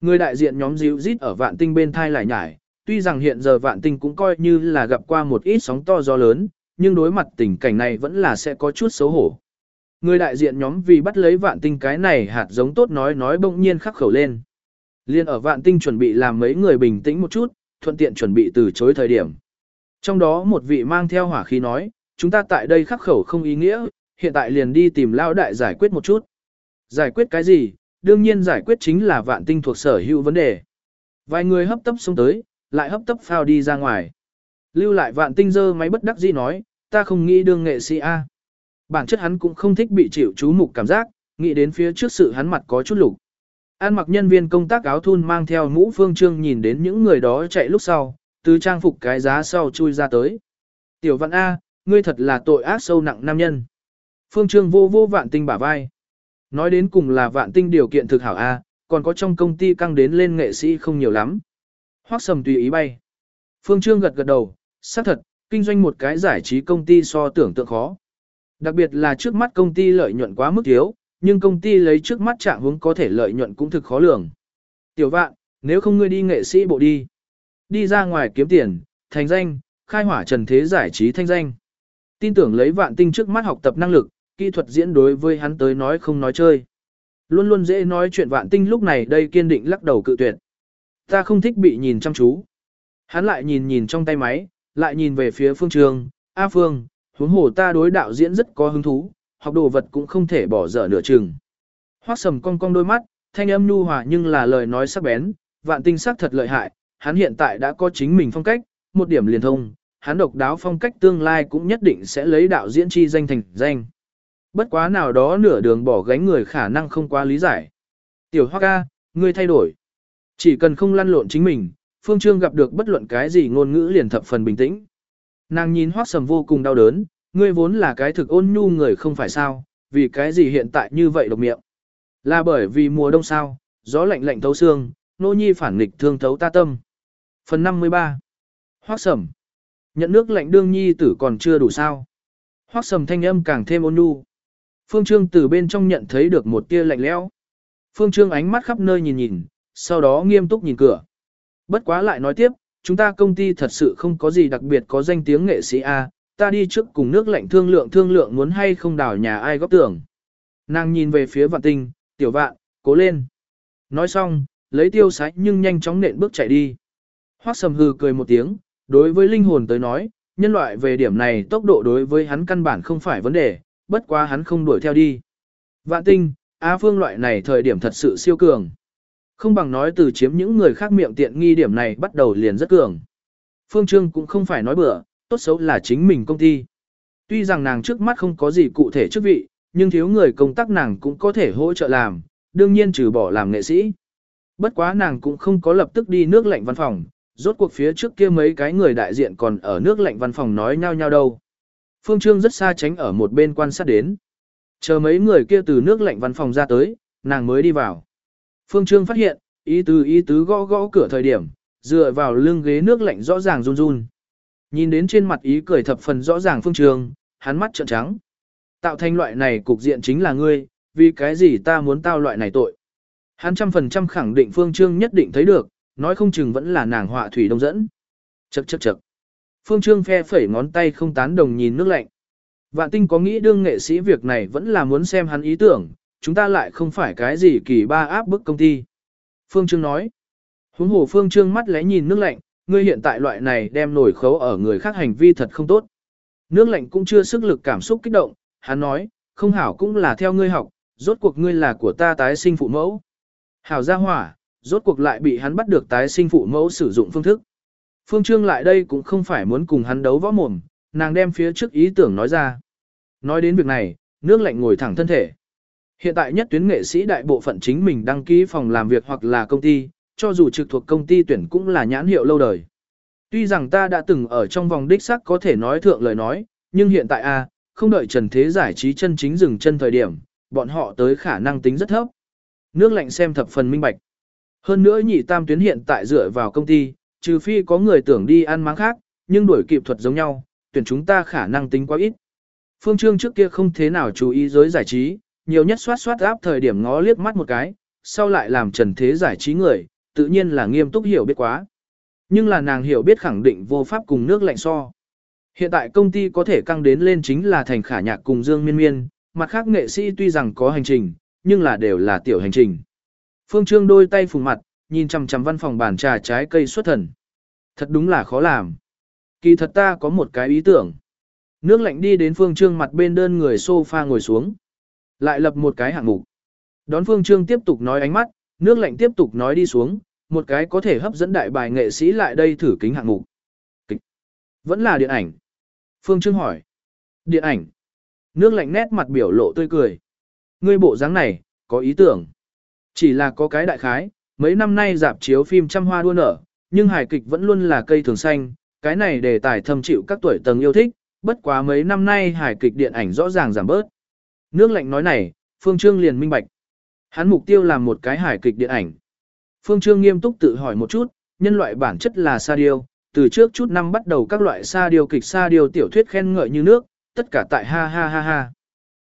Người đại diện nhóm díu rít ở vạn tinh bên thai lại nhải, tuy rằng hiện giờ vạn tinh cũng coi như là gặp qua một ít sóng to gió lớn, nhưng đối mặt tình cảnh này vẫn là sẽ có chút xấu hổ. Người đại diện nhóm vì bắt lấy vạn tinh cái này hạt giống tốt nói nói bỗng nhiên khắc khẩu lên. Liên ở vạn tinh chuẩn bị làm mấy người bình tĩnh một chút, thuận tiện chuẩn bị từ chối thời điểm. Trong đó một vị mang theo hỏa khí nói, chúng ta tại đây khắc khẩu không ý nghĩa, hiện tại liền đi tìm lao đại giải quyết một chút. Giải quyết cái gì? Đương nhiên giải quyết chính là vạn tinh thuộc sở hữu vấn đề. Vài người hấp tấp xuống tới, lại hấp tấp phao đi ra ngoài. Lưu lại vạn tinh dơ máy bất đắc dĩ nói, ta không nghĩ đương nghệ sĩ A. Bản chất hắn cũng không thích bị chịu chú mục cảm giác, nghĩ đến phía trước sự hắn mặt có chút lục. An mặc nhân viên công tác áo thun mang theo mũ phương trương nhìn đến những người đó chạy lúc sau, từ trang phục cái giá sau chui ra tới. Tiểu vạn A, ngươi thật là tội ác sâu nặng nam nhân. Phương trương vô vô vạn tinh bả vai. Nói đến cùng là vạn tinh điều kiện thực hảo A, còn có trong công ty căng đến lên nghệ sĩ không nhiều lắm. Hoác sầm tùy ý bay. Phương Trương gật gật đầu, xác thật, kinh doanh một cái giải trí công ty so tưởng tượng khó. Đặc biệt là trước mắt công ty lợi nhuận quá mức thiếu, nhưng công ty lấy trước mắt trạng hướng có thể lợi nhuận cũng thực khó lường. Tiểu vạn, nếu không ngươi đi nghệ sĩ bộ đi. Đi ra ngoài kiếm tiền, thành danh, khai hỏa trần thế giải trí thanh danh. Tin tưởng lấy vạn tinh trước mắt học tập năng lực, kỹ thuật diễn đối với hắn tới nói không nói chơi. Luôn luôn dễ nói chuyện vạn tinh lúc này đây kiên định lắc đầu cự tuyệt. Ta không thích bị nhìn chăm chú. Hắn lại nhìn nhìn trong tay máy, lại nhìn về phía phương trường, A Phương, huống hồ ta đối đạo diễn rất có hứng thú, học đồ vật cũng không thể bỏ dở nửa chừng. Hoác sầm cong cong đôi mắt, thanh âm nhu hòa nhưng là lời nói sắc bén, vạn tinh sắc thật lợi hại, hắn hiện tại đã có chính mình phong cách, một điểm liền thông, hắn độc đáo phong cách tương lai cũng nhất định sẽ lấy đạo diễn chi danh thành danh. Bất quá nào đó nửa đường bỏ gánh người khả năng không quá lý giải. Tiểu Hoa ca, ngươi thay đổi. Chỉ cần không lăn lộn chính mình, Phương Trương gặp được bất luận cái gì ngôn ngữ liền thập phần bình tĩnh. Nàng nhìn hoắc sầm vô cùng đau đớn, ngươi vốn là cái thực ôn nhu người không phải sao, vì cái gì hiện tại như vậy độc miệng. Là bởi vì mùa đông sao, gió lạnh lạnh thấu xương, nô nhi phản nghịch thương thấu ta tâm. Phần 53 hoắc sầm Nhận nước lạnh đương nhi tử còn chưa đủ sao. hoắc sầm thanh âm càng thêm ôn nhu. Phương Trương từ bên trong nhận thấy được một tia lạnh lẽo. Phương Trương ánh mắt khắp nơi nhìn nhìn, sau đó nghiêm túc nhìn cửa. Bất quá lại nói tiếp, chúng ta công ty thật sự không có gì đặc biệt có danh tiếng nghệ sĩ A, ta đi trước cùng nước lạnh thương lượng thương lượng muốn hay không đào nhà ai góp tưởng. Nàng nhìn về phía vạn tinh, tiểu vạn, cố lên. Nói xong, lấy tiêu sái nhưng nhanh chóng nện bước chạy đi. Hoác sầm hừ cười một tiếng, đối với linh hồn tới nói, nhân loại về điểm này tốc độ đối với hắn căn bản không phải vấn đề, bất quá hắn không đuổi theo đi. Vạn tinh, Á phương loại này thời điểm thật sự siêu cường. Không bằng nói từ chiếm những người khác miệng tiện nghi điểm này bắt đầu liền rất cường. Phương Trương cũng không phải nói bừa, tốt xấu là chính mình công ty. Tuy rằng nàng trước mắt không có gì cụ thể chức vị, nhưng thiếu người công tác nàng cũng có thể hỗ trợ làm, đương nhiên trừ bỏ làm nghệ sĩ. Bất quá nàng cũng không có lập tức đi nước lạnh văn phòng, rốt cuộc phía trước kia mấy cái người đại diện còn ở nước lạnh văn phòng nói nhau nhau đâu. Phương Trương rất xa tránh ở một bên quan sát đến. Chờ mấy người kia từ nước lạnh văn phòng ra tới, nàng mới đi vào. Phương Trương phát hiện, ý tứ ý tứ gõ gõ cửa thời điểm, dựa vào lưng ghế nước lạnh rõ ràng run run. Nhìn đến trên mặt ý cười thập phần rõ ràng Phương Trương, hắn mắt trợn trắng. Tạo thành loại này cục diện chính là ngươi, vì cái gì ta muốn tao loại này tội. Hắn trăm phần trăm khẳng định Phương Trương nhất định thấy được, nói không chừng vẫn là nàng họa thủy đông dẫn. Chậc chậc chậc. Phương Trương phe phẩy ngón tay không tán đồng nhìn nước lạnh. Vạn tinh có nghĩ đương nghệ sĩ việc này vẫn là muốn xem hắn ý tưởng, chúng ta lại không phải cái gì kỳ ba áp bức công ty. Phương Trương nói. Huống hồ Phương Trương mắt lẽ nhìn nước lạnh, ngươi hiện tại loại này đem nổi khấu ở người khác hành vi thật không tốt. Nước lạnh cũng chưa sức lực cảm xúc kích động, hắn nói, không hảo cũng là theo ngươi học, rốt cuộc ngươi là của ta tái sinh phụ mẫu. Hảo gia hỏa, rốt cuộc lại bị hắn bắt được tái sinh phụ mẫu sử dụng phương thức. Phương Trương lại đây cũng không phải muốn cùng hắn đấu võ mồm, nàng đem phía trước ý tưởng nói ra. Nói đến việc này, nước lạnh ngồi thẳng thân thể. Hiện tại nhất tuyến nghệ sĩ đại bộ phận chính mình đăng ký phòng làm việc hoặc là công ty, cho dù trực thuộc công ty tuyển cũng là nhãn hiệu lâu đời. Tuy rằng ta đã từng ở trong vòng đích sắc có thể nói thượng lời nói, nhưng hiện tại a không đợi trần thế giải trí chân chính dừng chân thời điểm, bọn họ tới khả năng tính rất thấp. Nước lạnh xem thập phần minh bạch. Hơn nữa nhị tam tuyến hiện tại dựa vào công ty, trừ phi có người tưởng đi ăn máng khác, nhưng đuổi kịp thuật giống nhau, tuyển chúng ta khả năng tính quá ít. Phương Trương trước kia không thế nào chú ý giới giải trí, nhiều nhất soát soát áp thời điểm ngó liếc mắt một cái, sau lại làm trần thế giải trí người, tự nhiên là nghiêm túc hiểu biết quá. Nhưng là nàng hiểu biết khẳng định vô pháp cùng nước lạnh so. Hiện tại công ty có thể căng đến lên chính là thành khả nhạc cùng Dương Miên Miên, mặt khác nghệ sĩ tuy rằng có hành trình, nhưng là đều là tiểu hành trình. Phương Trương đôi tay phùng mặt, nhìn chằm chằm văn phòng bàn trà trái cây xuất thần. Thật đúng là khó làm. Kỳ thật ta có một cái ý tưởng. Nước lạnh đi đến Phương Trương mặt bên đơn người sofa ngồi xuống. Lại lập một cái hạng mục. Đón Phương Trương tiếp tục nói ánh mắt, nước lạnh tiếp tục nói đi xuống, một cái có thể hấp dẫn đại bài nghệ sĩ lại đây thử kính hạng mục. Kịch. Vẫn là điện ảnh. Phương Trương hỏi. Điện ảnh. Nước lạnh nét mặt biểu lộ tươi cười. Ngươi bộ dáng này, có ý tưởng. Chỉ là có cái đại khái, mấy năm nay dạp chiếu phim trăm hoa đua nở, nhưng hài kịch vẫn luôn là cây thường xanh, cái này đề tài thâm chịu các tuổi tầng yêu thích, bất quá mấy năm nay hài kịch điện ảnh rõ ràng giảm bớt. Nước lạnh nói này, Phương Trương liền minh bạch. Hắn mục tiêu là một cái hài kịch điện ảnh. Phương Trương nghiêm túc tự hỏi một chút, nhân loại bản chất là sa điêu, từ trước chút năm bắt đầu các loại sa điêu kịch sa điêu tiểu thuyết khen ngợi như nước, tất cả tại ha ha ha ha.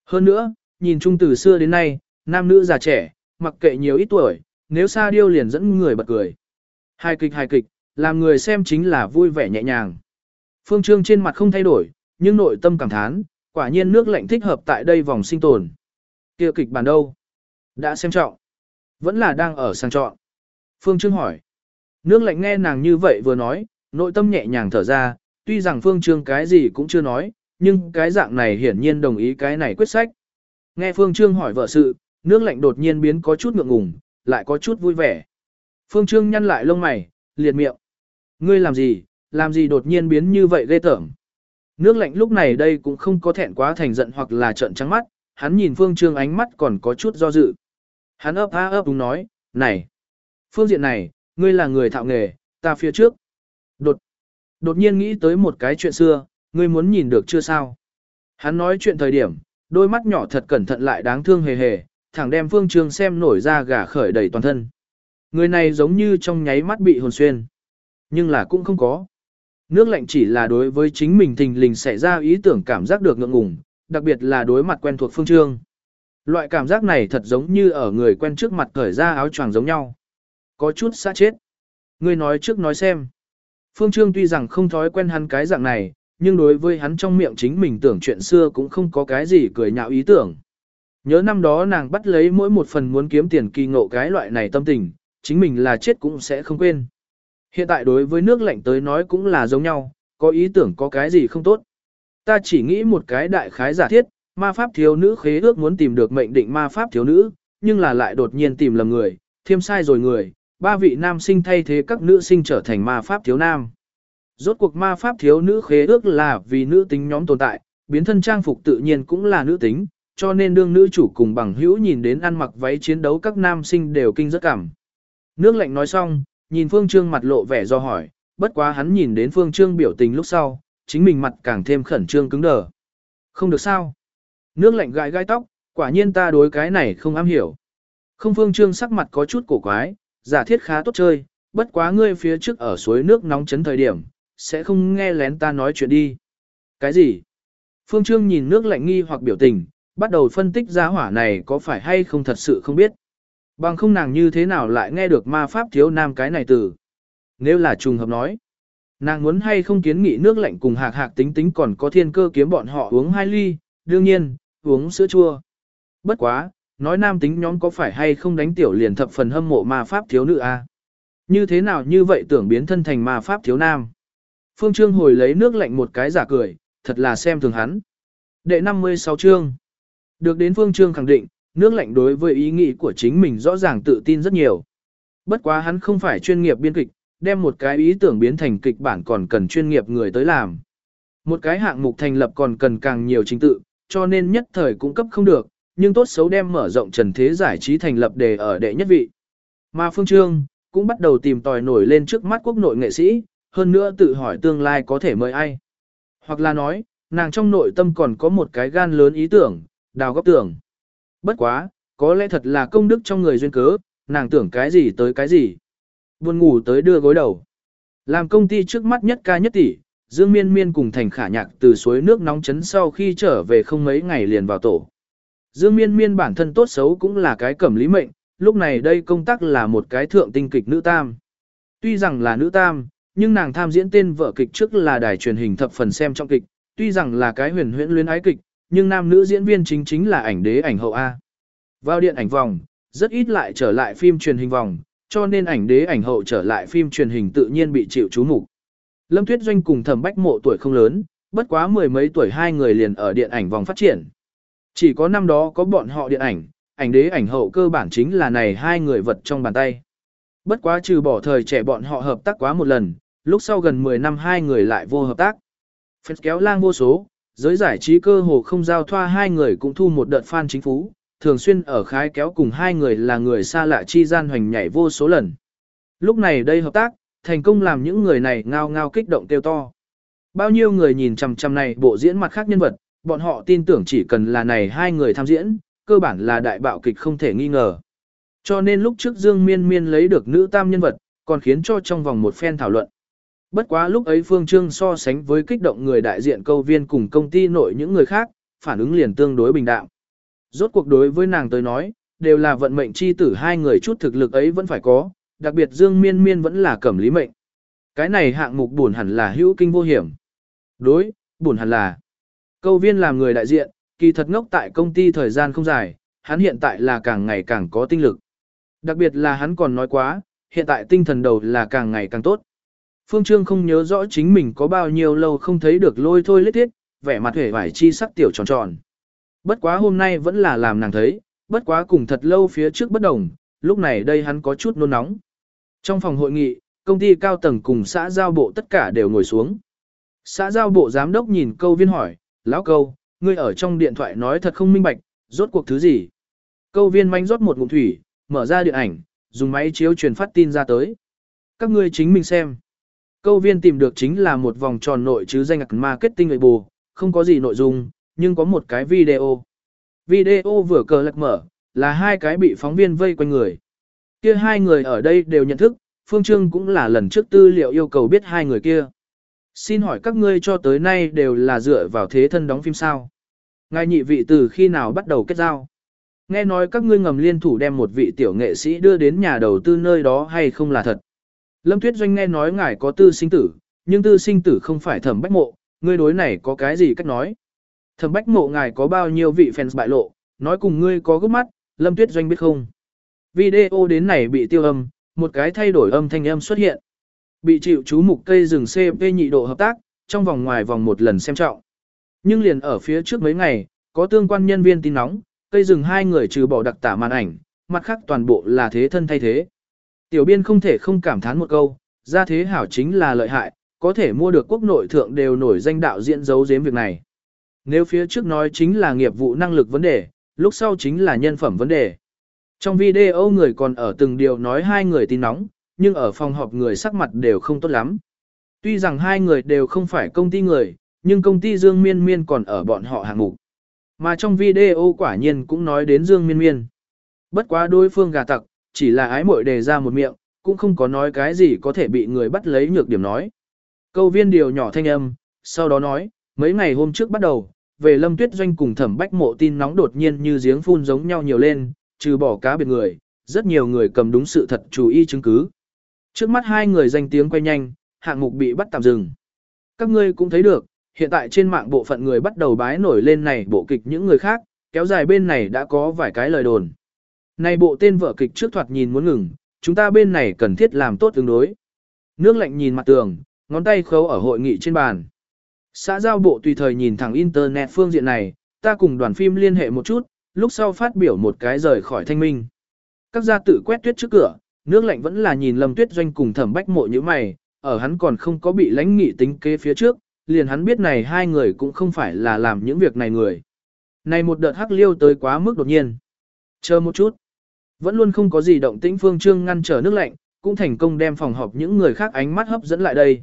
Hơn nữa, nhìn chung từ xưa đến nay, nam nữ già trẻ, mặc kệ nhiều ít tuổi, nếu sa điêu liền dẫn người bật cười. Hài kịch hài kịch, làm người xem chính là vui vẻ nhẹ nhàng. Phương Trương trên mặt không thay đổi, nhưng nội tâm cảm thán, quả nhiên nước lạnh thích hợp tại đây vòng sinh tồn. Kia kịch bản đâu? Đã xem trọng. Vẫn là đang ở sang chọn. Phương Trương hỏi. Nước lạnh nghe nàng như vậy vừa nói, nội tâm nhẹ nhàng thở ra, tuy rằng Phương Trương cái gì cũng chưa nói, nhưng cái dạng này hiển nhiên đồng ý cái này quyết sách. Nghe Phương Trương hỏi vợ sự, nước lạnh đột nhiên biến có chút ngượng ngùng, lại có chút vui vẻ. Phương Trương nhăn lại lông mày, liệt miệng. Ngươi làm gì, làm gì đột nhiên biến như vậy ghê tởm. Nước lạnh lúc này đây cũng không có thẹn quá thành giận hoặc là trợn trắng mắt, hắn nhìn Phương Trương ánh mắt còn có chút do dự. Hắn ấp há ấp đúng nói, này, phương diện này, ngươi là người thạo nghề, ta phía trước. Đột. Đột nhiên nghĩ tới một cái chuyện xưa, ngươi muốn nhìn được chưa sao? Hắn nói chuyện thời điểm, đôi mắt nhỏ thật cẩn thận lại đáng thương hề hề, thẳng đem Phương Trương xem nổi ra gà khởi đầy toàn thân. Người này giống như trong nháy mắt bị hồn xuyên. Nhưng là cũng không có. Nước lạnh chỉ là đối với chính mình thình lình xảy ra ý tưởng cảm giác được ngượng ngùng, đặc biệt là đối mặt quen thuộc Phương Trương. Loại cảm giác này thật giống như ở người quen trước mặt cởi ra áo choàng giống nhau. Có chút xa chết. Ngươi nói trước nói xem. Phương Trương tuy rằng không thói quen hắn cái dạng này, nhưng đối với hắn trong miệng chính mình tưởng chuyện xưa cũng không có cái gì cười nhạo ý tưởng. Nhớ năm đó nàng bắt lấy mỗi một phần muốn kiếm tiền kỳ ngộ cái loại này tâm tình, chính mình là chết cũng sẽ không quên. Hiện tại đối với nước lạnh tới nói cũng là giống nhau, có ý tưởng có cái gì không tốt. Ta chỉ nghĩ một cái đại khái giả thiết, ma pháp thiếu nữ khế ước muốn tìm được mệnh định ma pháp thiếu nữ, nhưng là lại đột nhiên tìm lầm người, thêm sai rồi người, ba vị nam sinh thay thế các nữ sinh trở thành ma pháp thiếu nam. Rốt cuộc ma pháp thiếu nữ khế ước là vì nữ tính nhóm tồn tại, biến thân trang phục tự nhiên cũng là nữ tính, cho nên đương nữ chủ cùng bằng hữu nhìn đến ăn mặc váy chiến đấu các nam sinh đều kinh rất cảm. Nước lạnh nói xong, nhìn Phương Trương mặt lộ vẻ do hỏi, bất quá hắn nhìn đến Phương Trương biểu tình lúc sau, chính mình mặt càng thêm khẩn trương cứng đờ. Không được sao. Nước lạnh gãi gai tóc, quả nhiên ta đối cái này không am hiểu. Không Phương Trương sắc mặt có chút cổ quái, giả thiết khá tốt chơi, bất quá ngươi phía trước ở suối nước nóng chấn thời điểm, sẽ không nghe lén ta nói chuyện đi. Cái gì? Phương Trương nhìn nước lạnh nghi hoặc biểu tình, bắt đầu phân tích ra hỏa này có phải hay không thật sự không biết. Bằng không nàng như thế nào lại nghe được ma pháp thiếu nam cái này từ. Nếu là trùng hợp nói, nàng muốn hay không kiến nghị nước lạnh cùng hạc hạc tính tính còn có thiên cơ kiếm bọn họ uống hai ly, đương nhiên, uống sữa chua. Bất quá, nói nam tính nhóm có phải hay không đánh tiểu liền thập phần hâm mộ ma pháp thiếu nữ a? Như thế nào như vậy tưởng biến thân thành ma pháp thiếu nam? Phương Trương hồi lấy nước lạnh một cái giả cười, thật là xem thường hắn. Đệ 56 chương. Được đến Phương Trương khẳng định, nước lạnh đối với ý nghĩ của chính mình rõ ràng tự tin rất nhiều. Bất quá hắn không phải chuyên nghiệp biên kịch, đem một cái ý tưởng biến thành kịch bản còn cần chuyên nghiệp người tới làm. Một cái hạng mục thành lập còn cần càng nhiều trình tự, cho nên nhất thời cũng cấp không được, nhưng tốt xấu đem mở rộng trần thế giải trí thành lập đề ở đệ nhất vị. Mà Phương Trương cũng bắt đầu tìm tòi nổi lên trước mắt quốc nội nghệ sĩ, hơn nữa tự hỏi tương lai có thể mời ai. Hoặc là nói, nàng trong nội tâm còn có một cái gan lớn ý tưởng, đào góc tưởng. Bất quá, có lẽ thật là công đức trong người duyên cớ, nàng tưởng cái gì tới cái gì. Buồn ngủ tới đưa gối đầu. Làm công ty trước mắt nhất ca nhất tỷ, Dương Miên Miên cùng Thành Khả Nhạc từ suối nước nóng chấn sau khi trở về không mấy ngày liền vào tổ. Dương Miên Miên bản thân tốt xấu cũng là cái cẩm lý mệnh, lúc này đây công tác là một cái thượng tinh kịch nữ tam. Tuy rằng là nữ tam, nhưng nàng tham diễn tên vợ kịch trước là đài truyền hình thập phần xem trong kịch, tuy rằng là cái huyền huyễn luyến ái kịch, nhưng nam nữ diễn viên chính chính là ảnh đế ảnh hậu A. Vào điện ảnh vòng, rất ít lại trở lại phim truyền hình vòng, cho nên ảnh đế ảnh hậu trở lại phim truyền hình tự nhiên bị chịu chú mục. Lâm Tuyết Doanh cùng Thẩm Bách Mộ tuổi không lớn, bất quá mười mấy tuổi hai người liền ở điện ảnh vòng phát triển. Chỉ có năm đó có bọn họ điện ảnh, ảnh đế ảnh hậu cơ bản chính là này hai người vật trong bàn tay. Bất quá trừ bỏ thời trẻ bọn họ hợp tác quá một lần, lúc sau gần 10 năm hai người lại vô hợp tác. Phép kéo lang vô số, giới giải trí cơ hồ không giao thoa hai người cũng thu một đợt fan chính phú, thường xuyên ở khái kéo cùng hai người là người xa lạ chi gian hoành nhảy vô số lần. Lúc này đây hợp tác, thành công làm những người này ngao ngao kích động tiêu to. Bao nhiêu người nhìn chằm chằm này bộ diễn mặt khác nhân vật, bọn họ tin tưởng chỉ cần là này hai người tham diễn, cơ bản là đại bạo kịch không thể nghi ngờ. Cho nên lúc trước Dương Miên Miên lấy được nữ tam nhân vật, còn khiến cho trong vòng một phen thảo luận. Bất quá lúc ấy Phương Trương so sánh với kích động người đại diện câu viên cùng công ty nội những người khác, phản ứng liền tương đối bình đạm. Rốt cuộc đối với nàng tới nói, đều là vận mệnh chi tử hai người chút thực lực ấy vẫn phải có, đặc biệt Dương Miên Miên vẫn là cẩm lý mệnh. Cái này hạng mục buồn hẳn là hữu kinh vô hiểm. Đối, buồn hẳn là. Câu viên làm người đại diện, kỳ thật ngốc tại công ty thời gian không dài, hắn hiện tại là càng ngày càng có tinh lực. Đặc biệt là hắn còn nói quá, hiện tại tinh thần đầu là càng ngày càng tốt. Phương Trương không nhớ rõ chính mình có bao nhiêu lâu không thấy được lôi thôi lết thiết, vẻ mặt hề vải chi sắc tiểu tròn tròn. Bất quá hôm nay vẫn là làm nàng thấy, bất quá cùng thật lâu phía trước bất đồng, lúc này đây hắn có chút nôn nóng. Trong phòng hội nghị, công ty cao tầng cùng xã giao bộ tất cả đều ngồi xuống. Xã giao bộ giám đốc nhìn câu viên hỏi, lão câu, ngươi ở trong điện thoại nói thật không minh bạch, rốt cuộc thứ gì? Câu viên manh rót một ngụm thủy, mở ra điện ảnh, dùng máy chiếu truyền phát tin ra tới. Các ngươi chính mình xem. Câu viên tìm được chính là một vòng tròn nội chứ danh ạc marketing người bù, không có gì nội dung, nhưng có một cái video. Video vừa cờ lật mở, là hai cái bị phóng viên vây quanh người. Kia hai người ở đây đều nhận thức, Phương Trương cũng là lần trước tư liệu yêu cầu biết hai người kia. Xin hỏi các ngươi cho tới nay đều là dựa vào thế thân đóng phim sao? Ngài nhị vị từ khi nào bắt đầu kết giao? Nghe nói các ngươi ngầm liên thủ đem một vị tiểu nghệ sĩ đưa đến nhà đầu tư nơi đó hay không là thật? Lâm Tuyết Doanh nghe nói ngài có tư sinh tử, nhưng tư sinh tử không phải thẩm bách mộ, ngươi đối này có cái gì cách nói? Thẩm bách mộ ngài có bao nhiêu vị fans bại lộ, nói cùng ngươi có gấp mắt, Lâm Tuyết Doanh biết không? Video đến này bị tiêu âm, một cái thay đổi âm thanh âm xuất hiện. Bị chịu chú mục cây rừng CP nhị độ hợp tác, trong vòng ngoài vòng một lần xem trọng. Nhưng liền ở phía trước mấy ngày, có tương quan nhân viên tin nóng, cây rừng hai người trừ bỏ đặc tả màn ảnh, mặt khác toàn bộ là thế thân thay thế. Tiểu biên không thể không cảm thán một câu, ra thế hảo chính là lợi hại, có thể mua được quốc nội thượng đều nổi danh đạo diễn giấu giếm việc này. Nếu phía trước nói chính là nghiệp vụ năng lực vấn đề, lúc sau chính là nhân phẩm vấn đề. Trong video người còn ở từng điều nói hai người tin nóng, nhưng ở phòng họp người sắc mặt đều không tốt lắm. Tuy rằng hai người đều không phải công ty người, nhưng công ty Dương Miên Miên còn ở bọn họ hạng mục. Mà trong video quả nhiên cũng nói đến Dương Miên Miên. Bất quá đối phương gà tặc, chỉ là ái muội đề ra một miệng, cũng không có nói cái gì có thể bị người bắt lấy nhược điểm nói. Câu viên điều nhỏ thanh âm, sau đó nói, mấy ngày hôm trước bắt đầu, về lâm tuyết doanh cùng thẩm bách mộ tin nóng đột nhiên như giếng phun giống nhau nhiều lên, trừ bỏ cá biệt người, rất nhiều người cầm đúng sự thật chú ý chứng cứ. Trước mắt hai người danh tiếng quay nhanh, hạng mục bị bắt tạm dừng. Các ngươi cũng thấy được, hiện tại trên mạng bộ phận người bắt đầu bái nổi lên này bộ kịch những người khác, kéo dài bên này đã có vài cái lời đồn. Này bộ tên vợ kịch trước thoạt nhìn muốn ngừng, chúng ta bên này cần thiết làm tốt tương đối. Nước lạnh nhìn mặt tường, ngón tay khấu ở hội nghị trên bàn. Xã giao bộ tùy thời nhìn thẳng internet phương diện này, ta cùng đoàn phim liên hệ một chút, lúc sau phát biểu một cái rời khỏi thanh minh. Các gia tự quét tuyết trước cửa, nước lạnh vẫn là nhìn Lâm Tuyết Doanh cùng thẩm bách mộ như mày, ở hắn còn không có bị lãnh nghị tính kế phía trước, liền hắn biết này hai người cũng không phải là làm những việc này người. Này một đợt hắc liêu tới quá mức đột nhiên. Chờ một chút. Vẫn luôn không có gì động tĩnh phương trương ngăn trở nước lạnh, cũng thành công đem phòng họp những người khác ánh mắt hấp dẫn lại đây.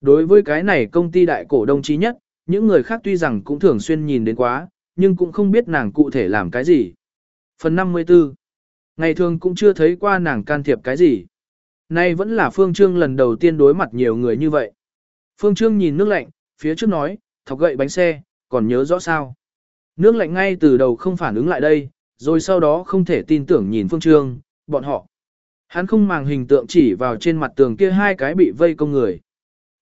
Đối với cái này công ty đại cổ đông chí nhất, những người khác tuy rằng cũng thường xuyên nhìn đến quá, nhưng cũng không biết nàng cụ thể làm cái gì. Phần 54 Ngày thường cũng chưa thấy qua nàng can thiệp cái gì. Nay vẫn là Phương Trương lần đầu tiên đối mặt nhiều người như vậy. Phương Trương nhìn nước lạnh, phía trước nói, thọc gậy bánh xe, còn nhớ rõ sao. Nước lạnh ngay từ đầu không phản ứng lại đây, rồi sau đó không thể tin tưởng nhìn Phương Trương, bọn họ. Hắn không màng hình tượng chỉ vào trên mặt tường kia hai cái bị vây công người.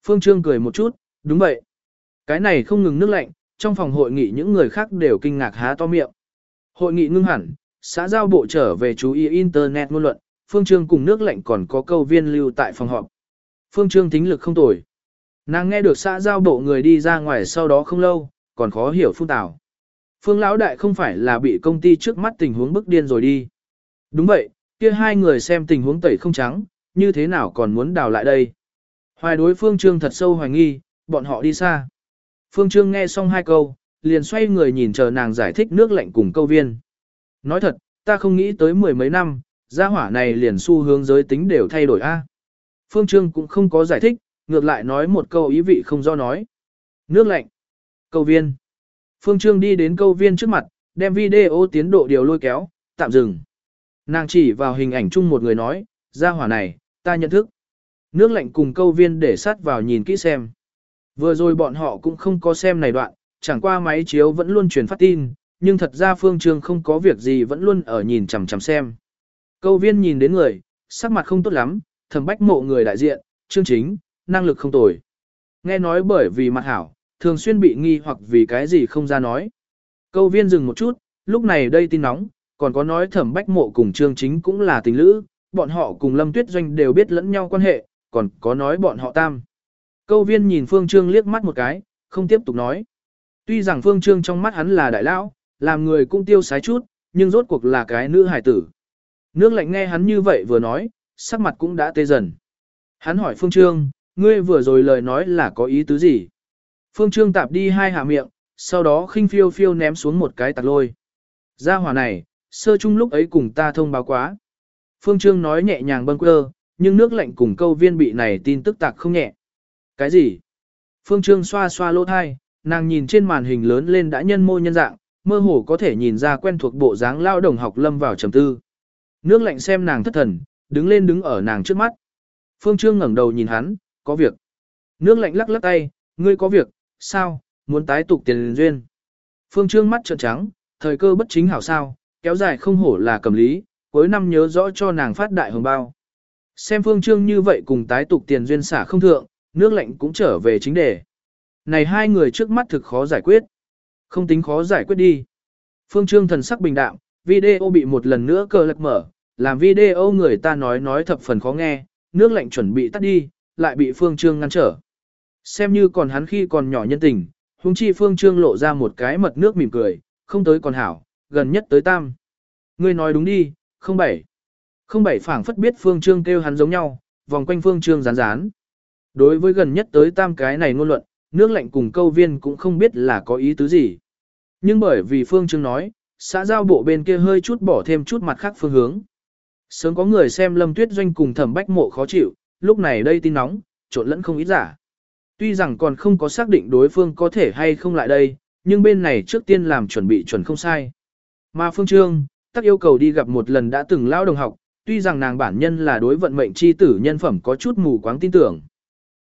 Phương Trương cười một chút, đúng vậy. Cái này không ngừng nước lạnh, trong phòng hội nghị những người khác đều kinh ngạc há to miệng. Hội nghị ngưng hẳn, xã giao bộ trở về chú ý Internet ngôn luận, Phương Trương cùng nước lạnh còn có câu viên lưu tại phòng họp. Phương Trương tính lực không tồi. Nàng nghe được xã giao bộ người đi ra ngoài sau đó không lâu, còn khó hiểu phun tảo. Phương Lão Đại không phải là bị công ty trước mắt tình huống bức điên rồi đi. Đúng vậy, kia hai người xem tình huống tẩy không trắng, như thế nào còn muốn đào lại đây. Hoài đối Phương Trương thật sâu hoài nghi, bọn họ đi xa. Phương Trương nghe xong hai câu, liền xoay người nhìn chờ nàng giải thích nước lạnh cùng câu viên. Nói thật, ta không nghĩ tới mười mấy năm, gia hỏa này liền xu hướng giới tính đều thay đổi a. Phương Trương cũng không có giải thích, ngược lại nói một câu ý vị không do nói. Nước lạnh. Câu viên. Phương Trương đi đến câu viên trước mặt, đem video tiến độ điều lôi kéo, tạm dừng. Nàng chỉ vào hình ảnh chung một người nói, Ra hỏa này, ta nhận thức. Nước lạnh cùng câu viên để sát vào nhìn kỹ xem. Vừa rồi bọn họ cũng không có xem này đoạn, chẳng qua máy chiếu vẫn luôn truyền phát tin, nhưng thật ra Phương Trương không có việc gì vẫn luôn ở nhìn chằm chằm xem. Câu viên nhìn đến người, sắc mặt không tốt lắm, thầm bách mộ người đại diện, chương chính, năng lực không tồi. Nghe nói bởi vì mặt hảo, thường xuyên bị nghi hoặc vì cái gì không ra nói. Câu viên dừng một chút, lúc này đây tin nóng, còn có nói thẩm bách mộ cùng Trương chính cũng là tình lữ, bọn họ cùng Lâm Tuyết Doanh đều biết lẫn nhau quan hệ, còn có nói bọn họ tam. Câu viên nhìn Phương Trương liếc mắt một cái, không tiếp tục nói. Tuy rằng Phương Trương trong mắt hắn là đại lão, làm người cũng tiêu sái chút, nhưng rốt cuộc là cái nữ hài tử. Nước lạnh nghe hắn như vậy vừa nói, sắc mặt cũng đã tê dần. Hắn hỏi Phương Trương, ngươi vừa rồi lời nói là có ý tứ gì? Phương Trương tạp đi hai hạ miệng, sau đó khinh phiêu phiêu ném xuống một cái tạc lôi. Gia hỏa này, sơ chung lúc ấy cùng ta thông báo quá. Phương Trương nói nhẹ nhàng bâng quơ, nhưng nước lạnh cùng câu viên bị này tin tức tạc không nhẹ. Cái gì? Phương Trương xoa xoa lỗ thai, nàng nhìn trên màn hình lớn lên đã nhân mô nhân dạng, mơ hồ có thể nhìn ra quen thuộc bộ dáng lao đồng học lâm vào trầm tư. Nước lạnh xem nàng thất thần, đứng lên đứng ở nàng trước mắt. Phương Trương ngẩng đầu nhìn hắn, có việc. Nước lạnh lắc lắc tay, ngươi có việc, sao, muốn tái tục tiền duyên. Phương Trương mắt trợn trắng, thời cơ bất chính hảo sao, kéo dài không hổ là cầm lý, cuối năm nhớ rõ cho nàng phát đại hồng bao. Xem Phương Trương như vậy cùng tái tục tiền duyên xả không thượng, nước lạnh cũng trở về chính đề. Này hai người trước mắt thực khó giải quyết. Không tính khó giải quyết đi. Phương Trương thần sắc bình đạm, video bị một lần nữa cờ lật mở, làm video người ta nói nói thập phần khó nghe, nước lạnh chuẩn bị tắt đi, lại bị Phương Trương ngăn trở. Xem như còn hắn khi còn nhỏ nhân tình, huống chi Phương Trương lộ ra một cái mật nước mỉm cười, không tới còn hảo, gần nhất tới tam. Ngươi nói đúng đi, không bảy. Không bảy phảng phất biết Phương Trương kêu hắn giống nhau, vòng quanh Phương Trương rán rán. Đối với gần nhất tới tam cái này ngôn luận, nước lạnh cùng câu viên cũng không biết là có ý tứ gì. Nhưng bởi vì Phương Trương nói, xã giao bộ bên kia hơi chút bỏ thêm chút mặt khác phương hướng. Sớm có người xem Lâm Tuyết Doanh cùng thẩm bách mộ khó chịu, lúc này đây tin nóng, trộn lẫn không ít giả. Tuy rằng còn không có xác định đối phương có thể hay không lại đây, nhưng bên này trước tiên làm chuẩn bị chuẩn không sai. Mà Phương Trương, tắc yêu cầu đi gặp một lần đã từng lao đồng học, tuy rằng nàng bản nhân là đối vận mệnh chi tử nhân phẩm có chút mù quáng tin tưởng.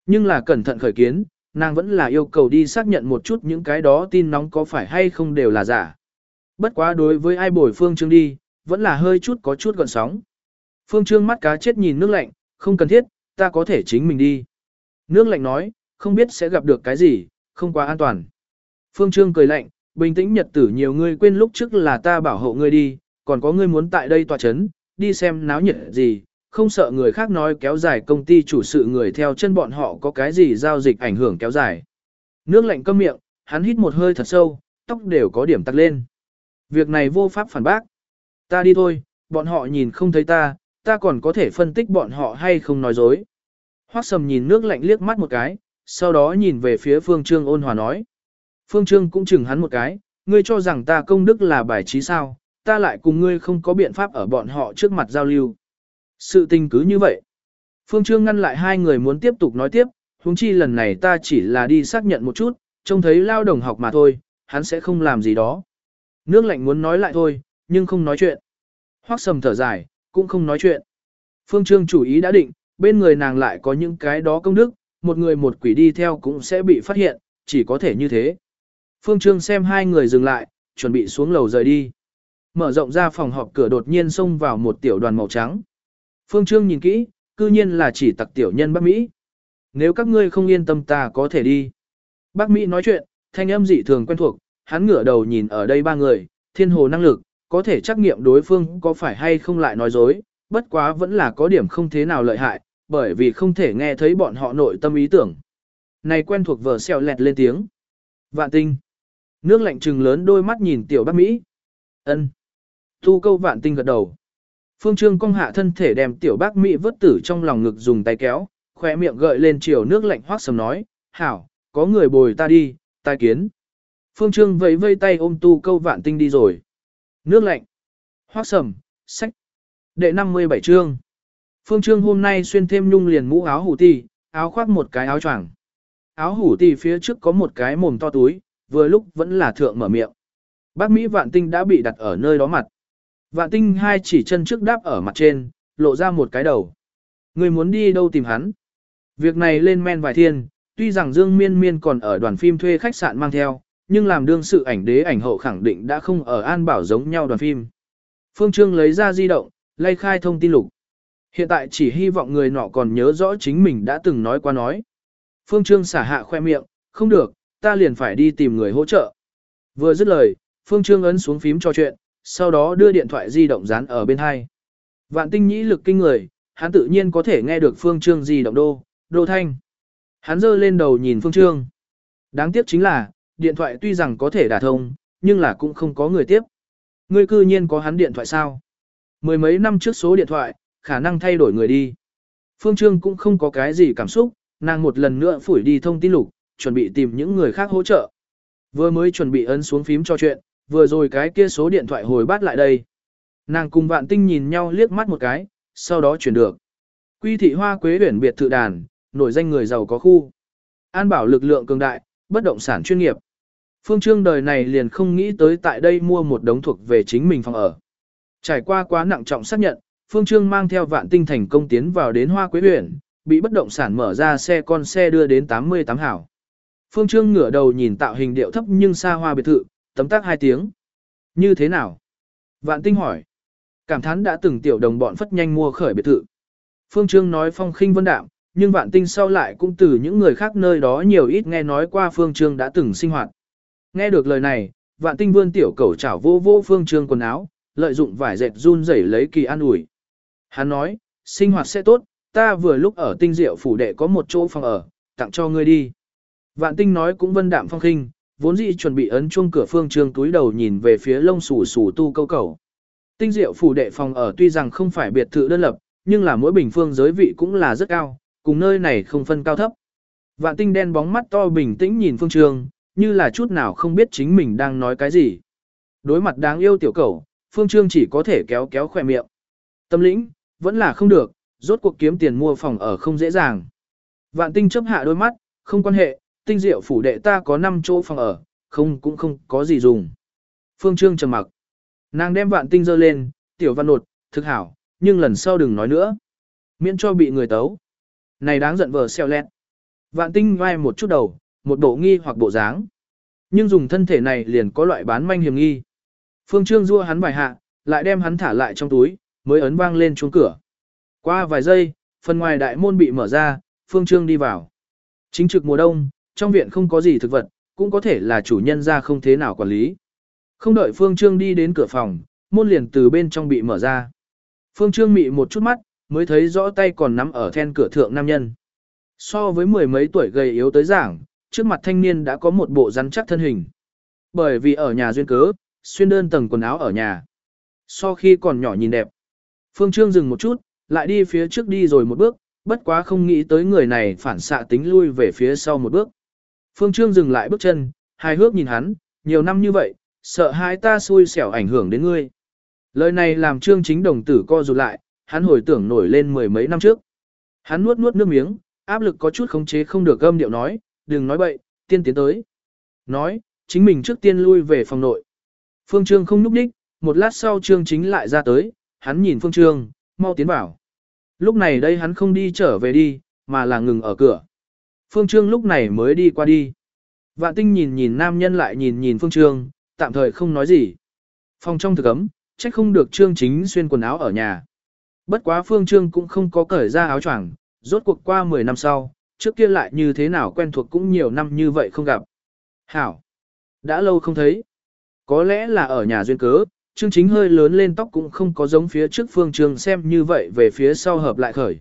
Nhưng là cẩn thận khởi kiến, nàng vẫn là yêu cầu đi xác nhận một chút những cái đó tin nóng có phải hay không đều là giả. Bất quá đối với ai bồi Phương Trương đi, vẫn là hơi chút có chút gọn sóng. Phương Trương mắt cá chết nhìn nước lạnh, không cần thiết, ta có thể chính mình đi. Nước lạnh nói, không biết sẽ gặp được cái gì, không quá an toàn. Phương Trương cười lạnh, bình tĩnh nhật tử nhiều người quên lúc trước là ta bảo hộ ngươi đi, còn có ngươi muốn tại đây tòa chấn, đi xem náo nhiệt gì, không sợ người khác nói kéo dài công ty chủ sự người theo chân bọn họ có cái gì giao dịch ảnh hưởng kéo dài. Nước lạnh cơm miệng, hắn hít một hơi thật sâu, tóc đều có điểm tắt lên. Việc này vô pháp phản bác. Ta đi thôi, bọn họ nhìn không thấy ta, ta còn có thể phân tích bọn họ hay không nói dối. Hoác sầm nhìn nước lạnh liếc mắt một cái, sau đó nhìn về phía Phương Trương ôn hòa nói. Phương Trương cũng chừng hắn một cái, ngươi cho rằng ta công đức là bài trí sao, ta lại cùng ngươi không có biện pháp ở bọn họ trước mặt giao lưu. Sự tình cứ như vậy. Phương Trương ngăn lại hai người muốn tiếp tục nói tiếp, huống chi lần này ta chỉ là đi xác nhận một chút, trông thấy lao đồng học mà thôi, hắn sẽ không làm gì đó. Nước lạnh muốn nói lại thôi, nhưng không nói chuyện. Hoác sầm thở dài, cũng không nói chuyện. Phương Trương chủ ý đã định, bên người nàng lại có những cái đó công đức, một người một quỷ đi theo cũng sẽ bị phát hiện, chỉ có thể như thế. Phương Trương xem hai người dừng lại, chuẩn bị xuống lầu rời đi. Mở rộng ra phòng họp cửa đột nhiên xông vào một tiểu đoàn màu trắng. Phương Trương nhìn kỹ, cư nhiên là chỉ tặc tiểu nhân Bắc Mỹ. Nếu các ngươi không yên tâm ta có thể đi. Bắc Mỹ nói chuyện, thanh âm dị thường quen thuộc, hắn ngửa đầu nhìn ở đây ba người, thiên hồ năng lực, có thể trắc nghiệm đối phương có phải hay không lại nói dối, bất quá vẫn là có điểm không thế nào lợi hại, bởi vì không thể nghe thấy bọn họ nội tâm ý tưởng. Này quen thuộc vở xèo lẹt lên tiếng. Vạn tinh. Nước lạnh trừng lớn đôi mắt nhìn tiểu bác Mỹ. ân Thu câu vạn tinh gật đầu. Phương Trương cong hạ thân thể đem tiểu bác Mỹ vớt tử trong lòng ngực dùng tay kéo, khỏe miệng gợi lên chiều nước lạnh hoác sầm nói, hảo, có người bồi ta đi, tai kiến. Phương Trương vẫy vây tay ôm tu câu vạn tinh đi rồi. Nước lạnh. Hoác sầm, sách. Đệ 57 chương. Phương Trương hôm nay xuyên thêm nhung liền mũ áo hủ tì, áo khoác một cái áo choàng. Áo hủ tì phía trước có một cái mồm to túi, vừa lúc vẫn là thượng mở miệng. Bác Mỹ vạn tinh đã bị đặt ở nơi đó mặt. Vạn tinh hai chỉ chân trước đáp ở mặt trên, lộ ra một cái đầu. Người muốn đi đâu tìm hắn? Việc này lên men vài thiên, tuy rằng Dương Miên Miên còn ở đoàn phim thuê khách sạn mang theo, nhưng làm đương sự ảnh đế ảnh hậu khẳng định đã không ở An Bảo giống nhau đoàn phim. Phương Trương lấy ra di động, lay khai thông tin lục. Hiện tại chỉ hy vọng người nọ còn nhớ rõ chính mình đã từng nói qua nói. Phương Trương xả hạ khoe miệng, không được, ta liền phải đi tìm người hỗ trợ. Vừa dứt lời, Phương Trương ấn xuống phím cho chuyện, sau đó đưa điện thoại di động dán ở bên hai. Vạn tinh nhĩ lực kinh người, hắn tự nhiên có thể nghe được Phương Trương di động đô, đô thanh. Hắn giơ lên đầu nhìn Phương Trương. Đáng tiếc chính là, điện thoại tuy rằng có thể đả thông, nhưng là cũng không có người tiếp. Ngươi cư nhiên có hắn điện thoại sao? Mười mấy năm trước số điện thoại, khả năng thay đổi người đi. Phương Trương cũng không có cái gì cảm xúc, nàng một lần nữa phủi đi thông tin lục, chuẩn bị tìm những người khác hỗ trợ. Vừa mới chuẩn bị ấn xuống phím cho chuyện, vừa rồi cái kia số điện thoại hồi bát lại đây. Nàng cùng vạn tinh nhìn nhau liếc mắt một cái, sau đó chuyển được. Quy thị hoa quế huyển biệt thự đàn, nổi danh người giàu có khu. An bảo lực lượng cường đại, bất động sản chuyên nghiệp. Phương Trương đời này liền không nghĩ tới tại đây mua một đống thuộc về chính mình phòng ở. Trải qua quá nặng trọng xác nhận, Phương Trương mang theo vạn tinh thành công tiến vào đến Hoa Quế huyện, bị bất động sản mở ra xe con xe đưa đến 88 hảo. Phương Trương ngửa đầu nhìn tạo hình điệu thấp nhưng xa hoa biệt thự, tấm tác hai tiếng. Như thế nào? Vạn tinh hỏi. Cảm thán đã từng tiểu đồng bọn phất nhanh mua khởi biệt thự. Phương Trương nói phong khinh vân đạm, nhưng vạn tinh sau lại cũng từ những người khác nơi đó nhiều ít nghe nói qua Phương Trương đã từng sinh hoạt. Nghe được lời này, vạn tinh vươn tiểu cầu chảo vô vô Phương Trương quần áo, lợi dụng vải dệt run rẩy lấy kỳ an ủi. Hắn nói, sinh hoạt sẽ tốt, ta vừa lúc ở tinh diệu phủ đệ có một chỗ phòng ở, tặng cho ngươi đi. Vạn tinh nói cũng vân đạm phong khinh, vốn dĩ chuẩn bị ấn chuông cửa phương trương túi đầu nhìn về phía lông xù xù tu câu cầu. Tinh diệu phủ đệ phòng ở tuy rằng không phải biệt thự đơn lập, nhưng là mỗi bình phương giới vị cũng là rất cao, cùng nơi này không phân cao thấp. Vạn tinh đen bóng mắt to bình tĩnh nhìn phương trương, như là chút nào không biết chính mình đang nói cái gì. Đối mặt đáng yêu tiểu cầu, phương trương chỉ có thể kéo kéo khỏe miệng. Tâm lĩnh, vẫn là không được, rốt cuộc kiếm tiền mua phòng ở không dễ dàng. Vạn tinh chấp hạ đôi mắt, không quan hệ, tinh diệu phủ đệ ta có 5 chỗ phòng ở, không cũng không có gì dùng. Phương Trương trầm mặc. Nàng đem vạn tinh dơ lên, tiểu văn nột, thực hảo, nhưng lần sau đừng nói nữa. Miễn cho bị người tấu. Này đáng giận vờ xeo lẹt. Vạn tinh vai một chút đầu, một bộ nghi hoặc bộ dáng. Nhưng dùng thân thể này liền có loại bán manh hiểm nghi. Phương Trương rua hắn vài hạ, lại đem hắn thả lại trong túi, mới ấn vang lên chuông cửa. Qua vài giây, phần ngoài đại môn bị mở ra, Phương Trương đi vào. Chính trực mùa đông, trong viện không có gì thực vật, cũng có thể là chủ nhân ra không thế nào quản lý. Không đợi Phương Trương đi đến cửa phòng, môn liền từ bên trong bị mở ra. Phương Trương mị một chút mắt, mới thấy rõ tay còn nắm ở then cửa thượng nam nhân. So với mười mấy tuổi gầy yếu tới giảng, trước mặt thanh niên đã có một bộ rắn chắc thân hình. Bởi vì ở nhà duyên cớ, xuyên đơn tầng quần áo ở nhà. So khi còn nhỏ nhìn đẹp. Phương Trương dừng một chút, lại đi phía trước đi rồi một bước, bất quá không nghĩ tới người này phản xạ tính lui về phía sau một bước. Phương Trương dừng lại bước chân, hài hước nhìn hắn, nhiều năm như vậy, sợ hai ta xui xẻo ảnh hưởng đến ngươi. Lời này làm Trương chính đồng tử co rụt lại, hắn hồi tưởng nổi lên mười mấy năm trước. Hắn nuốt nuốt nước miếng, áp lực có chút khống chế không được gâm điệu nói, đừng nói bậy, tiên tiến tới. Nói, chính mình trước tiên lui về phòng nội. Phương Trương không núp đích, một lát sau Trương chính lại ra tới, hắn nhìn Phương Trương, mau tiến vào. Lúc này đây hắn không đi trở về đi, mà là ngừng ở cửa. Phương Trương lúc này mới đi qua đi. Vạn tinh nhìn nhìn nam nhân lại nhìn nhìn Phương Trương, tạm thời không nói gì. Phòng trong thực ấm, trách không được Trương chính xuyên quần áo ở nhà. Bất quá Phương Trương cũng không có cởi ra áo choàng, rốt cuộc qua 10 năm sau, trước kia lại như thế nào quen thuộc cũng nhiều năm như vậy không gặp. Hảo! Đã lâu không thấy. Có lẽ là ở nhà duyên cớ, Trương Chính hơi lớn lên tóc cũng không có giống phía trước Phương Trương xem như vậy về phía sau hợp lại khởi.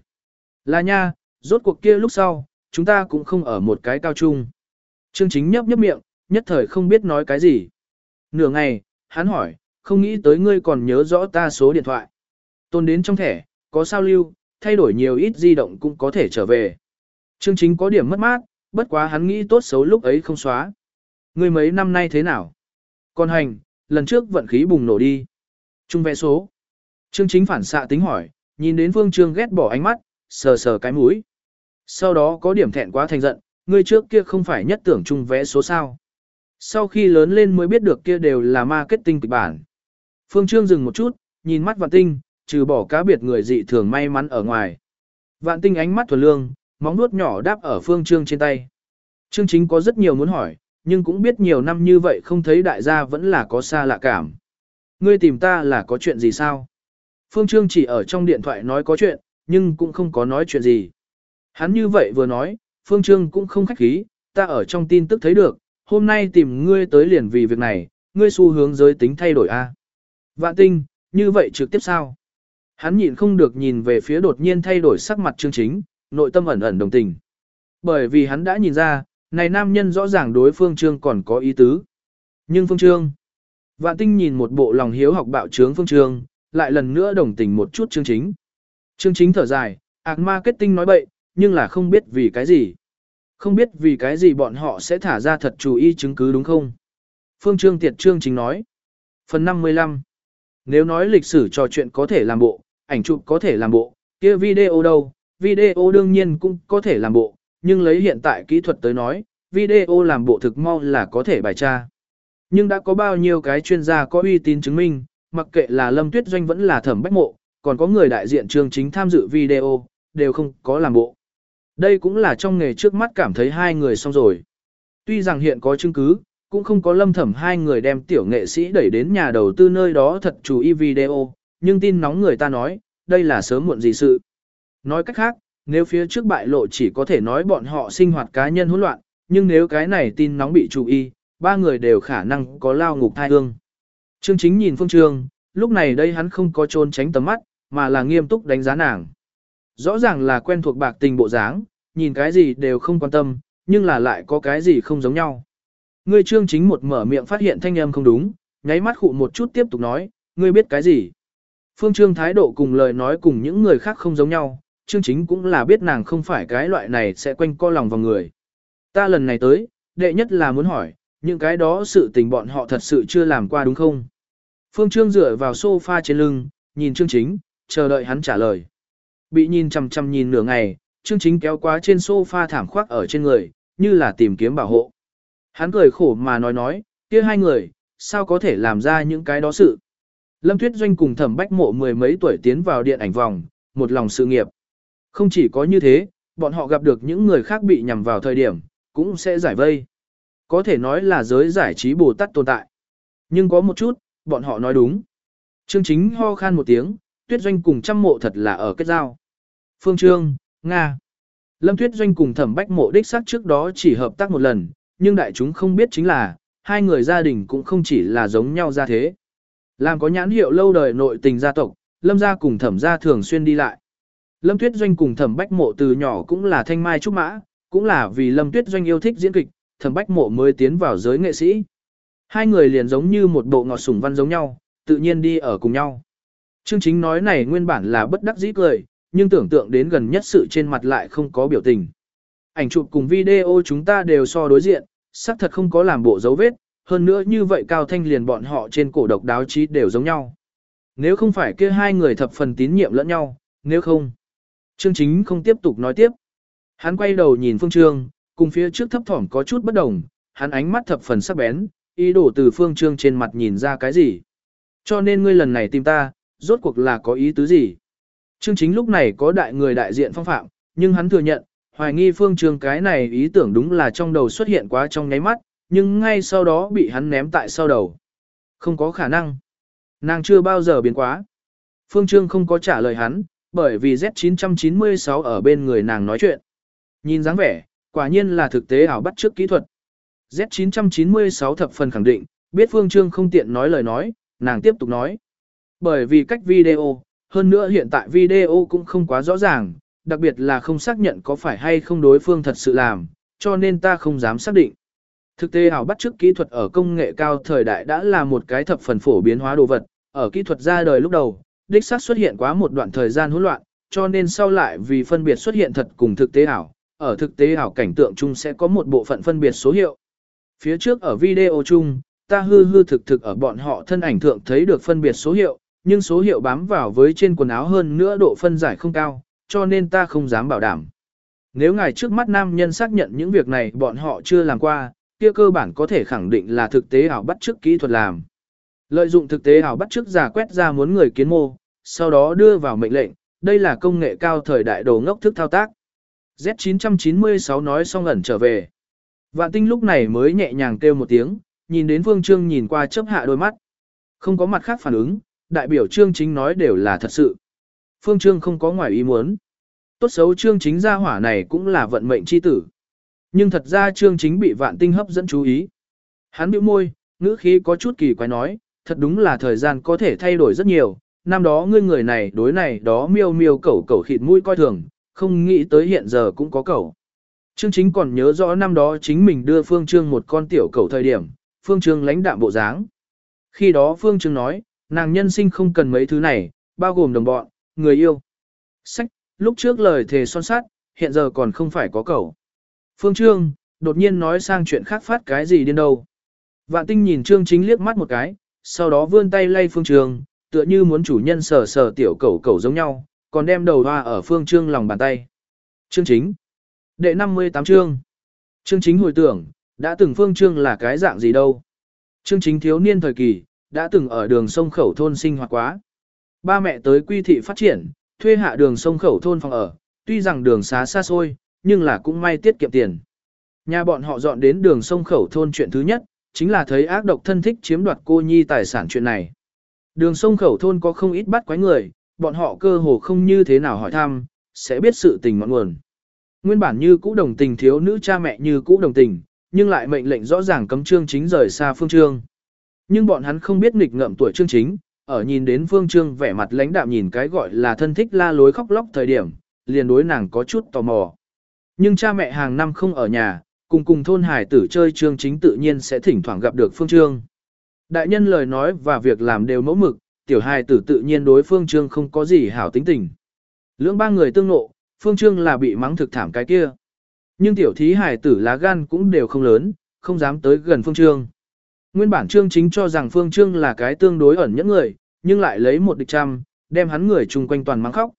Là nha, rốt cuộc kia lúc sau, chúng ta cũng không ở một cái cao trung. Trương Chính nhấp nhấp miệng, nhất thời không biết nói cái gì. Nửa ngày, hắn hỏi, không nghĩ tới ngươi còn nhớ rõ ta số điện thoại. Tôn đến trong thẻ, có sao lưu, thay đổi nhiều ít di động cũng có thể trở về. Trương Chính có điểm mất mát, bất quá hắn nghĩ tốt xấu lúc ấy không xóa. Ngươi mấy năm nay thế nào? Còn hành, lần trước vận khí bùng nổ đi. Trung vẽ số. Trương chính phản xạ tính hỏi, nhìn đến Phương Trương ghét bỏ ánh mắt, sờ sờ cái mũi. Sau đó có điểm thẹn quá thành giận, người trước kia không phải nhất tưởng trung vẽ số sao. Sau khi lớn lên mới biết được kia đều là marketing kịch bản. Phương Trương dừng một chút, nhìn mắt vạn tinh, trừ bỏ cá biệt người dị thường may mắn ở ngoài. Vạn tinh ánh mắt thuần lương, móng nuốt nhỏ đáp ở Phương Trương trên tay. Trương chính có rất nhiều muốn hỏi, nhưng cũng biết nhiều năm như vậy không thấy đại gia vẫn là có xa lạ cảm. Ngươi tìm ta là có chuyện gì sao? Phương Trương chỉ ở trong điện thoại nói có chuyện, nhưng cũng không có nói chuyện gì. Hắn như vậy vừa nói, Phương Trương cũng không khách khí, ta ở trong tin tức thấy được, hôm nay tìm ngươi tới liền vì việc này, ngươi xu hướng giới tính thay đổi a. Vạn tinh, như vậy trực tiếp sao? Hắn nhịn không được nhìn về phía đột nhiên thay đổi sắc mặt Trương Chính, nội tâm ẩn ẩn đồng tình. Bởi vì hắn đã nhìn ra, này nam nhân rõ ràng đối phương trương còn có ý tứ. Nhưng phương trương, vạn tinh nhìn một bộ lòng hiếu học bạo trướng phương trương, lại lần nữa đồng tình một chút chương chính. Chương chính thở dài, ạc marketing nói bậy, nhưng là không biết vì cái gì. Không biết vì cái gì bọn họ sẽ thả ra thật chú ý chứng cứ đúng không? Phương Trương Tiệt Trương chính nói. Phần 55 Nếu nói lịch sử trò chuyện có thể làm bộ, ảnh chụp có thể làm bộ, kia video đâu, video đương nhiên cũng có thể làm bộ, nhưng lấy hiện tại kỹ thuật tới nói, video làm bộ thực mau là có thể bài tra. Nhưng đã có bao nhiêu cái chuyên gia có uy tín chứng minh, mặc kệ là Lâm Tuyết Doanh vẫn là thẩm bách mộ, còn có người đại diện trường chính tham dự video, đều không có làm bộ. Đây cũng là trong nghề trước mắt cảm thấy hai người xong rồi. Tuy rằng hiện có chứng cứ, cũng không có lâm thẩm hai người đem tiểu nghệ sĩ đẩy đến nhà đầu tư nơi đó thật chú ý video, nhưng tin nóng người ta nói, đây là sớm muộn gì sự. Nói cách khác, nếu phía trước bại lộ chỉ có thể nói bọn họ sinh hoạt cá nhân hỗn loạn, nhưng nếu cái này tin nóng bị chú ý, ba người đều khả năng có lao ngục thai hương. Trương chính nhìn phương trương, lúc này đây hắn không có trốn tránh tầm mắt, mà là nghiêm túc đánh giá nàng. Rõ ràng là quen thuộc bạc tình bộ dáng, nhìn cái gì đều không quan tâm, nhưng là lại có cái gì không giống nhau. Ngươi trương chính một mở miệng phát hiện thanh âm không đúng, nháy mắt khụ một chút tiếp tục nói, ngươi biết cái gì. Phương trương thái độ cùng lời nói cùng những người khác không giống nhau, trương chính cũng là biết nàng không phải cái loại này sẽ quanh co lòng vào người. Ta lần này tới, đệ nhất là muốn hỏi, những cái đó sự tình bọn họ thật sự chưa làm qua đúng không? Phương Trương dựa vào sofa trên lưng, nhìn Trương Chính, chờ đợi hắn trả lời. Bị nhìn chằm chằm nhìn nửa ngày, Trương Chính kéo quá trên sofa thảm khoác ở trên người, như là tìm kiếm bảo hộ. Hắn cười khổ mà nói nói, kia hai người, sao có thể làm ra những cái đó sự. Lâm Tuyết Doanh cùng thẩm bách mộ mười mấy tuổi tiến vào điện ảnh vòng, một lòng sự nghiệp. Không chỉ có như thế, bọn họ gặp được những người khác bị nhằm vào thời điểm, cũng sẽ giải vây. Có thể nói là giới giải trí Bồ Tát tồn tại. Nhưng có một chút, bọn họ nói đúng. Trương chính ho khan một tiếng, tuyết doanh cùng trăm mộ thật là ở kết giao. Phương Trương, Nga. Lâm Tuyết Doanh cùng thẩm bách mộ đích xác trước đó chỉ hợp tác một lần, nhưng đại chúng không biết chính là, hai người gia đình cũng không chỉ là giống nhau ra thế. Làm có nhãn hiệu lâu đời nội tình gia tộc, Lâm gia cùng thẩm gia thường xuyên đi lại. Lâm Tuyết Doanh cùng thẩm bách mộ từ nhỏ cũng là thanh mai trúc mã, cũng là vì Lâm Tuyết Doanh yêu thích diễn kịch, thẩm bách mộ mới tiến vào giới nghệ sĩ. Hai người liền giống như một bộ ngọt sủng văn giống nhau, tự nhiên đi ở cùng nhau. Chương chính nói này nguyên bản là bất đắc dĩ cười, nhưng tưởng tượng đến gần nhất sự trên mặt lại không có biểu tình. Ảnh chụp cùng video chúng ta đều so đối diện, xác thật không có làm bộ dấu vết, hơn nữa như vậy cao thanh liền bọn họ trên cổ độc đáo trí đều giống nhau. Nếu không phải kia hai người thập phần tín nhiệm lẫn nhau, nếu không. Trương chính không tiếp tục nói tiếp. Hắn quay đầu nhìn Phương Trương, cùng phía trước thấp thỏm có chút bất đồng, hắn ánh mắt thập phần sắc bén, ý đồ từ Phương Trương trên mặt nhìn ra cái gì. Cho nên ngươi lần này tìm ta, rốt cuộc là có ý tứ gì? Trương chính lúc này có đại người đại diện phong phạm, nhưng hắn thừa nhận, hoài nghi Phương Trương cái này ý tưởng đúng là trong đầu xuất hiện quá trong nháy mắt, nhưng ngay sau đó bị hắn ném tại sau đầu. Không có khả năng. Nàng chưa bao giờ biến quá. Phương Trương không có trả lời hắn, bởi vì Z996 ở bên người nàng nói chuyện. Nhìn dáng vẻ, quả nhiên là thực tế ảo bắt trước kỹ thuật. Z996 thập phần khẳng định, biết Phương Trương không tiện nói lời nói, nàng tiếp tục nói. Bởi vì cách video, hơn nữa hiện tại video cũng không quá rõ ràng, đặc biệt là không xác nhận có phải hay không đối phương thật sự làm, cho nên ta không dám xác định. Thực tế ảo bắt trước kỹ thuật ở công nghệ cao thời đại đã là một cái thập phần phổ biến hóa đồ vật, ở kỹ thuật ra đời lúc đầu, đích xác xuất hiện quá một đoạn thời gian hỗn loạn, cho nên sau lại vì phân biệt xuất hiện thật cùng thực tế ảo, ở thực tế ảo cảnh tượng chung sẽ có một bộ phận phân biệt số hiệu. Phía trước ở video chung, ta hư hư thực thực ở bọn họ thân ảnh thượng thấy được phân biệt số hiệu, nhưng số hiệu bám vào với trên quần áo hơn nữa độ phân giải không cao, cho nên ta không dám bảo đảm. Nếu ngài trước mắt nam nhân xác nhận những việc này bọn họ chưa làm qua, kia cơ bản có thể khẳng định là thực tế ảo bắt chước kỹ thuật làm. Lợi dụng thực tế ảo bắt chước giả quét ra muốn người kiến mô, sau đó đưa vào mệnh lệnh, đây là công nghệ cao thời đại đồ ngốc thức thao tác. Z996 nói xong ẩn trở về. Vạn tinh lúc này mới nhẹ nhàng kêu một tiếng, nhìn đến vương Trương nhìn qua chớp hạ đôi mắt. Không có mặt khác phản ứng, đại biểu Trương chính nói đều là thật sự. Phương Trương không có ngoài ý muốn. Tốt xấu Trương chính gia hỏa này cũng là vận mệnh chi tử. Nhưng thật ra Trương chính bị vạn tinh hấp dẫn chú ý. Hắn bĩu môi, ngữ khí có chút kỳ quái nói, thật đúng là thời gian có thể thay đổi rất nhiều. Năm đó ngươi người này đối này đó miêu miêu cẩu cẩu khịt mũi coi thường, không nghĩ tới hiện giờ cũng có cẩu. Trương chính còn nhớ rõ năm đó chính mình đưa Phương Trương một con tiểu cẩu thời điểm, Phương Trương lãnh đạm bộ dáng. Khi đó Phương Trương nói, nàng nhân sinh không cần mấy thứ này, bao gồm đồng bọn, người yêu. Sách, lúc trước lời thề son sát, hiện giờ còn không phải có cẩu. Phương Trương, đột nhiên nói sang chuyện khác phát cái gì điên đâu. Vạn tinh nhìn Trương chính liếc mắt một cái, sau đó vươn tay lay Phương trường, tựa như muốn chủ nhân sờ sờ tiểu cẩu cẩu giống nhau, còn đem đầu hoa ở Phương Trương lòng bàn tay. chương chính, Đệ 58 chương. Chương chính hồi tưởng, đã từng phương trương là cái dạng gì đâu. Chương chính thiếu niên thời kỳ, đã từng ở đường sông khẩu thôn sinh hoạt quá. Ba mẹ tới quy thị phát triển, thuê hạ đường sông khẩu thôn phòng ở, tuy rằng đường xá xa xôi, nhưng là cũng may tiết kiệm tiền. Nhà bọn họ dọn đến đường sông khẩu thôn chuyện thứ nhất, chính là thấy ác độc thân thích chiếm đoạt cô nhi tài sản chuyện này. Đường sông khẩu thôn có không ít bắt quái người, bọn họ cơ hồ không như thế nào hỏi thăm, sẽ biết sự tình ngọn nguồn. Nguyên bản như cũ đồng tình thiếu nữ cha mẹ như cũ đồng tình, nhưng lại mệnh lệnh rõ ràng cấm trương chính rời xa phương trương. Nhưng bọn hắn không biết nghịch ngợm tuổi trương chính, ở nhìn đến phương trương vẻ mặt lãnh đạm nhìn cái gọi là thân thích la lối khóc lóc thời điểm, liền đối nàng có chút tò mò. Nhưng cha mẹ hàng năm không ở nhà, cùng cùng thôn hải tử chơi trương chính tự nhiên sẽ thỉnh thoảng gặp được phương trương. Đại nhân lời nói và việc làm đều mẫu mực, tiểu hài tử tự nhiên đối phương trương không có gì hảo tính tình. Lưỡng ba người tương nộ, phương trương là bị mắng thực thảm cái kia. Nhưng tiểu thí hài tử lá gan cũng đều không lớn, không dám tới gần phương trương. Nguyên bản trương chính cho rằng phương trương là cái tương đối ẩn những người, nhưng lại lấy một địch trăm, đem hắn người chung quanh toàn mắng khóc.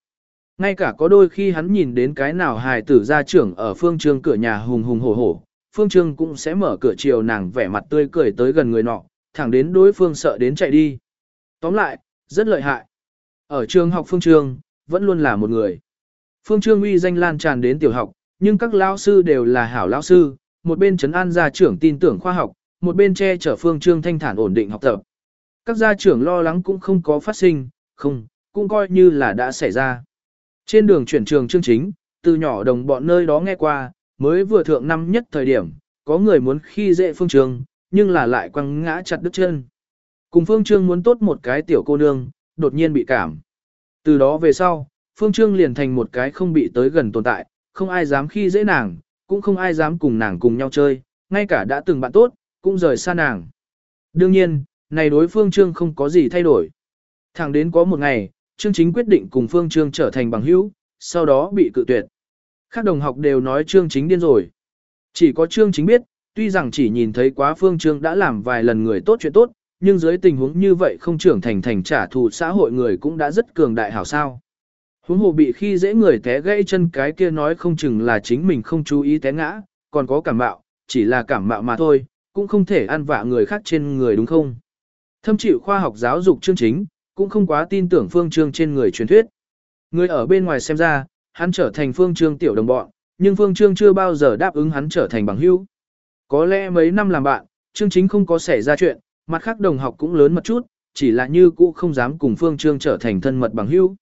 Ngay cả có đôi khi hắn nhìn đến cái nào hài tử gia trưởng ở phương trương cửa nhà hùng hùng hổ hổ, phương trương cũng sẽ mở cửa chiều nàng vẻ mặt tươi cười tới gần người nọ, thẳng đến đối phương sợ đến chạy đi. Tóm lại, rất lợi hại. Ở trường học phương trương, vẫn luôn là một người. Phương trương uy danh lan tràn đến tiểu học, nhưng các lão sư đều là hảo lão sư, một bên trấn an gia trưởng tin tưởng khoa học, một bên che chở phương trương thanh thản ổn định học tập. Các gia trưởng lo lắng cũng không có phát sinh, không, cũng coi như là đã xảy ra. Trên đường chuyển trường chương chính, từ nhỏ đồng bọn nơi đó nghe qua, mới vừa thượng năm nhất thời điểm, có người muốn khi dễ phương trường, nhưng là lại quăng ngã chặt đứt chân. Cùng phương trương muốn tốt một cái tiểu cô nương, đột nhiên bị cảm. Từ đó về sau, phương trương liền thành một cái không bị tới gần tồn tại, không ai dám khi dễ nàng, cũng không ai dám cùng nàng cùng nhau chơi, ngay cả đã từng bạn tốt, cũng rời xa nàng. Đương nhiên, này đối phương trương không có gì thay đổi. Thẳng đến có một ngày, Trương Chính quyết định cùng Phương Trương trở thành bằng hữu, sau đó bị cự tuyệt. Các đồng học đều nói Trương Chính điên rồi. Chỉ có Trương Chính biết, tuy rằng chỉ nhìn thấy quá Phương Trương đã làm vài lần người tốt chuyện tốt, nhưng dưới tình huống như vậy không trưởng thành thành trả thù xã hội người cũng đã rất cường đại hảo sao. Huống hồ bị khi dễ người té gãy chân cái kia nói không chừng là chính mình không chú ý té ngã, còn có cảm mạo, chỉ là cảm mạo mà thôi, cũng không thể ăn vạ người khác trên người đúng không? Thâm chịu khoa học giáo dục chương chính, cũng không quá tin tưởng phương trương trên người truyền thuyết. Người ở bên ngoài xem ra, hắn trở thành phương trương tiểu đồng bọn, nhưng phương trương chưa bao giờ đáp ứng hắn trở thành bằng hữu. Có lẽ mấy năm làm bạn, trương chính không có xảy ra chuyện, mặt khác đồng học cũng lớn một chút, chỉ là như cũ không dám cùng phương trương trở thành thân mật bằng hữu.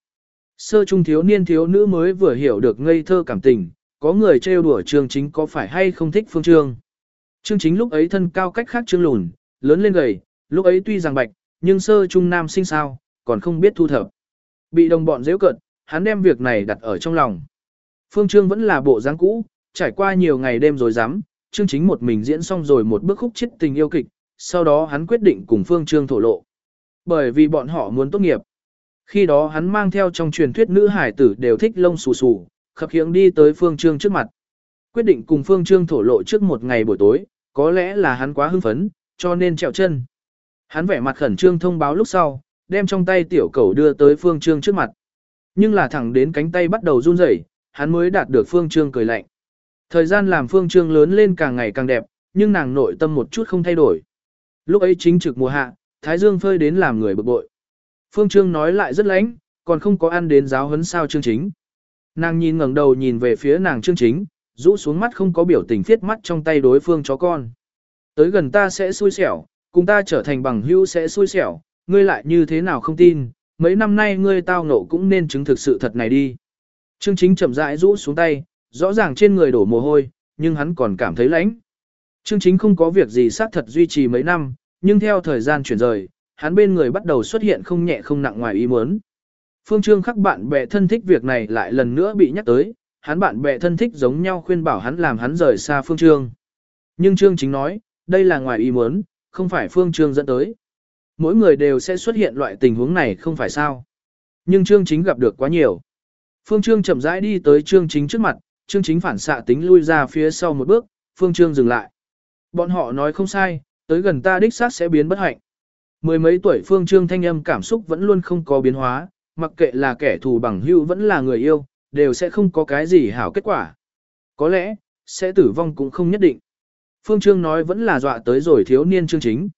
Sơ trung thiếu niên thiếu nữ mới vừa hiểu được ngây thơ cảm tình, có người trêu đùa trương chính có phải hay không thích phương trương. Trương chính lúc ấy thân cao cách khác trương lùn, lớn lên gầy, lúc ấy tuy rằng bạch, nhưng sơ trung nam sinh sao, còn không biết thu thập. Bị đồng bọn dễ cận, hắn đem việc này đặt ở trong lòng. Phương Trương vẫn là bộ dáng cũ, trải qua nhiều ngày đêm rồi dám, Trương chính một mình diễn xong rồi một bước khúc chết tình yêu kịch, sau đó hắn quyết định cùng Phương Trương thổ lộ. Bởi vì bọn họ muốn tốt nghiệp. Khi đó hắn mang theo trong truyền thuyết nữ hải tử đều thích lông xù xù, khập khiễng đi tới Phương Trương trước mặt. Quyết định cùng Phương Trương thổ lộ trước một ngày buổi tối, có lẽ là hắn quá hưng phấn, cho nên trèo chân. Hắn vẻ mặt khẩn trương thông báo lúc sau, đem trong tay tiểu cầu đưa tới Phương Trương trước mặt. Nhưng là thẳng đến cánh tay bắt đầu run rẩy, hắn mới đạt được Phương Trương cười lạnh. Thời gian làm Phương Trương lớn lên càng ngày càng đẹp, nhưng nàng nội tâm một chút không thay đổi. Lúc ấy chính trực mùa hạ, Thái Dương phơi đến làm người bực bội. Phương Trương nói lại rất lãnh, còn không có ăn đến giáo huấn sao Trương Chính. Nàng nhìn ngẩng đầu nhìn về phía nàng Trương Chính, rũ xuống mắt không có biểu tình thiết mắt trong tay đối phương chó con. Tới gần ta sẽ xui xẻo, cùng ta trở thành bằng hữu sẽ xui xẻo, ngươi lại như thế nào không tin, mấy năm nay ngươi tao ngộ cũng nên chứng thực sự thật này đi. Trương chính chậm rãi rũ xuống tay, rõ ràng trên người đổ mồ hôi, nhưng hắn còn cảm thấy lãnh. Trương chính không có việc gì xác thật duy trì mấy năm, nhưng theo thời gian chuyển rời, hắn bên người bắt đầu xuất hiện không nhẹ không nặng ngoài ý muốn. Phương Trương khắc bạn bè thân thích việc này lại lần nữa bị nhắc tới, hắn bạn bè thân thích giống nhau khuyên bảo hắn làm hắn rời xa Phương Trương. Nhưng Trương chính nói, đây là ngoài ý muốn, không phải Phương Trương dẫn tới mỗi người đều sẽ xuất hiện loại tình huống này không phải sao. Nhưng Trương Chính gặp được quá nhiều. Phương Trương chậm rãi đi tới Trương Chính trước mặt, Trương Chính phản xạ tính lui ra phía sau một bước, Phương Trương dừng lại. Bọn họ nói không sai, tới gần ta đích xác sẽ biến bất hạnh. Mười mấy tuổi Phương Trương thanh âm cảm xúc vẫn luôn không có biến hóa, mặc kệ là kẻ thù bằng hữu vẫn là người yêu, đều sẽ không có cái gì hảo kết quả. Có lẽ, sẽ tử vong cũng không nhất định. Phương Trương nói vẫn là dọa tới rồi thiếu niên trương chính.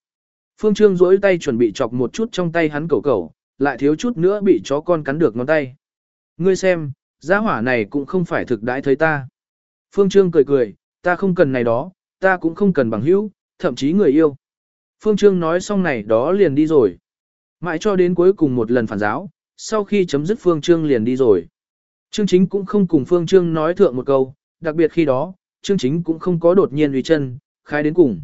Phương Trương duỗi tay chuẩn bị chọc một chút trong tay hắn cầu cầu, lại thiếu chút nữa bị chó con cắn được ngón tay. Ngươi xem, gia hỏa này cũng không phải thực đãi thấy ta. Phương Trương cười cười, ta không cần này đó, ta cũng không cần bằng hữu, thậm chí người yêu. Phương Trương nói xong này đó liền đi rồi. Mãi cho đến cuối cùng một lần phản giáo, sau khi chấm dứt Phương Trương liền đi rồi. Trương Chính cũng không cùng Phương Trương nói thượng một câu, đặc biệt khi đó, Trương Chính cũng không có đột nhiên uy chân, khai đến cùng.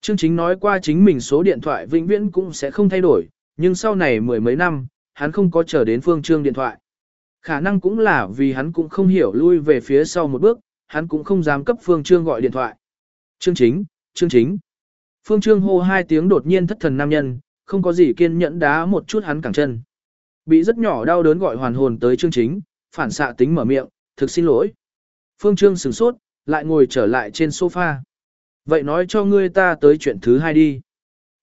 Trương Chính nói qua chính mình số điện thoại vĩnh viễn cũng sẽ không thay đổi, nhưng sau này mười mấy năm, hắn không có chờ đến Phương Trương điện thoại. Khả năng cũng là vì hắn cũng không hiểu lui về phía sau một bước, hắn cũng không dám cấp Phương Trương gọi điện thoại. Trương Chính, Trương Chính. Phương Trương hô hai tiếng đột nhiên thất thần nam nhân, không có gì kiên nhẫn đá một chút hắn cẳng chân. Bị rất nhỏ đau đớn gọi hoàn hồn tới Trương Chính, phản xạ tính mở miệng, thực xin lỗi. Phương Trương sửng sốt, lại ngồi trở lại trên sofa. Vậy nói cho ngươi ta tới chuyện thứ hai đi.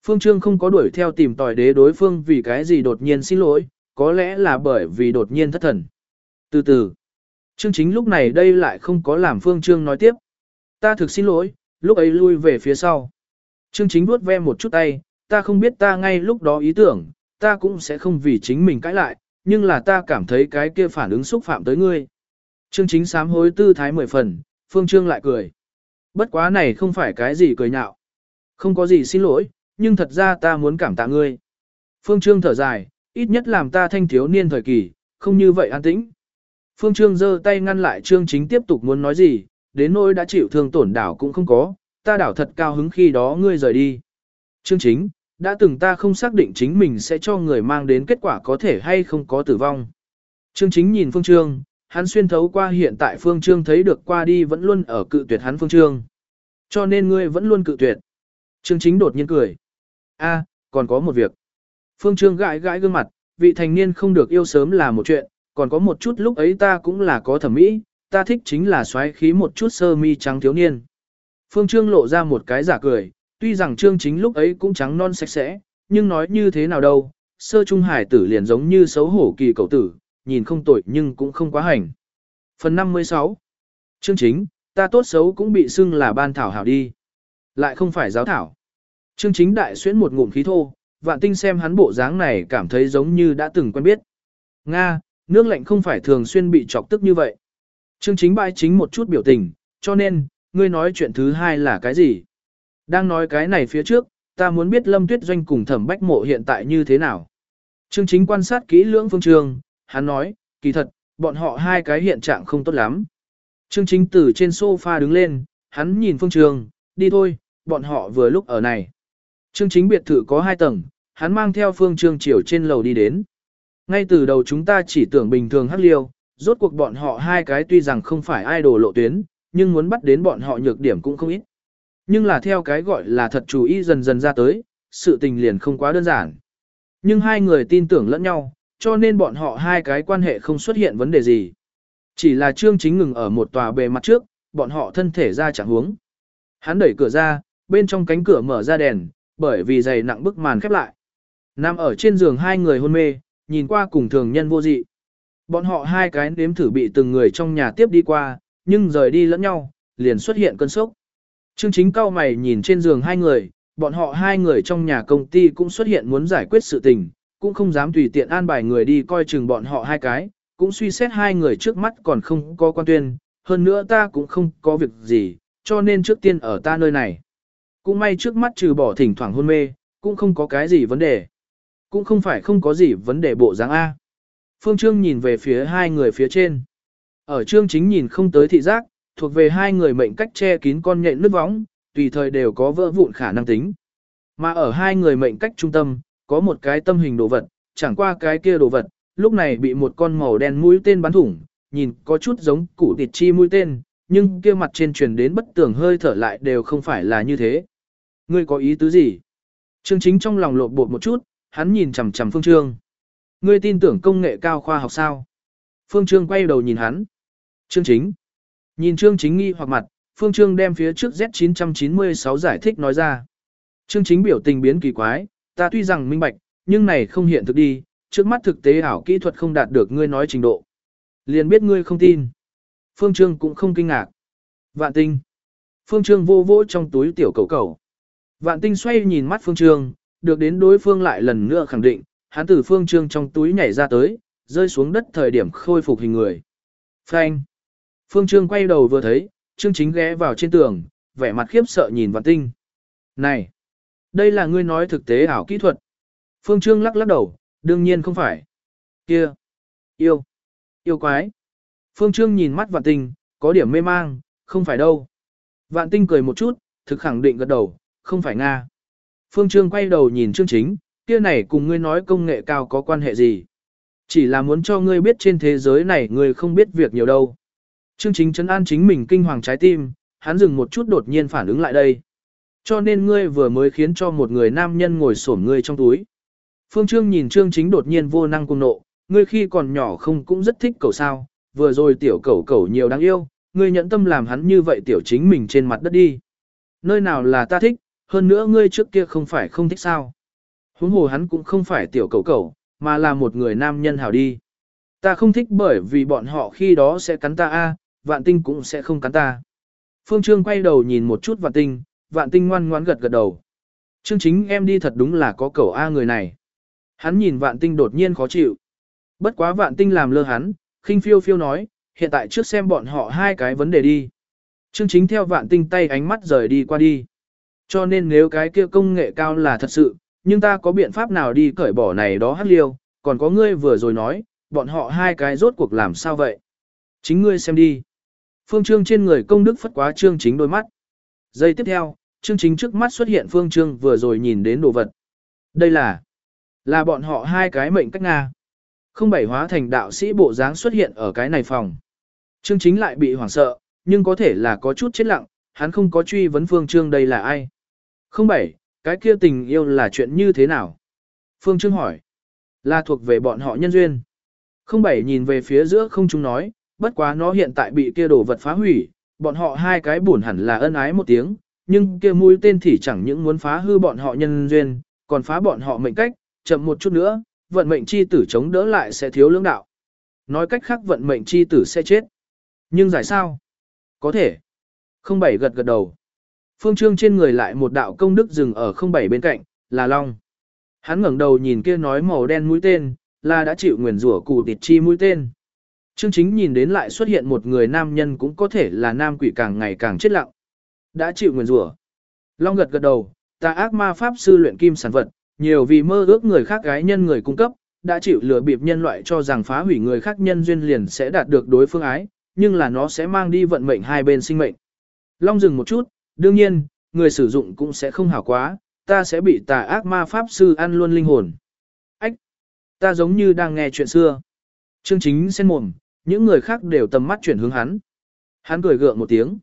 Phương Trương không có đuổi theo tìm tòi đế đối phương vì cái gì đột nhiên xin lỗi, có lẽ là bởi vì đột nhiên thất thần. Từ từ, Trương chính lúc này đây lại không có làm Phương Trương nói tiếp. Ta thực xin lỗi, lúc ấy lui về phía sau. Trương chính vuốt ve một chút tay, ta không biết ta ngay lúc đó ý tưởng, ta cũng sẽ không vì chính mình cãi lại, nhưng là ta cảm thấy cái kia phản ứng xúc phạm tới ngươi. Trương chính sám hối tư thái mười phần, Phương Trương lại cười. Bất quá này không phải cái gì cười nhạo. Không có gì xin lỗi, nhưng thật ra ta muốn cảm tạ ngươi. Phương Trương thở dài, ít nhất làm ta thanh thiếu niên thời kỳ, không như vậy an tĩnh. Phương Trương giơ tay ngăn lại Trương Chính tiếp tục muốn nói gì, đến nỗi đã chịu thương tổn đảo cũng không có, ta đảo thật cao hứng khi đó ngươi rời đi. Trương Chính, đã từng ta không xác định chính mình sẽ cho người mang đến kết quả có thể hay không có tử vong. Trương Chính nhìn Phương Trương, hắn xuyên thấu qua hiện tại Phương Trương thấy được qua đi vẫn luôn ở cự tuyệt hắn Phương Trương. Cho nên ngươi vẫn luôn cự tuyệt. Trương Chính đột nhiên cười. A, còn có một việc. Phương Trương gãi gãi gương mặt, vị thành niên không được yêu sớm là một chuyện, còn có một chút lúc ấy ta cũng là có thẩm mỹ, ta thích chính là xoáy khí một chút sơ mi trắng thiếu niên. Phương Trương lộ ra một cái giả cười, tuy rằng Trương chính lúc ấy cũng trắng non sạch sẽ, nhưng nói như thế nào đâu, sơ trung hải tử liền giống như xấu hổ kỳ cầu tử, nhìn không tội nhưng cũng không quá hành. Phần 56 Chương chính, ta tốt xấu cũng bị xưng là ban thảo hảo đi. Lại không phải giáo thảo. Chương chính đại xuyến một ngụm khí thô, vạn tinh xem hắn bộ dáng này cảm thấy giống như đã từng quen biết. Nga, nước lạnh không phải thường xuyên bị chọc tức như vậy. Chương chính bại chính một chút biểu tình, cho nên, ngươi nói chuyện thứ hai là cái gì? Đang nói cái này phía trước, ta muốn biết Lâm Tuyết Doanh cùng thẩm bách mộ hiện tại như thế nào. Chương chính quan sát kỹ lưỡng phương trường, hắn nói, kỳ thật, bọn họ hai cái hiện trạng không tốt lắm. Trương chính từ trên sofa đứng lên, hắn nhìn phương trường, đi thôi, bọn họ vừa lúc ở này. Trương chính biệt thự có hai tầng, hắn mang theo phương trương chiều trên lầu đi đến. Ngay từ đầu chúng ta chỉ tưởng bình thường hắc liêu, rốt cuộc bọn họ hai cái tuy rằng không phải idol lộ tuyến, nhưng muốn bắt đến bọn họ nhược điểm cũng không ít. Nhưng là theo cái gọi là thật chủ ý dần dần ra tới, sự tình liền không quá đơn giản. Nhưng hai người tin tưởng lẫn nhau, cho nên bọn họ hai cái quan hệ không xuất hiện vấn đề gì. Chỉ là Trương Chính ngừng ở một tòa bề mặt trước, bọn họ thân thể ra chẳng hướng. Hắn đẩy cửa ra, bên trong cánh cửa mở ra đèn, bởi vì dày nặng bức màn khép lại. Nằm ở trên giường hai người hôn mê, nhìn qua cùng thường nhân vô dị. Bọn họ hai cái nếm thử bị từng người trong nhà tiếp đi qua, nhưng rời đi lẫn nhau, liền xuất hiện cơn sốc. Trương chính cao mày nhìn trên giường hai người, bọn họ hai người trong nhà công ty cũng xuất hiện muốn giải quyết sự tình, cũng không dám tùy tiện an bài người đi coi chừng bọn họ hai cái, cũng suy xét hai người trước mắt còn không có quan tuyên, hơn nữa ta cũng không có việc gì, cho nên trước tiên ở ta nơi này. Cũng may trước mắt trừ bỏ thỉnh thoảng hôn mê, cũng không có cái gì vấn đề. Cũng không phải không có gì vấn đề bộ dáng A. Phương Trương nhìn về phía hai người phía trên. Ở Trương chính nhìn không tới thị giác, thuộc về hai người mệnh cách che kín con nhện nước vóng, tùy thời đều có vỡ vụn khả năng tính. Mà ở hai người mệnh cách trung tâm, có một cái tâm hình đồ vật, chẳng qua cái kia đồ vật, lúc này bị một con màu đen mũi tên bắn thủng, nhìn có chút giống củ thịt chi mũi tên, nhưng kia mặt trên truyền đến bất tường hơi thở lại đều không phải là như thế. Ngươi có ý tứ gì? Trương chính trong lòng lột bột một chút, hắn nhìn chằm chằm Phương Trương. Ngươi tin tưởng công nghệ cao khoa học sao? Phương Trương quay đầu nhìn hắn. Trương chính. Nhìn Trương chính nghi hoặc mặt, Phương Trương đem phía trước Z996 giải thích nói ra. Trương chính biểu tình biến kỳ quái, ta tuy rằng minh bạch, nhưng này không hiện thực đi, trước mắt thực tế ảo kỹ thuật không đạt được ngươi nói trình độ. Liền biết ngươi không tin. Phương Trương cũng không kinh ngạc. Vạn tinh. Phương Trương vô vỗ trong túi tiểu cầu cầu. Vạn tinh xoay nhìn mắt Phương Trương, được đến đối phương lại lần nữa khẳng định, hắn từ Phương Trương trong túi nhảy ra tới, rơi xuống đất thời điểm khôi phục hình người. Phanh. Phương Trương quay đầu vừa thấy, Trương Chính ghé vào trên tường, vẻ mặt khiếp sợ nhìn Vạn Tinh. Này, đây là ngươi nói thực tế ảo kỹ thuật. Phương Trương lắc lắc đầu, đương nhiên không phải. Kia, yêu, yêu quái. Phương Trương nhìn mắt Vạn Tinh, có điểm mê mang, không phải đâu. Vạn Tinh cười một chút, thực khẳng định gật đầu, không phải Nga. Phương Trương quay đầu nhìn Trương Chính, kia này cùng ngươi nói công nghệ cao có quan hệ gì. Chỉ là muốn cho ngươi biết trên thế giới này ngươi không biết việc nhiều đâu. Trương Chính chấn an chính mình kinh hoàng trái tim, hắn dừng một chút đột nhiên phản ứng lại đây. Cho nên ngươi vừa mới khiến cho một người nam nhân ngồi xổm ngươi trong túi. Phương Trương nhìn Trương Chính đột nhiên vô năng cung nộ, ngươi khi còn nhỏ không cũng rất thích cậu sao, vừa rồi tiểu cậu cậu nhiều đáng yêu, ngươi nhẫn tâm làm hắn như vậy tiểu chính mình trên mặt đất đi. Nơi nào là ta thích, hơn nữa ngươi trước kia không phải không thích sao. Huống hồ hắn cũng không phải tiểu cậu cậu, mà là một người nam nhân hảo đi. Ta không thích bởi vì bọn họ khi đó sẽ cắn ta a, vạn tinh cũng sẽ không cắn ta. Phương Trương quay đầu nhìn một chút vạn tinh, vạn tinh ngoan ngoãn gật gật đầu. Trương chính em đi thật đúng là có cậu A người này. Hắn nhìn vạn tinh đột nhiên khó chịu. Bất quá vạn tinh làm lơ hắn, khinh phiêu phiêu nói, hiện tại trước xem bọn họ hai cái vấn đề đi. Trương chính theo vạn tinh tay ánh mắt rời đi qua đi. Cho nên nếu cái kia công nghệ cao là thật sự, nhưng ta có biện pháp nào đi cởi bỏ này đó hắc liêu, còn có ngươi vừa rồi nói, bọn họ hai cái rốt cuộc làm sao vậy? Chính ngươi xem đi. Phương Trương trên người công đức phất quá Trương chính đôi mắt. Giây tiếp theo, chương chính trước mắt xuất hiện Phương Trương vừa rồi nhìn đến đồ vật. Đây là, là bọn họ hai cái mệnh cách Nga. Không bảy hóa thành đạo sĩ bộ dáng xuất hiện ở cái này phòng. chương chính lại bị hoảng sợ, nhưng có thể là có chút chết lặng, hắn không có truy vấn Phương Trương đây là ai. Không bảy, cái kia tình yêu là chuyện như thế nào? Phương Trương hỏi. Là thuộc về bọn họ nhân duyên. Không bảy nhìn về phía giữa không chúng nói, bất quá nó hiện tại bị kia đồ vật phá hủy, bọn họ hai cái buồn hẳn là ân ái một tiếng, nhưng kia mũi tên thì chẳng những muốn phá hư bọn họ nhân duyên, còn phá bọn họ mệnh cách, chậm một chút nữa, vận mệnh chi tử chống đỡ lại sẽ thiếu lưỡng đạo. Nói cách khác vận mệnh chi tử sẽ chết. Nhưng giải sao? Có thể. Không bảy gật gật đầu. Phương Trương trên người lại một đạo công đức dừng ở không bảy bên cạnh, là Long. Hắn ngẩng đầu nhìn kia nói màu đen mũi tên, là đã chịu nguyền rủa cụ tịt chi mũi tên. Trương chính nhìn đến lại xuất hiện một người nam nhân cũng có thể là nam quỷ càng ngày càng chết lặng. Đã chịu nguyền rủa. Long gật gật đầu, ta ác ma pháp sư luyện kim sản vật, nhiều vì mơ ước người khác gái nhân người cung cấp, đã chịu lừa bịp nhân loại cho rằng phá hủy người khác nhân duyên liền sẽ đạt được đối phương ái, nhưng là nó sẽ mang đi vận mệnh hai bên sinh mệnh. Long dừng một chút, đương nhiên, người sử dụng cũng sẽ không hảo quá, ta sẽ bị tà ác ma pháp sư ăn luôn linh hồn. Ách! Ta giống như đang nghe chuyện xưa. Chương chính sen mồm, những người khác đều tầm mắt chuyển hướng hắn. Hắn cười gượng một tiếng.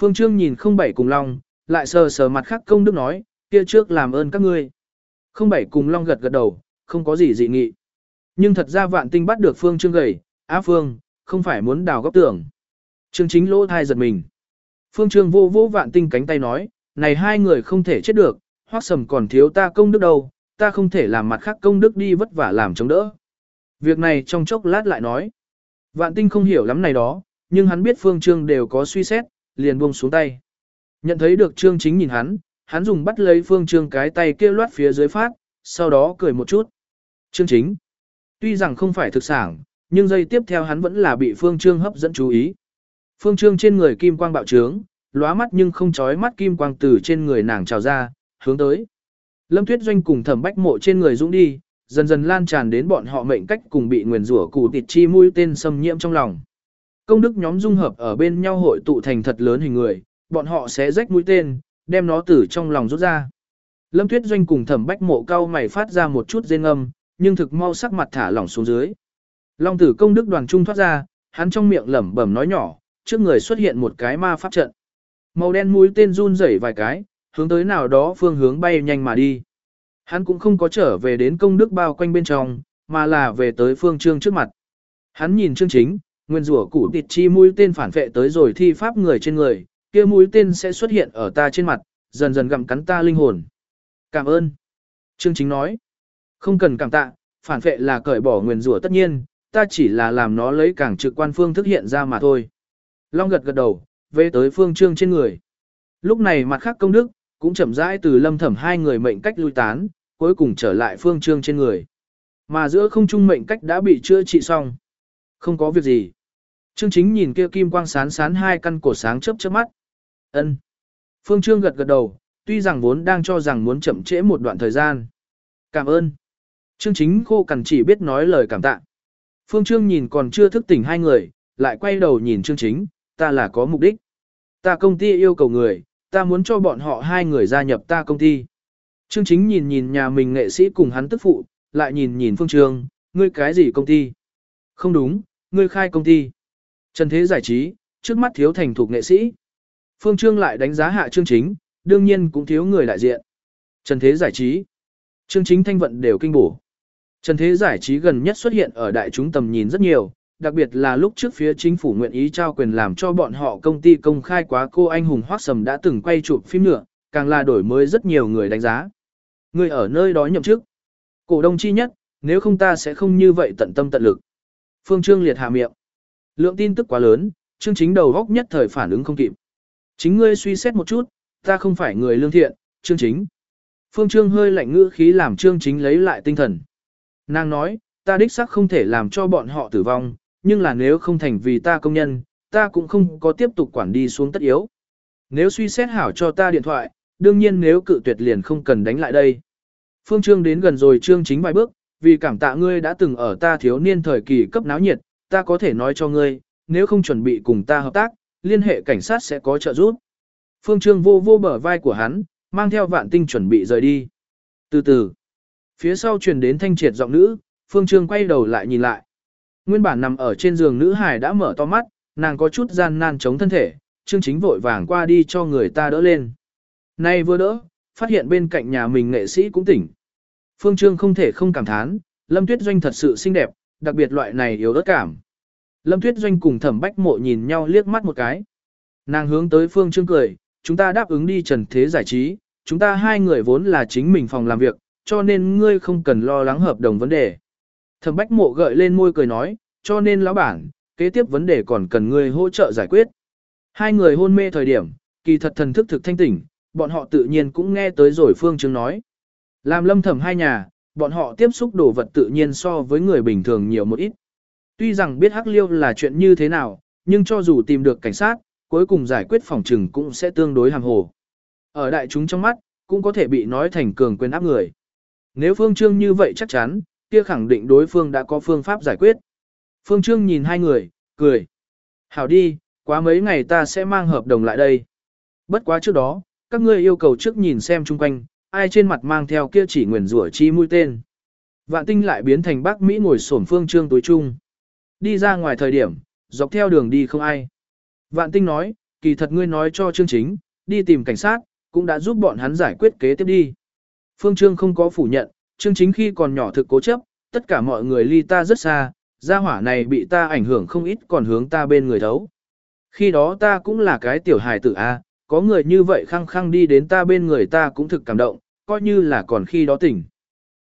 Phương Trương nhìn không bảy cùng Long, lại sờ sờ mặt khác công đức nói, kia trước làm ơn các ngươi. Không bảy cùng Long gật gật đầu, không có gì dị nghị. Nhưng thật ra vạn tinh bắt được Phương Trương gầy, á Phương, không phải muốn đào góc tưởng. Trương chính lỗ thai giật mình. Phương Trương vô vô vạn tinh cánh tay nói, này hai người không thể chết được, hoác sầm còn thiếu ta công đức đâu, ta không thể làm mặt khác công đức đi vất vả làm chống đỡ. Việc này trong chốc lát lại nói. Vạn tinh không hiểu lắm này đó, nhưng hắn biết phương trương đều có suy xét, liền buông xuống tay. Nhận thấy được trương chính nhìn hắn, hắn dùng bắt lấy phương trương cái tay kia loát phía dưới phát, sau đó cười một chút. Trương chính, tuy rằng không phải thực sản, nhưng giây tiếp theo hắn vẫn là bị phương trương hấp dẫn chú ý. Phương trương trên người kim quang bạo trướng, lóa mắt nhưng không chói mắt kim quang từ trên người nàng trào ra, hướng tới. Lâm Tuyết Doanh cùng thẩm bách mộ trên người dũng đi, dần dần lan tràn đến bọn họ mệnh cách cùng bị nguyền rủa cụ tịt chi mũi tên xâm nhiễm trong lòng. Công đức nhóm dung hợp ở bên nhau hội tụ thành thật lớn hình người, bọn họ sẽ rách mũi tên, đem nó từ trong lòng rút ra. Lâm Tuyết Doanh cùng thẩm bách mộ cao mày phát ra một chút rên âm, nhưng thực mau sắc mặt thả lỏng xuống dưới. Long tử công đức đoàn trung thoát ra, hắn trong miệng lẩm bẩm nói nhỏ, trước người xuất hiện một cái ma pháp trận. Màu đen mũi tên run rẩy vài cái, hướng tới nào đó phương hướng bay nhanh mà đi. Hắn cũng không có trở về đến công đức bao quanh bên trong, mà là về tới phương trương trước mặt. Hắn nhìn chương chính, nguyên rủa củ tịt chi mũi tên phản vệ tới rồi thi pháp người trên người, kia mũi tên sẽ xuất hiện ở ta trên mặt, dần dần gặm cắn ta linh hồn. Cảm ơn. Chương chính nói. Không cần cảm tạ, phản vệ là cởi bỏ nguyên rủa tất nhiên, ta chỉ là làm nó lấy càng trực quan phương thức hiện ra mà thôi. Long gật gật đầu, về tới phương trương trên người. Lúc này mặt khác công đức, cũng chậm rãi từ lâm thẩm hai người mệnh cách lui tán, cuối cùng trở lại phương trương trên người. Mà giữa không trung mệnh cách đã bị chữa trị xong. Không có việc gì. Trương chính nhìn kia kim quang sán sán hai căn cổ sáng chớp chớp mắt. ân Phương trương gật gật đầu, tuy rằng vốn đang cho rằng muốn chậm trễ một đoạn thời gian. Cảm ơn. Trương chính khô cằn chỉ biết nói lời cảm tạ. Phương trương nhìn còn chưa thức tỉnh hai người, lại quay đầu nhìn trương chính, ta là có mục đích. Ta công ty yêu cầu người, ta muốn cho bọn họ hai người gia nhập ta công ty. Trương chính nhìn nhìn nhà mình nghệ sĩ cùng hắn tức phụ, lại nhìn nhìn phương trương, ngươi cái gì công ty? Không đúng, ngươi khai công ty. Trần Thế giải trí, trước mắt thiếu thành thục nghệ sĩ. Phương Trương lại đánh giá hạ Trương Chính, đương nhiên cũng thiếu người đại diện. Trần Thế giải trí. Trương Chính thanh vận đều kinh bổ. Trần Thế giải trí gần nhất xuất hiện ở đại chúng tầm nhìn rất nhiều, đặc biệt là lúc trước phía chính phủ nguyện ý trao quyền làm cho bọn họ công ty công khai quá cô anh hùng Hoắc Sầm đã từng quay chụp phim nữa, càng là đổi mới rất nhiều người đánh giá ngươi ở nơi đó nhậm chức. Cổ đông chi nhất, nếu không ta sẽ không như vậy tận tâm tận lực. Phương Trương liệt hạ miệng. Lượng tin tức quá lớn, Trương Chính đầu góc nhất thời phản ứng không kịp. Chính ngươi suy xét một chút, ta không phải người lương thiện, Trương Chính. Phương Trương hơi lạnh ngữ khí làm Trương Chính lấy lại tinh thần. Nàng nói, ta đích xác không thể làm cho bọn họ tử vong, nhưng là nếu không thành vì ta công nhân, ta cũng không có tiếp tục quản đi xuống tất yếu. Nếu suy xét hảo cho ta điện thoại, đương nhiên nếu cự tuyệt liền không cần đánh lại đây. Phương Trương đến gần rồi Trương Chính vài bước, vì cảm tạ ngươi đã từng ở ta thiếu niên thời kỳ cấp náo nhiệt, ta có thể nói cho ngươi, nếu không chuẩn bị cùng ta hợp tác, liên hệ cảnh sát sẽ có trợ giúp. Phương Trương vô vô bờ vai của hắn, mang theo vạn tinh chuẩn bị rời đi. Từ từ, phía sau truyền đến thanh triệt giọng nữ, Phương Trương quay đầu lại nhìn lại. Nguyên bản nằm ở trên giường nữ hải đã mở to mắt, nàng có chút gian nan chống thân thể, Trương Chính vội vàng qua đi cho người ta đỡ lên. Nay vừa đỡ, phát hiện bên cạnh nhà mình nghệ sĩ cũng tỉnh. Phương Trương không thể không cảm thán, Lâm Tuyết Doanh thật sự xinh đẹp, đặc biệt loại này yếu ớt cảm. Lâm Tuyết Doanh cùng Thẩm Bách Mộ nhìn nhau liếc mắt một cái. Nàng hướng tới Phương Trương cười, chúng ta đáp ứng đi trần thế giải trí, chúng ta hai người vốn là chính mình phòng làm việc, cho nên ngươi không cần lo lắng hợp đồng vấn đề. Thẩm Bách Mộ gợi lên môi cười nói, cho nên lão bản, kế tiếp vấn đề còn cần ngươi hỗ trợ giải quyết. Hai người hôn mê thời điểm, kỳ thật thần thức thực thanh tỉnh, bọn họ tự nhiên cũng nghe tới rồi Phương Trương nói. Làm lâm thẩm hai nhà, bọn họ tiếp xúc đồ vật tự nhiên so với người bình thường nhiều một ít. Tuy rằng biết hắc liêu là chuyện như thế nào, nhưng cho dù tìm được cảnh sát, cuối cùng giải quyết phòng trừng cũng sẽ tương đối hàng hồ. Ở đại chúng trong mắt, cũng có thể bị nói thành cường quyền áp người. Nếu Phương Trương như vậy chắc chắn, kia khẳng định đối phương đã có phương pháp giải quyết. Phương Trương nhìn hai người, cười. Hảo đi, quá mấy ngày ta sẽ mang hợp đồng lại đây. Bất quá trước đó, các ngươi yêu cầu trước nhìn xem chung quanh, ai trên mặt mang theo kia chỉ nguyền rủa chi mũi tên. Vạn tinh lại biến thành bác Mỹ ngồi sổm phương trương tối trung. Đi ra ngoài thời điểm, dọc theo đường đi không ai. Vạn tinh nói, kỳ thật ngươi nói cho chương chính, đi tìm cảnh sát, cũng đã giúp bọn hắn giải quyết kế tiếp đi. Phương Trương không có phủ nhận, chương chính khi còn nhỏ thực cố chấp, tất cả mọi người ly ta rất xa, gia hỏa này bị ta ảnh hưởng không ít còn hướng ta bên người thấu. Khi đó ta cũng là cái tiểu hài tử A, có người như vậy khăng khăng đi đến ta bên người ta cũng thực cảm động, coi như là còn khi đó tỉnh.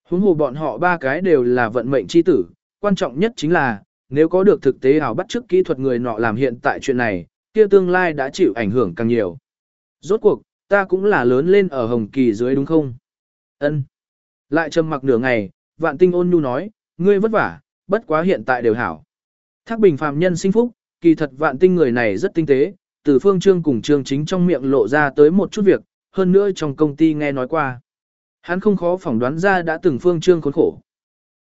Huống hồ bọn họ ba cái đều là vận mệnh chi tử, quan trọng nhất chính là, nếu có được thực tế ảo bắt chước kỹ thuật người nọ làm hiện tại chuyện này, kia tương lai đã chịu ảnh hưởng càng nhiều. Rốt cuộc, ta cũng là lớn lên ở Hồng Kỳ dưới đúng không? Ân. Lại trầm mặc nửa ngày, vạn tinh ôn nhu nói, ngươi vất vả, bất quá hiện tại đều hảo. Thác bình phàm nhân sinh phúc, kỳ thật vạn tinh người này rất tinh tế, từ phương trương cùng trương chính trong miệng lộ ra tới một chút việc, hơn nữa trong công ty nghe nói qua. Hắn không khó phỏng đoán ra đã từng phương trương khốn khổ.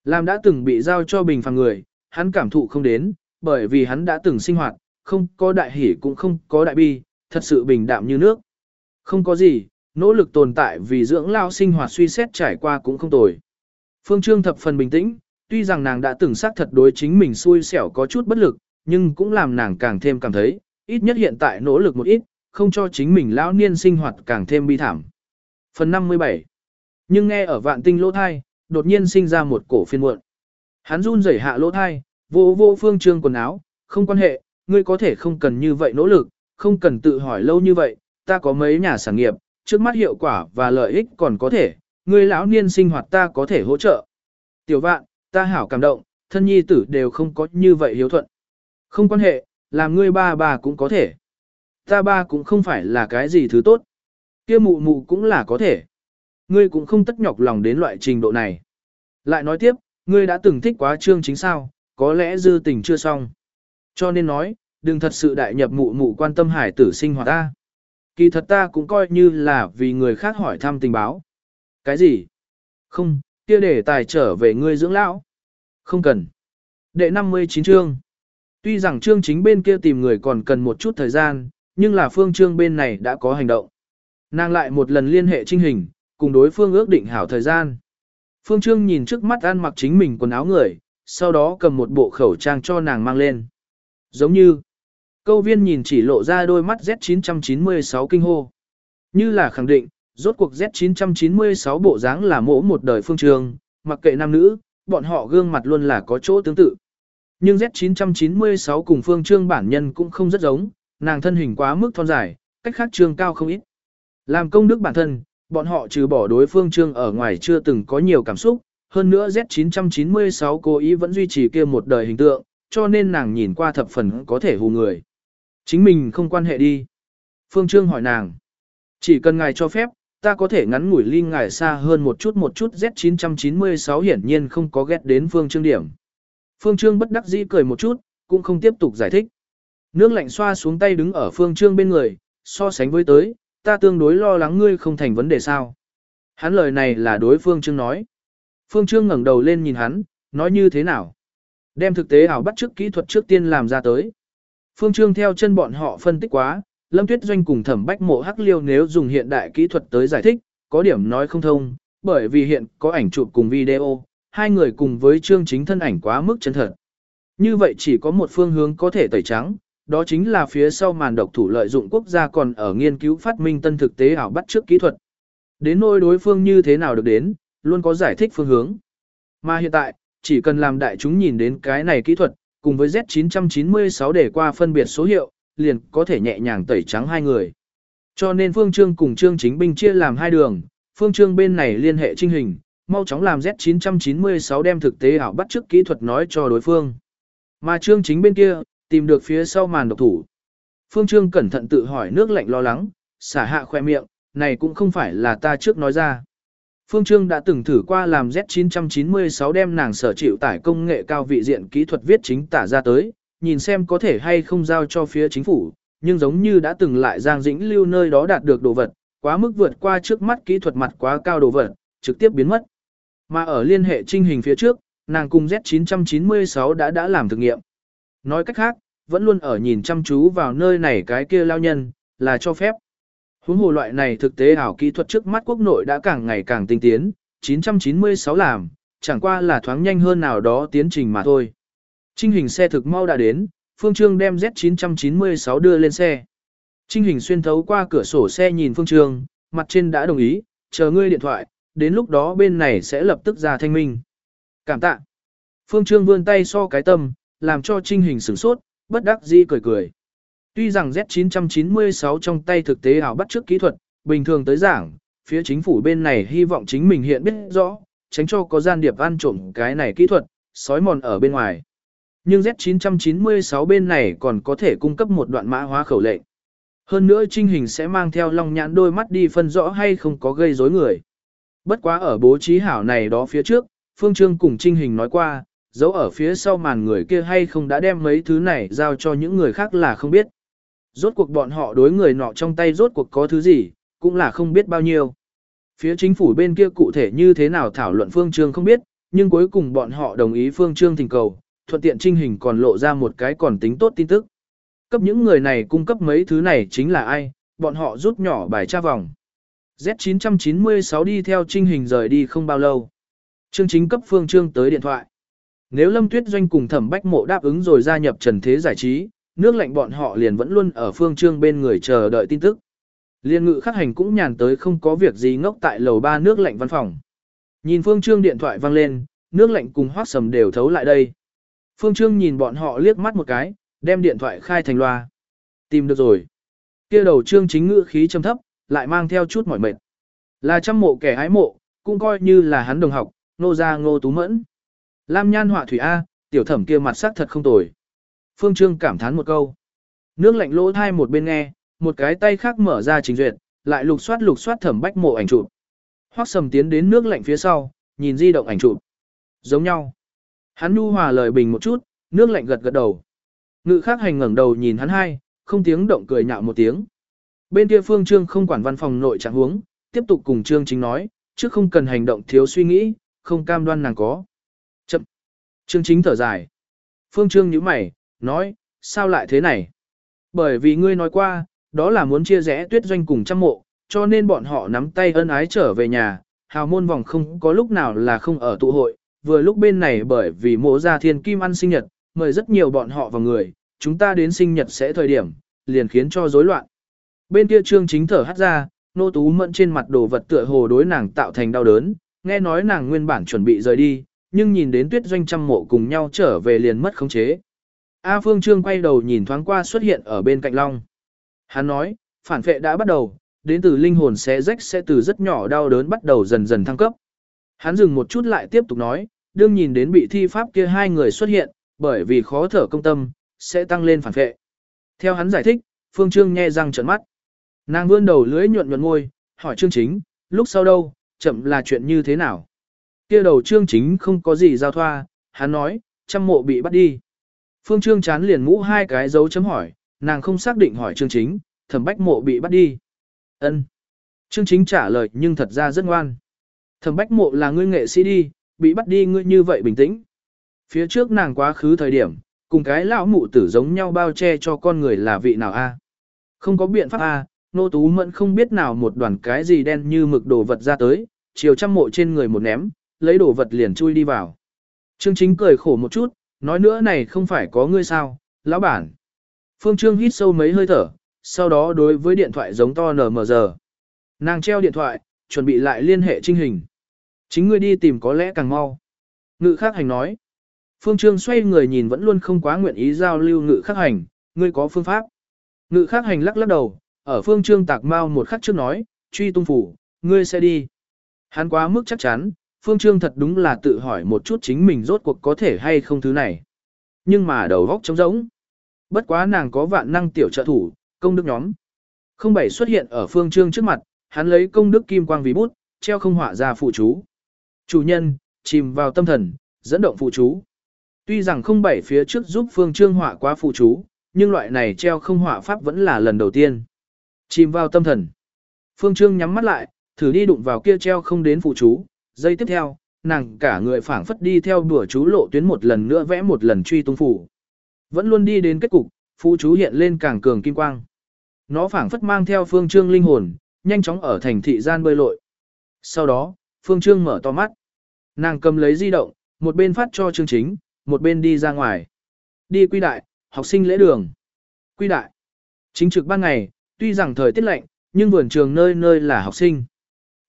Làm đã từng bị giao cho bình phàm người, hắn cảm thụ không đến, bởi vì hắn đã từng sinh hoạt, không có đại hỷ cũng không có đại bi, thật sự bình đạm như nước. Không có gì, nỗ lực tồn tại vì dưỡng lao sinh hoạt suy xét trải qua cũng không tồi. Phương Trương thập phần bình tĩnh, tuy rằng nàng đã từng xác thật đối chính mình xui xẻo có chút bất lực, nhưng cũng làm nàng càng thêm cảm thấy, ít nhất hiện tại nỗ lực một ít, không cho chính mình lão niên sinh hoạt càng thêm bi thảm. Phần 57 Nhưng nghe ở vạn tinh lỗ thai, đột nhiên sinh ra một cổ phiên muộn. Hắn run rẩy hạ lỗ thai, vô vô phương trương quần áo, không quan hệ, ngươi có thể không cần như vậy nỗ lực, không cần tự hỏi lâu như vậy, ta có mấy nhà sản nghiệp, trước mắt hiệu quả và lợi ích còn có thể, ngươi lão niên sinh hoạt ta có thể hỗ trợ. Tiểu vạn, ta hảo cảm động, thân nhi tử đều không có như vậy hiếu thuận. Không quan hệ, làm ngươi ba bà cũng có thể. Ta ba cũng không phải là cái gì thứ tốt. Kia mụ mụ cũng là có thể. Ngươi cũng không tất nhọc lòng đến loại trình độ này. Lại nói tiếp, ngươi đã từng thích quá trương chính sao, có lẽ dư tình chưa xong. Cho nên nói, đừng thật sự đại nhập mụ mụ quan tâm hải tử sinh hoạt ta. Kỳ thật ta cũng coi như là vì người khác hỏi thăm tình báo. Cái gì? Không, kia để tài trở về ngươi dưỡng lão. Không cần. Đệ 59 chương. Tuy rằng trương chính bên kia tìm người còn cần một chút thời gian, nhưng là phương trương bên này đã có hành động. Nàng lại một lần liên hệ trinh hình, cùng đối phương ước định hảo thời gian. Phương Trương nhìn trước mắt ăn mặc chính mình quần áo người, sau đó cầm một bộ khẩu trang cho nàng mang lên. Giống như, câu viên nhìn chỉ lộ ra đôi mắt Z996 kinh hô. Như là khẳng định, rốt cuộc Z996 bộ dáng là mỗ một đời Phương Trương, mặc kệ nam nữ, bọn họ gương mặt luôn là có chỗ tương tự. Nhưng Z996 cùng Phương Trương bản nhân cũng không rất giống, nàng thân hình quá mức thon dài, cách khác trương cao không ít. Làm công đức bản thân, bọn họ trừ bỏ đối phương trương ở ngoài chưa từng có nhiều cảm xúc, hơn nữa Z996 cố ý vẫn duy trì kia một đời hình tượng, cho nên nàng nhìn qua thập phần có thể hù người. Chính mình không quan hệ đi. Phương Trương hỏi nàng. Chỉ cần ngài cho phép, ta có thể ngắn ngủi ly ngài xa hơn một chút một chút Z996 hiển nhiên không có ghét đến Phương Trương điểm. Phương Trương bất đắc dĩ cười một chút, cũng không tiếp tục giải thích. Nước lạnh xoa xuống tay đứng ở Phương Trương bên người, so sánh với tới, ta tương đối lo lắng ngươi không thành vấn đề sao. Hắn lời này là đối Phương Trương nói. Phương Trương ngẩng đầu lên nhìn hắn, nói như thế nào. Đem thực tế ảo bắt trước kỹ thuật trước tiên làm ra tới. Phương Trương theo chân bọn họ phân tích quá, Lâm Tuyết Doanh cùng thẩm bách mộ hắc liêu nếu dùng hiện đại kỹ thuật tới giải thích, có điểm nói không thông, bởi vì hiện có ảnh chụp cùng video, hai người cùng với Trương chính thân ảnh quá mức chân thật. Như vậy chỉ có một phương hướng có thể tẩy trắng, đó chính là phía sau màn độc thủ lợi dụng quốc gia còn ở nghiên cứu phát minh tân thực tế ảo bắt trước kỹ thuật. Đến nỗi đối phương như thế nào được đến, luôn có giải thích phương hướng. Mà hiện tại, chỉ cần làm đại chúng nhìn đến cái này kỹ thuật, cùng với Z996 để qua phân biệt số hiệu, liền có thể nhẹ nhàng tẩy trắng hai người. Cho nên Phương Trương cùng Trương Chính Binh chia làm hai đường, Phương Trương bên này liên hệ trinh hình, mau chóng làm Z996 đem thực tế ảo bắt trước kỹ thuật nói cho đối phương. Mà Trương Chính bên kia, tìm được phía sau màn độc thủ. Phương Trương cẩn thận tự hỏi nước lạnh lo lắng, xả hạ khoe miệng, này cũng không phải là ta trước nói ra. Phương Trương đã từng thử qua làm Z996 đem nàng sở chịu tải công nghệ cao vị diện kỹ thuật viết chính tả ra tới, nhìn xem có thể hay không giao cho phía chính phủ, nhưng giống như đã từng lại giang dĩnh lưu nơi đó đạt được đồ vật, quá mức vượt qua trước mắt kỹ thuật mặt quá cao đồ vật, trực tiếp biến mất. Mà ở liên hệ trinh hình phía trước, nàng cùng Z996 đã đã làm thực nghiệm. Nói cách khác, vẫn luôn ở nhìn chăm chú vào nơi này cái kia lao nhân, là cho phép. Huống hồ loại này thực tế ảo kỹ thuật trước mắt quốc nội đã càng ngày càng tinh tiến, 996 làm, chẳng qua là thoáng nhanh hơn nào đó tiến trình mà thôi. Trinh hình xe thực mau đã đến, Phương Trương đem Z996 đưa lên xe. Trinh hình xuyên thấu qua cửa sổ xe nhìn Phương Trương, mặt trên đã đồng ý, chờ ngươi điện thoại, đến lúc đó bên này sẽ lập tức ra thanh minh. Cảm tạ. Phương Trương vươn tay so cái tâm, làm cho Trinh hình sửng sốt, bất đắc dĩ cười cười. Tuy rằng Z996 trong tay thực tế ảo bắt trước kỹ thuật, bình thường tới giảng, phía chính phủ bên này hy vọng chính mình hiện biết rõ, tránh cho có gian điệp ăn trộm cái này kỹ thuật, sói mòn ở bên ngoài. Nhưng Z996 bên này còn có thể cung cấp một đoạn mã hóa khẩu lệnh. Hơn nữa trinh hình sẽ mang theo long nhãn đôi mắt đi phân rõ hay không có gây rối người. Bất quá ở bố trí hảo này đó phía trước, Phương Trương cùng trinh hình nói qua, dấu ở phía sau màn người kia hay không đã đem mấy thứ này giao cho những người khác là không biết. Rốt cuộc bọn họ đối người nọ trong tay rốt cuộc có thứ gì, cũng là không biết bao nhiêu. Phía chính phủ bên kia cụ thể như thế nào thảo luận phương trương không biết, nhưng cuối cùng bọn họ đồng ý phương trương thỉnh cầu, thuận tiện trinh hình còn lộ ra một cái còn tính tốt tin tức. Cấp những người này cung cấp mấy thứ này chính là ai, bọn họ rút nhỏ bài tra vòng. Z996 đi theo trinh hình rời đi không bao lâu. Trương chính cấp phương trương tới điện thoại. Nếu Lâm Tuyết Doanh cùng Thẩm Bách Mộ đáp ứng rồi gia nhập Trần Thế Giải Trí, nước lạnh bọn họ liền vẫn luôn ở phương trương bên người chờ đợi tin tức. Liên ngự khắc hành cũng nhàn tới không có việc gì ngốc tại lầu ba nước lạnh văn phòng. Nhìn phương trương điện thoại vang lên, nước lạnh cùng hoác sầm đều thấu lại đây. Phương trương nhìn bọn họ liếc mắt một cái, đem điện thoại khai thành loa. Tìm được rồi. kia đầu trương chính ngữ khí trầm thấp, lại mang theo chút mỏi mệt. Là trăm mộ kẻ hái mộ, cũng coi như là hắn đồng học, nô gia ngô tú mẫn. Lam nhan họa thủy A, tiểu thẩm kia mặt sắc thật không tồi. Phương Trương cảm thán một câu. Nước lạnh lỗ thai một bên nghe, một cái tay khác mở ra trình duyệt, lại lục soát lục soát thẩm bách mộ ảnh chụp. Hoắc Sầm tiến đến nước lạnh phía sau, nhìn di động ảnh chụp. Giống nhau. Hắn nu hòa lời bình một chút, nước lạnh gật gật đầu. Ngự khác hành ngẩng đầu nhìn hắn hai, không tiếng động cười nhạo một tiếng. Bên kia Phương Trương không quản văn phòng nội trạng huống, tiếp tục cùng Trương Chính nói, chứ không cần hành động thiếu suy nghĩ, không cam đoan nàng có. Chậm. Trương Chính thở dài. Phương Trương nhíu mày, nói, sao lại thế này? Bởi vì ngươi nói qua, đó là muốn chia rẽ tuyết doanh cùng trăm mộ, cho nên bọn họ nắm tay ân ái trở về nhà, hào môn vòng không có lúc nào là không ở tụ hội, vừa lúc bên này bởi vì mộ gia thiên kim ăn sinh nhật, mời rất nhiều bọn họ vào người, chúng ta đến sinh nhật sẽ thời điểm, liền khiến cho rối loạn. Bên kia trương chính thở hắt ra, nô tú mẫn trên mặt đồ vật tựa hồ đối nàng tạo thành đau đớn, nghe nói nàng nguyên bản chuẩn bị rời đi, nhưng nhìn đến tuyết doanh trăm mộ cùng nhau trở về liền mất khống chế. A Phương Trương quay đầu nhìn thoáng qua xuất hiện ở bên cạnh Long. Hắn nói, phản phệ đã bắt đầu, đến từ linh hồn xé rách sẽ từ rất nhỏ đau đớn bắt đầu dần dần thăng cấp. Hắn dừng một chút lại tiếp tục nói, đương nhìn đến bị thi pháp kia hai người xuất hiện, bởi vì khó thở công tâm, sẽ tăng lên phản phệ. Theo hắn giải thích, Phương Trương nghe răng trợn mắt. Nàng vươn đầu lưỡi nhuận nhuận môi, hỏi Trương Chính, lúc sau đâu, chậm là chuyện như thế nào? Kia đầu Trương Chính không có gì giao thoa, hắn nói, trăm mộ bị bắt đi. Phương Trương chán liền mũ hai cái dấu chấm hỏi, nàng không xác định hỏi Trương Chính, thẩm bách mộ bị bắt đi. Ân. Trương Chính trả lời nhưng thật ra rất ngoan. Thẩm bách mộ là ngươi nghệ sĩ đi, bị bắt đi ngươi như vậy bình tĩnh. Phía trước nàng quá khứ thời điểm, cùng cái lão mụ tử giống nhau bao che cho con người là vị nào a? Không có biện pháp a, nô tú mẫn không biết nào một đoàn cái gì đen như mực đồ vật ra tới, chiều trăm mộ trên người một ném, lấy đồ vật liền chui đi vào. Trương Chính cười khổ một chút, nói nữa này không phải có ngươi sao, lão bản. Phương Trương hít sâu mấy hơi thở, sau đó đối với điện thoại giống to nở mờ giờ. Nàng treo điện thoại, chuẩn bị lại liên hệ trinh hình. Chính ngươi đi tìm có lẽ càng mau. Ngự khắc hành nói. Phương Trương xoay người nhìn vẫn luôn không quá nguyện ý giao lưu ngự khắc hành, ngươi có phương pháp. Ngự khắc hành lắc lắc đầu, ở Phương Trương tạc mau một khắc trước nói, truy tung phủ, ngươi sẽ đi. Hắn quá mức chắc chắn, Phương Trương thật đúng là tự hỏi một chút chính mình rốt cuộc có thể hay không thứ này. Nhưng mà đầu góc trống rỗng. Bất quá nàng có vạn năng tiểu trợ thủ, công đức nhóm. Không bảy xuất hiện ở Phương Trương trước mặt, hắn lấy công đức kim quang vì bút, treo không họa ra phụ chú. Chủ nhân, chìm vào tâm thần, dẫn động phụ chú. Tuy rằng không bảy phía trước giúp Phương Trương họa quá phụ chú, nhưng loại này treo không họa pháp vẫn là lần đầu tiên. Chìm vào tâm thần. Phương Trương nhắm mắt lại, thử đi đụng vào kia treo không đến phụ chú, giây tiếp theo, nàng cả người phảng phất đi theo bữa chú lộ tuyến một lần nữa vẽ một lần truy tung phủ. Vẫn luôn đi đến kết cục, phụ chú hiện lên càng cường kim quang. Nó phảng phất mang theo phương trương linh hồn, nhanh chóng ở thành thị gian bơi lội. Sau đó, phương trương mở to mắt. Nàng cầm lấy di động, một bên phát cho chương chính, một bên đi ra ngoài. Đi quy đại, học sinh lễ đường. Quy đại. Chính trực ban ngày, tuy rằng thời tiết lạnh, nhưng vườn trường nơi nơi là học sinh.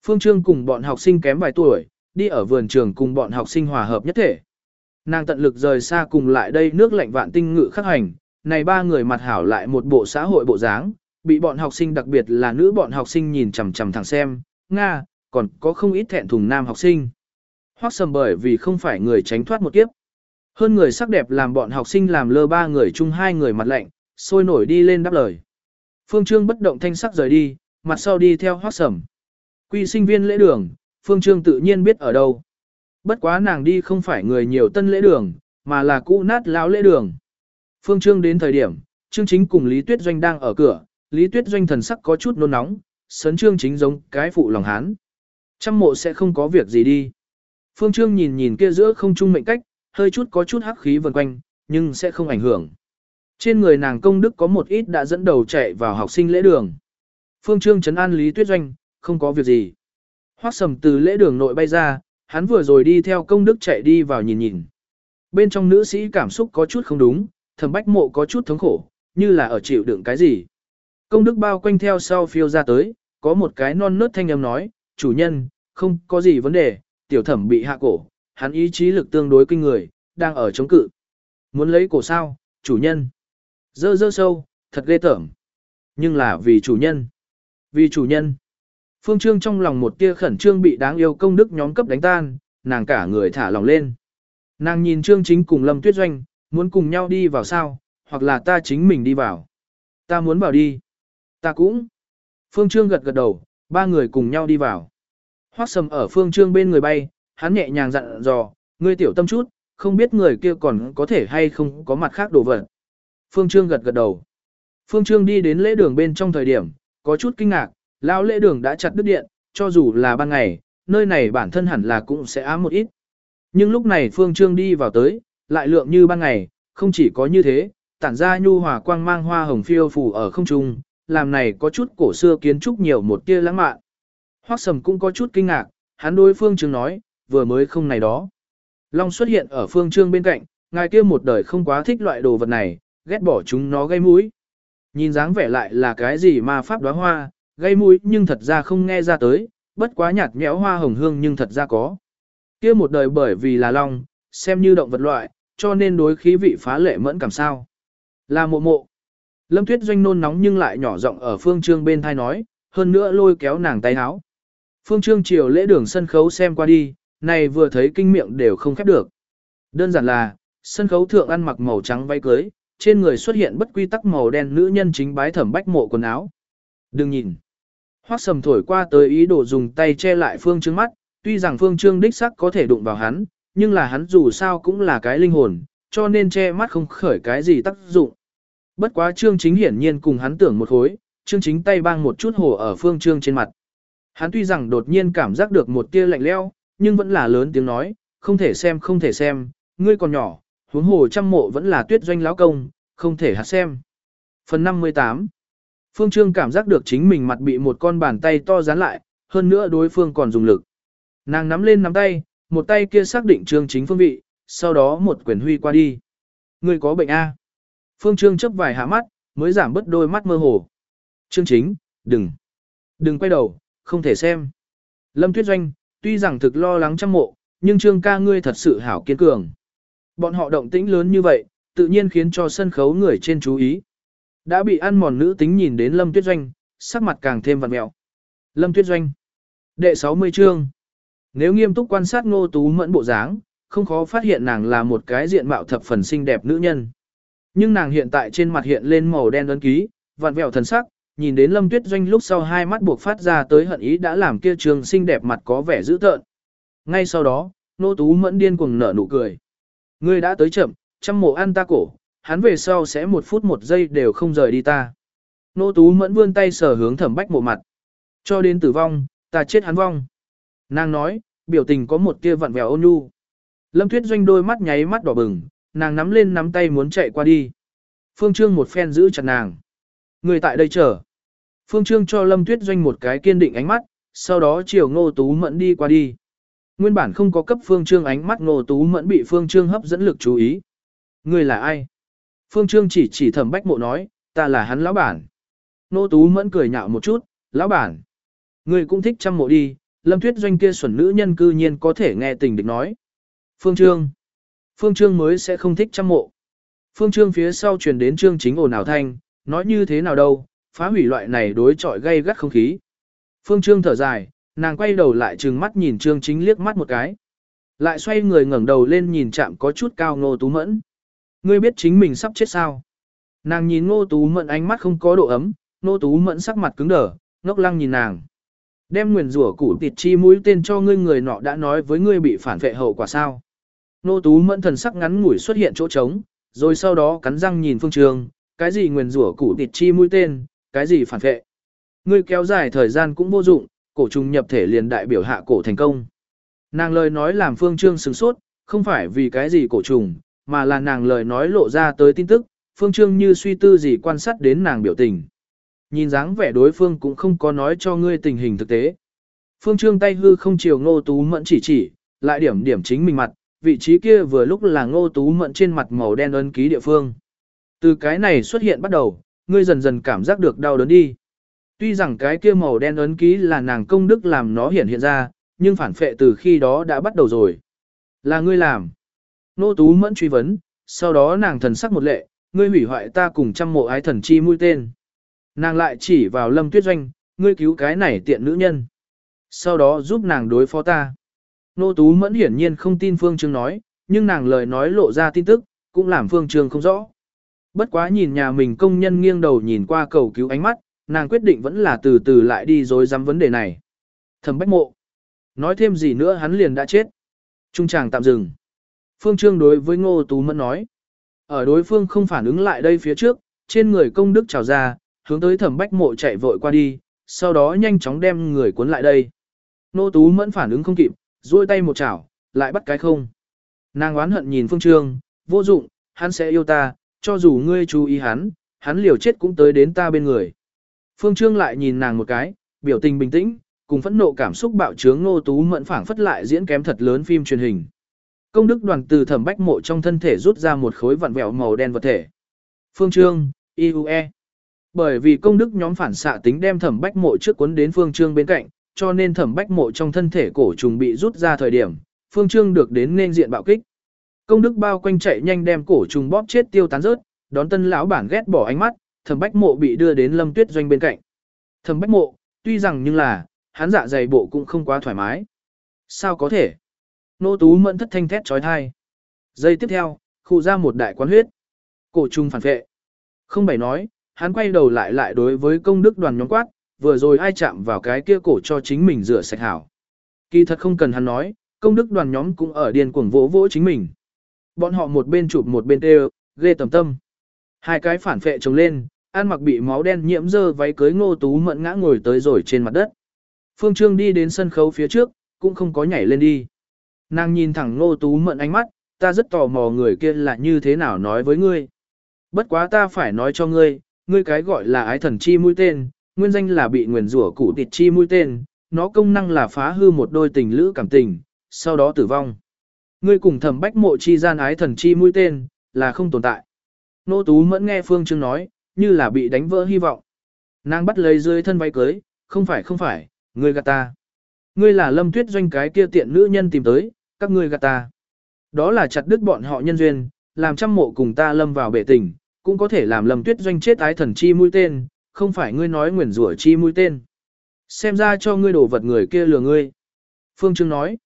Phương Trương cùng bọn học sinh kém vài tuổi, đi ở vườn trường cùng bọn học sinh hòa hợp nhất thể. Nàng tận lực rời xa cùng lại đây nước lạnh vạn tinh ngự khắc hành, này ba người mặt hảo lại một bộ xã hội bộ dáng, bị bọn học sinh đặc biệt là nữ bọn học sinh nhìn chằm chằm thẳng xem, Nga, còn có không ít thẹn thùng nam học sinh. Hoác sầm bởi vì không phải người tránh thoát một kiếp. Hơn người sắc đẹp làm bọn học sinh làm lơ ba người chung hai người mặt lạnh, sôi nổi đi lên đáp lời. Phương Trương bất động thanh sắc rời đi, mặt sau đi theo hoác sẩm. Quy sinh viên lễ đường, Phương Trương tự nhiên biết ở đâu. Bất quá nàng đi không phải người nhiều tân lễ đường, mà là cũ nát lão lễ đường. Phương Trương đến thời điểm, Trương Chính cùng Lý Tuyết Doanh đang ở cửa, Lý Tuyết Doanh thần sắc có chút nôn nóng, sấn Trương Chính giống cái phụ lòng hán. Trăm mộ sẽ không có việc gì đi. Phương Trương nhìn nhìn kia giữa không trung mệnh cách, hơi chút có chút hắc khí vần quanh, nhưng sẽ không ảnh hưởng. Trên người nàng công đức có một ít đã dẫn đầu chạy vào học sinh lễ đường. Phương Trương chấn an Lý Tuyết Doanh, không có việc gì. Hoắc sầm từ lễ đường nội bay ra, hắn vừa rồi đi theo công đức chạy đi vào nhìn nhìn. Bên trong nữ sĩ cảm xúc có chút không đúng, thầm bách mộ có chút thống khổ, như là ở chịu đựng cái gì. Công đức bao quanh theo sau phiêu ra tới, có một cái non nớt thanh âm nói, chủ nhân, không có gì vấn đề, tiểu thẩm bị hạ cổ, hắn ý chí lực tương đối kinh người, đang ở chống cự. Muốn lấy cổ sao, chủ nhân. Dơ dơ sâu, thật ghê tởm. Nhưng là vì chủ nhân. Vì chủ nhân. Phương Trương trong lòng một tia khẩn trương bị đáng yêu công đức nhóm cấp đánh tan, nàng cả người thả lòng lên. Nàng nhìn Trương Chính cùng Lâm Tuyết Doanh, muốn cùng nhau đi vào sao, hoặc là ta chính mình đi vào. Ta muốn vào đi. Ta cũng. Phương Trương gật gật đầu, ba người cùng nhau đi vào. Hoắc Sầm ở Phương Trương bên người bay, hắn nhẹ nhàng dặn dò, ngươi tiểu tâm chút, không biết người kia còn có thể hay không có mặt khác đồ vật. Phương Trương gật gật đầu. Phương Trương đi đến lễ đường bên trong thời điểm, có chút kinh ngạc, lão lễ đường đã chặt đứt điện, cho dù là ban ngày, nơi này bản thân hẳn là cũng sẽ ám một ít. Nhưng lúc này Phương Trương đi vào tới, lại lượng như ban ngày, không chỉ có như thế, tản ra nhu hòa quang mang hoa hồng phiêu phù ở không trung, làm này có chút cổ xưa kiến trúc nhiều một tia lãng mạn. Hoắc Sầm cũng có chút kinh ngạc, hắn đối Phương Trương nói, vừa mới không này đó. Long xuất hiện ở Phương Trương bên cạnh, ngài kia một đời không quá thích loại đồ vật này, ghét bỏ chúng nó gây mũi. Nhìn dáng vẻ lại là cái gì mà pháp đóa hoa, gây mũi nhưng thật ra không nghe ra tới, bất quá nhạt nhẽo hoa hồng hương nhưng thật ra có. Kia một đời bởi vì là long, xem như động vật loại, cho nên đối khí vị phá lệ mẫn cảm sao. Là mộ mộ. Lâm Tuyết Doanh nôn nóng nhưng lại nhỏ giọng ở Phương Trương bên thai nói, hơn nữa lôi kéo nàng tay áo. Phương Trương chiều lễ đường sân khấu xem qua đi, này vừa thấy kinh miệng đều không khép được. Đơn giản là, sân khấu thượng ăn mặc màu trắng váy cưới, trên người xuất hiện bất quy tắc màu đen nữ nhân chính bái thẩm bách mộ quần áo. Đừng nhìn. Hoắc sầm thổi qua tới ý đồ dùng tay che lại Phương Trương mắt, tuy rằng Phương Trương đích sắc có thể đụng vào hắn, nhưng là hắn dù sao cũng là cái linh hồn, cho nên che mắt không khởi cái gì tác dụng. Bất quá Trương Chính hiển nhiên cùng hắn tưởng một khối, Trương Chính tay bang một chút hồ ở Phương Trương trên mặt. Hắn tuy rằng đột nhiên cảm giác được một tia lạnh leo, nhưng vẫn là lớn tiếng nói, không thể xem không thể xem, ngươi còn nhỏ, huống hồ trăm mộ vẫn là tuyết doanh lão công, không thể hạt xem. Phần 58 Phương Trương cảm giác được chính mình mặt bị một con bàn tay to dán lại, hơn nữa đối phương còn dùng lực. Nàng nắm lên nắm tay, một tay kia xác định Trương chính phương vị, sau đó một quyển huy qua đi. Ngươi có bệnh A. Phương Trương chấp vài hạ mắt, mới giảm bớt đôi mắt mơ hồ. Trương chính, đừng. Đừng quay đầu, không thể xem. Lâm Tuyết Doanh, tuy rằng thực lo lắng trăm mộ, nhưng Trương ca ngươi thật sự hảo kiên cường. Bọn họ động tĩnh lớn như vậy, tự nhiên khiến cho sân khấu người trên chú ý. Đã bị ăn mòn nữ tính nhìn đến Lâm Tuyết Doanh, sắc mặt càng thêm vặn mẹo. Lâm Tuyết Doanh. Đệ 60 chương. Nếu nghiêm túc quan sát ngô tú mẫn bộ dáng, không khó phát hiện nàng là một cái diện mạo thập phần xinh đẹp nữ nhân. Nhưng nàng hiện tại trên mặt hiện lên màu đen ấn ký, vặn vẹo thần sắc, nhìn đến Lâm Tuyết Doanh lúc sau hai mắt buộc phát ra tới hận ý đã làm kia trường xinh đẹp mặt có vẻ dữ tợn. Ngay sau đó, nô tú mẫn điên cuồng nở nụ cười. Ngươi đã tới chậm, chăm mộ ăn ta cổ, hắn về sau sẽ một phút một giây đều không rời đi ta. Nô tú mẫn vươn tay sờ hướng thẩm bách mộ mặt. Cho đến tử vong, ta chết hắn vong. Nàng nói, biểu tình có một tia vặn vẹo ôn nhu. Lâm Tuyết Doanh đôi mắt nháy mắt đỏ bừng, nàng nắm lên nắm tay muốn chạy qua đi. Phương Trương một phen giữ chặt nàng. Người tại đây chờ. Phương Trương cho Lâm Tuyết Doanh một cái kiên định ánh mắt, sau đó chiều Ngô Tú Mẫn đi qua đi. Nguyên bản không có cấp Phương Trương ánh mắt Ngô Tú Mẫn bị Phương Trương hấp dẫn lực chú ý. Người là ai? Phương Trương chỉ chỉ thẩm bách mộ nói, ta là hắn lão bản. Ngô Tú Mẫn cười nhạo một chút, lão bản. Người cũng thích chăm mộ đi, Lâm Tuyết Doanh kia xuẩn nữ nhân cư nhiên có thể nghe tình địch nói. Phương Trương. Phương Trương mới sẽ không thích chăm mộ. Phương Trương phía sau truyền đến Trương chính ồn ào thanh, nói như thế nào đâu, phá hủy loại này đối chọi gây gắt không khí. Phương Trương thở dài, nàng quay đầu lại trừng mắt nhìn Trương chính liếc mắt một cái. Lại xoay người ngẩng đầu lên nhìn chạm có chút cao ngô tú mẫn. Ngươi biết chính mình sắp chết sao? Nàng nhìn ngô tú mẫn ánh mắt không có độ ấm, ngô tú mẫn sắc mặt cứng đờ, ngốc lăng nhìn nàng. Đem nguyền rủa củ tịt chi mũi tên cho ngươi người nọ đã nói với ngươi bị phản vệ hậu quả sao. Nô tú mẫn thần sắc ngắn ngủi xuất hiện chỗ trống, rồi sau đó cắn răng nhìn phương trường, cái gì nguyền rủa củ tịt chi mũi tên, cái gì phản vệ. Ngươi kéo dài thời gian cũng vô dụng, cổ trùng nhập thể liền đại biểu hạ cổ thành công. Nàng lời nói làm phương trương sửng sốt, không phải vì cái gì cổ trùng, mà là nàng lời nói lộ ra tới tin tức, phương trương như suy tư gì quan sát đến nàng biểu tình. Nhìn dáng vẻ đối phương cũng không có nói cho ngươi tình hình thực tế. Phương Trương tay hư không chiều ngô tú mẫn chỉ chỉ, lại điểm điểm chính mình mặt, vị trí kia vừa lúc là ngô tú mẫn trên mặt màu đen ấn ký địa phương. Từ cái này xuất hiện bắt đầu, ngươi dần dần cảm giác được đau đớn đi. Tuy rằng cái kia màu đen ấn ký là nàng công đức làm nó hiện hiện ra, nhưng phản phệ từ khi đó đã bắt đầu rồi. Là ngươi làm. Nô tú mẫn truy vấn, sau đó nàng thần sắc một lệ, ngươi hủy hoại ta cùng trăm mộ ái thần chi mũi tên. Nàng lại chỉ vào lâm tuyết doanh, ngươi cứu cái này tiện nữ nhân. Sau đó giúp nàng đối phó ta. Nô Tú Mẫn hiển nhiên không tin Phương Trương nói, nhưng nàng lời nói lộ ra tin tức, cũng làm Phương Trương không rõ. Bất quá nhìn nhà mình công nhân nghiêng đầu nhìn qua cầu cứu ánh mắt, nàng quyết định vẫn là từ từ lại đi rồi dám vấn đề này. Thẩm bách mộ. Nói thêm gì nữa hắn liền đã chết. Trung chàng tạm dừng. Phương Trương đối với Ngô Tú Mẫn nói. Ở đối phương không phản ứng lại đây phía trước, trên người công đức trào ra, hướng tới thẩm bách mộ chạy vội qua đi, sau đó nhanh chóng đem người cuốn lại đây. Ngô Tú Mẫn phản ứng không kịp, duỗi tay một chảo, lại bắt cái không. Nàng oán hận nhìn Phương Trương, vô dụng, hắn sẽ yêu ta, cho dù ngươi chú ý hắn, hắn liều chết cũng tới đến ta bên người. Phương Trương lại nhìn nàng một cái, biểu tình bình tĩnh, cùng phẫn nộ cảm xúc bạo trướng Ngô Tú Mẫn phảng phất lại diễn kém thật lớn phim truyền hình. Công đức đoàn từ thẩm bách mộ trong thân thể rút ra một khối vặn vẹo màu đen vật thể. Phương Trương, IUE. Bởi vì công đức nhóm phản xạ tính đem thẩm bách mộ trước cuốn đến Phương Trương bên cạnh, cho nên thẩm bách mộ trong thân thể cổ trùng bị rút ra thời điểm, Phương Trương được đến nên diện bạo kích. Công đức bao quanh chạy nhanh đem cổ trùng bóp chết tiêu tán rớt, đón tân lão bản ghét bỏ ánh mắt, thẩm bách mộ bị đưa đến lâm tuyết doanh bên cạnh. Thẩm bách mộ, tuy rằng nhưng là, hắn dạ dày bộ cũng không quá thoải mái. Sao có thể? Nô tú mẫn thất thanh thét trói thai. Giây tiếp theo, khu ra một đại quán huyết. Cổ trùng phản vệ. Không bày nói, hắn quay đầu lại lại đối với công đức đoàn nhóm quát, vừa rồi ai chạm vào cái kia cổ cho chính mình rửa sạch hảo. Kỳ thật không cần hắn nói, công đức đoàn nhóm cũng ở điên cuồng vỗ vỗ chính mình. Bọn họ một bên chụp một bên tê ghê tầm tâm. Hai cái phản phệ trồng lên, ăn mặc bị máu đen nhiễm dơ váy cưới ngô tú mận ngã ngồi tới rồi trên mặt đất. Phương Trương đi đến sân khấu phía trước, cũng không có nhảy lên đi. Nàng nhìn thẳng ngô tú mận ánh mắt, ta rất tò mò người kia là như thế nào nói với ngươi. Bất quá ta phải nói cho ngươi, ngươi cái gọi là ái thần chi mũi tên, nguyên danh là bị nguyền rủa cụ tịt chi mũi tên, nó công năng là phá hư một đôi tình lữ cảm tình, sau đó tử vong. Ngươi cùng thẩm bách mộ chi gian ái thần chi mũi tên, là không tồn tại. Nô Tú mẫn nghe Phương Trương nói, như là bị đánh vỡ hy vọng. Nàng bắt lấy dưới thân váy cưới, không phải không phải, ngươi gạt ta. Ngươi là lâm tuyết doanh cái kia tiện nữ nhân tìm tới, các ngươi gạt ta. Đó là chặt đứt bọn họ nhân duyên, làm trăm mộ cùng ta lâm vào bể tình, cũng có thể làm lâm tuyết doanh chết ái thần chi mũi tên, không phải ngươi nói nguyền rủa chi mũi tên. Xem ra cho ngươi đổ vật người kia lừa ngươi. Phương Trương nói.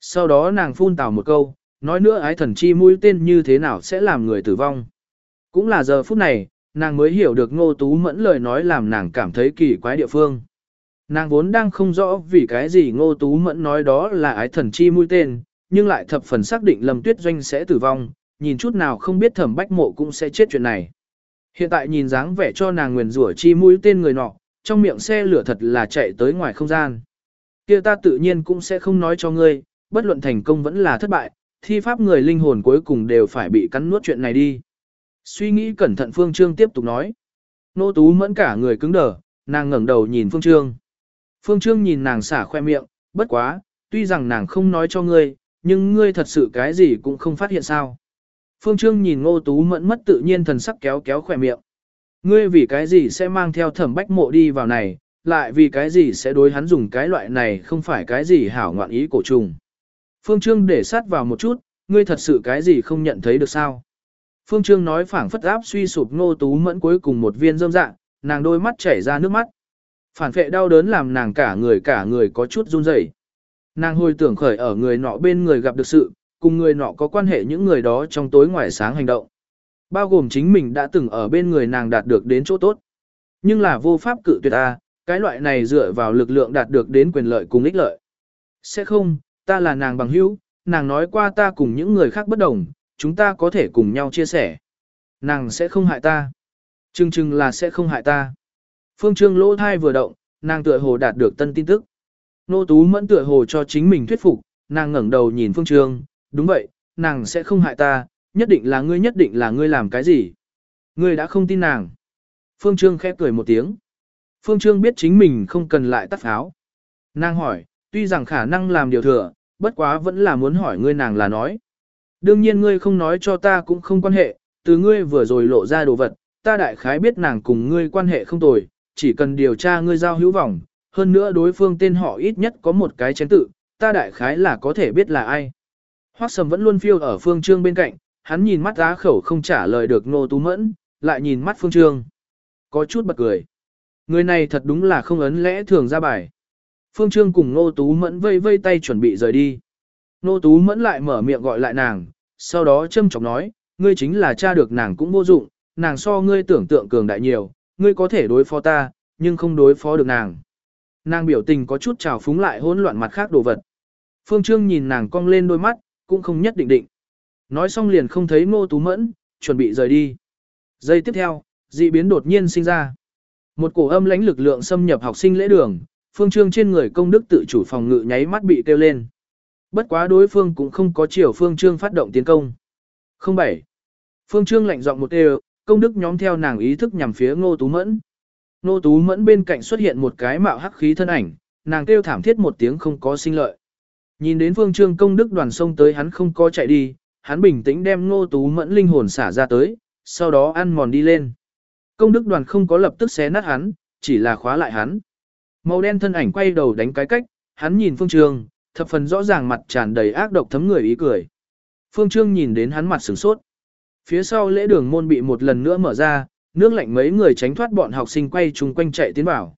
Sau đó nàng phun tào một câu, nói nữa ái thần chi mũi tên như thế nào sẽ làm người tử vong. Cũng là giờ phút này, nàng mới hiểu được ngô tú mẫn lời nói làm nàng cảm thấy kỳ quái địa phương. Nàng vốn đang không rõ vì cái gì ngô tú mẫn nói đó là ái thần chi mũi tên, nhưng lại thập phần xác định lầm tuyết doanh sẽ tử vong, nhìn chút nào không biết thẩm bách mộ cũng sẽ chết chuyện này. Hiện tại nhìn dáng vẻ cho nàng nguyền rủa chi mũi tên người nọ, trong miệng xe lửa thật là chạy tới ngoài không gian. kia ta tự nhiên cũng sẽ không nói cho ngươi, bất luận thành công vẫn là thất bại, thi pháp người linh hồn cuối cùng đều phải bị cắn nuốt chuyện này đi. Suy nghĩ cẩn thận Phương Trương tiếp tục nói. Nô tú mẫn cả người cứng đờ, nàng ngẩng đầu nhìn Phương Trương. Phương Trương nhìn nàng xả khoe miệng, bất quá, tuy rằng nàng không nói cho ngươi, nhưng ngươi thật sự cái gì cũng không phát hiện sao. Phương Trương nhìn ngô tú mẫn mất tự nhiên thần sắc kéo kéo khoe miệng. Ngươi vì cái gì sẽ mang theo thẩm bách mộ đi vào này, lại vì cái gì sẽ đối hắn dùng cái loại này không phải cái gì hảo ngoạn ý cổ trùng. Phương Trương để sát vào một chút, ngươi thật sự cái gì không nhận thấy được sao. Phương Trương nói phảng phất áp suy sụp ngô tú mẫn cuối cùng một viên rơm dạ, nàng đôi mắt chảy ra nước mắt. Phản phệ đau đớn làm nàng cả người cả người có chút run rẩy. Nàng hồi tưởng khởi ở người nọ bên người gặp được sự, cùng người nọ có quan hệ những người đó trong tối ngoài sáng hành động. Bao gồm chính mình đã từng ở bên người nàng đạt được đến chỗ tốt. Nhưng là vô pháp cự tuyệt ta, cái loại này dựa vào lực lượng đạt được đến quyền lợi cùng ích lợi. Sẽ không, ta là nàng bằng hữu, nàng nói qua ta cùng những người khác bất đồng, chúng ta có thể cùng nhau chia sẻ. Nàng sẽ không hại ta. Chừng chừng là sẽ không hại ta. Phương Trương lỗ thai vừa động, nàng tựa hồ đạt được tân tin tức. Nô Tú mẫn tựa hồ cho chính mình thuyết phục, nàng ngẩng đầu nhìn Phương Trương, đúng vậy, nàng sẽ không hại ta, nhất định là ngươi nhất định là ngươi làm cái gì. Ngươi đã không tin nàng. Phương Trương khẽ cười một tiếng. Phương Trương biết chính mình không cần lại tắt pháo. Nàng hỏi, tuy rằng khả năng làm điều thừa, bất quá vẫn là muốn hỏi ngươi nàng là nói. Đương nhiên ngươi không nói cho ta cũng không quan hệ, từ ngươi vừa rồi lộ ra đồ vật, ta đại khái biết nàng cùng ngươi quan hệ không tồi, chỉ cần điều tra ngươi giao hữu vọng, hơn nữa đối phương tên họ ít nhất có một cái chén tự, ta đại khái là có thể biết là ai. Hoắc Sầm vẫn luôn phiêu ở Phương Trương bên cạnh, hắn nhìn mắt á khẩu không trả lời được Ngô Tú Mẫn, lại nhìn mắt Phương Trương. Có chút bật cười. Người này thật đúng là không ấn lẽ thường ra bài. Phương Trương cùng Ngô Tú Mẫn vây vây tay chuẩn bị rời đi. Nô Tú Mẫn lại mở miệng gọi lại nàng, sau đó châm chọc nói, ngươi chính là cha được nàng cũng vô dụng, nàng so ngươi tưởng tượng cường đại nhiều, ngươi có thể đối phó ta, nhưng không đối phó được nàng. Nàng biểu tình có chút trào phúng lại hỗn loạn mặt khác đồ vật. Phương Trương nhìn nàng cong lên đôi mắt, cũng không nhất định định. Nói xong liền không thấy Ngô Tú Mẫn, chuẩn bị rời đi. Giây tiếp theo, dị biến đột nhiên sinh ra. Một cổ âm lãnh lực lượng xâm nhập học sinh lễ đường, Phương Trương trên người công đức tự chủ phòng ngự nháy mắt bị kêu lên. Bất quá đối phương cũng không có chiều Phương Trương phát động tiến công. 07. Phương Trương lạnh giọng một đều, công đức nhóm theo nàng ý thức nhằm phía Ngô Tú Mẫn. Ngô Tú Mẫn bên cạnh xuất hiện một cái mạo hắc khí thân ảnh, nàng kêu thảm thiết một tiếng không có sinh lợi. Nhìn đến Phương Trương công đức đoàn sông tới hắn không có chạy đi, hắn bình tĩnh đem Ngô Tú Mẫn linh hồn xả ra tới, sau đó ăn mòn đi lên. Công đức đoàn không có lập tức xé nát hắn, chỉ là khóa lại hắn. Màu đen thân ảnh quay đầu đánh cái cách, hắn nhìn Phương Trương, thập phần rõ ràng mặt tràn đầy ác độc thấm người ý cười. Phương Trương nhìn đến hắn mặt sửng sốt. Phía sau lễ đường môn bị một lần nữa mở ra, nước lạnh mấy người tránh thoát bọn học sinh quay chung quanh chạy tiến vào.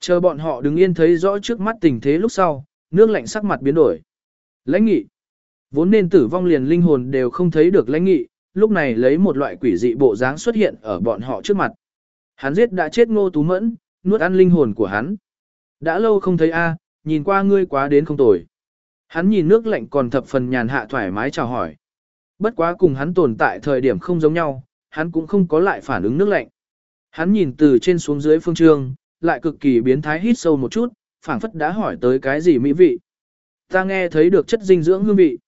Chờ bọn họ đứng yên thấy rõ trước mắt tình thế lúc sau, nước lạnh sắc mặt biến đổi. Lãnh nghị. Vốn nên tử vong liền linh hồn đều không thấy được lãnh nghị, lúc này lấy một loại quỷ dị bộ dáng xuất hiện ở bọn họ trước mặt. Hắn giết đã chết ngô tú mẫn, nuốt ăn linh hồn của hắn. Đã lâu không thấy a, nhìn qua ngươi quá đến không tồi. Hắn nhìn nước lạnh còn thập phần nhàn hạ thoải mái chào hỏi. Bất quá cùng hắn tồn tại thời điểm không giống nhau, hắn cũng không có lại phản ứng nước lạnh. Hắn nhìn từ trên xuống dưới phương trương, lại cực kỳ biến thái hít sâu một chút, phảng phất đã hỏi tới cái gì mỹ vị. Ta nghe thấy được chất dinh dưỡng hương vị.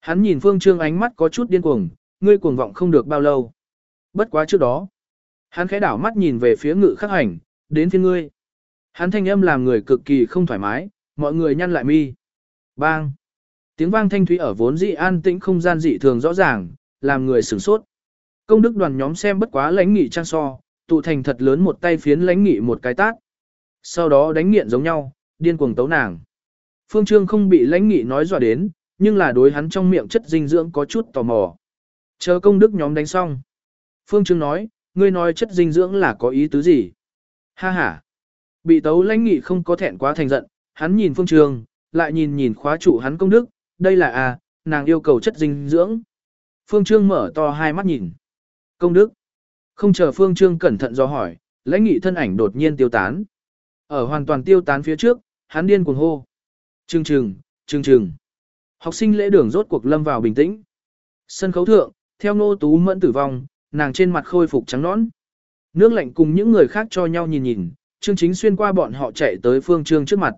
Hắn nhìn phương trương ánh mắt có chút điên cuồng, ngươi cuồng vọng không được bao lâu. Bất quá trước đó, hắn khẽ đảo mắt nhìn về phía ngự khắc hành, đến phía ngươi. Hắn thanh âm làm người cực kỳ không thoải mái, mọi người nhăn lại mi. Bang! Tiếng vang thanh thúy ở vốn dị an tĩnh không gian dị thường rõ ràng, làm người sửng sốt. Công đức đoàn nhóm xem bất quá lãnh nghị trang so, tụ thành thật lớn một tay phiến lãnh nghị một cái tát. Sau đó đánh nghiện giống nhau, điên cuồng tấu nàng. Phương Trương không bị lãnh nghị nói dọa đến, nhưng là đối hắn trong miệng chất dinh dưỡng có chút tò mò. Chờ công đức nhóm đánh xong. Phương Trương nói, ngươi nói chất dinh dưỡng là có ý tứ gì? Ha ha. Bị tấu lãnh nghị không có thẹn quá thành giận, hắn nhìn Phương Trương, lại nhìn nhìn khóa trụ hắn công đức, đây là à, nàng yêu cầu chất dinh dưỡng. Phương Trương mở to hai mắt nhìn. Công đức. Không chờ Phương Trương cẩn thận do hỏi, lãnh nghị thân ảnh đột nhiên tiêu tán. Ở hoàn toàn tiêu tán phía trước, hắn điên cuồng hô. Trừng trừng, trừng trừng. Học sinh lễ đường rốt cuộc lâm vào bình tĩnh. Sân khấu thượng, theo ngô tú mẫn tử vong, nàng trên mặt khôi phục trắng nõn. Nước lạnh cùng những người khác cho nhau nhìn nhìn, Trương Chính xuyên qua bọn họ chạy tới Phương Trương trước mặt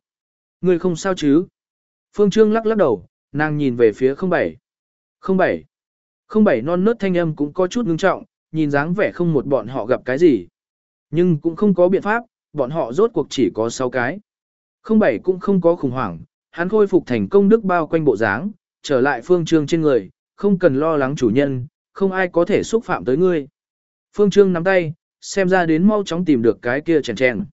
ngươi không sao chứ? Phương Trương lắc lắc đầu, nàng nhìn về phía 07. 07. 07 non nớt thanh âm cũng có chút ngưng trọng, nhìn dáng vẻ không một bọn họ gặp cái gì. Nhưng cũng không có biện pháp, bọn họ rốt cuộc chỉ có 6 cái. 07 cũng không có khủng hoảng, hắn khôi phục thành công đức bao quanh bộ dáng, trở lại phương trương trên người, không cần lo lắng chủ nhân, không ai có thể xúc phạm tới ngươi. Phương trương nắm tay, xem ra đến mau chóng tìm được cái kia chèn chèn.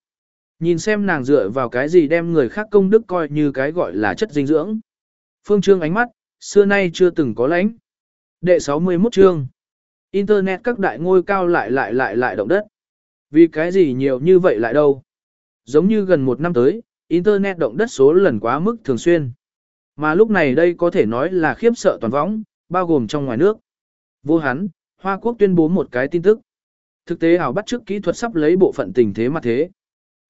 Nhìn xem nàng dựa vào cái gì đem người khác công đức coi như cái gọi là chất dinh dưỡng. Phương trương ánh mắt, xưa nay chưa từng có lãnh. Đệ 61 chương. Internet các đại ngôi cao lại lại lại lại động đất. Vì cái gì nhiều như vậy lại đâu? Giống như gần một năm tới, Internet động đất số lần quá mức thường xuyên. Mà lúc này đây có thể nói là khiếp sợ toàn võng, bao gồm trong ngoài nước. Vô hắn, Hoa Quốc tuyên bố một cái tin tức. Thực tế ảo bắt trước kỹ thuật sắp lấy bộ phận tình thế mà thế.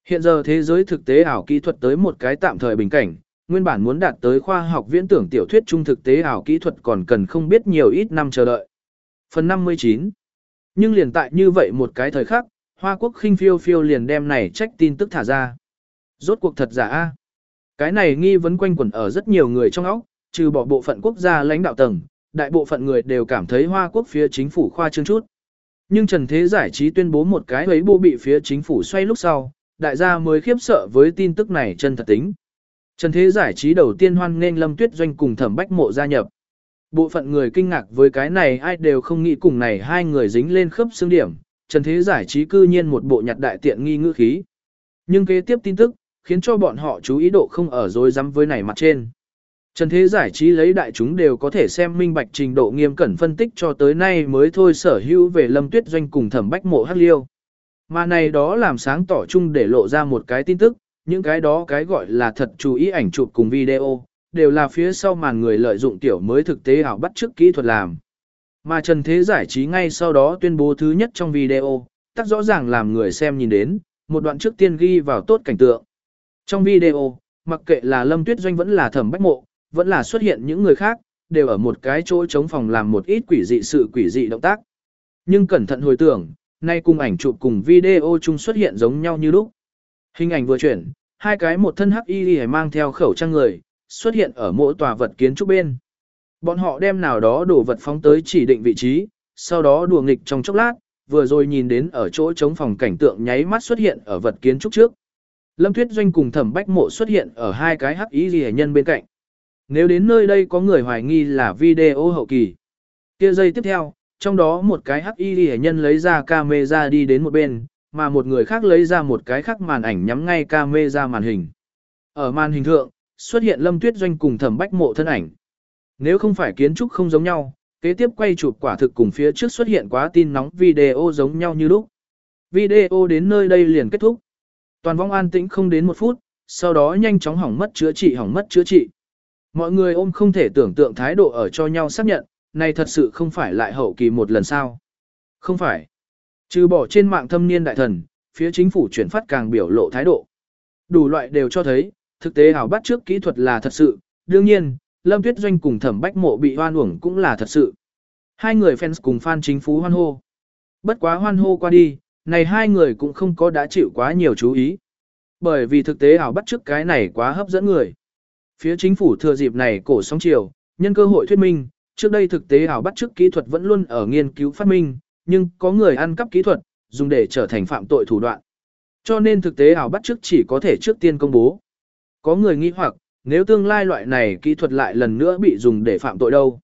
Hiện giờ thế giới thực tế ảo kỹ thuật tới một cái tạm thời bình cảnh, nguyên bản muốn đạt tới khoa học viễn tưởng tiểu thuyết trung thực tế ảo kỹ thuật còn cần không biết nhiều ít năm chờ đợi. Phần 59 Nhưng liền tại như vậy một cái thời khắc, Hoa Quốc khinh phiêu phiêu liền đem này trách tin tức thả ra. Rốt cuộc thật giả a Cái này nghi vấn quanh quẩn ở rất nhiều người trong óc, trừ bỏ bộ phận quốc gia lãnh đạo tầng, đại bộ phận người đều cảm thấy Hoa Quốc phía chính phủ khoa trương chút. Nhưng Trần Thế Giải trí tuyên bố một cái ấy bộ bị phía chính phủ xoay lúc sau, đại gia mới khiếp sợ với tin tức này chân thật tính. Trần Thế Giải trí đầu tiên hoan nên Lâm Tuyết Doanh cùng Thẩm Bách Mộ gia nhập. Bộ phận người kinh ngạc với cái này ai đều không nghĩ cùng này hai người dính lên khớp xương điểm, Trần Thế Giải trí cư nhiên một bộ nhặt đại tiện nghi ngữ khí. Nhưng kế tiếp tin tức, khiến cho bọn họ chú ý độ không ở dối rắm với này mặt trên. Trần Thế Giải trí lấy đại chúng đều có thể xem minh bạch trình độ nghiêm cẩn phân tích cho tới nay mới thôi sở hữu về Lâm Tuyết Doanh cùng Thẩm Bách Mộ Hắc Liêu. Mà này đó làm sáng tỏ chung để lộ ra một cái tin tức, những cái đó cái gọi là thật chú ý ảnh chụp cùng video, đều là phía sau màn người lợi dụng tiểu mới thực tế ảo bắt chước kỹ thuật làm. Mà Trần Thế giải trí ngay sau đó tuyên bố thứ nhất trong video, tác rõ ràng làm người xem nhìn đến, một đoạn trước tiên ghi vào tốt cảnh tượng. Trong video, mặc kệ là Lâm Tuyết Doanh vẫn là thẩm bách mộ, vẫn là xuất hiện những người khác, đều ở một cái chỗ chống phòng làm một ít quỷ dị sự quỷ dị động tác. Nhưng cẩn thận hồi tưởng, nay cùng ảnh chụp cùng video chung xuất hiện giống nhau như lúc. Hình ảnh vừa chuyển, hai cái một thân hắc y mang theo khẩu trang người, xuất hiện ở mỗi tòa vật kiến trúc bên. Bọn họ đem nào đó đổ vật phóng tới chỉ định vị trí, sau đó đùa nghịch trong chốc lát, vừa rồi nhìn đến ở chỗ chống phòng cảnh tượng nháy mắt xuất hiện ở vật kiến trúc trước. Lâm Tuyết Doanh cùng Thẩm Bách Mộ xuất hiện ở hai cái hắc ý gì nhân bên cạnh. Nếu đến nơi đây có người hoài nghi là video hậu kỳ. Kia giây tiếp theo, trong đó một cái hắc y hệ nhân lấy ra camera đi đến một bên, mà một người khác lấy ra một cái khác màn ảnh nhắm ngay camera màn hình. Ở màn hình thượng, xuất hiện Lâm Tuyết Doanh cùng Thẩm Bách Mộ thân ảnh. Nếu không phải kiến trúc không giống nhau, kế tiếp quay chụp quả thực cùng phía trước xuất hiện quá tin nóng video giống nhau như lúc. Video đến nơi đây liền kết thúc. Toàn vong an tĩnh không đến một phút, sau đó nhanh chóng hỏng mất chữa trị hỏng mất chữa trị. Mọi người ôm không thể tưởng tượng thái độ ở cho nhau xác nhận, này thật sự không phải lại hậu kỳ một lần sao. Không phải. Trừ bỏ trên mạng thâm niên đại thần, phía chính phủ chuyển phát càng biểu lộ thái độ. Đủ loại đều cho thấy, thực tế hảo bắt trước kỹ thuật là thật sự, đương nhiên, Lâm Tuyết Doanh cùng Thẩm Bách Mộ bị hoan uổng cũng là thật sự. Hai người fans cùng fan chính phú hoan hô. Bất quá hoan hô qua đi, này hai người cũng không có đã chịu quá nhiều chú ý. Bởi vì thực tế ảo bắt trước cái này quá hấp dẫn người. Phía chính phủ thừa dịp này cổ sóng chiều, nhân cơ hội thuyết minh, trước đây thực tế ảo bắt trước kỹ thuật vẫn luôn ở nghiên cứu phát minh, nhưng có người ăn cắp kỹ thuật, dùng để trở thành phạm tội thủ đoạn. Cho nên thực tế ảo bắt trước chỉ có thể trước tiên công bố. Có người nghĩ hoặc, nếu tương lai loại này kỹ thuật lại lần nữa bị dùng để phạm tội đâu.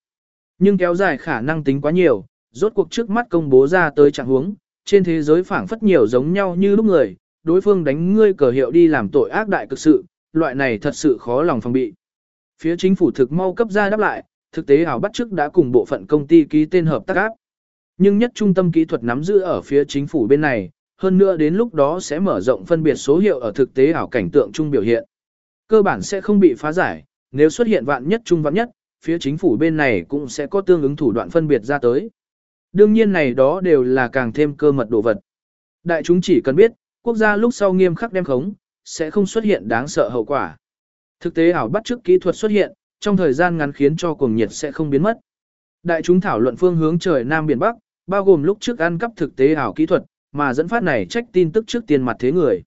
Nhưng kéo dài khả năng tính quá nhiều, rốt cuộc trước mắt công bố ra tới trạng huống, trên thế giới phảng phất nhiều giống nhau như lúc người, đối phương đánh ngươi cờ hiệu đi làm tội ác đại cực sự, loại này thật sự khó lòng phòng bị. Phía chính phủ thực mau cấp ra đáp lại, thực tế ảo bắt trước đã cùng bộ phận công ty ký tên hợp tác áp. Nhưng nhất trung tâm kỹ thuật nắm giữ ở phía chính phủ bên này, hơn nữa đến lúc đó sẽ mở rộng phân biệt số hiệu ở thực tế ảo cảnh tượng chung biểu hiện. Cơ bản sẽ không bị phá giải, nếu xuất hiện vạn nhất trung vạn nhất, phía chính phủ bên này cũng sẽ có tương ứng thủ đoạn phân biệt ra tới. Đương nhiên này đó đều là càng thêm cơ mật đồ vật. Đại chúng chỉ cần biết, quốc gia lúc sau nghiêm khắc đem khống, sẽ không xuất hiện đáng sợ hậu quả. Thực tế ảo bắt trước kỹ thuật xuất hiện, trong thời gian ngắn khiến cho cuồng nhiệt sẽ không biến mất. Đại chúng thảo luận phương hướng trời Nam Biển Bắc, bao gồm lúc trước ăn cắp thực tế ảo kỹ thuật, mà dẫn phát này trách tin tức trước tiên mặt thế người.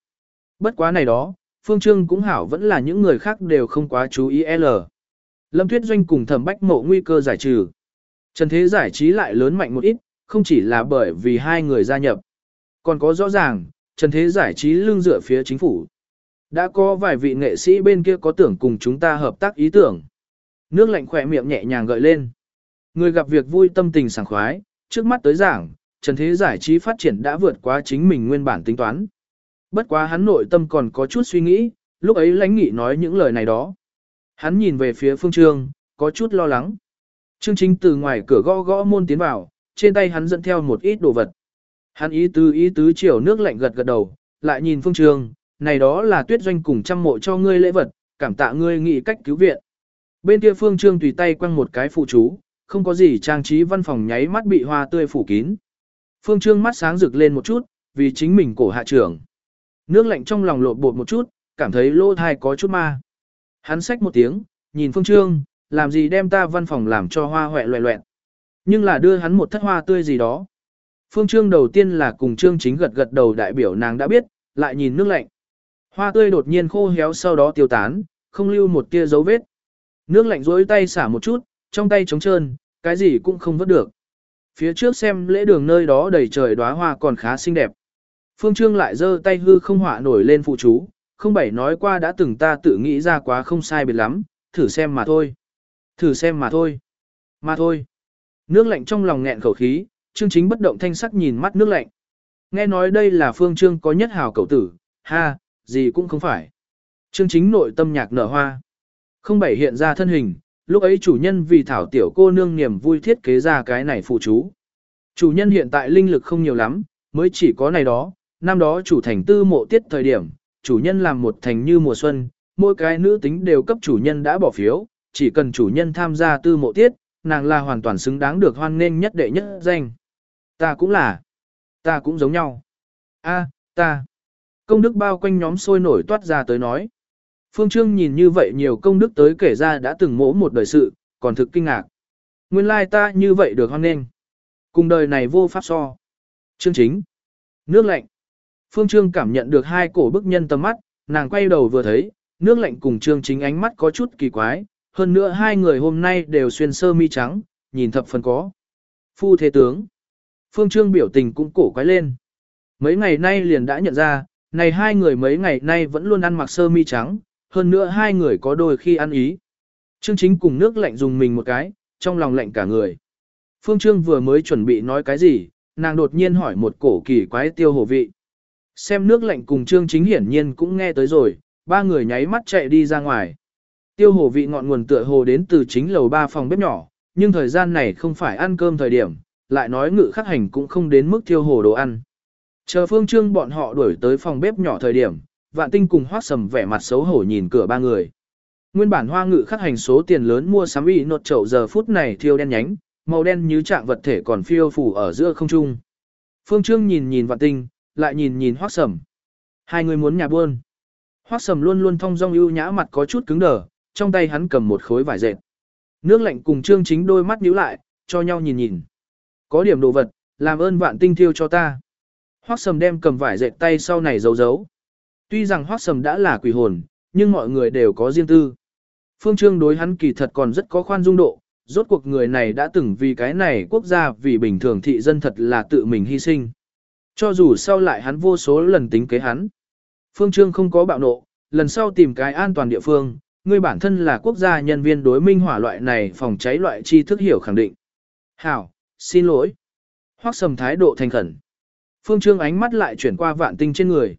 Bất quá này đó, phương trương cũng hảo vẫn là những người khác đều không quá chú ý L. Lâm Tuyết Doanh cùng thẩm bách mộ nguy cơ giải trừ. Trần thế giải trí lại lớn mạnh một ít, không chỉ là bởi vì hai người gia nhập. Còn có rõ ràng, trần thế giải trí lương dựa phía chính phủ. Đã có vài vị nghệ sĩ bên kia có tưởng cùng chúng ta hợp tác ý tưởng. Nước lạnh khỏe miệng nhẹ nhàng gợi lên. Người gặp việc vui tâm tình sảng khoái, trước mắt tới giảng, trần thế giải trí phát triển đã vượt quá chính mình nguyên bản tính toán. Bất quá hắn nội tâm còn có chút suy nghĩ, lúc ấy lãnh nghị nói những lời này đó. Hắn nhìn về phía phương trương, có chút lo lắng. Trương chính từ ngoài cửa gõ gõ môn tiến vào, trên tay hắn dẫn theo một ít đồ vật. Hắn ý tứ ý tứ chiều nước lạnh gật gật đầu, lại nhìn phương trương, này đó là tuyết doanh cùng trăm mộ cho ngươi lễ vật, cảm tạ ngươi nghĩ cách cứu viện. Bên kia phương trương tùy tay quăng một cái phụ chú, không có gì trang trí văn phòng nháy mắt bị hoa tươi phủ kín. Phương trương mắt sáng rực lên một chút, vì chính mình cổ hạ trưởng. Nước lạnh trong lòng lộn bột một chút, cảm thấy lô thai có chút ma. Hắn xách một tiếng, nhìn phương trương, làm gì đem ta văn phòng làm cho hoa hoẹ loẹ loẹn. Nhưng là đưa hắn một thất hoa tươi gì đó. Phương trương đầu tiên là cùng trương chính gật gật đầu đại biểu nàng đã biết, lại nhìn nước lạnh. Hoa tươi đột nhiên khô héo sau đó tiêu tán, không lưu một tia dấu vết. Nước lạnh rối tay xả một chút, trong tay trống trơn, cái gì cũng không vớt được. Phía trước xem lễ đường nơi đó đầy trời đóa hoa còn khá xinh đẹp. Phương Trương lại giơ tay hư không họa nổi lên phụ chú, không bảy nói qua đã từng ta tự nghĩ ra quá không sai biệt lắm, thử xem mà thôi. Thử xem mà thôi. Mà thôi. Nước lạnh trong lòng nghẹn khẩu khí, Trương Chính bất động thanh sắc nhìn mắt nước lạnh. Nghe nói đây là Phương Trương có nhất hào cậu tử, ha, gì cũng không phải. Trương Chính nội tâm nhạc nở hoa. Không bảy hiện ra thân hình, lúc ấy chủ nhân vì thảo tiểu cô nương niềm vui thiết kế ra cái này phụ chú. Chủ nhân hiện tại linh lực không nhiều lắm, mới chỉ có này đó, năm đó chủ thành tư mộ tiết thời điểm, chủ nhân làm một thành như mùa xuân, mỗi cái nữ tính đều cấp chủ nhân đã bỏ phiếu, chỉ cần chủ nhân tham gia tư mộ tiết, nàng là hoàn toàn xứng đáng được hoan nghênh nhất đệ nhất danh. Ta cũng là. Ta cũng giống nhau. A, ta. công đức bao quanh nhóm sôi nổi toát ra tới nói. Phương Trương nhìn như vậy nhiều công đức tới kể ra đã từng mỗ một đời sự, còn thực kinh ngạc. Nguyên lai ta như vậy được hoan nghênh. Cùng đời này vô pháp so. Chương chính. Nước lạnh. Phương Trương cảm nhận được hai cổ bức nhân tầm mắt, nàng quay đầu vừa thấy, nước lạnh cùng Trương chính ánh mắt có chút kỳ quái, hơn nữa hai người hôm nay đều xuyên sơ mi trắng, nhìn thập phần có. Phu thế tướng. Phương Trương biểu tình cũng cổ quái lên. Mấy ngày nay liền đã nhận ra, này hai người mấy ngày nay vẫn luôn ăn mặc sơ mi trắng, hơn nữa hai người có đôi khi ăn ý. Trương chính cùng nước lạnh dùng mình một cái, trong lòng lạnh cả người. Phương Trương vừa mới chuẩn bị nói cái gì, nàng đột nhiên hỏi một cổ kỳ quái tiêu hồ vị. Xem nước lạnh cùng Trương chính hiển nhiên cũng nghe tới rồi, ba người nháy mắt chạy đi ra ngoài. Tiêu hồ vị ngọn nguồn tựa hồ đến từ chính lầu ba phòng bếp nhỏ, nhưng thời gian này không phải ăn cơm thời điểm, lại nói ngự khắc hành cũng không đến mức tiêu hồ đồ ăn. Chờ phương trương bọn họ đuổi tới phòng bếp nhỏ thời điểm, vạn tinh cùng hoác sầm vẻ mặt xấu hổ nhìn cửa ba người. Nguyên bản hoa ngự khắc hành số tiền lớn mua sắm y nột chậu giờ phút này thiêu đen nhánh, màu đen như trạng vật thể còn phiêu phủ ở giữa không trung. Phương Trương nhìn nhìn vạn tinh, lại nhìn nhìn hoác sầm. Hai người muốn nhà buôn. Hoác sầm luôn luôn thong dong ưu nhã mặt có chút cứng đờ, trong tay hắn cầm một khối vải dệt. Nước lạnh cùng Trương chính đôi mắt nhíu lại, cho nhau nhìn nhìn. Có điểm đồ vật, làm ơn vạn tinh thiêu cho ta. Hoác sầm đem cầm vải dệt tay sau này giấu giấu. Tuy rằng Hoắc sầm đã là quỷ hồn, nhưng mọi người đều có riêng tư. Phương Trương đối hắn kỳ thật còn rất có khoan dung độ, rốt cuộc người này đã từng vì cái này quốc gia vì bình thường thị dân thật là tự mình hy sinh. Cho dù sau lại hắn vô số lần tính kế hắn. Phương Trương không có bạo nộ, lần sau tìm cái an toàn địa phương, người bản thân là quốc gia nhân viên đối minh hỏa loại này phòng cháy loại chi thức hiểu khẳng định. Hảo, xin lỗi. Hoắc sầm thái độ thành khẩn. Phương Trương ánh mắt lại chuyển qua vạn tinh trên người.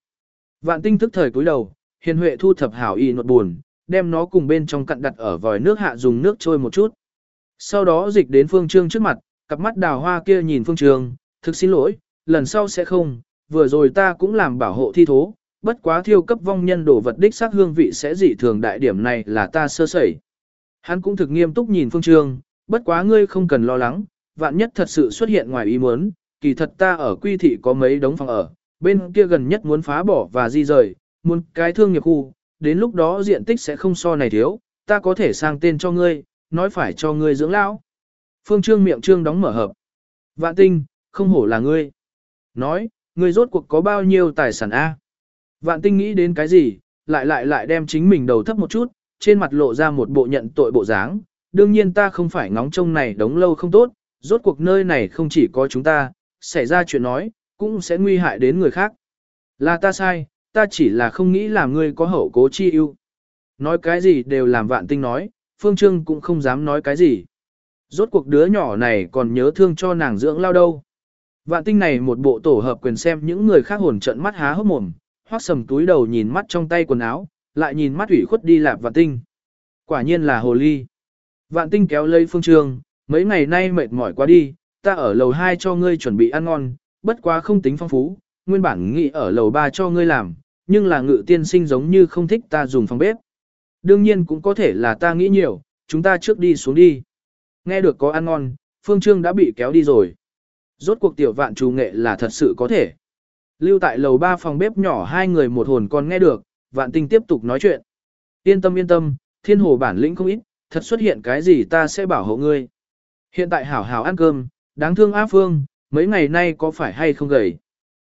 Vạn tinh thức thời cúi đầu, hiền huệ thu thập hảo y nột buồn, đem nó cùng bên trong cặn đặt ở vòi nước hạ dùng nước trôi một chút. Sau đó dịch đến Phương Trương trước mặt, cặp mắt đào hoa kia nhìn Phương Trương, thực xin lỗi, lần sau sẽ không, vừa rồi ta cũng làm bảo hộ thi thố, bất quá thiêu cấp vong nhân đổ vật đích xác hương vị sẽ dị thường đại điểm này là ta sơ sẩy. Hắn cũng thực nghiêm túc nhìn Phương Trương, bất quá ngươi không cần lo lắng, vạn nhất thật sự xuất hiện ngoài ý muốn, kỳ thật ta ở quy thị có mấy đống phòng ở, bên kia gần nhất muốn phá bỏ và di rời, muốn cái thương nghiệp khu, đến lúc đó diện tích sẽ không so này thiếu, ta có thể sang tên cho ngươi, nói phải cho ngươi dưỡng lão. Phương Trương miệng trương đóng mở hợp. Vạn tinh, không hổ là ngươi. Nói, ngươi rốt cuộc có bao nhiêu tài sản A. Vạn tinh nghĩ đến cái gì, lại lại lại đem chính mình đầu thấp một chút, trên mặt lộ ra một bộ nhận tội bộ dáng. Đương nhiên ta không phải ngóng trông này đóng lâu không tốt, rốt cuộc nơi này không chỉ có chúng ta, xảy ra chuyện nói, cũng sẽ nguy hại đến người khác. Là ta sai, ta chỉ là không nghĩ là ngươi có hậu cố chi ưu. Nói cái gì đều làm vạn tinh nói, Phương Trương cũng không dám nói cái gì. Rốt cuộc đứa nhỏ này còn nhớ thương cho nàng dưỡng lao đâu. Vạn tinh này một bộ tổ hợp quyền xem những người khác hồn trận mắt há hốc mồm, hoác sầm túi đầu nhìn mắt trong tay quần áo, lại nhìn mắt ủy khuất đi lạp vạn tinh. Quả nhiên là hồ ly. Vạn tinh kéo lấy phương trương, mấy ngày nay mệt mỏi quá đi, ta ở lầu 2 cho ngươi chuẩn bị ăn ngon, bất quá không tính phong phú, nguyên bản nghĩ ở lầu 3 cho ngươi làm, nhưng là ngự tiên sinh giống như không thích ta dùng phòng bếp. Đương nhiên cũng có thể là ta nghĩ nhiều, chúng ta trước đi xuống đi. Nghe được có ăn ngon, Phương Trương đã bị kéo đi rồi. Rốt cuộc tiểu vạn trù nghệ là thật sự có thể. Lưu tại lầu 3 phòng bếp nhỏ hai người một hồn còn nghe được, vạn tinh tiếp tục nói chuyện. Yên tâm yên tâm, thiên hồ bản lĩnh không ít, thật xuất hiện cái gì ta sẽ bảo hộ ngươi. Hiện tại hảo hảo ăn cơm, đáng thương A Phương, mấy ngày nay có phải hay không gầy.